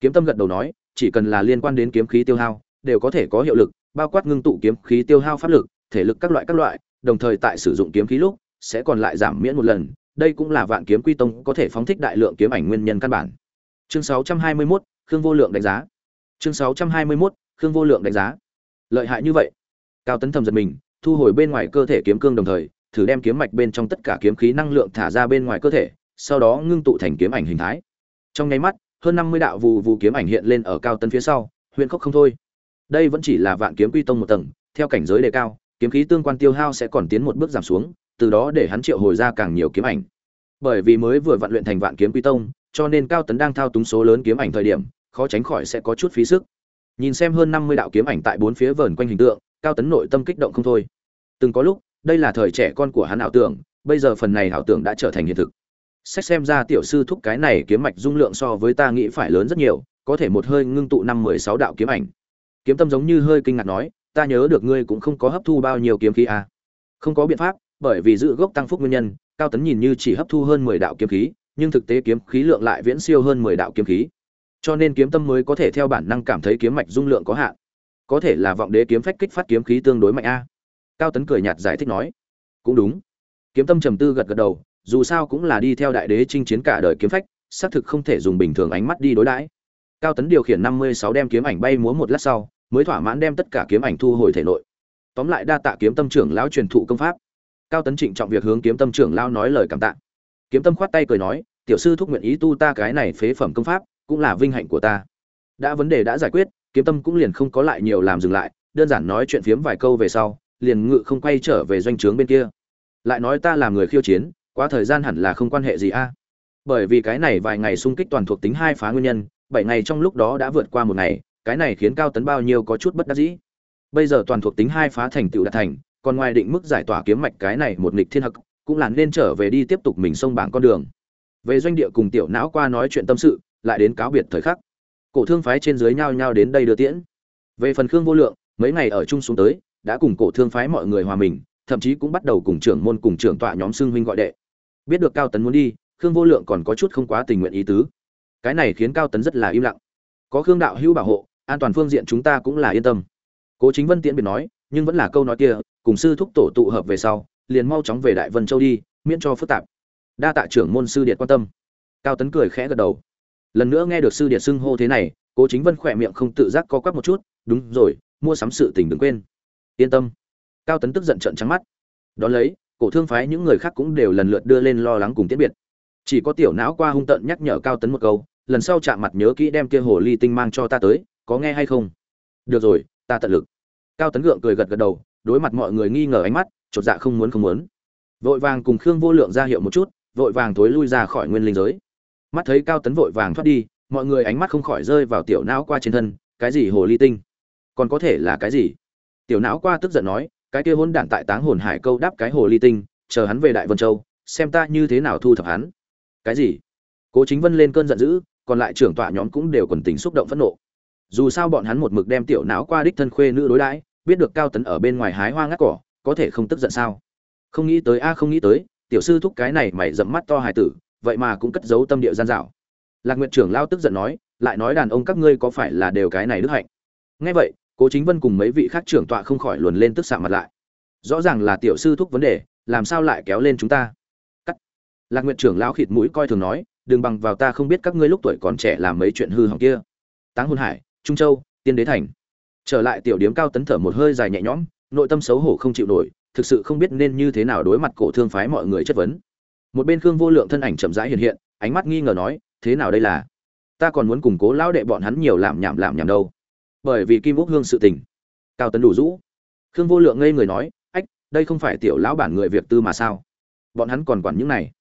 Kiếm tâm gật đầu nói, chỉ cần là liên quan đến kiếm khí tiêu hao, đều có thể có hiệu lực, bao quát ngưng tụ kiếm khí tiêu hao pháp lực, thể lực các loại các loại, đồng thời tại sử dụng kiếm khí lúc, sẽ còn lại giảm miễn một lần đây cũng là vạn kiếm quy tông có thể phóng thích đại lượng kiếm ảnh nguyên nhân căn bản. Chương 621, khương vô lượng đánh giá. Chương 621, khương vô lượng đánh giá. Lợi hại như vậy. Cao tấn thầm giật mình thu hồi bên ngoài cơ thể kiếm cương đồng thời thử đem kiếm mạch bên trong tất cả kiếm khí năng lượng thả ra bên ngoài cơ thể sau đó ngưng tụ thành kiếm ảnh hình thái. Trong nháy mắt hơn năm mươi đạo vù vù kiếm ảnh hiện lên ở cao tấn phía sau huyện khóc không thôi. Đây vẫn chỉ là vạn kiếm quy tông một tầng theo cảnh giới đề cao kiếm khí tương quan tiêu hao sẽ còn tiến một bước giảm xuống từ đó để hắn triệu hồi ra càng nhiều kiếm ảnh. Bởi vì mới vừa vận luyện thành vạn kiếm quy tông, cho nên cao tấn đang thao túng số lớn kiếm ảnh thời điểm, khó tránh khỏi sẽ có chút phí sức. Nhìn xem hơn năm mươi đạo kiếm ảnh tại bốn phía vờn quanh hình tượng, cao tấn nội tâm kích động không thôi. Từng có lúc, đây là thời trẻ con của hắn ảo tưởng, bây giờ phần này ảo tưởng đã trở thành hiện thực. Xét xem ra tiểu sư thúc cái này kiếm mạch dung lượng so với ta nghĩ phải lớn rất nhiều, có thể một hơi ngưng tụ năm mười sáu đạo kiếm ảnh. Kiếm tâm giống như hơi kinh ngạc nói, ta nhớ được ngươi cũng không có hấp thu bao nhiêu kiếm khí à. không có biện pháp bởi vì giữ gốc tăng phúc nguyên nhân, cao tấn nhìn như chỉ hấp thu hơn mười đạo kiếm khí, nhưng thực tế kiếm khí lượng lại viễn siêu hơn mười đạo kiếm khí. Cho nên kiếm tâm mới có thể theo bản năng cảm thấy kiếm mạch dung lượng có hạn. Có thể là vọng đế kiếm phách kích phát kiếm khí tương đối mạnh a. Cao tấn cười nhạt giải thích nói, cũng đúng. Kiếm tâm trầm tư gật gật đầu, dù sao cũng là đi theo đại đế chinh chiến cả đời kiếm phách, xác thực không thể dùng bình thường ánh mắt đi đối đãi. Cao tấn điều khiển năm mươi sáu đem kiếm ảnh bay múa một lát sau, mới thỏa mãn đem tất cả kiếm ảnh thu hồi thể nội. Tóm lại đa tạ kiếm tâm trưởng lão truyền thụ công pháp cao tấn trịnh trọng việc hướng kiếm tâm trưởng lao nói lời cảm tạ. Kiếm tâm khoát tay cười nói, tiểu sư thúc nguyện ý tu ta cái này phế phẩm công pháp, cũng là vinh hạnh của ta. Đã vấn đề đã giải quyết, kiếm tâm cũng liền không có lại nhiều làm dừng lại, đơn giản nói chuyện phiếm vài câu về sau, liền ngự không quay trở về doanh trướng bên kia. Lại nói ta là người khiêu chiến, quá thời gian hẳn là không quan hệ gì a. Bởi vì cái này vài ngày xung kích toàn thuộc tính hai phá nguyên nhân, bảy ngày trong lúc đó đã vượt qua một ngày, cái này khiến cao tấn bao nhiêu có chút bất đắc dĩ. Bây giờ toàn thuộc tính hai phá thành tựu đạt thành còn ngoài định mức giải tỏa kiếm mạch cái này một nghịch thiên hặc cũng là nên trở về đi tiếp tục mình sông bảng con đường. Về doanh địa cùng tiểu não qua nói chuyện tâm sự, lại đến cáo biệt thời khắc. Cổ thương phái trên dưới nhau nhau đến đây đưa tiễn. Về phần khương vô lượng, mấy ngày ở chung xuống tới, đã cùng cổ thương phái mọi người hòa mình, thậm chí cũng bắt đầu cùng trưởng môn cùng trưởng tọa nhóm xương huynh gọi đệ. Biết được cao tấn muốn đi, khương vô lượng còn có chút không quá tình nguyện ý tứ. Cái này khiến cao tấn rất là im lặng. Có khương đạo hữu bảo hộ, an toàn phương diện chúng ta cũng là yên tâm. Cố chính vân tiễn biệt nói nhưng vẫn là câu nói kia, cùng sư thúc tổ tụ hợp về sau, liền mau chóng về đại vân châu đi, miễn cho phức tạp. Đa tạ trưởng môn sư điện quan tâm. Cao tấn cười khẽ gật đầu. Lần nữa nghe được sư điện xưng hô thế này, cố chính vân khỏe miệng không tự giác co quắp một chút, đúng rồi, mua sắm sự tình đừng quên. Yên tâm. Cao tấn tức giận trận trắng mắt. Đón lấy, cổ thương phái những người khác cũng đều lần lượt đưa lên lo lắng cùng tiết biệt. Chỉ có tiểu não qua hung tận nhắc nhở cao tấn một câu, lần sau chạm mặt nhớ kỹ đem kia hồ ly tinh mang cho ta tới, có nghe hay không? Được rồi, ta tận lực cao tấn gượng cười gật gật đầu, đối mặt mọi người nghi ngờ ánh mắt, chột dạ không muốn không muốn. Vội vàng cùng khương vô lượng ra hiệu một chút, vội vàng thối lui ra khỏi nguyên linh giới. Mắt thấy cao tấn vội vàng thoát đi, mọi người ánh mắt không khỏi rơi vào tiểu não qua trên thân, cái gì hồ ly tinh? Còn có thể là cái gì? Tiểu não qua tức giận nói, cái kia hôn đản tại táng hồn hải câu đáp cái hồ ly tinh, chờ hắn về đại vân châu, xem ta như thế nào thu thập hắn. Cái gì? Cố chính vân lên cơn giận dữ, còn lại trưởng tọa nhóm cũng đều quần tính xúc động phẫn nộ. Dù sao bọn hắn một mực đem tiểu não qua đích thân khuê nữ đối đãi biết được cao tấn ở bên ngoài hái hoa ngắt cỏ, có thể không tức giận sao? Không nghĩ tới, a, không nghĩ tới, tiểu sư thúc cái này mày dẫm mắt to hài tử, vậy mà cũng cất giấu tâm địa gian dảo lạc nguyện trưởng lao tức giận nói, lại nói đàn ông các ngươi có phải là đều cái này đức hạnh? Nghe vậy, cố chính vân cùng mấy vị khác trưởng tọa không khỏi luồn lên tức xạ mặt lại. Rõ ràng là tiểu sư thúc vấn đề, làm sao lại kéo lên chúng ta? Cắt. Lạc nguyện trưởng lao khịt mũi coi thường nói, đừng bằng vào ta không biết các ngươi lúc tuổi còn trẻ làm mấy chuyện hư hỏng kia. Táng hôn hải, trung châu, tiên đế thành trở lại tiểu điếm cao tấn thở một hơi dài nhẹ nhõm, nội tâm xấu hổ không chịu nổi, thực sự không biết nên như thế nào đối mặt cổ thương phái mọi người chất vấn. Một bên khương vô lượng thân ảnh chậm rãi hiện hiện, ánh mắt nghi ngờ nói, thế nào đây là? Ta còn muốn củng cố lão đệ bọn hắn nhiều làm nhảm làm nhảm đâu. Bởi vì kim úc hương sự tình. Cao tấn đủ rũ. Khương vô lượng ngây người nói, ách, đây không phải tiểu lão bản người việc tư mà sao? Bọn hắn còn quản những này.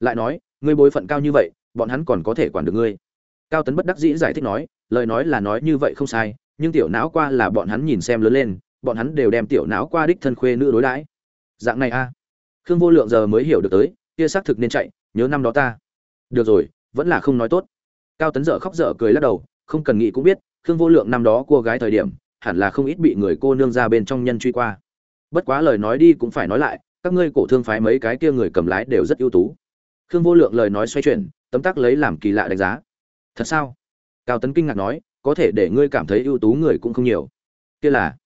Lại nói, ngươi bối phận cao như vậy, bọn hắn còn có thể quản được ngươi. Cao tấn bất đắc dĩ giải thích nói, lời nói là nói như vậy không sai nhưng tiểu não qua là bọn hắn nhìn xem lớn lên, bọn hắn đều đem tiểu não qua đích thân khuê nữ đối đãi. Dạng này a. Khương vô lượng giờ mới hiểu được tới, kia xác thực nên chạy, nhớ năm đó ta. Được rồi, vẫn là không nói tốt. Cao tấn dở khóc dở cười lắc đầu, không cần nghĩ cũng biết, khương vô lượng năm đó cô gái thời điểm, hẳn là không ít bị người cô nương ra bên trong nhân truy qua. Bất quá lời nói đi cũng phải nói lại, các ngươi cổ thương phái mấy cái kia người cầm lái đều rất ưu tú. Khương vô lượng lời nói xoay chuyển, tấm tắc lấy làm kỳ lạ đánh giá. Thật sao? Cao tấn kinh ngạc nói có thể để ngươi cảm thấy ưu tú người cũng không nhiều. Kia là,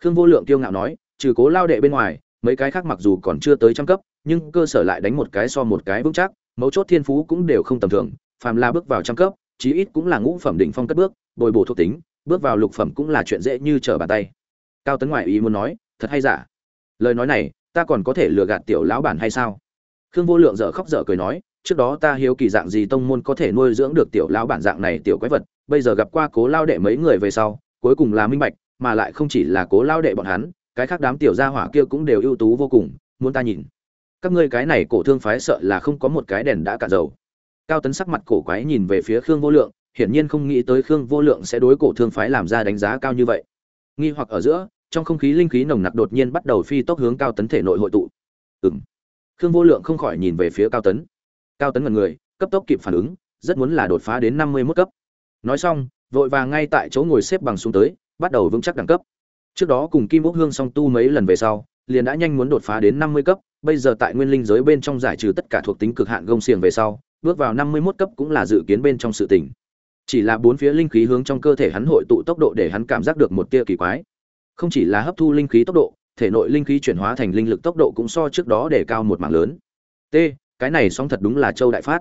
khương vô lượng kiêu ngạo nói, trừ cố lao đệ bên ngoài, mấy cái khác mặc dù còn chưa tới trăm cấp, nhưng cơ sở lại đánh một cái so một cái vững chắc, mấu chốt thiên phú cũng đều không tầm thường, phàm là bước vào trăm cấp, chí ít cũng là ngũ phẩm đỉnh phong cất bước, bồi bổ thuộc tính, bước vào lục phẩm cũng là chuyện dễ như trở bàn tay. Cao tấn ngoại ý muốn nói, thật hay giả? Lời nói này, ta còn có thể lừa gạt tiểu lão bản hay sao? Khương vô lượng dở khóc dở cười nói trước đó ta hiếu kỳ dạng gì tông môn có thể nuôi dưỡng được tiểu lão bản dạng này tiểu quái vật, bây giờ gặp qua cố lao đệ mấy người về sau, cuối cùng là minh bạch, mà lại không chỉ là cố lao đệ bọn hắn, cái khác đám tiểu gia hỏa kia cũng đều ưu tú vô cùng, muốn ta nhìn. Các ngươi cái này cổ thương phái sợ là không có một cái đèn đã cạn dầu. Cao tấn sắc mặt cổ quái nhìn về phía khương vô lượng, hiển nhiên không nghĩ tới khương vô lượng sẽ đối cổ thương phái làm ra đánh giá cao như vậy. Nghi hoặc ở giữa, trong không khí linh khí nồng nặc đột nhiên bắt đầu phi tốc hướng cao tấn thể nội hội tụ. Ừm. Khương vô lượng không khỏi nhìn về phía cao tấn cao tấn ngần người, cấp tốc kịp phản ứng, rất muốn là đột phá đến năm mươi mức cấp. Nói xong, vội vàng ngay tại chỗ ngồi xếp bằng xuống tới, bắt đầu vững chắc đẳng cấp. Trước đó cùng kim ốc hương song tu mấy lần về sau, liền đã nhanh muốn đột phá đến năm mươi cấp, bây giờ tại nguyên linh giới bên trong giải trừ tất cả thuộc tính cực hạn gông xiềng về sau, bước vào năm mươi mốt cấp cũng là dự kiến bên trong sự tỉnh chỉ là bốn phía linh khí hướng trong cơ thể hắn hội tụ tốc độ để hắn cảm giác được một tia kỳ quái. Không chỉ là hấp thu linh khí tốc độ, thể nội linh khí chuyển hóa thành linh lực tốc độ cũng so trước đó để cao một mảng lớn. T cái này song thật đúng là châu đại phát.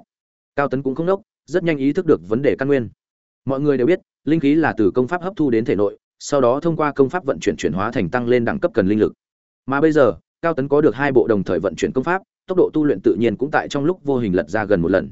Cao tấn cũng không đốc rất nhanh ý thức được vấn đề căn nguyên. Mọi người đều biết, linh khí là từ công pháp hấp thu đến thể nội, sau đó thông qua công pháp vận chuyển chuyển hóa thành tăng lên đẳng cấp cần linh lực. Mà bây giờ, cao tấn có được hai bộ đồng thời vận chuyển công pháp, tốc độ tu luyện tự nhiên cũng tại trong lúc vô hình lật ra gần một lần.